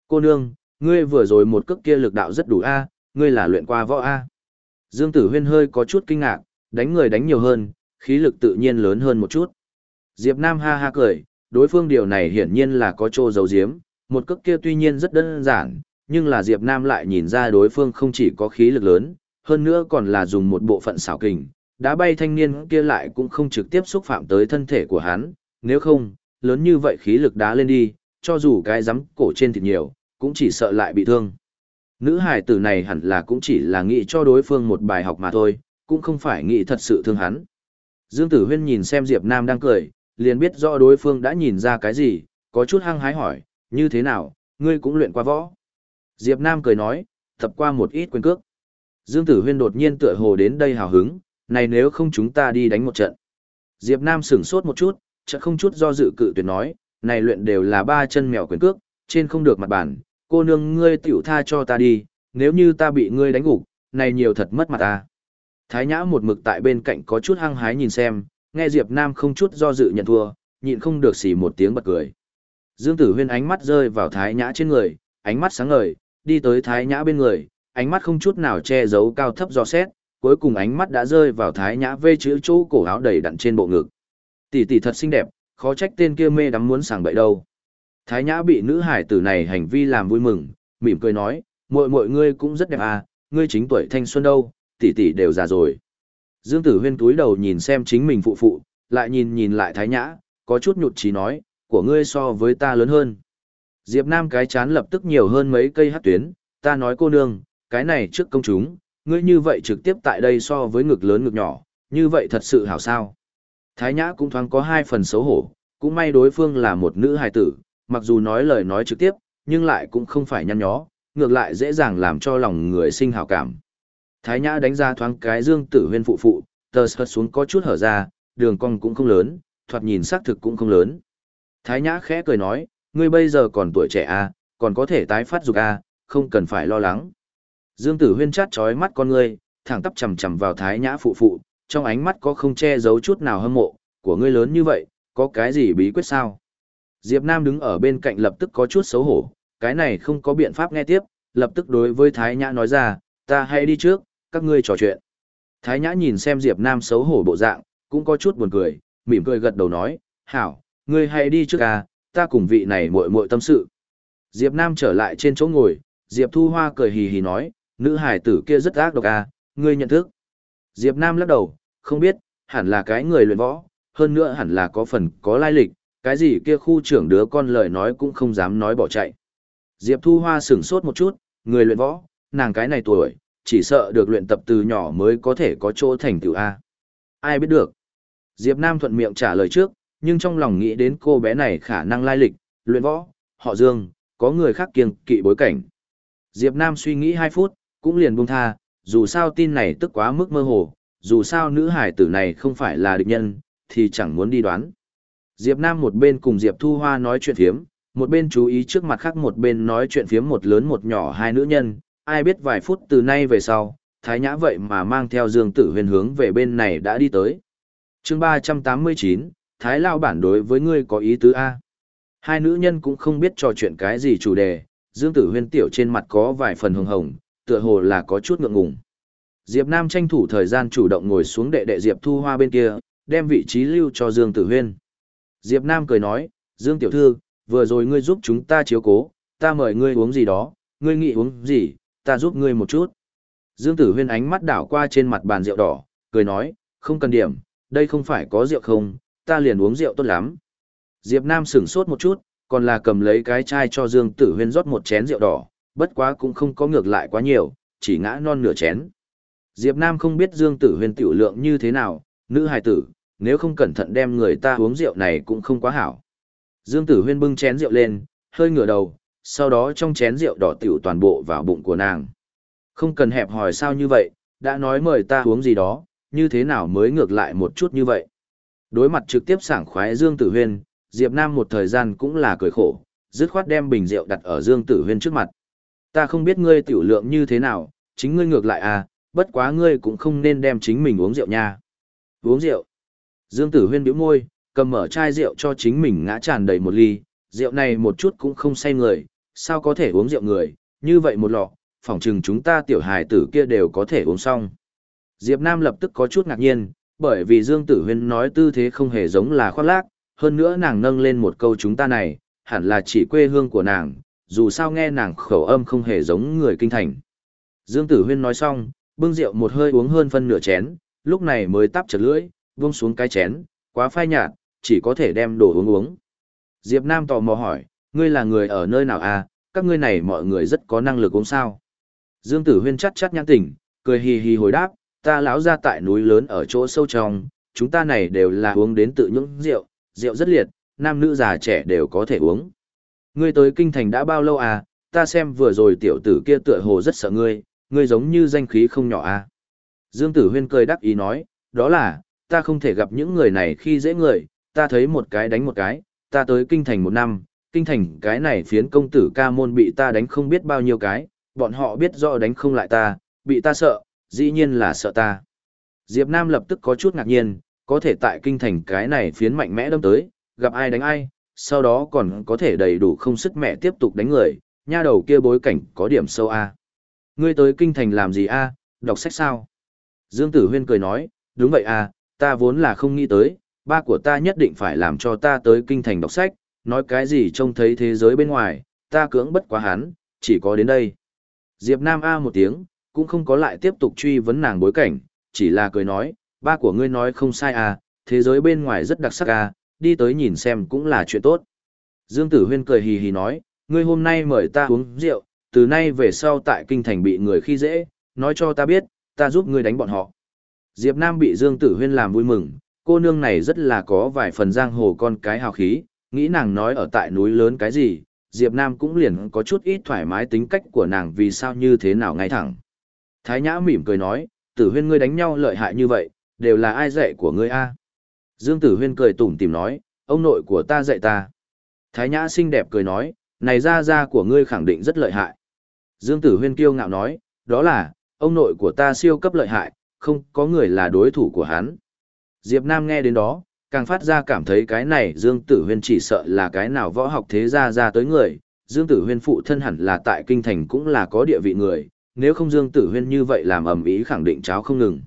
Cô nương, ngươi vừa rồi một cước kia lực đạo rất đủ a, ngươi là luyện qua võ a. Dương Tử Huyên hơi có chút kinh ngạc, đánh người đánh nhiều hơn, khí lực tự nhiên lớn hơn một chút. Diệp Nam ha ha cười, đối phương điều này hiển nhiên là có trô dấu diếm, một cước kia tuy nhiên rất đơn giản, nhưng là Diệp Nam lại nhìn ra đối phương không chỉ có khí lực lớn, hơn nữa còn là dùng một bộ phận xảo kình, đá bay thanh niên kia lại cũng không trực tiếp xúc phạm tới thân thể của hắn, nếu không, lớn như vậy khí lực đá lên đi, cho dù cái giấm cổ trên thịt nhiều, cũng chỉ sợ lại bị thương. Nữ hải tử này hẳn là cũng chỉ là nghĩ cho đối phương một bài học mà thôi, cũng không phải nghĩ thật sự thương hắn. Dương Tử Huyên nhìn xem Diệp Nam đang cười, liền biết rõ đối phương đã nhìn ra cái gì, có chút hăng hái hỏi, như thế nào, ngươi cũng luyện qua võ. Diệp Nam cười nói, tập qua một ít quyền cước. Dương Tử Huyên đột nhiên tựa hồ đến đây hào hứng, này nếu không chúng ta đi đánh một trận. Diệp Nam sửng sốt một chút, chợt không chút do dự cự tuyệt nói, này luyện đều là ba chân mèo quyền cước, trên không được mặt bản, cô nương ngươi tiểu tha cho ta đi, nếu như ta bị ngươi đánh gục, này nhiều thật mất mặt ta. Thái Nhã một mực tại bên cạnh có chút hăng hái nhìn xem, nghe Diệp Nam không chút do dự nhận thua, nhịn không được xì một tiếng bật cười. Dương Tử Huyên ánh mắt rơi vào Thái Nhã trên người, ánh mắt sáng ngời, đi tới Thái Nhã bên người, ánh mắt không chút nào che giấu cao thấp do xét, cuối cùng ánh mắt đã rơi vào Thái Nhã vê chữ chỗ cổ áo đầy đặn trên bộ ngực. Tỷ tỷ thật xinh đẹp, khó trách tên kia mê đắm muốn sảng bậy đâu. Thái Nhã bị nữ hải tử này hành vi làm vui mừng, mỉm cười nói, muội muội ngươi cũng rất đẹp à, ngươi chính tuổi thanh xuân đâu, tỷ tỷ đều già rồi. Dương Tử Huyên túi đầu nhìn xem chính mình phụ phụ, lại nhìn nhìn lại Thái Nhã, có chút nhụt chí nói, của ngươi so với ta lớn hơn. Diệp Nam cái chán lập tức nhiều hơn mấy cây hát tuyến, ta nói cô nương, cái này trước công chúng, ngươi như vậy trực tiếp tại đây so với ngực lớn ngực nhỏ, như vậy thật sự hảo sao. Thái Nhã cũng thoáng có hai phần xấu hổ, cũng may đối phương là một nữ hài tử, mặc dù nói lời nói trực tiếp, nhưng lại cũng không phải nhăn nhó, ngược lại dễ dàng làm cho lòng người sinh hảo cảm. Thái Nhã đánh ra thoáng cái Dương Tử Huyên phụ phụ, tờ sợt xuống có chút hở ra, đường cong cũng không lớn, thoạt nhìn xác thực cũng không lớn. Thái Nhã khẽ cười nói, ngươi bây giờ còn tuổi trẻ à, còn có thể tái phát dục à, không cần phải lo lắng. Dương Tử Huyên chát chói mắt con ngươi, thẳng tắp chầm chầm vào Thái Nhã phụ phụ, trong ánh mắt có không che giấu chút nào hâm mộ, của ngươi lớn như vậy, có cái gì bí quyết sao? Diệp Nam đứng ở bên cạnh lập tức có chút xấu hổ, cái này không có biện pháp nghe tiếp, lập tức đối với Thái Nhã nói ra, ta hãy đi trước, các ngươi trò chuyện. Thái Nhã nhìn xem Diệp Nam xấu hổ bộ dạng, cũng có chút buồn cười, mỉm cười gật đầu nói, hảo, ngươi hãy đi trước à, ta cùng vị này muội muội tâm sự. Diệp Nam trở lại trên chỗ ngồi, Diệp Thu Hoa cười hì hì nói, nữ hải tử kia rất ác độc à, ngươi nhận thức. Diệp Nam lắc đầu, không biết, hẳn là cái người luyện võ, hơn nữa hẳn là có phần có lai lịch, cái gì kia khu trưởng đứa con lời nói cũng không dám nói bỏ chạy. Diệp Thu Hoa sửng sốt một chút, người luyện võ, nàng cái này tuổi, chỉ sợ được luyện tập từ nhỏ mới có thể có chỗ thành tựu A. Ai biết được. Diệp Nam thuận miệng trả lời trước, nhưng trong lòng nghĩ đến cô bé này khả năng lai lịch, luyện võ, họ Dương, có người khác kiêng kỵ bối cảnh. Diệp Nam suy nghĩ 2 phút, cũng liền buông tha, dù sao tin này tức quá mức mơ hồ, dù sao nữ hải tử này không phải là địch nhân, thì chẳng muốn đi đoán. Diệp Nam một bên cùng Diệp Thu Hoa nói chuyện phiếm, một bên chú ý trước mặt khác một bên nói chuyện phiếm một lớn một nhỏ hai nữ nhân, ai biết vài phút từ nay về sau, Thái Nhã vậy mà mang theo Dương Tử Huyền hướng về bên này đã đi tới. Chương 389, Thái Lao bản đối với ngươi có ý tứ A. Hai nữ nhân cũng không biết trò chuyện cái gì chủ đề, Dương Tử Huyên tiểu trên mặt có vài phần hồng hồng, tựa hồ là có chút ngượng ngùng. Diệp Nam tranh thủ thời gian chủ động ngồi xuống đệ đệ Diệp Thu Hoa bên kia, đem vị trí lưu cho Dương Tử Huyên. Diệp Nam cười nói, Dương Tiểu Thư, vừa rồi ngươi giúp chúng ta chiếu cố, ta mời ngươi uống gì đó, ngươi nghĩ uống gì, ta giúp ngươi một chút. Dương Tử Huyên ánh mắt đảo qua trên mặt bàn rượu đỏ, cười nói, không cần điểm, đây không phải có rượu không, ta liền uống rượu tốt lắm. Diệp Nam sửng sốt một chút, còn là cầm lấy cái chai cho Dương Tử Huyên rót một chén rượu đỏ, bất quá cũng không có ngược lại quá nhiều, chỉ ngã non nửa chén. Diệp Nam không biết Dương Tử Huyên tiểu lượng như thế nào, nữ hài tử, nếu không cẩn thận đem người ta uống rượu này cũng không quá hảo. Dương Tử Huyên bưng chén rượu lên, hơi ngửa đầu, sau đó trong chén rượu đỏ tiểu toàn bộ vào bụng của nàng. Không cần hẹp hỏi sao như vậy, đã nói mời ta uống gì đó, như thế nào mới ngược lại một chút như vậy. Đối mặt trực tiếp sảng khoái Dương Tử Huyên, Diệp Nam một thời gian cũng là cười khổ, dứt khoát đem bình rượu đặt ở Dương Tử Huyên trước mặt. Ta không biết ngươi tiểu lượng như thế nào, chính ngươi ngược lại à, bất quá ngươi cũng không nên đem chính mình uống rượu nha. Uống rượu. Dương Tử Huyên bĩu môi, cầm mở chai rượu cho chính mình ngã tràn đầy một ly, rượu này một chút cũng không say người, sao có thể uống rượu người, như vậy một lọ, phỏng chừng chúng ta tiểu hài tử kia đều có thể uống xong. Diệp Nam lập tức có chút ngạc nhiên, bởi vì Dương Tử Huyên nói tư thế không hề giống là khoác lác, hơn nữa nàng nâng lên một câu chúng ta này, hẳn là chỉ quê hương của nàng, dù sao nghe nàng khẩu âm không hề giống người kinh thành. Dương Tử Huyên nói xong, bưng rượu một hơi uống hơn phân nửa chén, lúc này mới tắp chật lưỡi, buông xuống cái chén, quá phai nhạt, chỉ có thể đem đồ uống uống. Diệp Nam tò mò hỏi, ngươi là người ở nơi nào à, các ngươi này mọi người rất có năng lực uống sao. Dương Tử Huyên chắt chắt nhãn tỉnh, cười hì hì hồi đáp, ta lão ra tại núi lớn ở chỗ sâu trong, chúng ta này đều là uống đến tự những rượu, rượu rất liệt, nam nữ già trẻ đều có thể uống. Ngươi tới kinh thành đã bao lâu à, ta xem vừa rồi tiểu tử kia tựa hồ rất sợ ngươi, ngươi giống như danh khí không nhỏ à? Dương Tử Huyên cười đắc ý nói, đó là, ta không thể gặp những người này khi dễ người, ta thấy một cái đánh một cái, ta tới kinh thành một năm, kinh thành cái này phiến công tử ca môn bị ta đánh không biết bao nhiêu cái, bọn họ biết rõ đánh không lại ta, bị ta sợ, dĩ nhiên là sợ ta. Diệp Nam lập tức có chút ngạc nhiên, có thể tại kinh thành cái này phiến mạnh mẽ đâm tới, gặp ai đánh ai, sau đó còn có thể đầy đủ không sức mẹ tiếp tục đánh người, nha đầu kia bối cảnh có điểm sâu a. Ngươi tới kinh thành làm gì a? Đọc sách sao? Dương Tử Huyên cười nói, đúng vậy a, ta vốn là không nghĩ tới, ba của ta nhất định phải làm cho ta tới kinh thành đọc sách, nói cái gì trông thấy thế giới bên ngoài, ta cưỡng bất quá hắn, chỉ có đến đây. Diệp Nam A một tiếng, cũng không có lại tiếp tục truy vấn nàng bối cảnh, chỉ là cười nói, ba của ngươi nói không sai à, thế giới bên ngoài rất đặc sắc à, đi tới nhìn xem cũng là chuyện tốt. Dương Tử Huyên cười hì hì nói, ngươi hôm nay mời ta uống rượu, từ nay về sau tại kinh thành bị người khi dễ, nói cho ta biết, ta giúp ngươi đánh bọn họ. Diệp Nam bị Dương Tử Huyên làm vui mừng, cô nương này rất là có vài phần giang hồ con cái hào khí, nghĩ nàng nói ở tại núi lớn cái gì, Diệp Nam cũng liền có chút ít thoải mái tính cách của nàng vì sao như thế nào ngay thẳng. Thái Nhã mỉm cười nói, Tử Huyên ngươi đánh nhau lợi hại như vậy, đều là ai dạy của ngươi a? Dương Tử Huyên cười tủm tỉm nói, ông nội của ta dạy ta. Thái Nhã xinh đẹp cười nói, này ra ra của ngươi khẳng định rất lợi hại. Dương Tử Huyên kiêu ngạo nói, đó là, ông nội của ta siêu cấp lợi hại, không có người là đối thủ của hắn. Diệp Nam nghe đến đó, càng phát ra cảm thấy cái này Dương Tử Huyên chỉ sợ là cái nào võ học thế gia ra tới người. Dương Tử Huyên phụ thân hẳn là tại kinh thành cũng là có địa vị người, nếu không Dương Tử Huyên như vậy làm ầm ĩ khẳng định cháo không ngừng.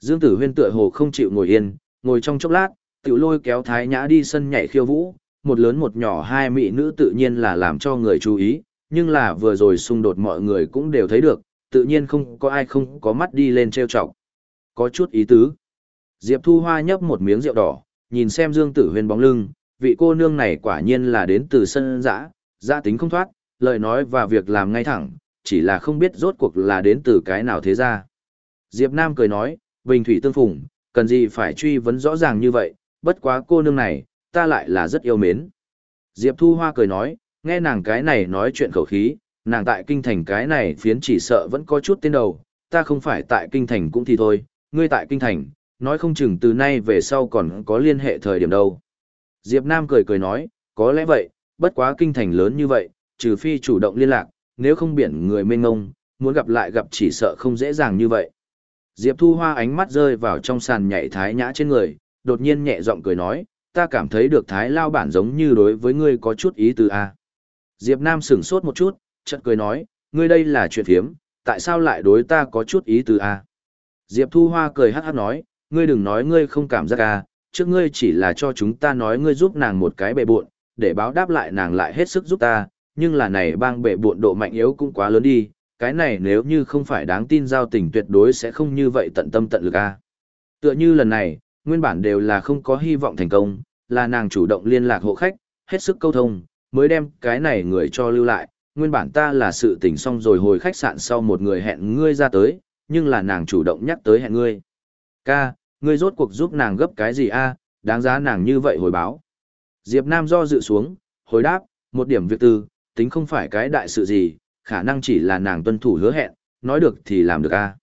Dương Tử Huyên tựa hồ không chịu ngồi yên, ngồi trong chốc lát, tiểu lôi kéo Thái Nhã đi sân nhảy khiêu vũ, một lớn một nhỏ hai mỹ nữ tự nhiên là làm cho người chú ý, nhưng là vừa rồi xung đột mọi người cũng đều thấy được, tự nhiên không có ai không có mắt đi lên trêu chọc. Có chút ý tứ. Diệp Thu Hoa nhấp một miếng rượu đỏ, nhìn xem Dương Tử Huyên bóng lưng, vị cô nương này quả nhiên là đến từ sân dã, dã tính không thoát, lời nói và việc làm ngay thẳng, chỉ là không biết rốt cuộc là đến từ cái nào thế ra. Diệp Nam cười nói, bình thủy tương phùng, cần gì phải truy vấn rõ ràng như vậy, bất quá cô nương này, ta lại là rất yêu mến. Diệp Thu Hoa cười nói, nghe nàng cái này nói chuyện khẩu khí, nàng tại kinh thành cái này phiến chỉ sợ vẫn có chút tên đầu, ta không phải tại kinh thành cũng thì thôi, ngươi tại kinh thành, nói không chừng từ nay về sau còn có liên hệ thời điểm đâu. Diệp Nam cười cười nói, có lẽ vậy, bất quá kinh thành lớn như vậy, trừ phi chủ động liên lạc, nếu không biển người mênh ngông, muốn gặp lại gặp chỉ sợ không dễ dàng như vậy. Diệp Thu Hoa ánh mắt rơi vào trong sàn nhảy thái nhã trên người, đột nhiên nhẹ giọng cười nói, ta cảm thấy được thái lao bản giống như đối với ngươi có chút ý từ a. À. Diệp Nam sững sốt một chút, chợt cười nói, ngươi đây là chuyện thiếm, tại sao lại đối ta có chút ý từ a? À? Diệp Thu Hoa cười hắc hắc nói, ngươi đừng nói ngươi không cảm giác a, trước ngươi chỉ là cho chúng ta nói ngươi giúp nàng một cái bề buộn, để báo đáp lại nàng lại hết sức giúp ta, nhưng là này bang bệ buộn độ mạnh yếu cũng quá lớn đi, cái này nếu như không phải đáng tin giao tình tuyệt đối sẽ không như vậy tận tâm tận lực a. Tựa như lần này, nguyên bản đều là không có hy vọng thành công, là nàng chủ động liên lạc hộ khách, hết sức câu thông, mới đem cái này người cho lưu lại, nguyên bản ta là sự tình xong rồi hồi khách sạn sau một người hẹn ngươi ra tới, nhưng là nàng chủ động nhắc tới hẹn ngươi. Ca, ngươi rốt cuộc giúp nàng gấp cái gì a? đáng giá nàng như vậy hồi báo. Diệp Nam do dự xuống, hồi đáp, một điểm việc tư, tính không phải cái đại sự gì, khả năng chỉ là nàng tuân thủ hứa hẹn, nói được thì làm được a.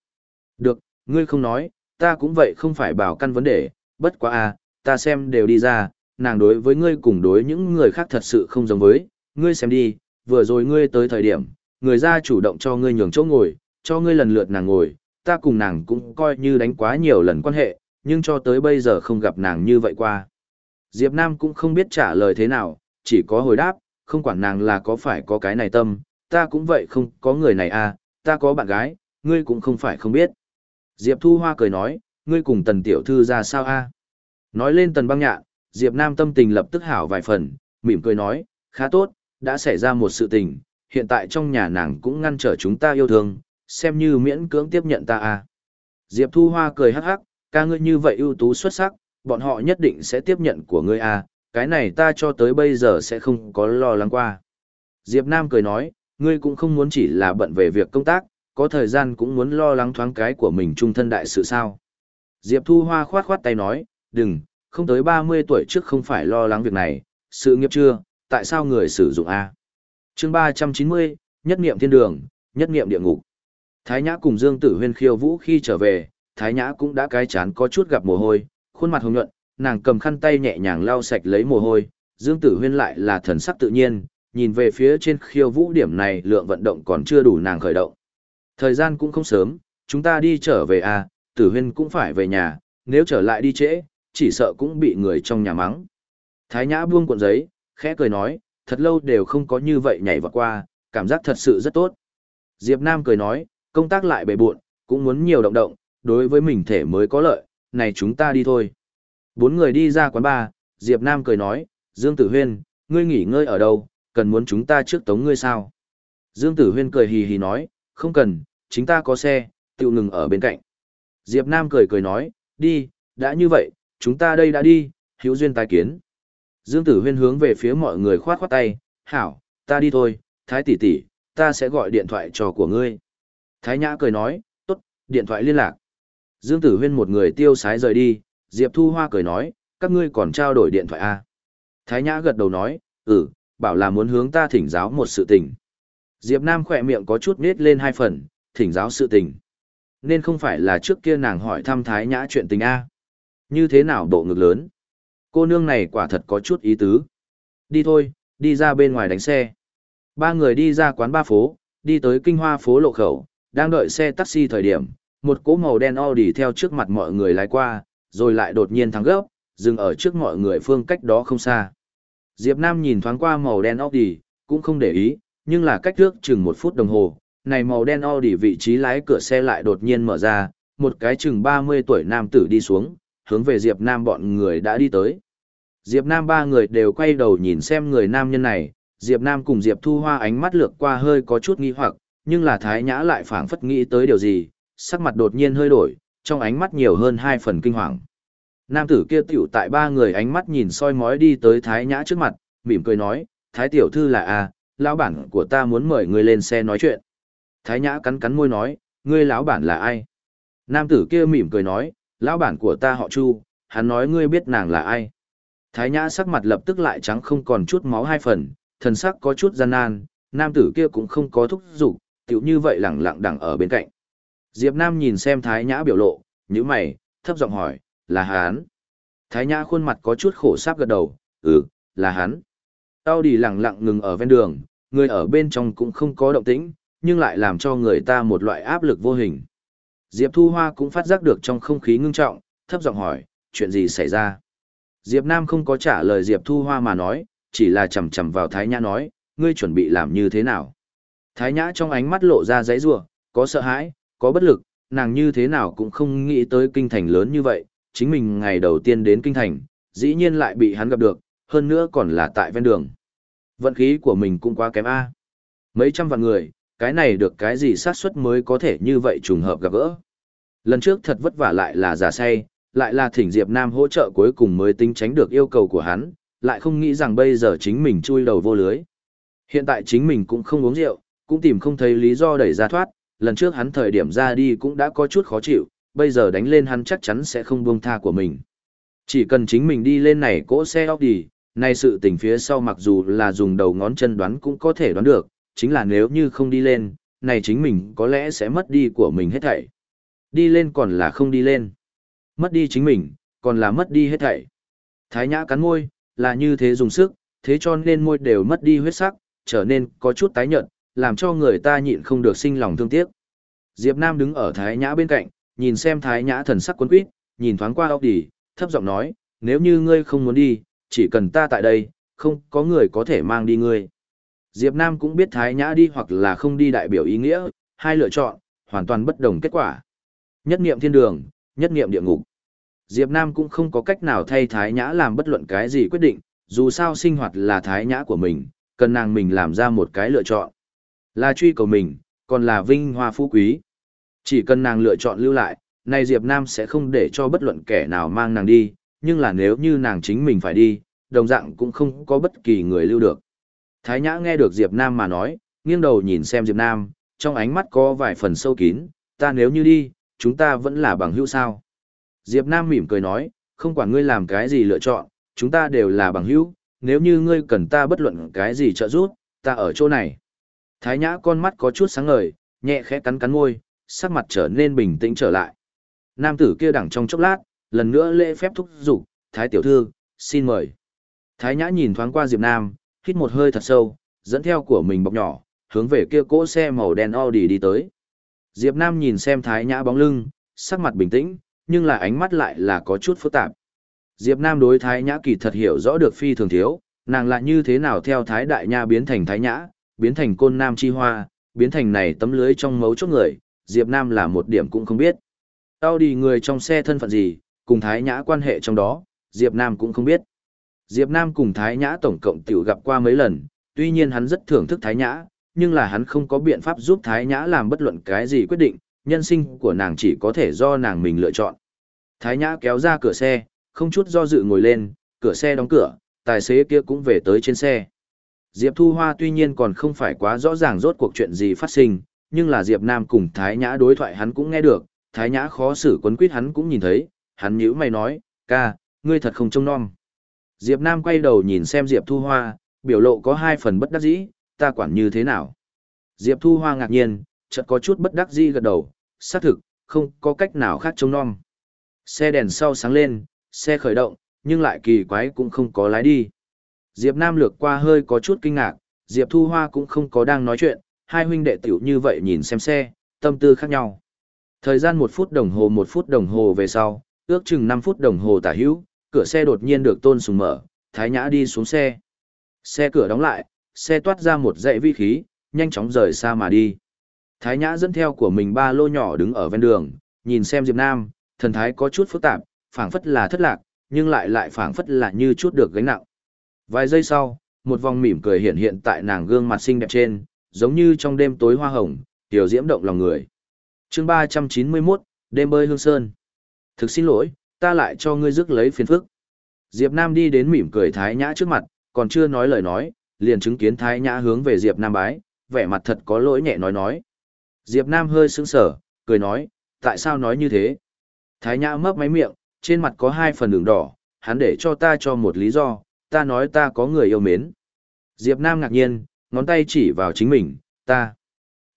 Được, ngươi không nói, ta cũng vậy không phải bảo căn vấn đề, bất quá a, ta xem đều đi ra, nàng đối với ngươi cùng đối những người khác thật sự không giống với, ngươi xem đi, vừa rồi ngươi tới thời điểm, người ra chủ động cho ngươi nhường chỗ ngồi, cho ngươi lần lượt nàng ngồi, ta cùng nàng cũng coi như đánh quá nhiều lần quan hệ, nhưng cho tới bây giờ không gặp nàng như vậy qua. Diệp Nam cũng không biết trả lời thế nào, chỉ có hồi đáp, không quản nàng là có phải có cái này tâm, ta cũng vậy không có người này à, ta có bạn gái, ngươi cũng không phải không biết. Diệp Thu Hoa cười nói, ngươi cùng tần tiểu thư ra sao a? Nói lên tần băng nhạn, Diệp Nam tâm tình lập tức hảo vài phần, mỉm cười nói, khá tốt, đã xảy ra một sự tình, hiện tại trong nhà nàng cũng ngăn trở chúng ta yêu thương, xem như miễn cưỡng tiếp nhận ta a. Diệp Thu Hoa cười hắc hắc, ca ngươi như vậy ưu tú xuất sắc, bọn họ nhất định sẽ tiếp nhận của ngươi a, cái này ta cho tới bây giờ sẽ không có lo lắng qua. Diệp Nam cười nói, ngươi cũng không muốn chỉ là bận về việc công tác, có thời gian cũng muốn lo lắng thoáng cái của mình trung thân đại sự sao. Diệp Thu Hoa khoát khoát tay nói, đừng, không tới 30 tuổi trước không phải lo lắng việc này, sự nghiệp chưa, tại sao người sử dụng A. chương 390, nhất niệm thiên đường, nhất niệm địa ngục. Thái Nhã cùng Dương Tử Huyên khiêu vũ khi trở về, Thái Nhã cũng đã cái chán có chút gặp mồ hôi, khuôn mặt hồng nhuận, nàng cầm khăn tay nhẹ nhàng lau sạch lấy mồ hôi, Dương Tử Huyên lại là thần sắc tự nhiên, nhìn về phía trên khiêu vũ điểm này lượng vận động còn chưa đủ nàng khởi động. Thời gian cũng không sớm, chúng ta đi trở về à, Tử Huyên cũng phải về nhà, nếu trở lại đi trễ, chỉ sợ cũng bị người trong nhà mắng. Thái Nhã buông cuộn giấy, khẽ cười nói, thật lâu đều không có như vậy nhảy vào qua, cảm giác thật sự rất tốt. Diệp Nam cười nói, công tác lại bề buộn, cũng muốn nhiều động động, đối với mình thể mới có lợi, này chúng ta đi thôi. Bốn người đi ra quán bar, Diệp Nam cười nói, Dương Tử Huyên, ngươi nghỉ ngơi ở đâu, cần muốn chúng ta trước tống ngươi sao? Dương Tử Huyên cười hì hì nói, không cần, chính ta có xe, tự ngừng ở bên cạnh. Diệp Nam cười cười nói, đi, đã như vậy, chúng ta đây đã đi, hữu duyên tái kiến. Dương Tử Huyên hướng về phía mọi người khoát khoát tay, hảo, ta đi thôi, Thái tỷ tỷ, ta sẽ gọi điện thoại cho của ngươi. Thái Nhã cười nói, tốt, điện thoại liên lạc. Dương Tử Huyên một người tiêu sái rời đi, Diệp Thu Hoa cười nói, các ngươi còn trao đổi điện thoại à? Thái Nhã gật đầu nói, ừ, bảo là muốn hướng ta thỉnh giáo một sự tình. Diệp Nam khỏe miệng có chút nết lên hai phần, thỉnh giáo sự tình. Nên không phải là trước kia nàng hỏi thăm Thái Nhã chuyện tình A. Như thế nào độ ngực lớn? Cô nương này quả thật có chút ý tứ. Đi thôi, đi ra bên ngoài đánh xe. Ba người đi ra quán ba phố, đi tới kinh hoa phố lộ khẩu, đang đợi xe taxi thời điểm, một cỗ màu đen Audi theo trước mặt mọi người lái qua, rồi lại đột nhiên thắng gấp, dừng ở trước mọi người phương cách đó không xa. Diệp Nam nhìn thoáng qua màu đen Audi, cũng không để ý, nhưng là cách trước chừng một phút đồng hồ, này màu đen Audi vị trí lái cửa xe lại đột nhiên mở ra, một cái chừng 30 tuổi nam tử đi xuống, hướng về Diệp Nam bọn người đã đi tới. Diệp Nam ba người đều quay đầu nhìn xem người nam nhân này, Diệp Nam cùng Diệp Thu Hoa ánh mắt lược qua hơi có chút nghi hoặc, nhưng là Thái Nhã lại phảng phất nghĩ tới điều gì, sắc mặt đột nhiên hơi đổi, trong ánh mắt nhiều hơn hai phần kinh hoàng. Nam tử kia tiểu tại ba người ánh mắt nhìn soi mói đi tới Thái Nhã trước mặt, mỉm cười nói, Thái tiểu thư là a, lão bản của ta muốn mời ngươi lên xe nói chuyện. Thái Nhã cắn cắn môi nói, ngươi lão bản là ai? Nam tử kia mỉm cười nói, lão bản của ta họ Chu, hắn nói ngươi biết nàng là ai. Thái Nhã sắc mặt lập tức lại trắng không còn chút máu hai phần, thần sắc có chút gian nan, nam tử kia cũng không có thúc giục, tiểu như vậy lẳng lặng đằng ở bên cạnh. Diệp Nam nhìn xem Thái Nhã biểu lộ, nhíu mày, thấp giọng hỏi, là hắn. Thái Nhã khuôn mặt có chút khổ sáp gật đầu, ừ, là hắn. Tao đi lặng lặng ngừng ở ven đường, người ở bên trong cũng không có động tĩnh, nhưng lại làm cho người ta một loại áp lực vô hình. Diệp Thu Hoa cũng phát giác được trong không khí ngưng trọng, thấp giọng hỏi, chuyện gì xảy ra? Diệp Nam không có trả lời Diệp Thu Hoa mà nói, chỉ là chầm chầm vào Thái Nhã nói, ngươi chuẩn bị làm như thế nào? Thái Nhã trong ánh mắt lộ ra giấy rủa, có sợ hãi, có bất lực, nàng như thế nào cũng không nghĩ tới kinh thành lớn như vậy, chính mình ngày đầu tiên đến kinh thành, dĩ nhiên lại bị hắn gặp được, hơn nữa còn là tại ven đường. Vận khí của mình cũng quá kém a. Mấy trăm vạn người, cái này được cái gì xác suất mới có thể như vậy trùng hợp gặp gỡ. Lần trước thật vất vả lại là giả say, lại là thỉnh Diệp Nam hỗ trợ cuối cùng mới tính tránh được yêu cầu của hắn, lại không nghĩ rằng bây giờ chính mình chui đầu vô lưới. Hiện tại chính mình cũng không uống rượu, cũng tìm không thấy lý do đẩy ra thoát, lần trước hắn thời điểm ra đi cũng đã có chút khó chịu, bây giờ đánh lên hắn chắc chắn sẽ không buông tha của mình. Chỉ cần chính mình đi lên này cỗ xe Audi, đi, này sự tình phía sau mặc dù là dùng đầu ngón chân đoán cũng có thể đoán được, chính là nếu như không đi lên, này chính mình có lẽ sẽ mất đi của mình hết thảy. Đi lên còn là không đi lên. Mất đi chính mình, còn là mất đi hết thảy. Thái nhã cắn môi, là như thế dùng sức, thế cho nên môi đều mất đi huyết sắc, trở nên có chút tái nhợt, làm cho người ta nhịn không được sinh lòng thương tiếc. Diệp Nam đứng ở Thái Nhã bên cạnh, nhìn xem Thái Nhã thần sắc quấn quýt, nhìn thoáng qua ốc Đỉ, thấp giọng nói, nếu như ngươi không muốn đi, chỉ cần ta tại đây, không có người có thể mang đi ngươi. Diệp Nam cũng biết Thái Nhã đi hoặc là không đi đại biểu ý nghĩa, hai lựa chọn, hoàn toàn bất đồng kết quả. Nhất niệm thiên đường, nhất niệm địa ngục. Diệp Nam cũng không có cách nào thay Thái Nhã làm bất luận cái gì quyết định, dù sao sinh hoạt là Thái Nhã của mình, cần nàng mình làm ra một cái lựa chọn. Là truy cầu mình, còn là vinh hoa phú quý. Chỉ cần nàng lựa chọn lưu lại, nay Diệp Nam sẽ không để cho bất luận kẻ nào mang nàng đi, nhưng là nếu như nàng chính mình phải đi, đồng dạng cũng không có bất kỳ người lưu được. Thái Nhã nghe được Diệp Nam mà nói, nghiêng đầu nhìn xem Diệp Nam, trong ánh mắt có vài phần sâu kín, ta nếu như đi, chúng ta vẫn là bằng hữu sao. Diệp Nam mỉm cười nói, không quản ngươi làm cái gì lựa chọn, chúng ta đều là bằng hữu, nếu như ngươi cần ta bất luận cái gì trợ giúp, ta ở chỗ này. Thái Nhã con mắt có chút sáng ngời, nhẹ khẽ cắn cắn môi, sắc mặt trở nên bình tĩnh trở lại. Nam tử kia đẳng trong chốc lát, lần nữa lễ phép thúc giục, Thái tiểu thư, xin mời. Thái Nhã nhìn thoáng qua Diệp Nam, hít một hơi thật sâu, dẫn theo của mình bọc nhỏ, hướng về kia cỗ xe màu đen Audi đi tới. Diệp Nam nhìn xem Thái Nhã bóng lưng, sắc mặt bình tĩnh, nhưng là ánh mắt lại là có chút phức tạp. Diệp Nam đối Thái Nhã kỳ thật hiểu rõ được phi thường thiếu, nàng là như thế nào theo Thái Đại Nha biến thành Thái Nhã, biến thành côn nam chi hoa, biến thành này tấm lưới trong mấu chốt người, Diệp Nam là một điểm cũng không biết. tao đi người trong xe thân phận gì, cùng Thái Nhã quan hệ trong đó, Diệp Nam cũng không biết. Diệp Nam cùng Thái Nhã tổng cộng tiểu gặp qua mấy lần, tuy nhiên hắn rất thưởng thức Thái Nhã, nhưng là hắn không có biện pháp giúp Thái Nhã làm bất luận cái gì quyết định, nhân sinh của nàng chỉ có thể do nàng mình lựa chọn. Thái Nhã kéo ra cửa xe, không chút do dự ngồi lên, cửa xe đóng cửa, tài xế kia cũng về tới trên xe. Diệp Thu Hoa tuy nhiên còn không phải quá rõ ràng rốt cuộc chuyện gì phát sinh, nhưng là Diệp Nam cùng Thái Nhã đối thoại hắn cũng nghe được, Thái Nhã khó xử quấn quýt hắn cũng nhìn thấy, hắn nhíu mày nói, ca, ngươi thật không trông non. Diệp Nam quay đầu nhìn xem Diệp Thu Hoa, biểu lộ có hai phần bất đắc dĩ, ta quản như thế nào. Diệp Thu Hoa ngạc nhiên, chợt có chút bất đắc dĩ gật đầu, xác thực, không có cách nào khác trông non. Xe đèn sau sáng lên, xe khởi động, nhưng lại kỳ quái cũng không có lái đi. Diệp Nam lược qua hơi có chút kinh ngạc, Diệp Thu Hoa cũng không có đang nói chuyện, hai huynh đệ tiểu như vậy nhìn xem xe, tâm tư khác nhau. Thời gian một phút đồng hồ một phút đồng hồ về sau, ước chừng 5 phút đồng hồ tả hữu, cửa xe đột nhiên được tôn sùng mở, Thái Nhã đi xuống xe. Xe cửa đóng lại, xe toát ra một dãy vi khí, nhanh chóng rời xa mà đi. Thái Nhã dẫn theo của mình ba lô nhỏ đứng ở ven đường, nhìn xem Diệp Nam, thần thái có chút phức tạp, phảng phất là thất lạc, nhưng lại lại phảng phất là như chút được gánh nặng. Vài giây sau, một vòng mỉm cười hiện hiện tại nàng gương mặt xinh đẹp trên, giống như trong đêm tối hoa hồng, tiểu diễm động lòng người. Chương 391, đêm bơi hương sơn. Thực xin lỗi, ta lại cho ngươi rước lấy phiền phức. Diệp Nam đi đến mỉm cười Thái Nhã trước mặt, còn chưa nói lời nói, liền chứng kiến Thái Nhã hướng về Diệp Nam bái, vẻ mặt thật có lỗi nhẹ nói nói. Diệp Nam hơi sững sờ, cười nói, tại sao nói như thế? Thái Nhã mấp máy miệng, trên mặt có hai phần đường đỏ, hắn để cho ta cho một lý do, ta nói ta có người yêu mến. Diệp Nam ngạc nhiên, ngón tay chỉ vào chính mình, ta.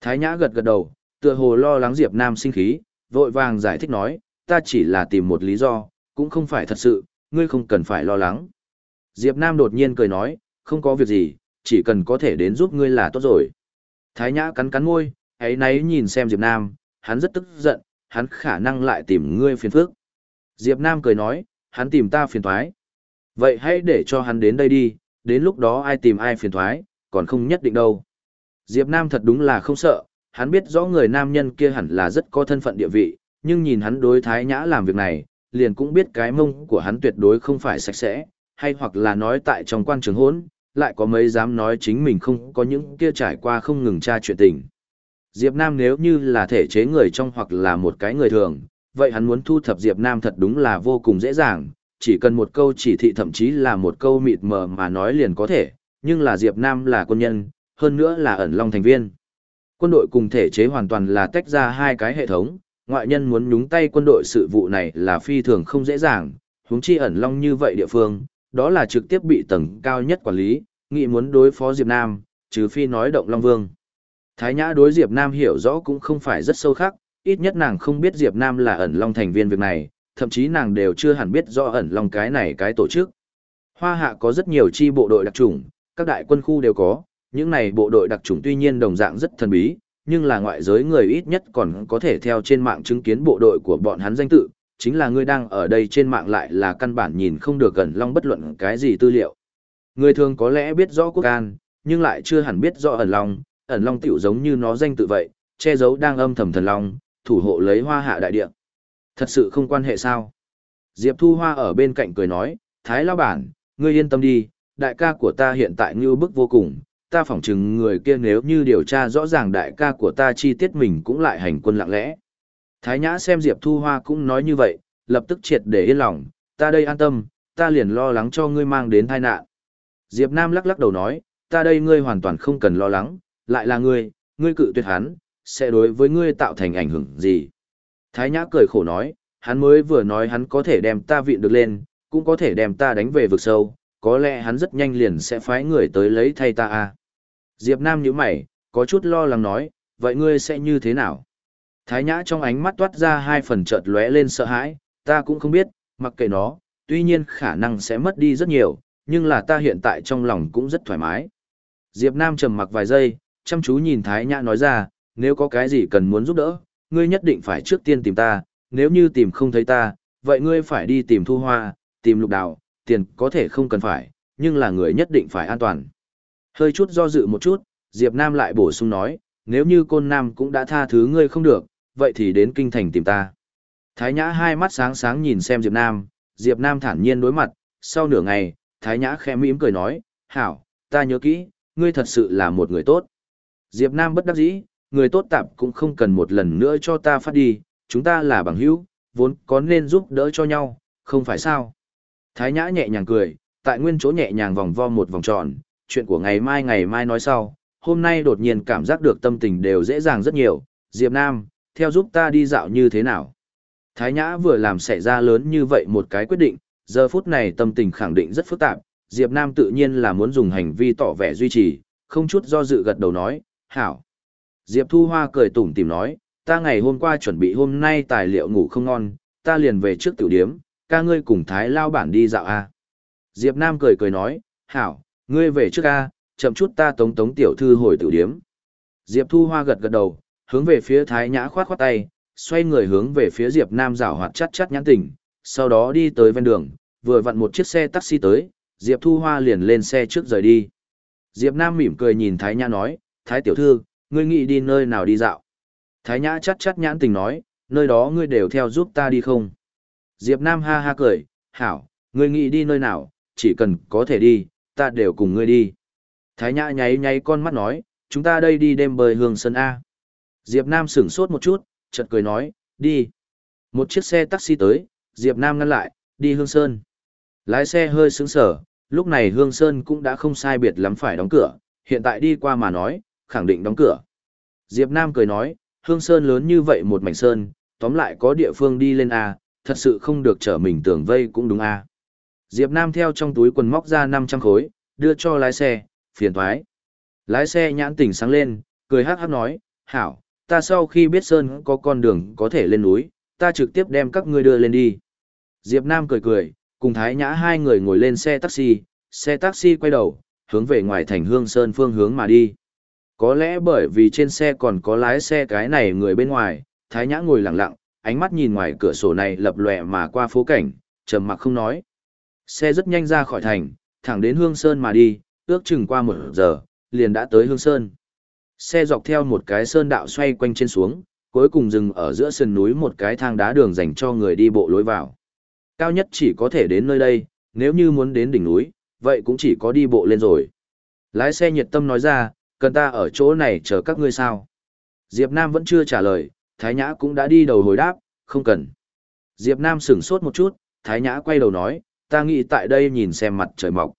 Thái Nhã gật gật đầu, tựa hồ lo lắng Diệp Nam sinh khí, vội vàng giải thích nói, ta chỉ là tìm một lý do, cũng không phải thật sự, ngươi không cần phải lo lắng. Diệp Nam đột nhiên cười nói, không có việc gì, chỉ cần có thể đến giúp ngươi là tốt rồi. Thái Nhã cắn cắn môi, ấy nấy nhìn xem Diệp Nam, hắn rất tức giận, hắn khả năng lại tìm ngươi phiền phức. Diệp Nam cười nói, hắn tìm ta phiền toái. Vậy hãy để cho hắn đến đây đi, đến lúc đó ai tìm ai phiền thoái còn không nhất định đâu. Diệp Nam thật đúng là không sợ, hắn biết rõ người nam nhân kia hẳn là rất có thân phận địa vị, nhưng nhìn hắn đối thái nhã làm việc này, liền cũng biết cái mông của hắn tuyệt đối không phải sạch sẽ, hay hoặc là nói tại trong quan trường hỗn, lại có mấy dám nói chính mình không có những kia trải qua không ngừng tra chuyện tình. Diệp Nam nếu như là thể chế người trong hoặc là một cái người thường, vậy hắn muốn thu thập Diệp Nam thật đúng là vô cùng dễ dàng, chỉ cần một câu chỉ thị thậm chí là một câu mịt mờ mà nói liền có thể, nhưng là Diệp Nam là quân nhân, hơn nữa là ẩn long thành viên. Quân đội cùng thể chế hoàn toàn là tách ra hai cái hệ thống, ngoại nhân muốn nhúng tay quân đội sự vụ này là phi thường không dễ dàng, huống chi ẩn long như vậy địa phương, đó là trực tiếp bị tầng cao nhất quản lý, nghị muốn đối phó Diệp Nam, trừ phi nói động Long Vương. Thái Nhã đối Diệp Nam hiểu rõ cũng không phải rất sâu khắc, ít nhất nàng không biết Diệp Nam là ẩn long thành viên việc này, thậm chí nàng đều chưa hẳn biết rõ ẩn long cái này cái tổ chức. Hoa hạ có rất nhiều chi bộ đội đặc chủng, các đại quân khu đều có, những này bộ đội đặc chủng tuy nhiên đồng dạng rất thần bí, nhưng là ngoại giới người ít nhất còn có thể theo trên mạng chứng kiến bộ đội của bọn hắn danh tự, chính là người đang ở đây trên mạng lại là căn bản nhìn không được ẩn long bất luận cái gì tư liệu. Người thường có lẽ biết rõ quốc an, nhưng lại chưa hẳn biết rõ ẩn long, ẩn long tiểu giống như nó danh tự vậy, che giấu đang âm thầm thần long, thủ hộ lấy hoa hạ đại địa. Thật sự không quan hệ sao? Diệp Thu Hoa ở bên cạnh cười nói, Thái Lao Bản, ngươi yên tâm đi, đại ca của ta hiện tại như bức vô cùng, ta phỏng chừng người kia nếu như điều tra rõ ràng đại ca của ta chi tiết mình cũng lại hành quân lặng lẽ. Thái Nhã xem Diệp Thu Hoa cũng nói như vậy, lập tức triệt để yên lòng, ta đây an tâm, ta liền lo lắng cho ngươi mang đến tai nạn. Diệp Nam lắc lắc đầu nói, ta đây ngươi hoàn toàn không cần lo lắng, lại là ngươi, ngươi cự tuyệt hắn, sẽ đối với ngươi tạo thành ảnh hưởng gì. Thái Nhã cười khổ nói, hắn mới vừa nói hắn có thể đem ta viện được lên, cũng có thể đem ta đánh về vực sâu, có lẽ hắn rất nhanh liền sẽ phái người tới lấy thay ta à. Diệp Nam nhíu mày, có chút lo lắng nói, vậy ngươi sẽ như thế nào? Thái Nhã trong ánh mắt toát ra hai phần chợt lóe lên sợ hãi, ta cũng không biết, mặc kệ nó, tuy nhiên khả năng sẽ mất đi rất nhiều, nhưng là ta hiện tại trong lòng cũng rất thoải mái. Diệp Nam trầm mặc vài giây, chăm chú nhìn Thái Nhã nói ra, nếu có cái gì cần muốn giúp đỡ, ngươi nhất định phải trước tiên tìm ta, nếu như tìm không thấy ta, vậy ngươi phải đi tìm thu hoa, tìm lục đào, tiền có thể không cần phải, nhưng là người nhất định phải an toàn. Hơi chút do dự một chút, Diệp Nam lại bổ sung nói, nếu như côn nam cũng đã tha thứ ngươi không được, vậy thì đến kinh thành tìm ta. Thái Nhã hai mắt sáng sáng nhìn xem Diệp Nam, Diệp Nam thản nhiên đối mặt, sau nửa ngày, Thái Nhã khẽ mỉm cười nói, hảo, ta nhớ kỹ, ngươi thật sự là một người tốt. Diệp Nam bất đắc dĩ, người tốt tạp cũng không cần một lần nữa cho ta phát đi, chúng ta là bằng hữu, vốn có nên giúp đỡ cho nhau, không phải sao. Thái Nhã nhẹ nhàng cười, tại nguyên chỗ nhẹ nhàng vòng vo một vòng tròn, chuyện của ngày mai ngày mai nói sau, hôm nay đột nhiên cảm giác được tâm tình đều dễ dàng rất nhiều, Diệp Nam, theo giúp ta đi dạo như thế nào. Thái Nhã vừa làm xảy ra lớn như vậy một cái quyết định, giờ phút này tâm tình khẳng định rất phức tạp, Diệp Nam tự nhiên là muốn dùng hành vi tỏ vẻ duy trì, không chút do dự gật đầu nói, hảo. Diệp Thu Hoa cười tủm tỉm nói, ta ngày hôm qua chuẩn bị hôm nay tài liệu ngủ không ngon, ta liền về trước tiểu điếm, ca ngươi cùng Thái Lao bản đi dạo a. Diệp Nam cười cười nói, hảo, ngươi về trước a, chậm chút ta tống tống tiểu thư hồi tiểu điếm. Diệp Thu Hoa gật gật đầu, hướng về phía Thái Nhã khoát khoát tay, xoay người hướng về phía Diệp Nam rảo hoạt chắt chắt nhãn tỉnh, sau đó đi tới ven đường, vừa vặn một chiếc xe taxi tới, Diệp Thu Hoa liền lên xe trước rời đi. Diệp Nam mỉm cười nhìn Thái Nhã nói, Thái tiểu thư, ngươi nghĩ đi nơi nào đi dạo? Thái Nhã chắt chắt nhãn tình nói, nơi đó ngươi đều theo giúp ta đi không? Diệp Nam ha ha cười, hảo, ngươi nghĩ đi nơi nào, chỉ cần có thể đi, ta đều cùng ngươi đi. Thái Nhã nháy nháy con mắt nói, chúng ta đây đi đêm bơi hương sân A. Diệp Nam sững sốt một chút, chợt cười nói, đi. Một chiếc xe taxi tới, Diệp Nam ngăn lại, đi hương sơn. Lái xe hơi sững sờ, lúc này hương sơn cũng đã không sai biệt lắm phải đóng cửa, hiện tại đi qua mà nói, khẳng định đóng cửa. Diệp Nam cười nói, hương sơn lớn như vậy một mảnh sơn, tóm lại có địa phương đi lên A, thật sự không được trở mình tưởng vây cũng đúng A. Diệp Nam theo trong túi quần móc ra 500 khối, đưa cho lái xe, phiền thoái. Lái xe nhãn tỉnh sáng lên, cười hát hát nói, hảo, ta sau khi biết Sơn có con đường có thể lên núi, ta trực tiếp đem các ngươi đưa lên đi. Diệp Nam cười cười, cùng Thái Nhã hai người ngồi lên xe taxi, xe taxi quay đầu, hướng về ngoài thành Hương Sơn phương hướng mà đi. Có lẽ bởi vì trên xe còn có lái xe cái này người bên ngoài, Thái Nhã ngồi lặng lặng, ánh mắt nhìn ngoài cửa sổ này lập lòe mà qua phố cảnh, trầm mặc không nói. Xe rất nhanh ra khỏi thành, thẳng đến Hương Sơn mà đi, ước chừng qua một giờ, liền đã tới Hương Sơn. Xe dọc theo một cái sơn đạo xoay quanh trên xuống, cuối cùng dừng ở giữa sườn núi một cái thang đá đường dành cho người đi bộ lối vào. Cao nhất chỉ có thể đến nơi đây, nếu như muốn đến đỉnh núi, vậy cũng chỉ có đi bộ lên rồi. Lái xe nhiệt tâm nói ra, cần ta ở chỗ này chờ các ngươi sao? Diệp Nam vẫn chưa trả lời, Thái Nhã cũng đã đi đầu hồi đáp, không cần. Diệp Nam sững sốt một chút, Thái Nhã quay đầu nói, ta nghĩ tại đây nhìn xem mặt trời mọc.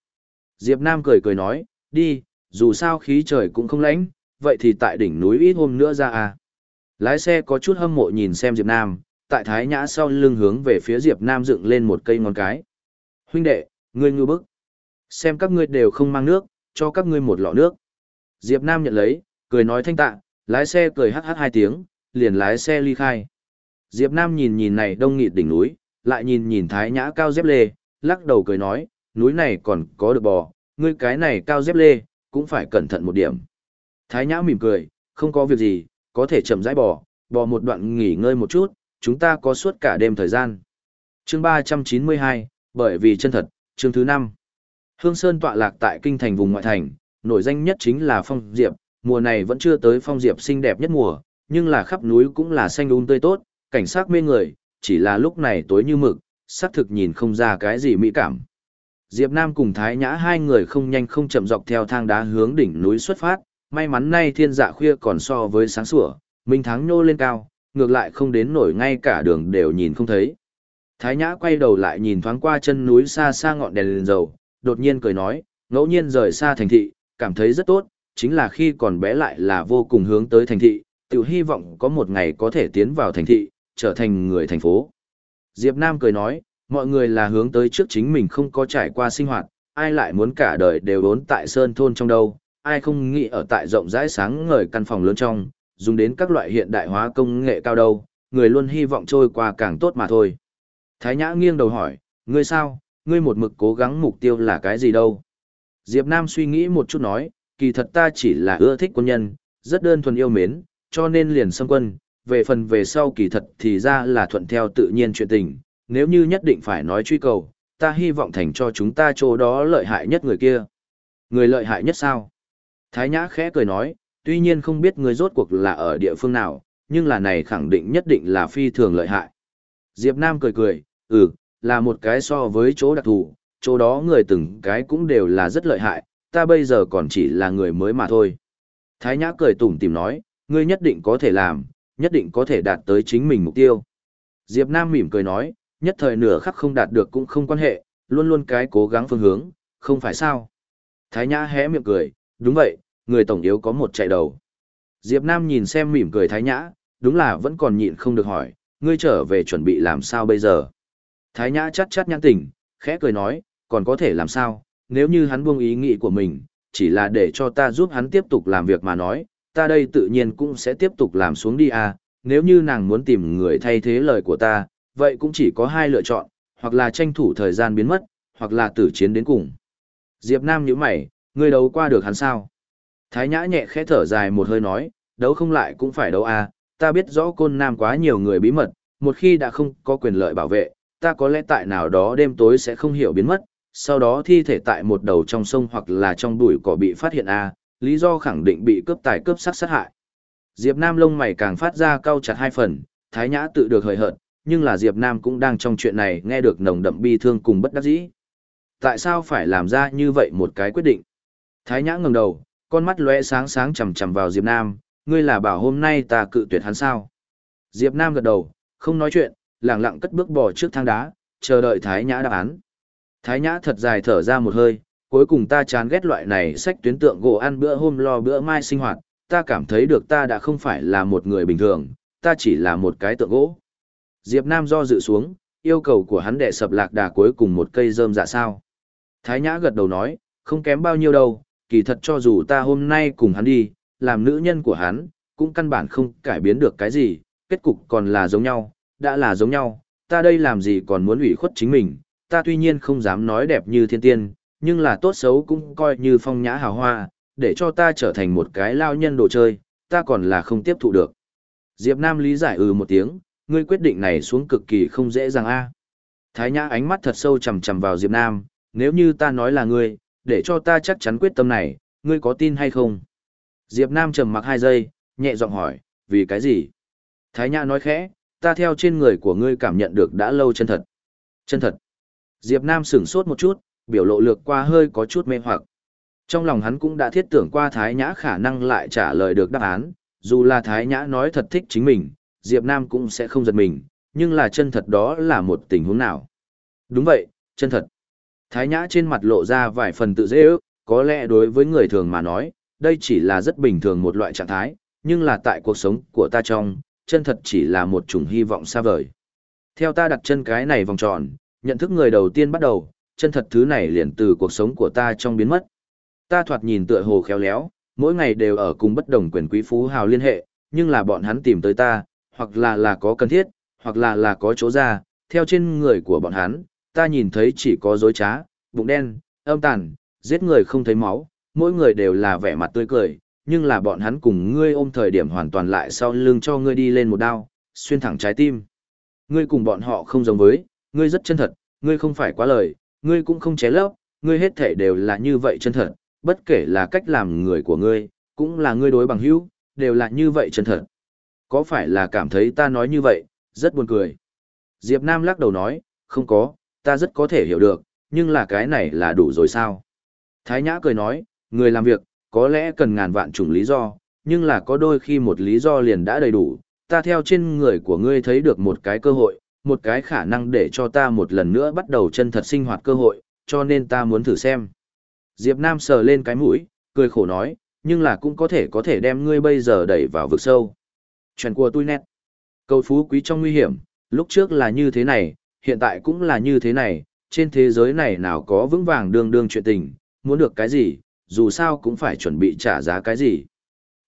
Diệp Nam cười cười nói, đi, dù sao khí trời cũng không lạnh, vậy thì tại đỉnh núi ít hôm nữa ra à. Lái xe có chút hâm mộ nhìn xem Diệp Nam, tại Thái Nhã sau lưng hướng về phía Diệp Nam dựng lên một cây ngón cái. Huynh đệ, ngươi ngư bức. Xem các ngươi đều không mang nước, cho các ngươi một lọ nước. Diệp Nam nhận lấy, cười nói thanh tạ, lái xe cười hắc hắc hai tiếng, liền lái xe ly khai. Diệp Nam nhìn nhìn này đông nghịt đỉnh núi, lại nhìn nhìn Thái Nhã cao dép lê, lắc đầu cười nói, núi này còn có được bò, ngươi cái này cao dép lê, cũng phải cẩn thận một điểm. Thái Nhã mỉm cười, không có việc gì, có thể chậm rãi bò, bò một đoạn nghỉ ngơi một chút, chúng ta có suốt cả đêm thời gian. Chương 392, bởi vì chân thật, chương thứ 5. Hương Sơn tọa lạc tại kinh thành vùng ngoại thành, nổi danh nhất chính là phong diệp, mùa này vẫn chưa tới phong diệp xinh đẹp nhất mùa, nhưng là khắp núi cũng là xanh um tươi tốt, cảnh sắc mê người, chỉ là lúc này tối như mực, xác thực nhìn không ra cái gì mỹ cảm. Diệp Nam cùng Thái Nhã hai người không nhanh không chậm dọc theo thang đá hướng đỉnh núi xuất phát, may mắn nay thiên dạ khuya còn so với sáng sủa, minh thắng nhô lên cao, ngược lại không đến nổi ngay cả đường đều nhìn không thấy. Thái Nhã quay đầu lại nhìn thoáng qua chân núi xa xa ngọn đèn lên dầu, đột nhiên cười nói, ngẫu nhiên rời xa thành thị, cảm thấy rất tốt, chính là khi còn bé lại là vô cùng hướng tới thành thị, tự hy vọng có một ngày có thể tiến vào thành thị, trở thành người thành phố. Diệp Nam cười nói, mọi người là hướng tới trước chính mình không có trải qua sinh hoạt, ai lại muốn cả đời đều đốn tại sơn thôn trong đâu, ai không nghĩ ở tại rộng rãi sáng ngời căn phòng lớn trong, dùng đến các loại hiện đại hóa công nghệ cao đâu, người luôn hy vọng trôi qua càng tốt mà thôi. Thái Nhã nghiêng đầu hỏi, ngươi sao, ngươi một mực cố gắng mục tiêu là cái gì đâu? Diệp Nam suy nghĩ một chút nói, kỳ thật ta chỉ là ưa thích quân nhân, rất đơn thuần yêu mến, cho nên liền xâm quân, về phần về sau kỳ thật thì ra là thuận theo tự nhiên chuyện tình, nếu như nhất định phải nói truy cầu, ta hy vọng thành cho chúng ta chỗ đó lợi hại nhất người kia. Người lợi hại nhất sao? Thái Nhã khẽ cười nói, tuy nhiên không biết người rốt cuộc là ở địa phương nào, nhưng là này khẳng định nhất định là phi thường lợi hại. Diệp Nam cười cười, ừ, là một cái so với chỗ đặc thù, chỗ đó người từng cái cũng đều là rất lợi hại, ta bây giờ còn chỉ là người mới mà thôi. Thái Nhã cười tủm tỉm nói, ngươi nhất định có thể làm, nhất định có thể đạt tới chính mình mục tiêu. Diệp Nam mỉm cười nói, nhất thời nửa khắc không đạt được cũng không quan hệ, luôn luôn cái cố gắng phương hướng, không phải sao. Thái Nhã hé miệng cười, đúng vậy, người tổng yếu có một chạy đầu. Diệp Nam nhìn xem mỉm cười Thái Nhã, đúng là vẫn còn nhịn không được hỏi, ngươi trở về chuẩn bị làm sao bây giờ. Thái Nhã chắt chắt nhãn tỉnh, khẽ cười nói, còn có thể làm sao, nếu như hắn buông ý nghĩ của mình, chỉ là để cho ta giúp hắn tiếp tục làm việc mà nói, ta đây tự nhiên cũng sẽ tiếp tục làm xuống đi à, nếu như nàng muốn tìm người thay thế lời của ta, vậy cũng chỉ có hai lựa chọn, hoặc là tranh thủ thời gian biến mất, hoặc là tử chiến đến cùng. Diệp Nam nhíu mày, ngươi đấu qua được hắn sao? Thái Nhã nhẹ khẽ thở dài một hơi nói, đấu không lại cũng phải đấu à, ta biết rõ côn nam quá nhiều người bí mật, một khi đã không có quyền lợi bảo vệ, ta có lẽ tại nào đó đêm tối sẽ không hiểu biến mất, sau đó thi thể tại một đầu trong sông hoặc là trong bụi cỏ bị phát hiện a, lý do khẳng định bị cướp tài cướp sát sát hại. Diệp Nam lông mày càng phát ra cau chặt hai phần, Thái Nhã tự được hời hợt, nhưng là Diệp Nam cũng đang trong chuyện này nghe được nồng đậm bi thương cùng bất đắc dĩ. Tại sao phải làm ra như vậy một cái quyết định? Thái Nhã ngẩng đầu, con mắt lóe sáng sáng chằm chằm vào Diệp Nam, ngươi là bảo hôm nay ta cự tuyệt hắn sao? Diệp Nam gật đầu, không nói chuyện, lặng lặng cất bước bỏ trước thang đá, chờ đợi Thái Nhã đáp án. Thái Nhã thật dài thở ra một hơi, cuối cùng ta chán ghét loại này sách tuyến tượng gỗ ăn bữa hôm lo bữa mai sinh hoạt, ta cảm thấy được ta đã không phải là một người bình thường, ta chỉ là một cái tượng gỗ. Diệp Nam do dự xuống, yêu cầu của hắn đệ sập lạc đà cuối cùng một cây rơm dạ sao. Thái Nhã gật đầu nói, không kém bao nhiêu đâu, kỳ thật cho dù ta hôm nay cùng hắn đi, làm nữ nhân của hắn, cũng căn bản không cải biến được cái gì, kết cục còn là giống nhau, đã là giống nhau, ta đây làm gì còn muốn ủy khuất chính mình, ta tuy nhiên không dám nói đẹp như thiên tiên, nhưng là tốt xấu cũng coi như phong nhã hào hoa, để cho ta trở thành một cái lao nhân đồ chơi, ta còn là không tiếp thụ được. Diệp Nam lý giải ừ một tiếng, ngươi quyết định này xuống cực kỳ không dễ dàng a. Thái Nhã ánh mắt thật sâu chầm chầm vào Diệp Nam, nếu như ta nói là ngươi, để cho ta chắc chắn quyết tâm này, ngươi có tin hay không? Diệp Nam trầm mặc hai giây, nhẹ giọng hỏi, vì cái gì? Thái Nhã nói khẽ, ta theo trên người của ngươi cảm nhận được đã lâu chân thật. Chân thật. Diệp Nam sửng sốt một chút, biểu lộ lược qua hơi có chút mê hoặc. Trong lòng hắn cũng đã thiết tưởng qua Thái Nhã khả năng lại trả lời được đáp án, dù là Thái Nhã nói thật thích chính mình, Diệp Nam cũng sẽ không giật mình, nhưng là chân thật đó là một tình huống nào. Đúng vậy, chân thật. Thái Nhã trên mặt lộ ra vài phần tự dễ ước, có lẽ đối với người thường mà nói, đây chỉ là rất bình thường một loại trạng thái, nhưng là tại cuộc sống của ta trong, chân thật chỉ là một chủng hy vọng xa vời. Theo ta đặt chân cái này vòng tròn, nhận thức người đầu tiên bắt đầu, chân thật thứ này liền từ cuộc sống của ta trong biến mất. Ta thoạt nhìn tựa hồ khéo léo, mỗi ngày đều ở cùng bất đồng quyền quý phú hào liên hệ, nhưng là bọn hắn tìm tới ta, hoặc là là có cần thiết, hoặc là là có chỗ ra, theo trên người của bọn hắn, ta nhìn thấy chỉ có dối trá, bụng đen, âm tàn, giết người không thấy máu, mỗi người đều là vẻ mặt tươi cười, nhưng là bọn hắn cùng ngươi ôm thời điểm hoàn toàn lại sau lưng cho ngươi đi lên một đao, xuyên thẳng trái tim. Ngươi cùng bọn họ không giống với, ngươi rất chân thật, ngươi không phải quá lời, ngươi cũng không ché lấp, ngươi hết thể đều là như vậy chân thật, bất kể là cách làm người của ngươi, cũng là ngươi đối bằng hữu, đều là như vậy chân thật. Có phải là cảm thấy ta nói như vậy, rất buồn cười. Diệp Nam lắc đầu nói, không có, ta rất có thể hiểu được, nhưng là cái này là đủ rồi sao? Thái Nhã cười nói, người làm việc, có lẽ cần ngàn vạn chủng lý do, nhưng là có đôi khi một lý do liền đã đầy đủ, ta theo trên người của ngươi thấy được một cái cơ hội, một cái khả năng để cho ta một lần nữa bắt đầu chân thật sinh hoạt cơ hội, cho nên ta muốn thử xem. Diệp Nam sờ lên cái mũi, cười khổ nói, nhưng là cũng có thể có thể đem ngươi bây giờ đẩy vào vực sâu. Chuyện của tôi nét. câu phú quý trong nguy hiểm, lúc trước là như thế này, hiện tại cũng là như thế này, trên thế giới này nào có vững vàng đương đương chuyện tình, muốn được cái gì, dù sao cũng phải chuẩn bị trả giá cái gì.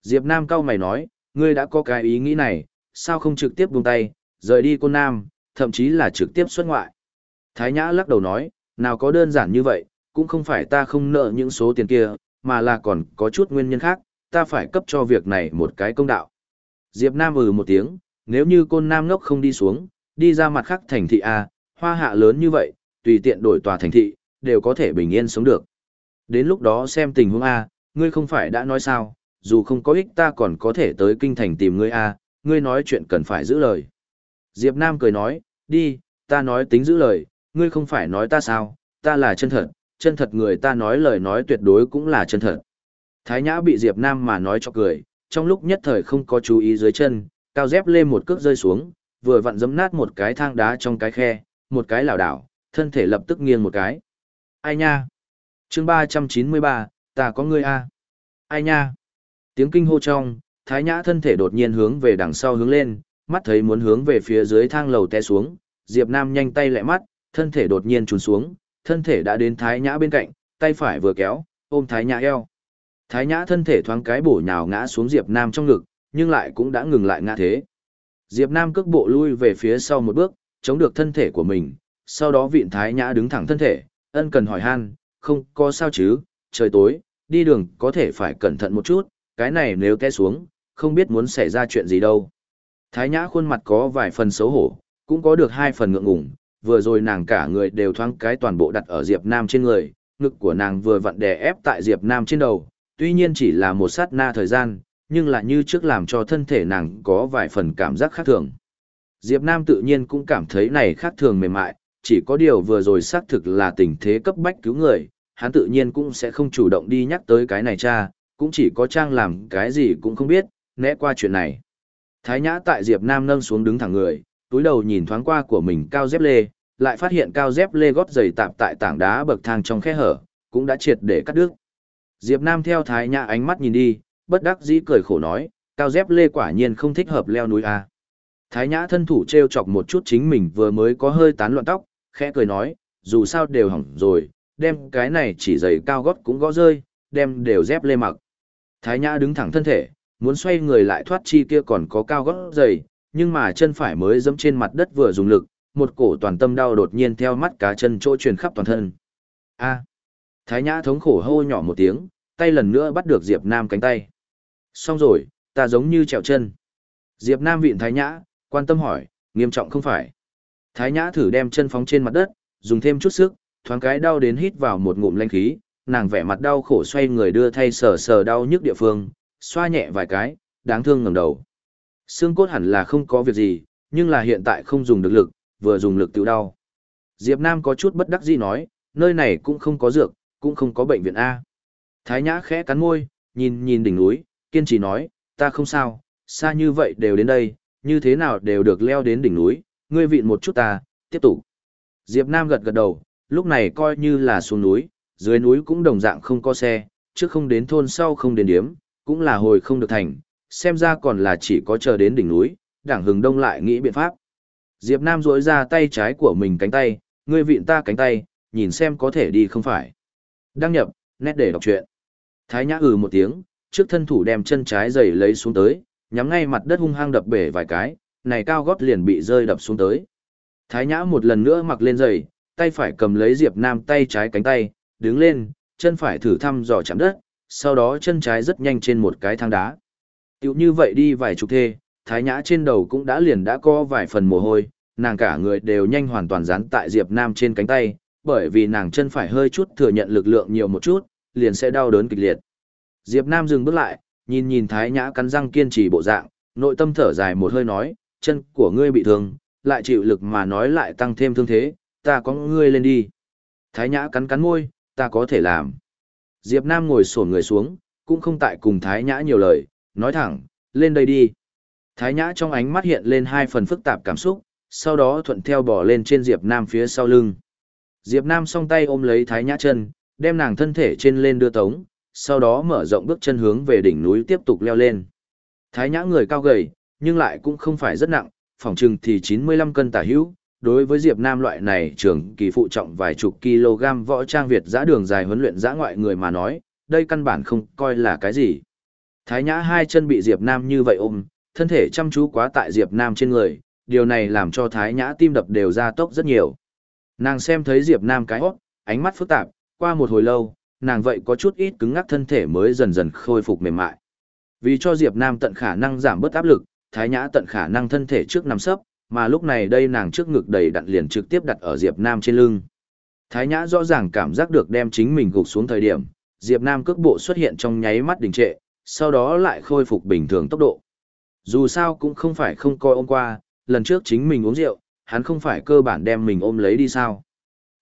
Diệp Nam cao mày nói, ngươi đã có cái ý nghĩ này, sao không trực tiếp buông tay, rời đi cô Nam, thậm chí là trực tiếp xuất ngoại. Thái Nhã lắc đầu nói, nào có đơn giản như vậy, cũng không phải ta không nợ những số tiền kia, mà là còn có chút nguyên nhân khác, ta phải cấp cho việc này một cái công đạo. Diệp Nam ừ một tiếng, nếu như côn Nam ngốc không đi xuống, đi ra mặt khác thành thị A, hoa hạ lớn như vậy, tùy tiện đổi tòa thành thị, đều có thể bình yên sống được. Đến lúc đó xem tình huống A, ngươi không phải đã nói sao, dù không có ích ta còn có thể tới kinh thành tìm ngươi A, ngươi nói chuyện cần phải giữ lời. Diệp Nam cười nói, đi, ta nói tính giữ lời, ngươi không phải nói ta sao, ta là chân thật, chân thật người ta nói lời nói tuyệt đối cũng là chân thật. Thái Nhã bị Diệp Nam mà nói cho cười, trong lúc nhất thời không có chú ý dưới chân, cao dép lên một cước rơi xuống, vừa vặn giẫm nát một cái thang đá trong cái khe, một cái lảo đảo, thân thể lập tức nghiêng một cái. Ai nha? Chương 393, ta có ngươi a. Ai nha? Tiếng kinh hô trong, Thái Nhã thân thể đột nhiên hướng về đằng sau hướng lên, mắt thấy muốn hướng về phía dưới thang lầu té xuống, Diệp Nam nhanh tay lẹ mắt, thân thể đột nhiên trùn xuống, thân thể đã đến Thái Nhã bên cạnh, tay phải vừa kéo, ôm Thái Nhã eo. Thái Nhã thân thể thoáng cái bổ nhào ngã xuống Diệp Nam trong ngực, nhưng lại cũng đã ngừng lại ngã thế. Diệp Nam cước bộ lui về phía sau một bước, chống được thân thể của mình, sau đó vịn Thái Nhã đứng thẳng thân thể, ân cần hỏi han, không có sao chứ, trời tối, đi đường có thể phải cẩn thận một chút, cái này nếu té xuống, không biết muốn xảy ra chuyện gì đâu. Thái Nhã khuôn mặt có vài phần xấu hổ, cũng có được hai phần ngượng ngùng, vừa rồi nàng cả người đều thoáng cái toàn bộ đặt ở Diệp Nam trên người, ngực của nàng vừa vặn đè ép tại Diệp Nam trên đầu, tuy nhiên chỉ là một sát na thời gian, nhưng lại như trước làm cho thân thể nàng có vài phần cảm giác khác thường. Diệp Nam tự nhiên cũng cảm thấy này khác thường mềm mại, chỉ có điều vừa rồi xác thực là tình thế cấp bách cứu người, hắn tự nhiên cũng sẽ không chủ động đi nhắc tới cái này cha, cũng chỉ có trang làm cái gì cũng không biết, né qua chuyện này. Thái Nhã tại Diệp Nam nâng xuống đứng thẳng người, túi đầu nhìn thoáng qua của mình cao dép lê, lại phát hiện cao dép lê gót giày tạp tại tảng đá bậc thang trong khe hở, cũng đã triệt để cắt đứt. Diệp Nam theo Thái Nhã ánh mắt nhìn đi, bất đắc dĩ cười khổ nói, cao dép lê quả nhiên không thích hợp leo núi a. Thái Nhã thân thủ treo chọc một chút chính mình vừa mới có hơi tán loạn tóc, khẽ cười nói, dù sao đều hỏng rồi, đem cái này chỉ giày cao gót cũng gõ rơi, đem đều dép lê mặc. Thái Nhã đứng thẳng thân thể, muốn xoay người lại thoát chi kia còn có cao gót dày nhưng mà chân phải mới dẫm trên mặt đất vừa dùng lực, một cổ toàn tâm đau đột nhiên theo mắt cá chân chỗ truyền khắp toàn thân. A. Thái Nhã thống khổ hô nhỏ một tiếng, tay lần nữa bắt được Diệp Nam cánh tay. Xong rồi, ta giống như trèo chân. Diệp Nam vịn Thái Nhã, quan tâm hỏi, nghiêm trọng không phải. Thái Nhã thử đem chân phóng trên mặt đất, dùng thêm chút sức, thoáng cái đau đến hít vào một ngụm lanh khí, nàng vẻ mặt đau khổ xoay người đưa thay sờ sờ đau nhức địa phương, xoa nhẹ vài cái, đáng thương ngẩng đầu. Xương cốt hẳn là không có việc gì, nhưng là hiện tại không dùng được lực, vừa dùng lực tiểu đau. Diệp Nam có chút bất đắc dĩ nói, nơi này cũng không có dược, cũng không có bệnh viện A. Thái Nhã khẽ cắn môi, nhìn nhìn đỉnh núi, kiên trì nói, ta không sao, xa như vậy đều đến đây, như thế nào đều được leo đến đỉnh núi, ngươi vịn một chút ta, tiếp tục. Diệp Nam gật gật đầu, lúc này coi như là xuống núi, dưới núi cũng đồng dạng không có xe, trước không đến thôn sau không đến điếm, cũng là hồi không được thành, xem ra còn là chỉ có chờ đến đỉnh núi, đảng hừng đông lại nghĩ biện pháp. Diệp Nam duỗi ra tay trái của mình cánh tay, ngươi vịn ta cánh tay, nhìn xem có thể đi không phải. Đăng nhập, nét để đọc truyện. Thái Nhã ừ một tiếng, trước thân thủ đem chân trái giày lấy xuống tới, nhắm ngay mặt đất hung hăng đập bể vài cái, này cao gót liền bị rơi đập xuống tới. Thái Nhã một lần nữa mặc lên giày, tay phải cầm lấy Diệp Nam tay trái cánh tay, đứng lên, chân phải thử thăm dò chạm đất, sau đó chân trái rất nhanh trên một cái thang đá. Tiểu như vậy đi vài chục thê, Thái Nhã trên đầu cũng đã liền đã có vài phần mồ hôi, nàng cả người đều nhanh hoàn toàn dán tại Diệp Nam trên cánh tay, bởi vì nàng chân phải hơi chút thừa nhận lực lượng nhiều một chút, liền sẽ đau đớn kịch liệt. Diệp Nam dừng bước lại, nhìn nhìn Thái Nhã cắn răng kiên trì bộ dạng, nội tâm thở dài một hơi nói, chân của ngươi bị thương, lại chịu lực mà nói lại tăng thêm thương thế, ta có ngươi lên đi. Thái Nhã cắn cắn môi, ta có thể làm. Diệp Nam ngồi xổm người xuống, cũng không tại cùng Thái Nhã nhiều lời, nói thẳng, lên đây đi. Thái Nhã trong ánh mắt hiện lên hai phần phức tạp cảm xúc, sau đó thuận theo bỏ lên trên Diệp Nam phía sau lưng. Diệp Nam song tay ôm lấy Thái Nhã chân, đem nàng thân thể trên lên đưa tống, sau đó mở rộng bước chân hướng về đỉnh núi tiếp tục leo lên. Thái Nhã người cao gầy, nhưng lại cũng không phải rất nặng, phòng trừng thì 95 cân tả hữu. Đối với Diệp Nam loại này trưởng kỳ phụ trọng vài chục kg võ trang Việt giã đường dài huấn luyện giã ngoại người mà nói, đây căn bản không coi là cái gì. Thái Nhã hai chân bị Diệp Nam như vậy ôm, thân thể chăm chú quá tại Diệp Nam trên người, điều này làm cho Thái Nhã tim đập đều ra tốc rất nhiều. Nàng xem thấy Diệp Nam cái hót, ánh mắt phức tạp, qua một hồi lâu, nàng vậy có chút ít cứng ngắc thân thể mới dần dần khôi phục mềm mại. Vì cho Diệp Nam tận khả năng giảm bớt áp lực, Thái Nhã tận khả năng thân thể trước nằm sấp, mà lúc này đây nàng trước ngực đầy đặn liền trực tiếp đặt ở Diệp Nam trên lưng. Thái Nhã rõ ràng cảm giác được đem chính mình gục xuống thời điểm, Diệp Nam cước bộ xuất hiện trong nháy mắt đình trệ, sau đó lại khôi phục bình thường tốc độ. Dù sao cũng không phải không coi ôm qua, lần trước chính mình uống rượu, hắn không phải cơ bản đem mình ôm lấy đi sao.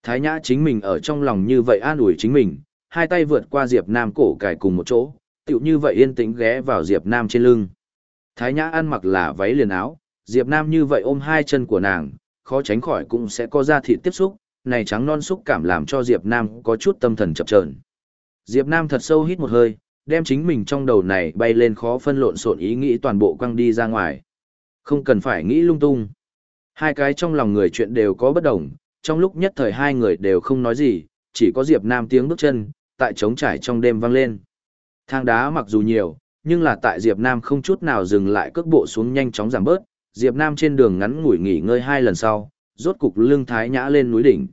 Thái Nhã chính mình ở trong lòng như vậy an ủi chính mình, hai tay vượt qua Diệp Nam cổ cài cùng một chỗ, tựu như vậy yên tĩnh ghé vào Diệp Nam trên lưng. Thái Nhã ăn mặc là váy liền áo, Diệp Nam như vậy ôm hai chân của nàng, khó tránh khỏi cũng sẽ có da thịt tiếp xúc, này trắng non xúc cảm làm cho Diệp Nam có chút tâm thần chập chờn. Diệp Nam thật sâu hít một hơi, đem chính mình trong đầu này bay lên khó phân lộn xộn ý nghĩ toàn bộ quăng đi ra ngoài. Không cần phải nghĩ lung tung. Hai cái trong lòng người chuyện đều có bất đồng, trong lúc nhất thời hai người đều không nói gì, chỉ có Diệp Nam tiếng bước chân, tại trống trải trong đêm vang lên. Thang đá mặc dù nhiều, nhưng là tại Diệp Nam không chút nào dừng lại cước bộ xuống nhanh chóng giảm bớt, Diệp Nam trên đường ngắn ngủi nghỉ ngơi hai lần sau, rốt cục lưng thái nhã lên núi đỉnh.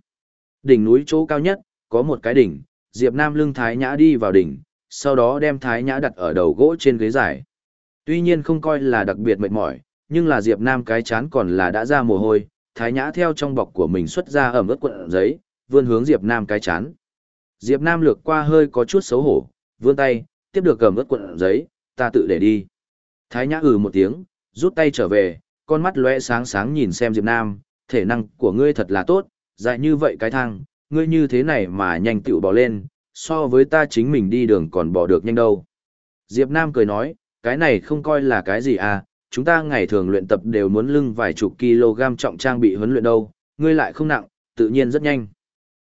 Đỉnh núi chỗ cao nhất, có một cái đỉnh, Diệp Nam lưng thái nhã đi vào đỉnh, sau đó đem thái nhã đặt ở đầu gỗ trên ghế dài. Tuy nhiên không coi là đặc biệt mệt mỏi, nhưng là Diệp Nam cái chán còn là đã ra mồ hôi, thái nhã theo trong bọc của mình xuất ra ẩm ướt cuộn giấy, vươn hướng Diệp Nam cái chán. Diệp Nam lược qua hơi có chút xấu hổ, vươn tay, tiếp được cầm ướt cuộn giấy, ta tự để đi. Thái nhã ừ một tiếng, rút tay trở về, con mắt lóe sáng sáng nhìn xem Diệp Nam, thể năng của ngươi thật là tốt, dài như vậy cái thang, ngươi như thế này mà nhanh tựu bỏ lên, so với ta chính mình đi đường còn bỏ được nhanh đâu. Diệp Nam cười nói, cái này không coi là cái gì à, chúng ta ngày thường luyện tập đều muốn lưng vài chục kg trọng trang bị huấn luyện đâu, ngươi lại không nặng, tự nhiên rất nhanh.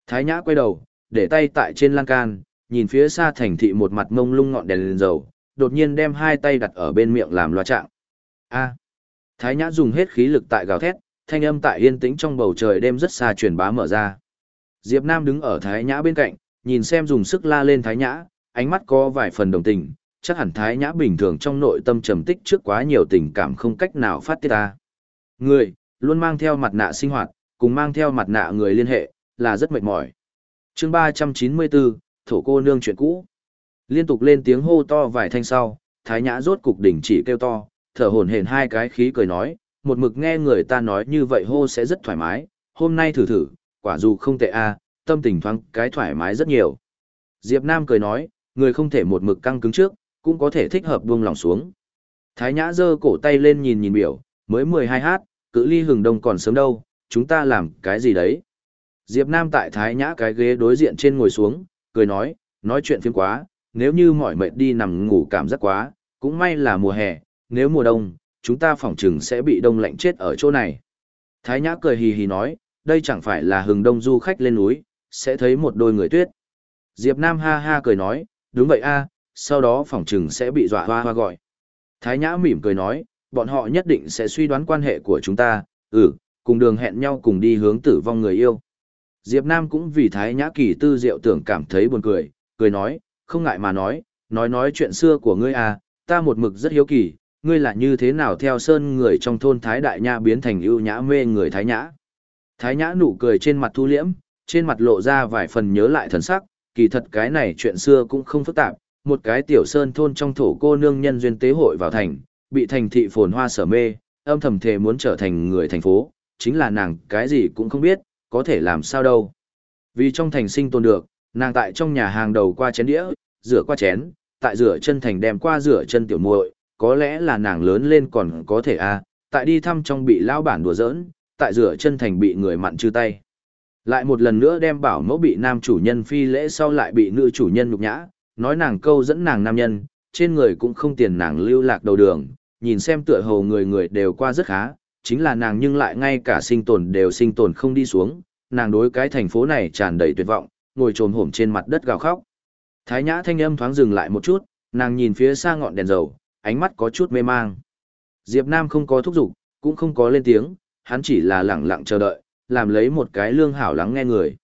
Thái Nhã quay đầu, để tay tại trên lan can, nhìn phía xa thành thị một mặt mông lung ngọn đèn lên dầu, đột nhiên đem hai tay đặt ở bên miệng làm loa trạng. A. Thái Nhã dùng hết khí lực tại gào thét, thanh âm tại yên tĩnh trong bầu trời đêm rất xa truyền bá mở ra. Diệp Nam đứng ở Thái Nhã bên cạnh, nhìn xem dùng sức la lên Thái Nhã, ánh mắt có vài phần đồng tình, chắc hẳn Thái Nhã bình thường trong nội tâm trầm tích trước quá nhiều tình cảm không cách nào phát tiết ra. Người, luôn mang theo mặt nạ sinh hoạt, cùng mang theo mặt nạ người liên hệ, là rất mệt mỏi. Chương 394, Thổ cô nương chuyện cũ. Liên tục lên tiếng hô to vài thanh sau, Thái Nhã rốt cục đỉnh chỉ kêu to, thở hổn hển hai cái khí cười nói, một mực nghe người ta nói như vậy hô sẽ rất thoải mái, hôm nay thử thử, quả dù không tệ a, tâm tình thoáng cái thoải mái rất nhiều. Diệp Nam cười nói, người không thể một mực căng cứng trước, cũng có thể thích hợp buông lòng xuống. Thái Nhã giơ cổ tay lên nhìn nhìn biểu, mới 12 hát, cự ly hừng đông còn sớm đâu, chúng ta làm cái gì đấy. Diệp Nam tại Thái Nhã cái ghế đối diện trên ngồi xuống, cười nói, nói chuyện phiếm quá, nếu như mỏi mệt đi nằm ngủ cảm giác quá, cũng may là mùa hè, nếu mùa đông, chúng ta phỏng chừng sẽ bị đông lạnh chết ở chỗ này. Thái Nhã cười hì hì nói, đây chẳng phải là hừng đông du khách lên núi, sẽ thấy một đôi người tuyết. Diệp Nam ha ha cười nói, đúng vậy a, sau đó phỏng chừng sẽ bị dọa hoa hoa gọi. Thái Nhã mỉm cười nói, bọn họ nhất định sẽ suy đoán quan hệ của chúng ta, ừ, cùng đường hẹn nhau cùng đi hướng tử vong người yêu. Diệp Nam cũng vì Thái Nhã kỳ tư diệu tưởng cảm thấy buồn cười, cười nói, không ngại mà nói, nói nói chuyện xưa của ngươi à, ta một mực rất hiếu kỳ, ngươi là như thế nào theo sơn người trong thôn Thái Đại Nha biến thành ưu nhã mê người Thái Nhã. Thái Nhã nụ cười trên mặt thu liễm, trên mặt lộ ra vài phần nhớ lại thần sắc, kỳ thật cái này chuyện xưa cũng không phức tạp, một cái tiểu sơn thôn trong thổ cô nương nhân duyên tế hội vào thành, bị thành thị phồn hoa sở mê, âm thầm thề muốn trở thành người thành phố, chính là nàng cái gì cũng không biết, có thể làm sao đâu. Vì trong thành sinh tồn được, nàng tại trong nhà hàng đầu qua chén đĩa, rửa qua chén, tại rửa chân thành đem qua rửa chân tiểu muội, có lẽ là nàng lớn lên còn có thể a, à, tại đi thăm trong bị lão bản đùa giỡn, tại rửa chân thành bị người mặn chư tay. Lại một lần nữa đem bảo mẫu bị nam chủ nhân phi lễ sau lại bị nữ chủ nhân nhục nhã, nói nàng câu dẫn nàng nam nhân, trên người cũng không tiền nàng lưu lạc đầu đường, nhìn xem tựa hồ người người đều qua rất khá, chính là nàng nhưng lại ngay cả sinh tồn đều sinh tồn không đi xuống, nàng đối cái thành phố này tràn đầy tuyệt vọng, ngồi trồm hổm trên mặt đất gào khóc. Thái Nhã thanh âm thoáng dừng lại một chút, nàng nhìn phía xa ngọn đèn dầu, ánh mắt có chút mê mang. Diệp Nam không có thúc giục, cũng không có lên tiếng, hắn chỉ là lặng lặng chờ đợi, làm lấy một cái lương hảo lắng nghe người.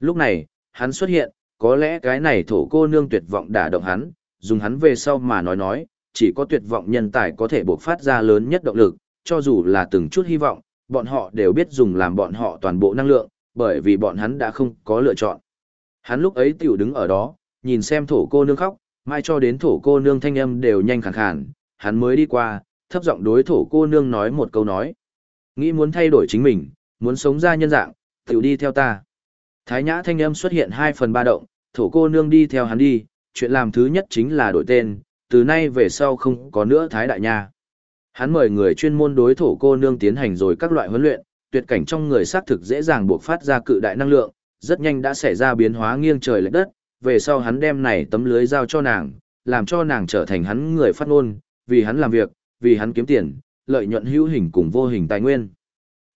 Lúc này, hắn xuất hiện, có lẽ cái này thổ cô nương tuyệt vọng đả động hắn, dùng hắn về sau mà nói nói, chỉ có tuyệt vọng nhân tài có thể bộc phát ra lớn nhất động lực, cho dù là từng chút hy vọng, bọn họ đều biết dùng làm bọn họ toàn bộ năng lượng, bởi vì bọn hắn đã không có lựa chọn. Hắn lúc ấy tiểu đứng ở đó, nhìn xem thổ cô nương khóc, mai cho đến thổ cô nương thanh âm đều nhanh khàn khàn, hắn mới đi qua, thấp giọng đối thổ cô nương nói một câu nói. Nghĩ muốn thay đổi chính mình, muốn sống ra nhân dạng, tiểu đi theo ta. Thái nhã thanh âm xuất hiện hai phần ba động, thổ cô nương đi theo hắn đi, chuyện làm thứ nhất chính là đổi tên, từ nay về sau không có nữa Thái Đại Nha. Hắn mời người chuyên môn đối thổ cô nương tiến hành rồi các loại huấn luyện, tuyệt cảnh trong người xác thực dễ dàng buộc phát ra cự đại năng lượng, rất nhanh đã xảy ra biến hóa nghiêng trời lệch đất, về sau hắn đem này tấm lưới giao cho nàng, làm cho nàng trở thành hắn người phát ngôn, vì hắn làm việc, vì hắn kiếm tiền, lợi nhuận hữu hình cùng vô hình tài nguyên.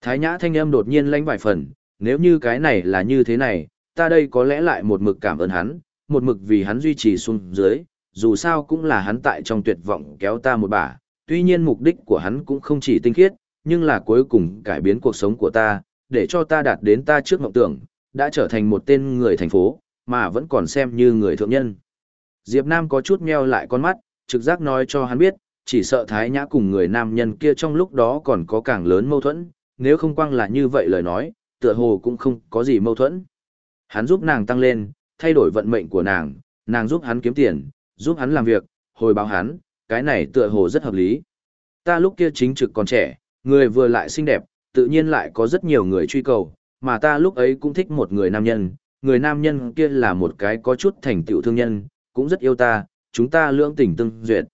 Thái Nhã thanh âm đột nhiên lãnh vài phần, nếu như cái này là như thế này, ta đây có lẽ lại một mực cảm ơn hắn, một mực vì hắn duy trì xuống dưới, dù sao cũng là hắn tại trong tuyệt vọng kéo ta một bả, tuy nhiên mục đích của hắn cũng không chỉ tinh khiết, nhưng là cuối cùng cải biến cuộc sống của ta, để cho ta đạt đến ta trước mộng tưởng, đã trở thành một tên người thành phố, mà vẫn còn xem như người thượng nhân. Diệp Nam có chút meo lại con mắt, trực giác nói cho hắn biết, chỉ sợ Thái Nhã cùng người nam nhân kia trong lúc đó còn có càng lớn mâu thuẫn, nếu không quang là như vậy lời nói, tựa hồ cũng không có gì mâu thuẫn. Hắn giúp nàng tăng lên, thay đổi vận mệnh của nàng, nàng giúp hắn kiếm tiền, giúp hắn làm việc, hồi báo hắn, cái này tựa hồ rất hợp lý. Ta lúc kia chính trực còn trẻ, người vừa lại xinh đẹp, tự nhiên lại có rất nhiều người truy cầu, mà ta lúc ấy cũng thích một người nam nhân, người nam nhân kia là một cái có chút thành tựu thương nhân, cũng rất yêu ta, chúng ta lưỡng tình tương duyệt.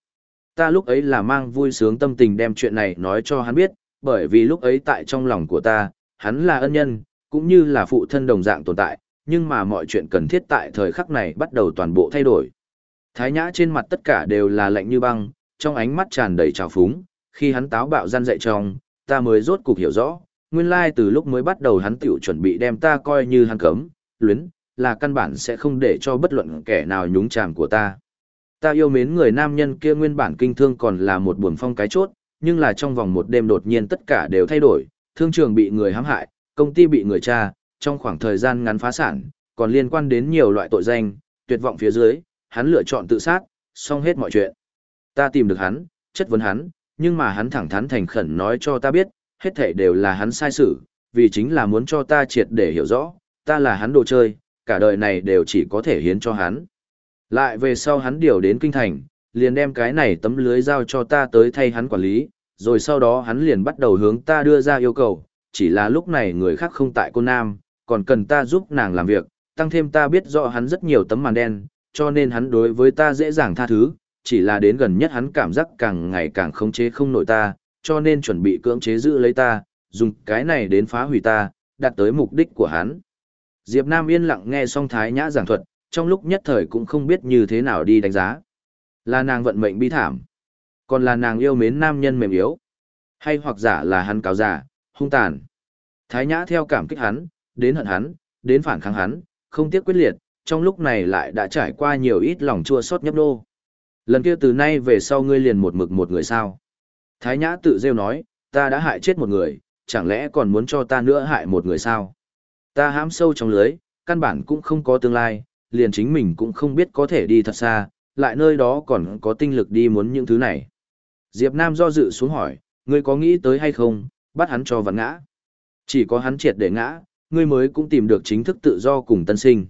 Ta lúc ấy là mang vui sướng tâm tình đem chuyện này nói cho hắn biết, bởi vì lúc ấy tại trong lòng của ta, hắn là ân nhân, cũng như là phụ thân đồng dạng tồn tại, nhưng mà mọi chuyện cần thiết tại thời khắc này bắt đầu toàn bộ thay đổi. Thái Nhã trên mặt tất cả đều là lạnh như băng, trong ánh mắt tràn đầy trào phúng, khi hắn táo bạo gian dạy trong, ta mới rốt cục hiểu rõ, nguyên lai từ lúc mới bắt đầu hắn tiểu chuẩn bị đem ta coi như hắn cấm, luyến, là căn bản sẽ không để cho bất luận kẻ nào nhúng chàm của ta. Ta yêu mến người nam nhân kia nguyên bản kinh thương còn là một buồn phong cái chốt, nhưng là trong vòng một đêm đột nhiên tất cả đều thay đổi, thương trường bị người hãm hại, công ty bị người tra, trong khoảng thời gian ngắn phá sản, còn liên quan đến nhiều loại tội danh, tuyệt vọng phía dưới, hắn lựa chọn tự sát, xong hết mọi chuyện. Ta tìm được hắn, chất vấn hắn, nhưng mà hắn thẳng thắn thành khẩn nói cho ta biết, hết thảy đều là hắn sai sự, vì chính là muốn cho ta triệt để hiểu rõ, ta là hắn đồ chơi, cả đời này đều chỉ có thể hiến cho hắn. Lại về sau hắn điều đến kinh thành, liền đem cái này tấm lưới giao cho ta tới thay hắn quản lý, rồi sau đó hắn liền bắt đầu hướng ta đưa ra yêu cầu, chỉ là lúc này người khác không tại cô Nam, còn cần ta giúp nàng làm việc, tăng thêm ta biết rõ hắn rất nhiều tấm màn đen, cho nên hắn đối với ta dễ dàng tha thứ, chỉ là đến gần nhất hắn cảm giác càng ngày càng khống chế không nổi ta, cho nên chuẩn bị cưỡng chế giữ lấy ta, dùng cái này đến phá hủy ta, đạt tới mục đích của hắn. Diệp Nam yên lặng nghe xong Thái Nhã giảng thuật, trong lúc nhất thời cũng không biết như thế nào đi đánh giá. Là nàng vận mệnh bi thảm, còn là nàng yêu mến nam nhân mềm yếu, hay hoặc giả là hắn cáo giả, hung tàn. Thái Nhã theo cảm kích hắn, đến hận hắn, đến phản kháng hắn, không tiếc quyết liệt, trong lúc này lại đã trải qua nhiều ít lòng chua xót nhấp đô. Lần kia từ nay về sau ngươi liền một mực một người sao. Thái Nhã tự rêu nói, ta đã hại chết một người, chẳng lẽ còn muốn cho ta nữa hại một người sao? Ta hãm sâu trong lưới, căn bản cũng không có tương lai, liền chính mình cũng không biết có thể đi thật xa, lại nơi đó còn có tinh lực đi muốn những thứ này. Diệp Nam do dự xuống hỏi, ngươi có nghĩ tới hay không, bắt hắn cho vặn ngã. Chỉ có hắn triệt để ngã, ngươi mới cũng tìm được chính thức tự do cùng tân sinh.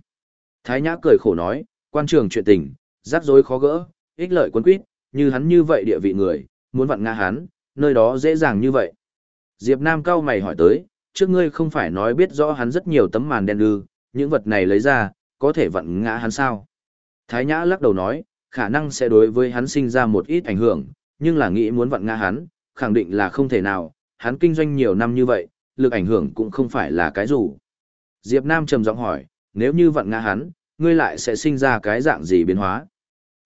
Thái Nhã cười khổ nói, quan trường chuyện tình, rắc rối khó gỡ, ích lợi quân quyết, như hắn như vậy địa vị người, muốn vặn ngã hắn, nơi đó dễ dàng như vậy. Diệp Nam cao mày hỏi tới, trước ngươi không phải nói biết rõ hắn rất nhiều tấm màn đen ư, những vật này lấy ra, có thể vặn ngã hắn sao? Thái Nhã lắc đầu nói, khả năng sẽ đối với hắn sinh ra một ít ảnh hưởng, nhưng là nghĩ muốn vặn ngã hắn, khẳng định là không thể nào, hắn kinh doanh nhiều năm như vậy, lực ảnh hưởng cũng không phải là cái dù. Diệp Nam trầm giọng hỏi, nếu như vặn ngã hắn, ngươi lại sẽ sinh ra cái dạng gì biến hóa?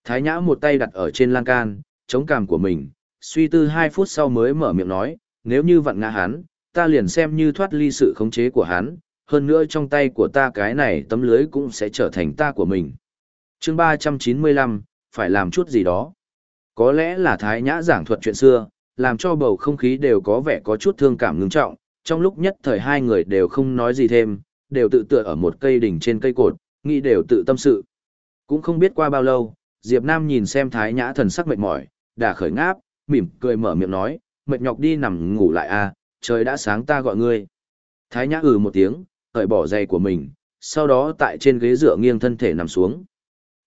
Thái Nhã một tay đặt ở trên lan can, chống cằm của mình, suy tư hai phút sau mới mở miệng nói, nếu như vặn ngã hắn, ta liền xem như thoát ly sự khống chế của hắn, hơn nữa trong tay của ta cái này tấm lưới cũng sẽ trở thành ta của mình. chương 395, phải làm chút gì đó. Có lẽ là Thái Nhã giảng thuật chuyện xưa, làm cho bầu không khí đều có vẻ có chút thương cảm ngưng trọng, trong lúc nhất thời hai người đều không nói gì thêm, đều tự tựa ở một cây đỉnh trên cây cột, nghĩ đều tự tâm sự. Cũng không biết qua bao lâu, Diệp Nam nhìn xem Thái Nhã thần sắc mệt mỏi, đã khởi ngáp, mỉm cười mở miệng nói, mệt nhọc đi nằm ngủ lại a, trời đã sáng ta gọi ngươi. Thái Nhã ừ một tiếng, cởi bỏ giày của mình, sau đó tại trên ghế dựa nghiêng thân thể nằm xuống.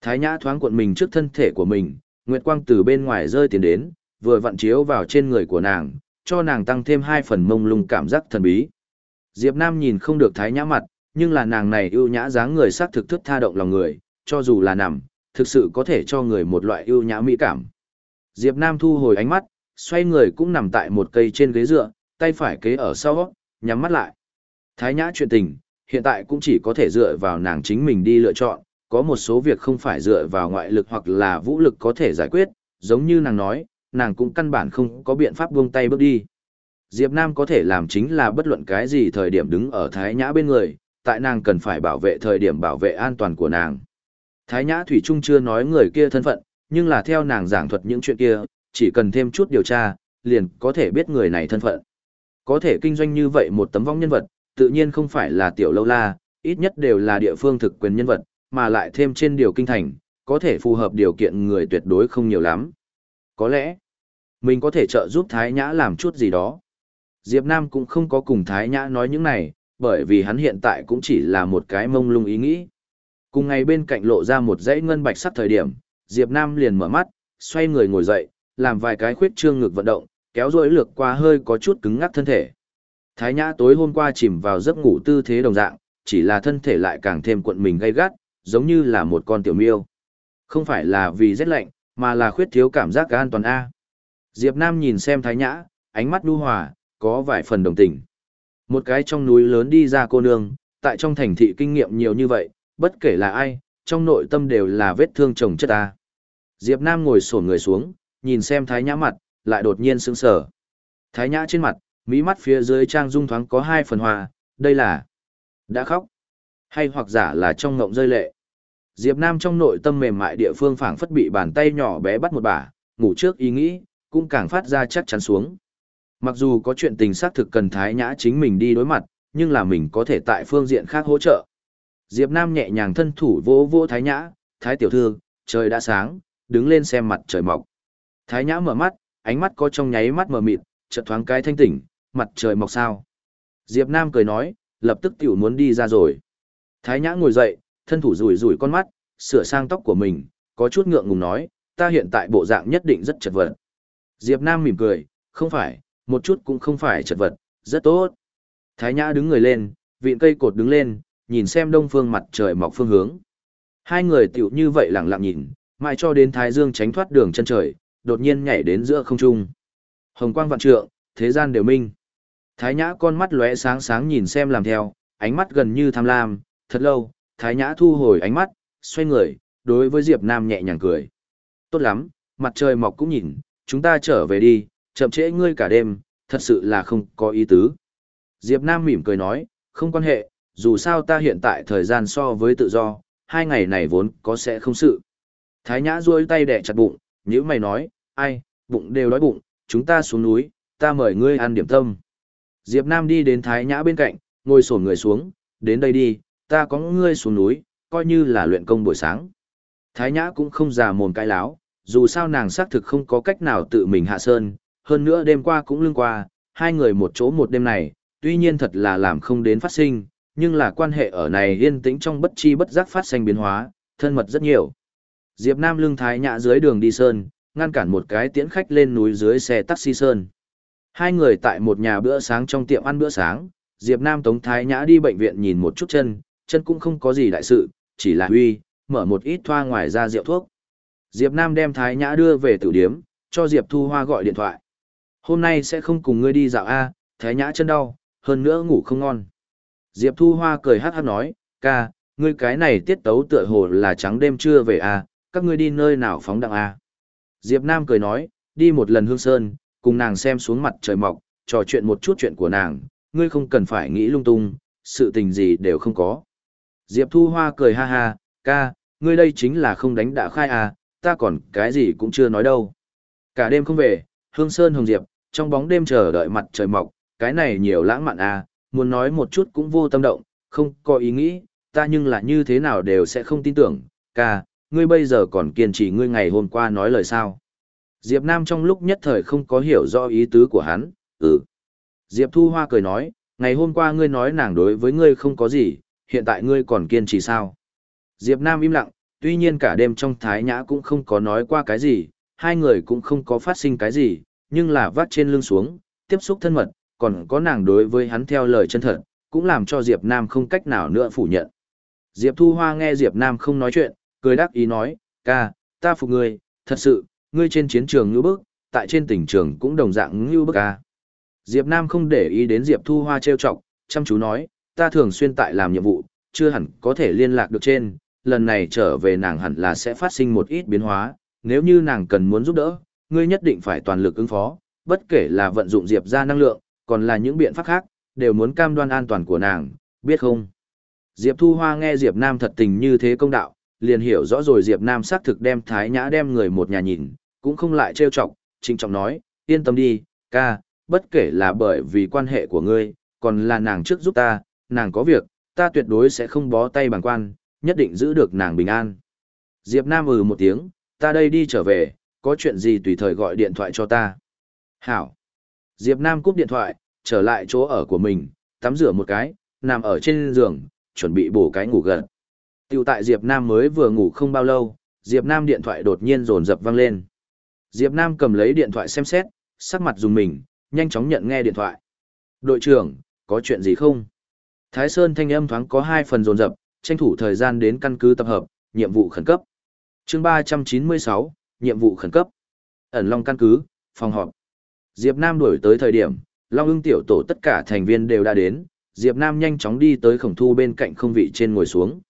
Thái Nhã thoáng cuộn mình trước thân thể của mình, nguyệt quang từ bên ngoài rơi tiến đến, vừa vặn chiếu vào trên người của nàng, cho nàng tăng thêm hai phần mông lung cảm giác thần bí. Diệp Nam nhìn không được Thái Nhã mặt, nhưng là nàng này ưu nhã dáng người sắc thực thức tha động lòng người, cho dù là nằm, thực sự có thể cho người một loại ưu nhã mỹ cảm. Diệp Nam thu hồi ánh mắt, xoay người cũng nằm tại một cây trên ghế dựa, tay phải kế ở sau, nhắm mắt lại. Thái Nhã chuyện tình, hiện tại cũng chỉ có thể dựa vào nàng chính mình đi lựa chọn, có một số việc không phải dựa vào ngoại lực hoặc là vũ lực có thể giải quyết, giống như nàng nói, nàng cũng căn bản không có biện pháp buông tay bước đi. Diệp Nam có thể làm chính là bất luận cái gì thời điểm đứng ở Thái Nhã bên người, tại nàng cần phải bảo vệ thời điểm bảo vệ an toàn của nàng. Thái Nhã Thủy Trung chưa nói người kia thân phận, nhưng là theo nàng giảng thuật những chuyện kia, chỉ cần thêm chút điều tra, liền có thể biết người này thân phận. Có thể kinh doanh như vậy một tấm vong nhân vật, tự nhiên không phải là tiểu lâu la, ít nhất đều là địa phương thực quyền nhân vật, mà lại thêm trên điều kinh thành, có thể phù hợp điều kiện người tuyệt đối không nhiều lắm. Có lẽ, mình có thể trợ giúp Thái Nhã làm chút gì đó. Diệp Nam cũng không có cùng Thái Nhã nói những này, bởi vì hắn hiện tại cũng chỉ là một cái mông lung ý nghĩ. Cùng ngày bên cạnh lộ ra một dãy ngân bạch sắc thời điểm, Diệp Nam liền mở mắt, xoay người ngồi dậy, làm vài cái khuyết trương ngực vận động, kéo rối lược qua hơi có chút cứng ngắc thân thể. Thái Nhã tối hôm qua chìm vào giấc ngủ tư thế đồng dạng, chỉ là thân thể lại càng thêm cuộn mình gay gắt, giống như là một con tiểu miêu. Không phải là vì rét lạnh, mà là khuyết thiếu cảm giác an toàn A. Diệp Nam nhìn xem Thái Nhã, ánh mắt nhu hòa, có vài phần đồng tình. Một cái trong núi lớn đi ra cô nương, tại trong thành thị kinh nghiệm nhiều như vậy, bất kể là ai, trong nội tâm đều là vết thương chồng chất ta. Diệp Nam ngồi sổn người xuống, nhìn xem Thái Nhã mặt, lại đột nhiên sững sờ. Thái Nhã trên mặt, mỹ mắt phía dưới trang dung thoáng có hai phần hòa, đây là đã khóc, hay hoặc giả là trong ngộng rơi lệ. Diệp Nam trong nội tâm mềm mại địa phương phảng phất bị bàn tay nhỏ bé bắt một bả, ngủ trước ý nghĩ, cũng càng phát ra chắc chắn xuống. Mặc dù có chuyện tình xác thực cần Thái Nhã chính mình đi đối mặt, nhưng là mình có thể tại phương diện khác hỗ trợ. Diệp Nam nhẹ nhàng thân thủ vỗ vỗ Thái Nhã, Thái tiểu thư, trời đã sáng, đứng lên xem mặt trời mọc. Thái Nhã mở mắt, ánh mắt có trong nháy mắt mờ mịt, chợt thoáng cái thanh tỉnh, mặt trời mọc sao. Diệp Nam cười nói, lập tức tiểu muốn đi ra rồi. Thái Nhã ngồi dậy, thân thủ rủi rủi con mắt, sửa sang tóc của mình, có chút ngượng ngùng nói, ta hiện tại bộ dạng nhất định rất chật vật. Diệp Nam mỉm cười, không phải, một chút cũng không phải chật vật, rất tốt. Thái Nhã đứng người lên, vịn cây cột đứng lên, nhìn xem đông phương mặt trời mọc phương hướng. Hai người tiểu như vậy lặng lặng nhìn, mãi cho đến Thái Dương tránh thoát đường chân trời, đột nhiên nhảy đến giữa không trung. Hồng quang vạn trượng, thế gian đều minh. Thái Nhã con mắt lóe sáng sáng nhìn xem làm theo, ánh mắt gần như tham lam, thật lâu, Thái Nhã thu hồi ánh mắt, xoay người, đối với Diệp Nam nhẹ nhàng cười. Tốt lắm, mặt trời mọc cũng nhìn, chúng ta trở về đi, chậm trễ ngươi cả đêm, thật sự là không có ý tứ. Diệp Nam mỉm cười nói, không quan hệ, dù sao ta hiện tại thời gian so với tự do, hai ngày này vốn có sẽ không sự. Thái Nhã duỗi tay đè chặt bụng, nhíu mày nói, ai, bụng đều đói bụng, chúng ta xuống núi, ta mời ngươi ăn điểm tâm. Diệp Nam đi đến Thái Nhã bên cạnh, ngồi xổm người xuống, đến đây đi, ta có ngươi xuống núi, coi như là luyện công buổi sáng. Thái Nhã cũng không già mồm cái láo, dù sao nàng xác thực không có cách nào tự mình hạ sơn, hơn nữa đêm qua cũng lưng qua, hai người một chỗ một đêm này, tuy nhiên thật là làm không đến phát sinh, nhưng là quan hệ ở này yên tĩnh trong bất chi bất giác phát sinh biến hóa, thân mật rất nhiều. Diệp Nam lưng Thái Nhã dưới đường đi sơn, ngăn cản một cái tiễn khách lên núi dưới xe taxi sơn. Hai người tại một nhà bữa sáng trong tiệm ăn bữa sáng, Diệp Nam Tống Thái Nhã đi bệnh viện nhìn một chút chân, chân cũng không có gì đại sự, chỉ là huy, mở một ít thoa ngoài ra rượu thuốc. Diệp Nam đem Thái Nhã đưa về tử điếm, cho Diệp Thu Hoa gọi điện thoại. Hôm nay sẽ không cùng ngươi đi dạo A, Thái Nhã chân đau, hơn nữa ngủ không ngon. Diệp Thu Hoa cười hát hát nói, ca, ngươi cái này tiết tấu tựa hồ là trắng đêm trưa về A, các ngươi đi nơi nào phóng đặng A. Diệp Nam cười nói, đi một lần hương sơn, cùng nàng xem xuống mặt trời mọc, trò chuyện một chút chuyện của nàng, ngươi không cần phải nghĩ lung tung, sự tình gì đều không có. Diệp Thu Hoa cười ha ha, ca, ngươi đây chính là không đánh đã khai à, ta còn cái gì cũng chưa nói đâu. Cả đêm không về, Hương Sơn Hồng Diệp, trong bóng đêm chờ đợi mặt trời mọc, cái này nhiều lãng mạn à, muốn nói một chút cũng vô tâm động, không có ý nghĩ, ta nhưng là như thế nào đều sẽ không tin tưởng, ca, ngươi bây giờ còn kiên trì ngươi ngày hôm qua nói lời sao. Diệp Nam trong lúc nhất thời không có hiểu rõ ý tứ của hắn, ừ. Diệp Thu Hoa cười nói, ngày hôm qua ngươi nói nàng đối với ngươi không có gì, hiện tại ngươi còn kiên trì sao. Diệp Nam im lặng, tuy nhiên cả đêm trong thái nhã cũng không có nói qua cái gì, hai người cũng không có phát sinh cái gì, nhưng là vắt trên lưng xuống, tiếp xúc thân mật, còn có nàng đối với hắn theo lời chân thật, cũng làm cho Diệp Nam không cách nào nữa phủ nhận. Diệp Thu Hoa nghe Diệp Nam không nói chuyện, cười đắc ý nói, ca, ta phục ngươi, thật sự, ngươi trên chiến trường ngữ bức, tại trên tỉnh trường cũng đồng dạng ngữ bức ca. Diệp Nam không để ý đến Diệp Thu Hoa trêu chọc, chăm chú nói, ta thường xuyên tại làm nhiệm vụ, chưa hẳn có thể liên lạc được trên, lần này trở về nàng hẳn là sẽ phát sinh một ít biến hóa, nếu như nàng cần muốn giúp đỡ, ngươi nhất định phải toàn lực ứng phó, bất kể là vận dụng Diệp ra năng lượng, còn là những biện pháp khác, đều muốn cam đoan an toàn của nàng, biết không? Diệp Thu Hoa nghe Diệp Nam thật tình như thế công đạo, liền hiểu rõ rồi Diệp Nam xác thực đem Thái Nhã đem người một nhà nhìn, cũng không lại trêu chọc, trinh trọng nói, yên tâm đi, ca, bất kể là bởi vì quan hệ của ngươi, còn là nàng trước giúp ta, nàng có việc, ta tuyệt đối sẽ không bó tay bằng quan, nhất định giữ được nàng bình an. Diệp Nam ừ một tiếng, ta đây đi trở về, có chuyện gì tùy thời gọi điện thoại cho ta. Hảo. Diệp Nam cúp điện thoại, trở lại chỗ ở của mình, tắm rửa một cái, nằm ở trên giường, chuẩn bị bổ cái ngủ gần. Tiểu tại Diệp Nam mới vừa ngủ không bao lâu, Diệp Nam điện thoại đột nhiên rồn rập vang lên. Diệp Nam cầm lấy điện thoại xem xét, sắc mặt dùng mình, nhanh chóng nhận nghe điện thoại. Đội trưởng, có chuyện gì không? Thái Sơn thanh âm thoáng có hai phần rồn rập, tranh thủ thời gian đến căn cứ tập hợp, nhiệm vụ khẩn cấp. Chương 396, nhiệm vụ khẩn cấp. Ẩn Long căn cứ, phòng họp. Diệp Nam đuổi tới thời điểm, Long ưng tiểu tổ tất cả thành viên đều đã đến, Diệp Nam nhanh chóng đi tới khổng thu bên cạnh không vị trên ngồi xuống.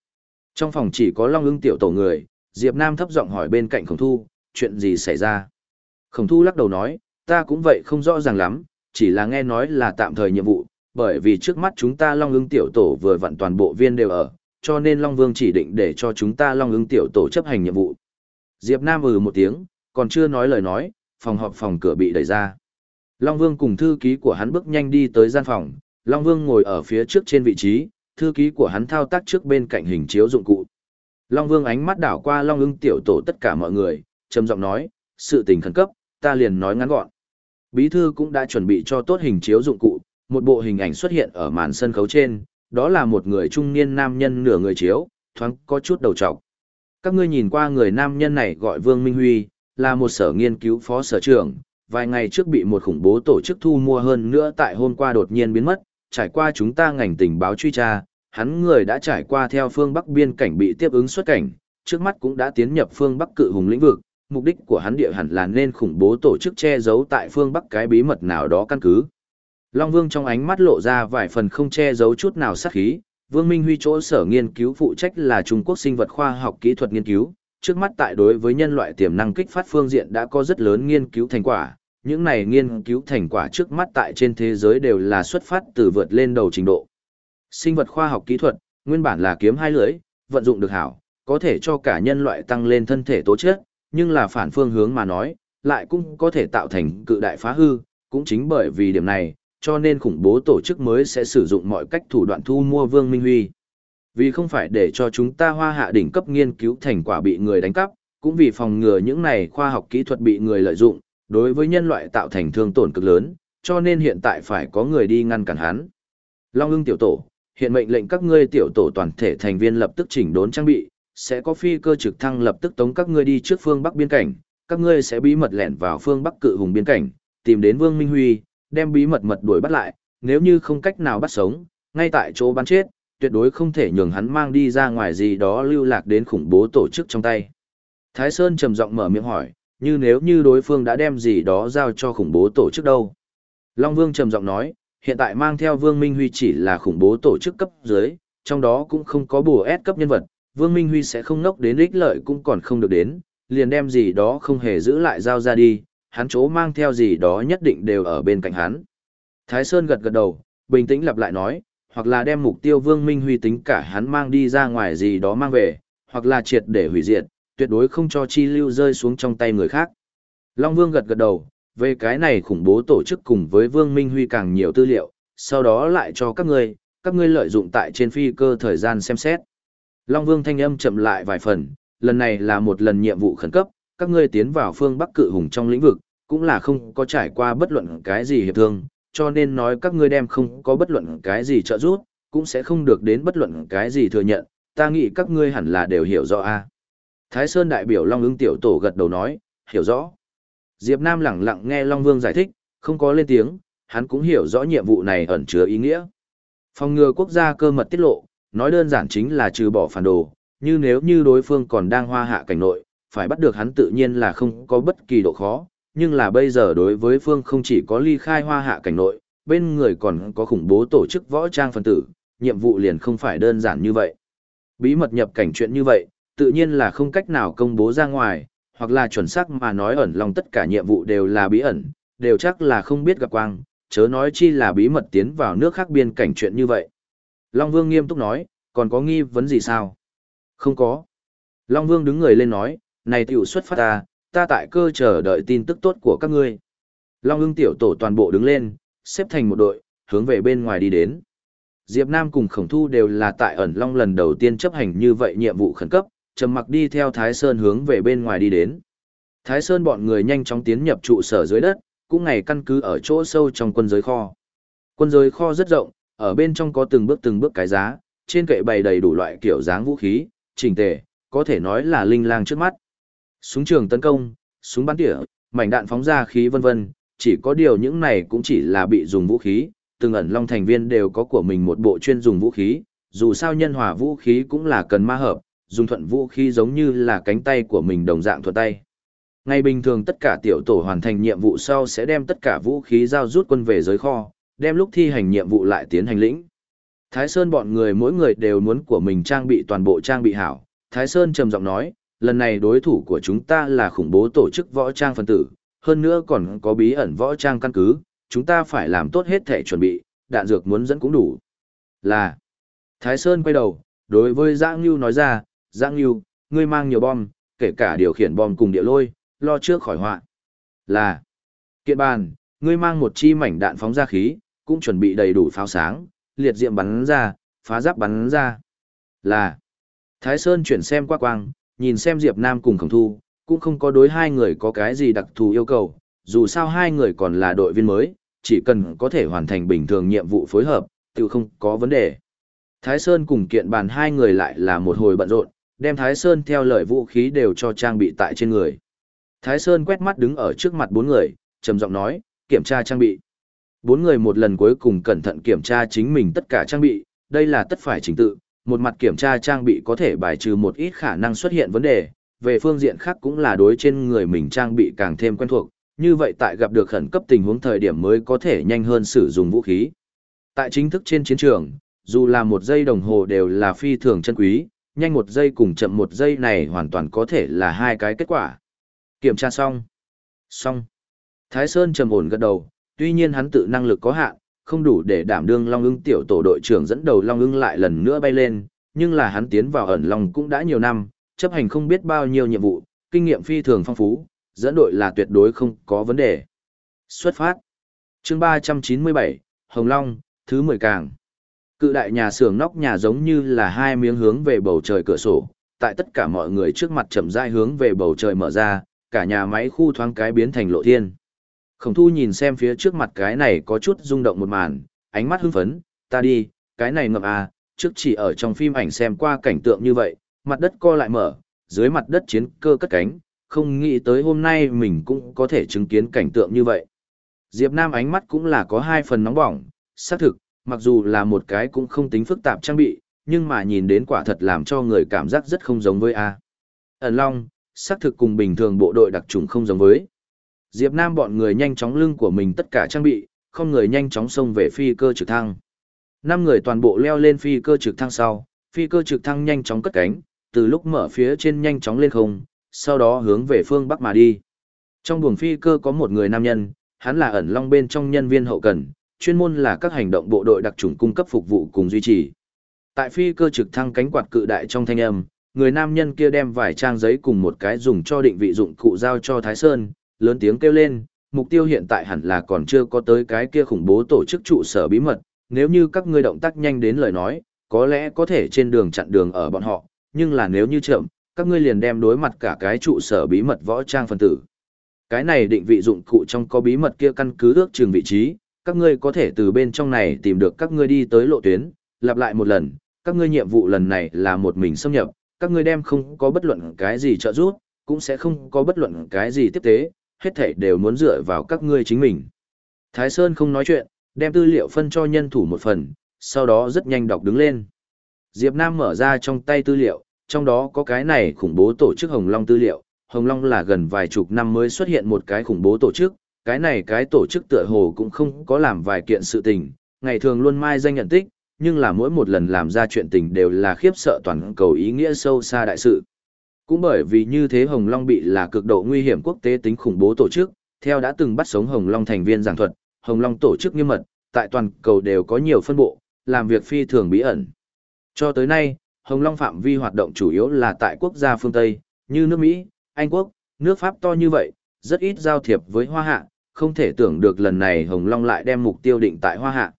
Trong phòng chỉ có Long ưng tiểu tổ người, Diệp Nam thấp giọng hỏi bên cạnh khổng thu, chuyện gì xảy ra. Khổng thu lắc đầu nói, ta cũng vậy không rõ ràng lắm, chỉ là nghe nói là tạm thời nhiệm vụ, bởi vì trước mắt chúng ta Long ưng tiểu tổ vừa vặn toàn bộ viên đều ở, cho nên Long Vương chỉ định để cho chúng ta Long ưng tiểu tổ chấp hành nhiệm vụ. Diệp Nam ừ một tiếng, còn chưa nói lời nói, phòng họp phòng cửa bị đẩy ra. Long Vương cùng thư ký của hắn bước nhanh đi tới gian phòng, Long Vương ngồi ở phía trước trên vị trí, thư ký của hắn thao tác trước bên cạnh hình chiếu dụng cụ. Long Vương ánh mắt đảo qua Long ưng tiểu tổ tất cả mọi người, trầm giọng nói, sự tình khẩn cấp, ta liền nói ngắn gọn. Bí thư cũng đã chuẩn bị cho tốt hình chiếu dụng cụ, một bộ hình ảnh xuất hiện ở màn sân khấu trên, đó là một người trung niên nam nhân nửa người chiếu, thoáng có chút đầu trọc. Các ngươi nhìn qua người nam nhân này gọi Vương Minh Huy, là một sở nghiên cứu phó sở trưởng, vài ngày trước bị một khủng bố tổ chức thu mua hơn nữa tại hôm qua đột nhiên biến mất, trải qua chúng ta ngành tình báo truy tra, hắn người đã trải qua theo phương Bắc biên cảnh bị tiếp ứng xuất cảnh, trước mắt cũng đã tiến nhập phương Bắc cự hùng lĩnh vực, mục đích của hắn địa hẳn là nên khủng bố tổ chức che giấu tại phương Bắc cái bí mật nào đó căn cứ. Long Vương trong ánh mắt lộ ra vài phần không che giấu chút nào sát khí, Vương Minh Huy chỗ sở nghiên cứu phụ trách là Trung Quốc sinh vật khoa học kỹ thuật nghiên cứu, trước mắt tại đối với nhân loại tiềm năng kích phát phương diện đã có rất lớn nghiên cứu thành quả, những này nghiên cứu thành quả trước mắt tại trên thế giới đều là xuất phát từ vượt lên đầu trình độ. Sinh vật khoa học kỹ thuật, nguyên bản là kiếm hai lưỡi, vận dụng được hảo, có thể cho cả nhân loại tăng lên thân thể tố chất, nhưng là phản phương hướng mà nói, lại cũng có thể tạo thành cự đại phá hư, cũng chính bởi vì điểm này, cho nên khủng bố tổ chức mới sẽ sử dụng mọi cách thủ đoạn thu mua Vương Minh Huy. Vì không phải để cho chúng ta hoa hạ đỉnh cấp nghiên cứu thành quả bị người đánh cắp, cũng vì phòng ngừa những này khoa học kỹ thuật bị người lợi dụng, đối với nhân loại tạo thành thương tổn cực lớn, cho nên hiện tại phải có người đi ngăn cản hắn. Long ưng tiểu tổ, hiện mệnh lệnh các ngươi tiểu tổ toàn thể thành viên lập tức chỉnh đốn trang bị, sẽ có phi cơ trực thăng lập tức tống các ngươi đi trước phương Bắc biên cảnh, các ngươi sẽ bí mật lẻn vào phương Bắc cự hùng biên cảnh, tìm đến Vương Minh Huy, đem bí mật mật đuổi bắt lại, nếu như không cách nào bắt sống, ngay tại chỗ bắn chết, tuyệt đối không thể nhường hắn mang đi ra ngoài gì đó lưu lạc đến khủng bố tổ chức trong tay. Thái Sơn trầm giọng mở miệng hỏi, như nếu như đối phương đã đem gì đó giao cho khủng bố tổ chức đâu. Long Vương trầm giọng nói, hiện tại mang theo Vương Minh Huy chỉ là khủng bố tổ chức cấp dưới, trong đó cũng không có bùa ép cấp nhân vật, Vương Minh Huy sẽ không nốc đến ích lợi cũng còn không được đến, liền đem gì đó không hề giữ lại giao ra đi, hắn chỗ mang theo gì đó nhất định đều ở bên cạnh hắn. Thái Sơn gật gật đầu, bình tĩnh lặp lại nói, hoặc là đem mục tiêu Vương Minh Huy tính cả hắn mang đi ra ngoài gì đó mang về, hoặc là triệt để hủy diệt, tuyệt đối không cho chi lưu rơi xuống trong tay người khác. Long Vương gật gật đầu, về cái này khủng bố tổ chức cùng với Vương Minh Huy càng nhiều tư liệu, sau đó lại cho các ngươi, các ngươi lợi dụng tại trên phi cơ thời gian xem xét. Long Vương thanh âm chậm lại vài phần, lần này là một lần nhiệm vụ khẩn cấp, các ngươi tiến vào phương Bắc cự hùng trong lĩnh vực, cũng là không có trải qua bất luận cái gì hiệp thương, cho nên nói các ngươi đem không có bất luận cái gì trợ giúp, cũng sẽ không được đến bất luận cái gì thừa nhận, ta nghĩ các ngươi hẳn là đều hiểu rõ a. Thái Sơn đại biểu Long ứng tiểu tổ gật đầu nói, hiểu rõ. Diệp Nam lặng lặng nghe Long Vương giải thích, không có lên tiếng, hắn cũng hiểu rõ nhiệm vụ này ẩn chứa ý nghĩa. Phòng ngừa quốc gia cơ mật tiết lộ, nói đơn giản chính là trừ bỏ phản đồ, như nếu như đối phương còn đang hoa hạ cảnh nội, phải bắt được hắn tự nhiên là không có bất kỳ độ khó, nhưng là bây giờ đối với phương không chỉ có ly khai hoa hạ cảnh nội, bên người còn có khủng bố tổ chức võ trang phân tử, nhiệm vụ liền không phải đơn giản như vậy. Bí mật nhập cảnh chuyện như vậy, tự nhiên là không cách nào công bố ra ngoài, hoặc là chuẩn xác mà nói ẩn lòng tất cả nhiệm vụ đều là bí ẩn, đều chắc là không biết gặp quang, chớ nói chi là bí mật tiến vào nước khác biên cảnh chuyện như vậy. Long Vương nghiêm túc nói, còn có nghi vấn gì sao? Không có. Long Vương đứng người lên nói, này tiểu xuất phát ta, ta tại cơ chờ đợi tin tức tốt của các ngươi. Long ưng tiểu tổ toàn bộ đứng lên, xếp thành một đội, hướng về bên ngoài đi đến. Diệp Nam cùng Khổng Thu đều là tại ẩn Long lần đầu tiên chấp hành như vậy nhiệm vụ khẩn cấp, trầm mặc đi theo Thái Sơn hướng về bên ngoài đi đến. Thái Sơn bọn người nhanh chóng tiến nhập trụ sở dưới đất, cũng ngày căn cứ ở chỗ sâu trong quân giới kho. Quân giới kho rất rộng, ở bên trong có từng bước từng bước cái giá, trên kệ bày đầy đủ loại kiểu dáng vũ khí, chỉnh tề, có thể nói là linh lang trước mắt. Súng trường tấn công, súng bắn tỉa, mảnh đạn phóng ra khí vân vân, chỉ có điều những này cũng chỉ là bị dùng vũ khí, từng ẩn long thành viên đều có của mình một bộ chuyên dùng vũ khí, dù sao nhân hòa vũ khí cũng là cần ma hợp, dùng thuận vũ khí giống như là cánh tay của mình đồng dạng thuận tay. Ngày bình thường tất cả tiểu tổ hoàn thành nhiệm vụ sau sẽ đem tất cả vũ khí giao rút quân về giới kho, đem lúc thi hành nhiệm vụ lại tiến hành lĩnh. Thái Sơn bọn người mỗi người đều muốn của mình trang bị toàn bộ trang bị hảo. Thái Sơn trầm giọng nói, lần này đối thủ của chúng ta là khủng bố tổ chức võ trang phân tử, hơn nữa còn có bí ẩn võ trang căn cứ, chúng ta phải làm tốt hết thể chuẩn bị, đạn dược muốn dẫn cũng đủ. Là, Thái Sơn quay đầu, đối với Giang Ngưu nói ra, Giang Nhu, ngươi mang nhiều bom, kể cả điều khiển bom cùng địa lôi, lo trước khỏi họa. Là, kiện bàn, ngươi mang một chi mảnh đạn phóng ra khí, cũng chuẩn bị đầy đủ pháo sáng, liệt diệm bắn ra, phá giáp bắn ra. Là, Thái Sơn chuyển xem qua quang, nhìn xem Diệp Nam cùng Khổng Thu, cũng không có đối hai người có cái gì đặc thù yêu cầu, dù sao hai người còn là đội viên mới, chỉ cần có thể hoàn thành bình thường nhiệm vụ phối hợp, tự không có vấn đề. Thái Sơn cùng kiện bàn hai người lại là một hồi bận rộn, đem Thái Sơn theo lời vũ khí đều cho trang bị tại trên người. Thái Sơn quét mắt đứng ở trước mặt bốn người, trầm giọng nói, kiểm tra trang bị. Bốn người một lần cuối cùng cẩn thận kiểm tra chính mình tất cả trang bị, đây là tất phải chính tự, một mặt kiểm tra trang bị có thể bài trừ một ít khả năng xuất hiện vấn đề, về phương diện khác cũng là đối trên người mình trang bị càng thêm quen thuộc, như vậy tại gặp được khẩn cấp tình huống thời điểm mới có thể nhanh hơn sử dụng vũ khí. Tại chính thức trên chiến trường, dù là một giây đồng hồ đều là phi thường chân quý, nhanh một giây cùng chậm một giây này hoàn toàn có thể là hai cái kết quả. Kiểm tra xong. Xong. Thái Sơn trầm ổn gật đầu, tuy nhiên hắn tự năng lực có hạn, không đủ để đảm đương Long ưng tiểu tổ đội trưởng dẫn đầu Long ưng lại lần nữa bay lên, nhưng là hắn tiến vào ẩn Long cũng đã nhiều năm, chấp hành không biết bao nhiêu nhiệm vụ, kinh nghiệm phi thường phong phú, dẫn đội là tuyệt đối không có vấn đề. Xuất phát. chương 397, Hồng Long, thứ 10 càng. Cự đại nhà xưởng nóc nhà giống như là hai miếng hướng về bầu trời cửa sổ, tại tất cả mọi người trước mặt chậm rãi hướng về bầu trời mở ra, cả nhà máy khu thoáng cái biến thành lộ thiên. Khổng thu nhìn xem phía trước mặt cái này có chút rung động một màn, ánh mắt hưng phấn, ta đi, cái này ngập à, trước chỉ ở trong phim ảnh xem qua cảnh tượng như vậy, mặt đất co lại mở, dưới mặt đất chiến cơ cất cánh, không nghĩ tới hôm nay mình cũng có thể chứng kiến cảnh tượng như vậy. Diệp Nam ánh mắt cũng là có hai phần nóng bỏng, xác thực, mặc dù là một cái cũng không tính phức tạp trang bị, nhưng mà nhìn đến quả thật làm cho người cảm giác rất không giống với A. Ẩn Long, xác thực cùng bình thường bộ đội đặc trùng không giống với. Diệp Nam bọn người nhanh chóng lưng của mình tất cả trang bị, không người nhanh chóng xông về phi cơ trực thăng. Năm người toàn bộ leo lên phi cơ trực thăng sau, phi cơ trực thăng nhanh chóng cất cánh, từ lúc mở phía trên nhanh chóng lên không, sau đó hướng về phương Bắc mà đi. Trong buồng phi cơ có một người nam nhân, hắn là ẩn long bên trong nhân viên hậu cần, chuyên môn là các hành động bộ đội đặc trùng cung cấp phục vụ cùng duy trì. Tại phi cơ trực thăng cánh quạt cự đại trong thanh âm, người nam nhân kia đem vài trang giấy cùng một cái dùng cho định vị dụng cụ giao cho Thái Sơn, lớn tiếng kêu lên, mục tiêu hiện tại hẳn là còn chưa có tới cái kia khủng bố tổ chức trụ sở bí mật, nếu như các ngươi động tác nhanh đến lời nói, có lẽ có thể trên đường chặn đường ở bọn họ, nhưng là nếu như chậm, các ngươi liền đem đối mặt cả cái trụ sở bí mật võ trang phân tử. Cái này định vị dụng cụ trong có bí mật kia căn cứ ước trường vị trí, các ngươi có thể từ bên trong này tìm được các ngươi đi tới lộ tuyến, lặp lại một lần, các ngươi nhiệm vụ lần này là một mình xâm nhập, các ngươi đem không có bất luận cái gì trợ giúp, cũng sẽ không có bất luận cái gì tiếp tế, hết thảy đều muốn dựa vào các ngươi chính mình. Thái Sơn không nói chuyện, đem tư liệu phân cho nhân thủ một phần, sau đó rất nhanh đọc đứng lên. Diệp Nam mở ra trong tay tư liệu, trong đó có cái này khủng bố tổ chức Hồng Long tư liệu. Hồng Long là gần vài chục năm mới xuất hiện một cái khủng bố tổ chức, cái này cái tổ chức tựa hồ cũng không có làm vài kiện sự tình, ngày thường luôn mai danh nhận tích, nhưng là mỗi một lần làm ra chuyện tình đều là khiếp sợ toàn cầu ý nghĩa sâu xa đại sự. Cũng bởi vì như thế Hồng Long bị là cực độ nguy hiểm quốc tế tính khủng bố tổ chức, theo đã từng bắt sống Hồng Long thành viên giảng thuật, Hồng Long tổ chức nghiêm mật, tại toàn cầu đều có nhiều phân bộ, làm việc phi thường bí ẩn. Cho tới nay, Hồng Long phạm vi hoạt động chủ yếu là tại quốc gia phương Tây, như nước Mỹ, Anh Quốc, nước Pháp to như vậy, rất ít giao thiệp với Hoa Hạ, không thể tưởng được lần này Hồng Long lại đem mục tiêu định tại Hoa Hạ.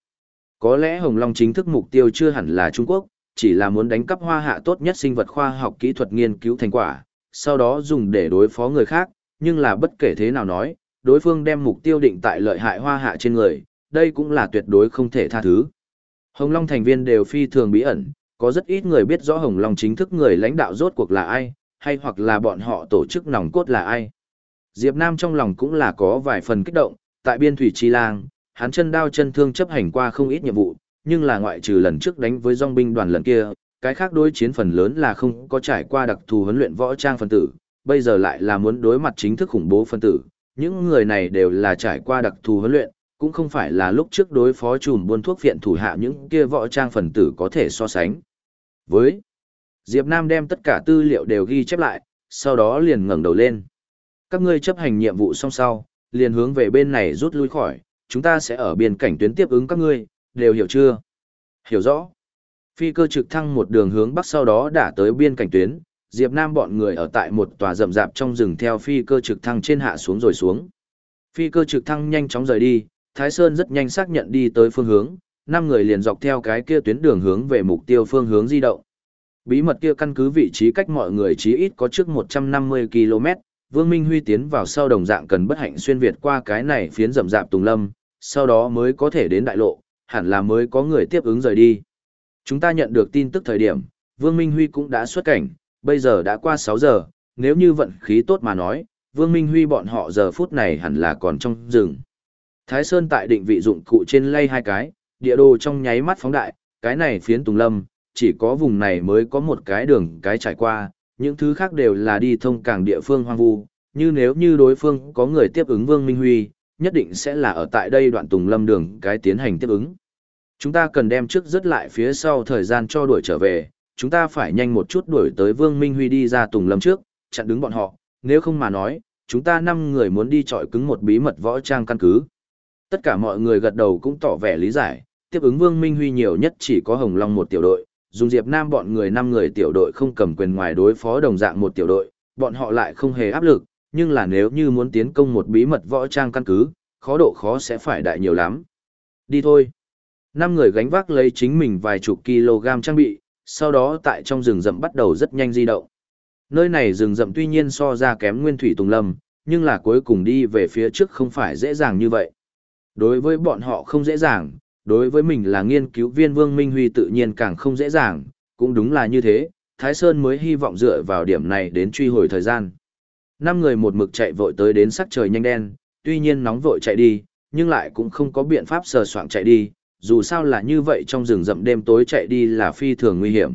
Có lẽ Hồng Long chính thức mục tiêu chưa hẳn là Trung Quốc, chỉ là muốn đánh cắp Hoa Hạ tốt nhất sinh vật khoa học kỹ thuật nghiên cứu thành quả, sau đó dùng để đối phó người khác, nhưng là bất kể thế nào nói, đối phương đem mục tiêu định tại lợi hại Hoa Hạ trên người, đây cũng là tuyệt đối không thể tha thứ. Hồng Long thành viên đều phi thường bí ẩn, có rất ít người biết rõ Hồng Long chính thức người lãnh đạo rốt cuộc là ai, hay hoặc là bọn họ tổ chức nòng cốt là ai. Diệp Nam trong lòng cũng là có vài phần kích động, tại biên thủy chi lang, hắn chân đao chân thương chấp hành qua không ít nhiệm vụ, nhưng là ngoại trừ lần trước đánh với dòng binh đoàn lần kia, cái khác đối chiến phần lớn là không có trải qua đặc thù huấn luyện võ trang phân tử, bây giờ lại là muốn đối mặt chính thức khủng bố phân tử. Những người này đều là trải qua đặc thù huấn luyện, cũng không phải là lúc trước đối phó chùm buôn thuốc viện thủ hạ những kia võ trang phần tử có thể so sánh. Với Diệp Nam đem tất cả tư liệu đều ghi chép lại, sau đó liền ngẩng đầu lên. Các ngươi chấp hành nhiệm vụ xong sau, liền hướng về bên này rút lui khỏi, chúng ta sẽ ở biên cảnh tuyến tiếp ứng các ngươi, đều hiểu chưa? Hiểu rõ. Phi cơ trực thăng một đường hướng bắc sau đó đã tới biên cảnh tuyến, Diệp Nam bọn người ở tại một tòa rậm rạp trong rừng theo phi cơ trực thăng trên hạ xuống rồi xuống. Phi cơ trực thăng nhanh chóng rời đi, Thái Sơn rất nhanh xác nhận đi tới phương hướng, năm người liền dọc theo cái kia tuyến đường hướng về mục tiêu phương hướng di động. Bí mật kia căn cứ vị trí cách mọi người chí ít có trước 150 km, Vương Minh Huy tiến vào sau đồng dạng cần bất hạnh xuyên việt qua cái này phiến rậm rạp tùng lâm, sau đó mới có thể đến đại lộ, hẳn là mới có người tiếp ứng rời đi. Chúng ta nhận được tin tức thời điểm, Vương Minh Huy cũng đã xuất cảnh, bây giờ đã qua 6 giờ, nếu như vận khí tốt mà nói, Vương Minh Huy bọn họ giờ phút này hẳn là còn trong rừng. Thái Sơn tại định vị dụng cụ trên lay hai cái, địa đồ trong nháy mắt phóng đại, cái này phiến Tùng Lâm, chỉ có vùng này mới có một cái đường cái trải qua, những thứ khác đều là đi thông cảng địa phương hoang vu, như nếu như đối phương có người tiếp ứng Vương Minh Huy, nhất định sẽ là ở tại đây đoạn Tùng Lâm đường cái tiến hành tiếp ứng. Chúng ta cần đem trước rất lại phía sau thời gian cho đuổi trở về, chúng ta phải nhanh một chút đuổi tới Vương Minh Huy đi ra Tùng Lâm trước, chặn đứng bọn họ, nếu không mà nói, chúng ta năm người muốn đi trọi cứng một bí mật võ trang căn cứ. Tất cả mọi người gật đầu cũng tỏ vẻ lý giải, tiếp ứng Vương Minh Huy nhiều nhất chỉ có Hồng Long một tiểu đội, dùng Diệp Nam bọn người năm người tiểu đội không cầm quyền ngoài đối phó đồng dạng một tiểu đội, bọn họ lại không hề áp lực, nhưng là nếu như muốn tiến công một bí mật võ trang căn cứ, khó độ khó sẽ phải đại nhiều lắm. Đi thôi. Năm người gánh vác lấy chính mình vài chục kg trang bị, sau đó tại trong rừng rậm bắt đầu rất nhanh di động. Nơi này rừng rậm tuy nhiên so ra kém nguyên thủy tùng lâm, nhưng là cuối cùng đi về phía trước không phải dễ dàng như vậy. Đối với bọn họ không dễ dàng, đối với mình là nghiên cứu viên Vương Minh Huy tự nhiên càng không dễ dàng, cũng đúng là như thế, Thái Sơn mới hy vọng dựa vào điểm này đến truy hồi thời gian. Năm người một mực chạy vội tới đến sắc trời nhanh đen, tuy nhiên nóng vội chạy đi, nhưng lại cũng không có biện pháp sờ soạng chạy đi, dù sao là như vậy trong rừng rậm đêm tối chạy đi là phi thường nguy hiểm.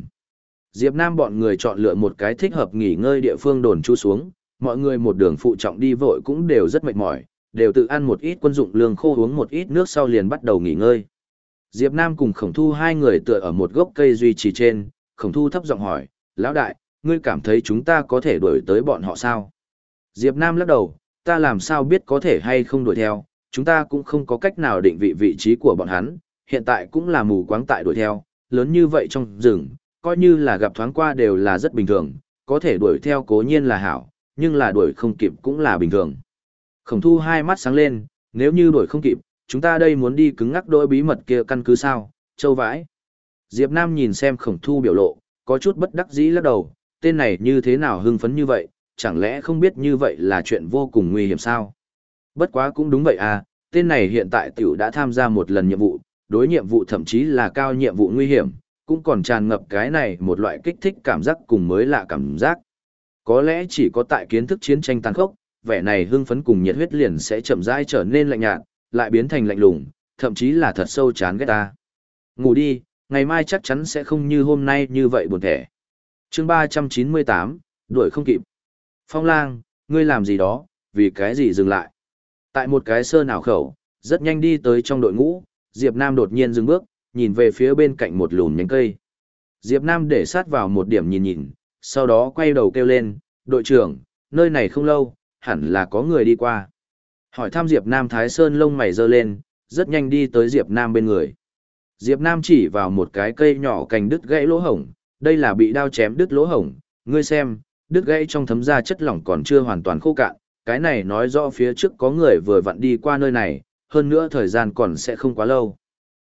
Diệp Nam bọn người chọn lựa một cái thích hợp nghỉ ngơi địa phương đồn trú xuống, mọi người một đường phụ trọng đi vội cũng đều rất mệt mỏi, đều tự ăn một ít quân dụng lương khô uống một ít nước sau liền bắt đầu nghỉ ngơi. Diệp Nam cùng Khổng Thu hai người tựa ở một gốc cây duy trì trên, Khổng Thu thấp giọng hỏi, Lão đại, ngươi cảm thấy chúng ta có thể đuổi tới bọn họ sao? Diệp Nam lắc đầu, ta làm sao biết có thể hay không đuổi theo, chúng ta cũng không có cách nào định vị vị trí của bọn hắn, hiện tại cũng là mù quáng tại đuổi theo, lớn như vậy trong rừng, coi như là gặp thoáng qua đều là rất bình thường, có thể đuổi theo cố nhiên là hảo, nhưng là đuổi không kịp cũng là bình thường. Khổng thu hai mắt sáng lên, nếu như đuổi không kịp, chúng ta đây muốn đi cứng ngắc đôi bí mật kia căn cứ sao, châu vãi. Diệp Nam nhìn xem khổng thu biểu lộ, có chút bất đắc dĩ lắc đầu, tên này như thế nào hưng phấn như vậy, chẳng lẽ không biết như vậy là chuyện vô cùng nguy hiểm sao? Bất quá cũng đúng vậy à, tên này hiện tại tiểu đã tham gia một lần nhiệm vụ, đối nhiệm vụ thậm chí là cao nhiệm vụ nguy hiểm, cũng còn tràn ngập cái này một loại kích thích cảm giác cùng mới lạ cảm giác. Có lẽ chỉ có tại kiến thức chiến tranh tàn khốc, vẻ này hưng phấn cùng nhiệt huyết liền sẽ chậm rãi trở nên lạnh nhạt, lại biến thành lạnh lùng, thậm chí là thật sâu chán ghét ta. Ngủ đi, ngày mai chắc chắn sẽ không như hôm nay như vậy buồn thẻ. chương 398, đuổi không kịp. Phong lang, ngươi làm gì đó, vì cái gì dừng lại. Tại một cái sơ nào khẩu, rất nhanh đi tới trong đội ngũ, Diệp Nam đột nhiên dừng bước, nhìn về phía bên cạnh một lùn nhánh cây. Diệp Nam để sát vào một điểm nhìn nhìn, sau đó quay đầu kêu lên, đội trưởng, nơi này không lâu, hẳn là có người đi qua. Hỏi thăm Diệp Nam Thái Sơn lông mày dơ lên, rất nhanh đi tới Diệp Nam bên người. Diệp Nam chỉ vào một cái cây nhỏ cành đứt gãy lỗ hổng, đây là bị đao chém đứt lỗ hổng, ngươi xem, đứt gãy trong thấm da chất lỏng còn chưa hoàn toàn khô cạn, cái này nói rõ phía trước có người vừa vặn đi qua nơi này, hơn nữa thời gian còn sẽ không quá lâu.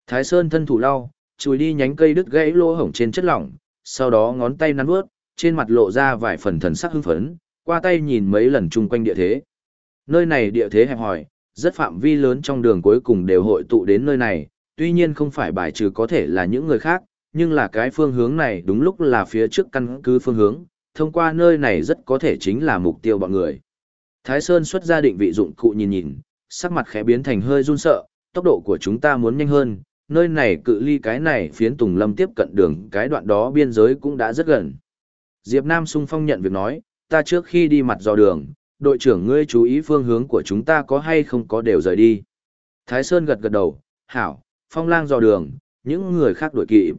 Thái Sơn thân thủ lau, chùi đi nhánh cây đứt gãy lỗ hổng trên chất lỏng, sau đó ngón tay nắn bước, trên mặt lộ ra vài phần thần sắc hưng phấn, qua tay nhìn mấy lần chung quanh địa thế. Nơi này địa thế hẹp hòi, rất phạm vi lớn trong đường cuối cùng đều hội tụ đến nơi này, tuy nhiên không phải bài trừ có thể là những người khác, nhưng là cái phương hướng này đúng lúc là phía trước căn cứ phương hướng, thông qua nơi này rất có thể chính là mục tiêu bọn người. Thái Sơn xuất ra định vị dụng cụ nhìn nhìn, sắc mặt khẽ biến thành hơi run sợ, tốc độ của chúng ta muốn nhanh hơn, nơi này cự ly cái này phiến Tùng Lâm tiếp cận đường cái đoạn đó biên giới cũng đã rất gần. Diệp Nam sung phong nhận việc nói, ta trước khi đi mặt dò đường, đội trưởng ngươi chú ý phương hướng của chúng ta có hay không có đều rời đi. Thái Sơn gật gật đầu, hảo, phong lang dò đường, những người khác đuổi kịp.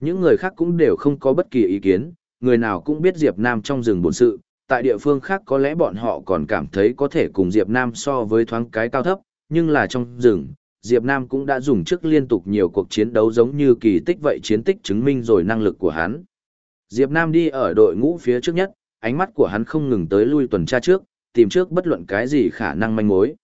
Những người khác cũng đều không có bất kỳ ý kiến, người nào cũng biết Diệp Nam trong rừng bổn sự, tại địa phương khác có lẽ bọn họ còn cảm thấy có thể cùng Diệp Nam so với thoáng cái cao thấp, nhưng là trong rừng, Diệp Nam cũng đã dùng trước liên tục nhiều cuộc chiến đấu giống như kỳ tích vậy chiến tích chứng minh rồi năng lực của hắn. Diệp Nam đi ở đội ngũ phía trước nhất, ánh mắt của hắn không ngừng tới lui tuần tra trước, tìm trước bất luận cái gì khả năng manh mối.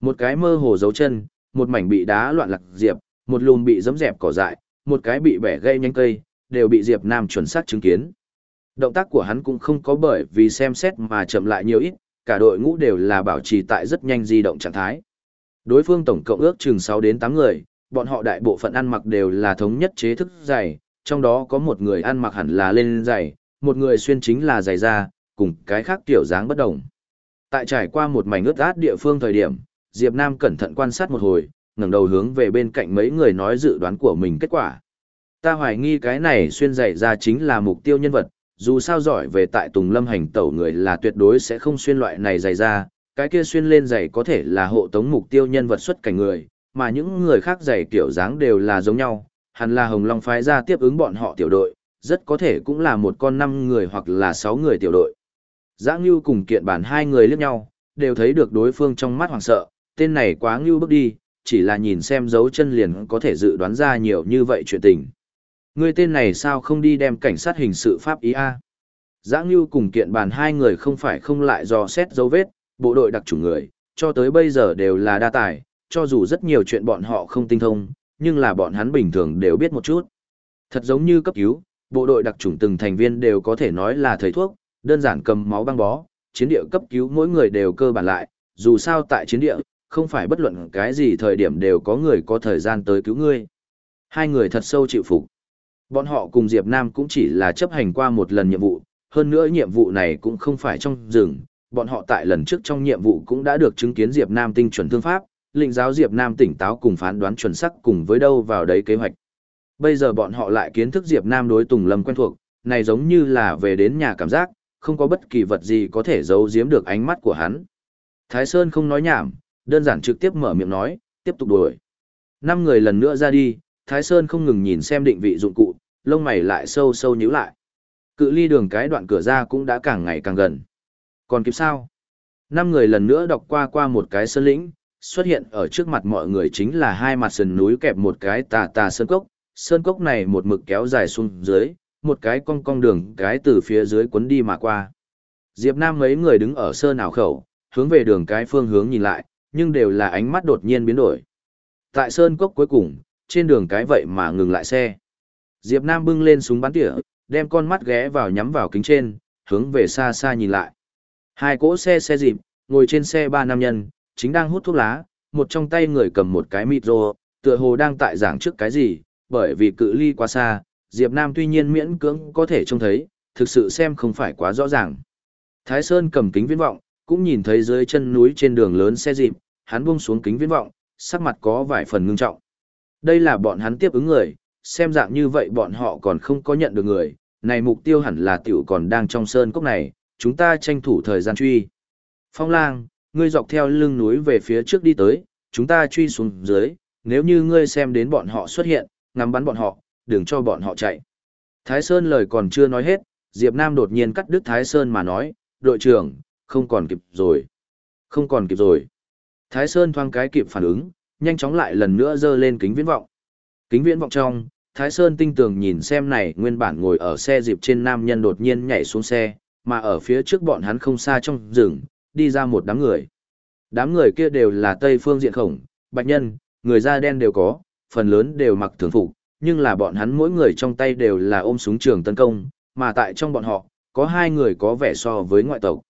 Một cái mơ hồ dấu chân, một mảnh bị đá loạn lạc diệp, một lùm bị giẫm dẹp cỏ dại, một cái bị bẻ gây nhánh cây, đều bị Diệp Nam chuẩn xác chứng kiến. Động tác của hắn cũng không có bởi vì xem xét mà chậm lại nhiều ít, cả đội ngũ đều là bảo trì tại rất nhanh di động trạng thái. Đối phương tổng cộng ước chừng 6 đến 8 người, bọn họ đại bộ phận ăn mặc đều là thống nhất chế thức dày, trong đó có một người ăn mặc hẳn là lên giày, một người xuyên chính là giày da, cùng cái khác tiểu dáng bất đồng. Tại trải qua một mảnh ướt át địa phương thời điểm, Diệp Nam cẩn thận quan sát một hồi, ngẩng đầu hướng về bên cạnh mấy người nói dự đoán của mình kết quả. Ta hoài nghi cái này xuyên dạy ra chính là mục tiêu nhân vật, dù sao giỏi về tại Tùng Lâm hành tẩu người là tuyệt đối sẽ không xuyên loại này giày ra, cái kia xuyên lên giày có thể là hộ tống mục tiêu nhân vật xuất cảnh người, mà những người khác giày kiểu dáng đều là giống nhau, hẳn là Hồng Long phái ra tiếp ứng bọn họ tiểu đội, rất có thể cũng là một con năm người hoặc là sáu người tiểu đội. Giã Ngưu cùng kiện bản hai người liếc nhau, đều thấy được đối phương trong mắt hoảng sợ, tên này quá ngưu bước đi, chỉ là nhìn xem dấu chân liền có thể dự đoán ra nhiều như vậy chuyện tình. Người tên này sao không đi đem cảnh sát hình sự pháp ý a? Giã Ngưu cùng kiện bản hai người không phải không lại dò xét dấu vết, bộ đội đặc chủ người, cho tới bây giờ đều là đa tài, cho dù rất nhiều chuyện bọn họ không tinh thông, nhưng là bọn hắn bình thường đều biết một chút. Thật giống như cấp cứu, bộ đội đặc chủng từng thành viên đều có thể nói là thầy thuốc, đơn giản cầm máu băng bó, chiến địa cấp cứu mỗi người đều cơ bản lại, dù sao tại chiến địa, không phải bất luận cái gì thời điểm đều có người có thời gian tới cứu ngươi. Hai người thật sâu chịu phục. Bọn họ cùng Diệp Nam cũng chỉ là chấp hành qua một lần nhiệm vụ, hơn nữa nhiệm vụ này cũng không phải trong rừng, bọn họ tại lần trước trong nhiệm vụ cũng đã được chứng kiến Diệp Nam tinh chuẩn thương pháp, lĩnh giáo Diệp Nam tỉnh táo cùng phán đoán chuẩn xác cùng với đâu vào đấy kế hoạch. Bây giờ bọn họ lại kiến thức Diệp Nam đối Tùng Lâm quen thuộc, này giống như là về đến nhà cảm giác, không có bất kỳ vật gì có thể giấu giếm được ánh mắt của hắn. Thái Sơn không nói nhảm, đơn giản trực tiếp mở miệng nói, tiếp tục đuổi. Năm người lần nữa ra đi, Thái Sơn không ngừng nhìn xem định vị dụng cụ, lông mày lại sâu sâu nhíu lại. Cự ly đường cái đoạn cửa ra cũng đã càng ngày càng gần. Còn kịp sao? Năm người lần nữa đọc qua qua một cái sơn lĩnh, xuất hiện ở trước mặt mọi người chính là hai mặt sườn núi kẹp một cái tà tà sơn cốc. Sơn cốc này một mực kéo dài xuống dưới, một cái cong cong đường cái từ phía dưới cuốn đi mà qua. Diệp Nam mấy người đứng ở sơn ảo khẩu, hướng về đường cái phương hướng nhìn lại, nhưng đều là ánh mắt đột nhiên biến đổi. Tại sơn cốc cuối cùng, trên đường cái vậy mà ngừng lại xe. Diệp Nam bưng lên súng bắn tỉa, đem con mắt ghé vào nhắm vào kính trên, hướng về xa xa nhìn lại. Hai cỗ xe xe dịp, ngồi trên xe ba nam nhân, chính đang hút thuốc lá, một trong tay người cầm một cái micro, tựa hồ đang tại giảng trước cái gì, bởi vì cự ly quá xa, Diệp Nam tuy nhiên miễn cưỡng có thể trông thấy, thực sự xem không phải quá rõ ràng. Thái Sơn cầm kính viễn vọng, cũng nhìn thấy dưới chân núi trên đường lớn xe dịp, hắn buông xuống kính viễn vọng, sắc mặt có vài phần ngưng trọng. Đây là bọn hắn tiếp ứng người, xem dạng như vậy bọn họ còn không có nhận được người, này mục tiêu hẳn là tiểu còn đang trong sơn cốc này, chúng ta tranh thủ thời gian truy. Phong lang, ngươi dọc theo lưng núi về phía trước đi tới, chúng ta truy xuống dưới, nếu như ngươi xem đến bọn họ xuất hiện, ngắm bắn bọn họ, đừng cho bọn họ chạy. Thái Sơn lời còn chưa nói hết, Diệp Nam đột nhiên cắt đứt Thái Sơn mà nói, đội trưởng, không còn kịp rồi. Không còn kịp rồi. Thái Sơn thoáng cái kịp phản ứng, nhanh chóng lại lần nữa dơ lên kính viễn vọng. Kính viễn vọng trong, Thái Sơn tinh tường nhìn xem này nguyên bản ngồi ở xe dịp trên nam nhân đột nhiên nhảy xuống xe, mà ở phía trước bọn hắn không xa trong rừng, đi ra một đám người. Đám người kia đều là Tây phương diện khổng, bạch nhân, người da đen đều có, phần lớn đều mặc thường phục, nhưng là bọn hắn mỗi người trong tay đều là ôm súng trường tấn công, mà tại trong bọn họ, có hai người có vẻ so với ngoại tộc.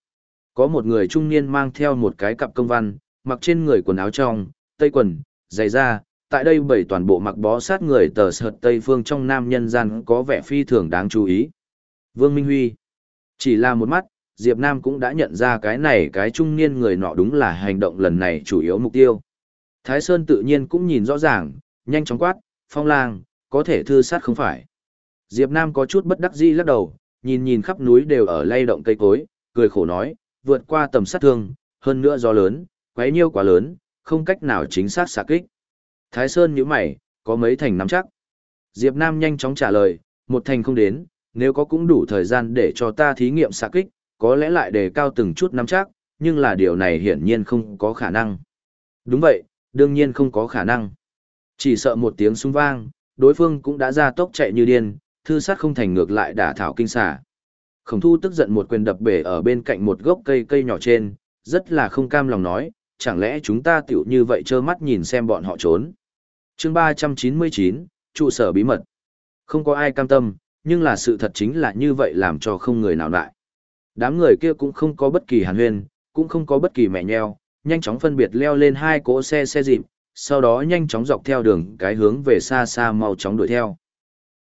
Có một người trung niên mang theo một cái cặp công văn, mặc trên người quần áo trong, tây quần, giày da, tại đây bảy toàn bộ mặc bó sát người tờ sợt tây phương trong nam nhân gian có vẻ phi thường đáng chú ý. Vương Minh Huy Chỉ là một mắt, Diệp Nam cũng đã nhận ra cái này cái trung niên người nọ đúng là hành động lần này chủ yếu mục tiêu. Thái Sơn tự nhiên cũng nhìn rõ ràng, nhanh chóng quát, phong lang, có thể thư sát không phải. Diệp Nam có chút bất đắc dĩ lắc đầu, nhìn nhìn khắp núi đều ở lay động cây cối, cười khổ nói, vượt qua tầm sát thương, hơn nữa gió lớn, quấy nhiêu quá lớn, không cách nào chính xác xạ kích. Thái Sơn nhíu mày, có mấy thành nắm chắc. Diệp Nam nhanh chóng trả lời, một thành không đến, nếu có cũng đủ thời gian để cho ta thí nghiệm xạ kích, có lẽ lại đề cao từng chút nắm chắc, nhưng là điều này hiển nhiên không có khả năng. Đúng vậy, đương nhiên không có khả năng. Chỉ sợ một tiếng súng vang, đối phương cũng đã ra tốc chạy như điên, thư sát không thành ngược lại đả thảo kinh xà. Khổng thu tức giận một quyền đập bể ở bên cạnh một gốc cây cây nhỏ trên, rất là không cam lòng nói, chẳng lẽ chúng ta tiểu như vậy trơ mắt nhìn xem bọn họ trốn. chương 399, trụ sở bí mật. Không có ai cam tâm, nhưng là sự thật chính là như vậy làm cho không người nào lại. Đám người kia cũng không có bất kỳ hàn huyên, cũng không có bất kỳ mẹ nheo, nhanh chóng phân biệt leo lên hai cỗ xe xe dịp, sau đó nhanh chóng dọc theo đường cái hướng về xa xa mau chóng đuổi theo.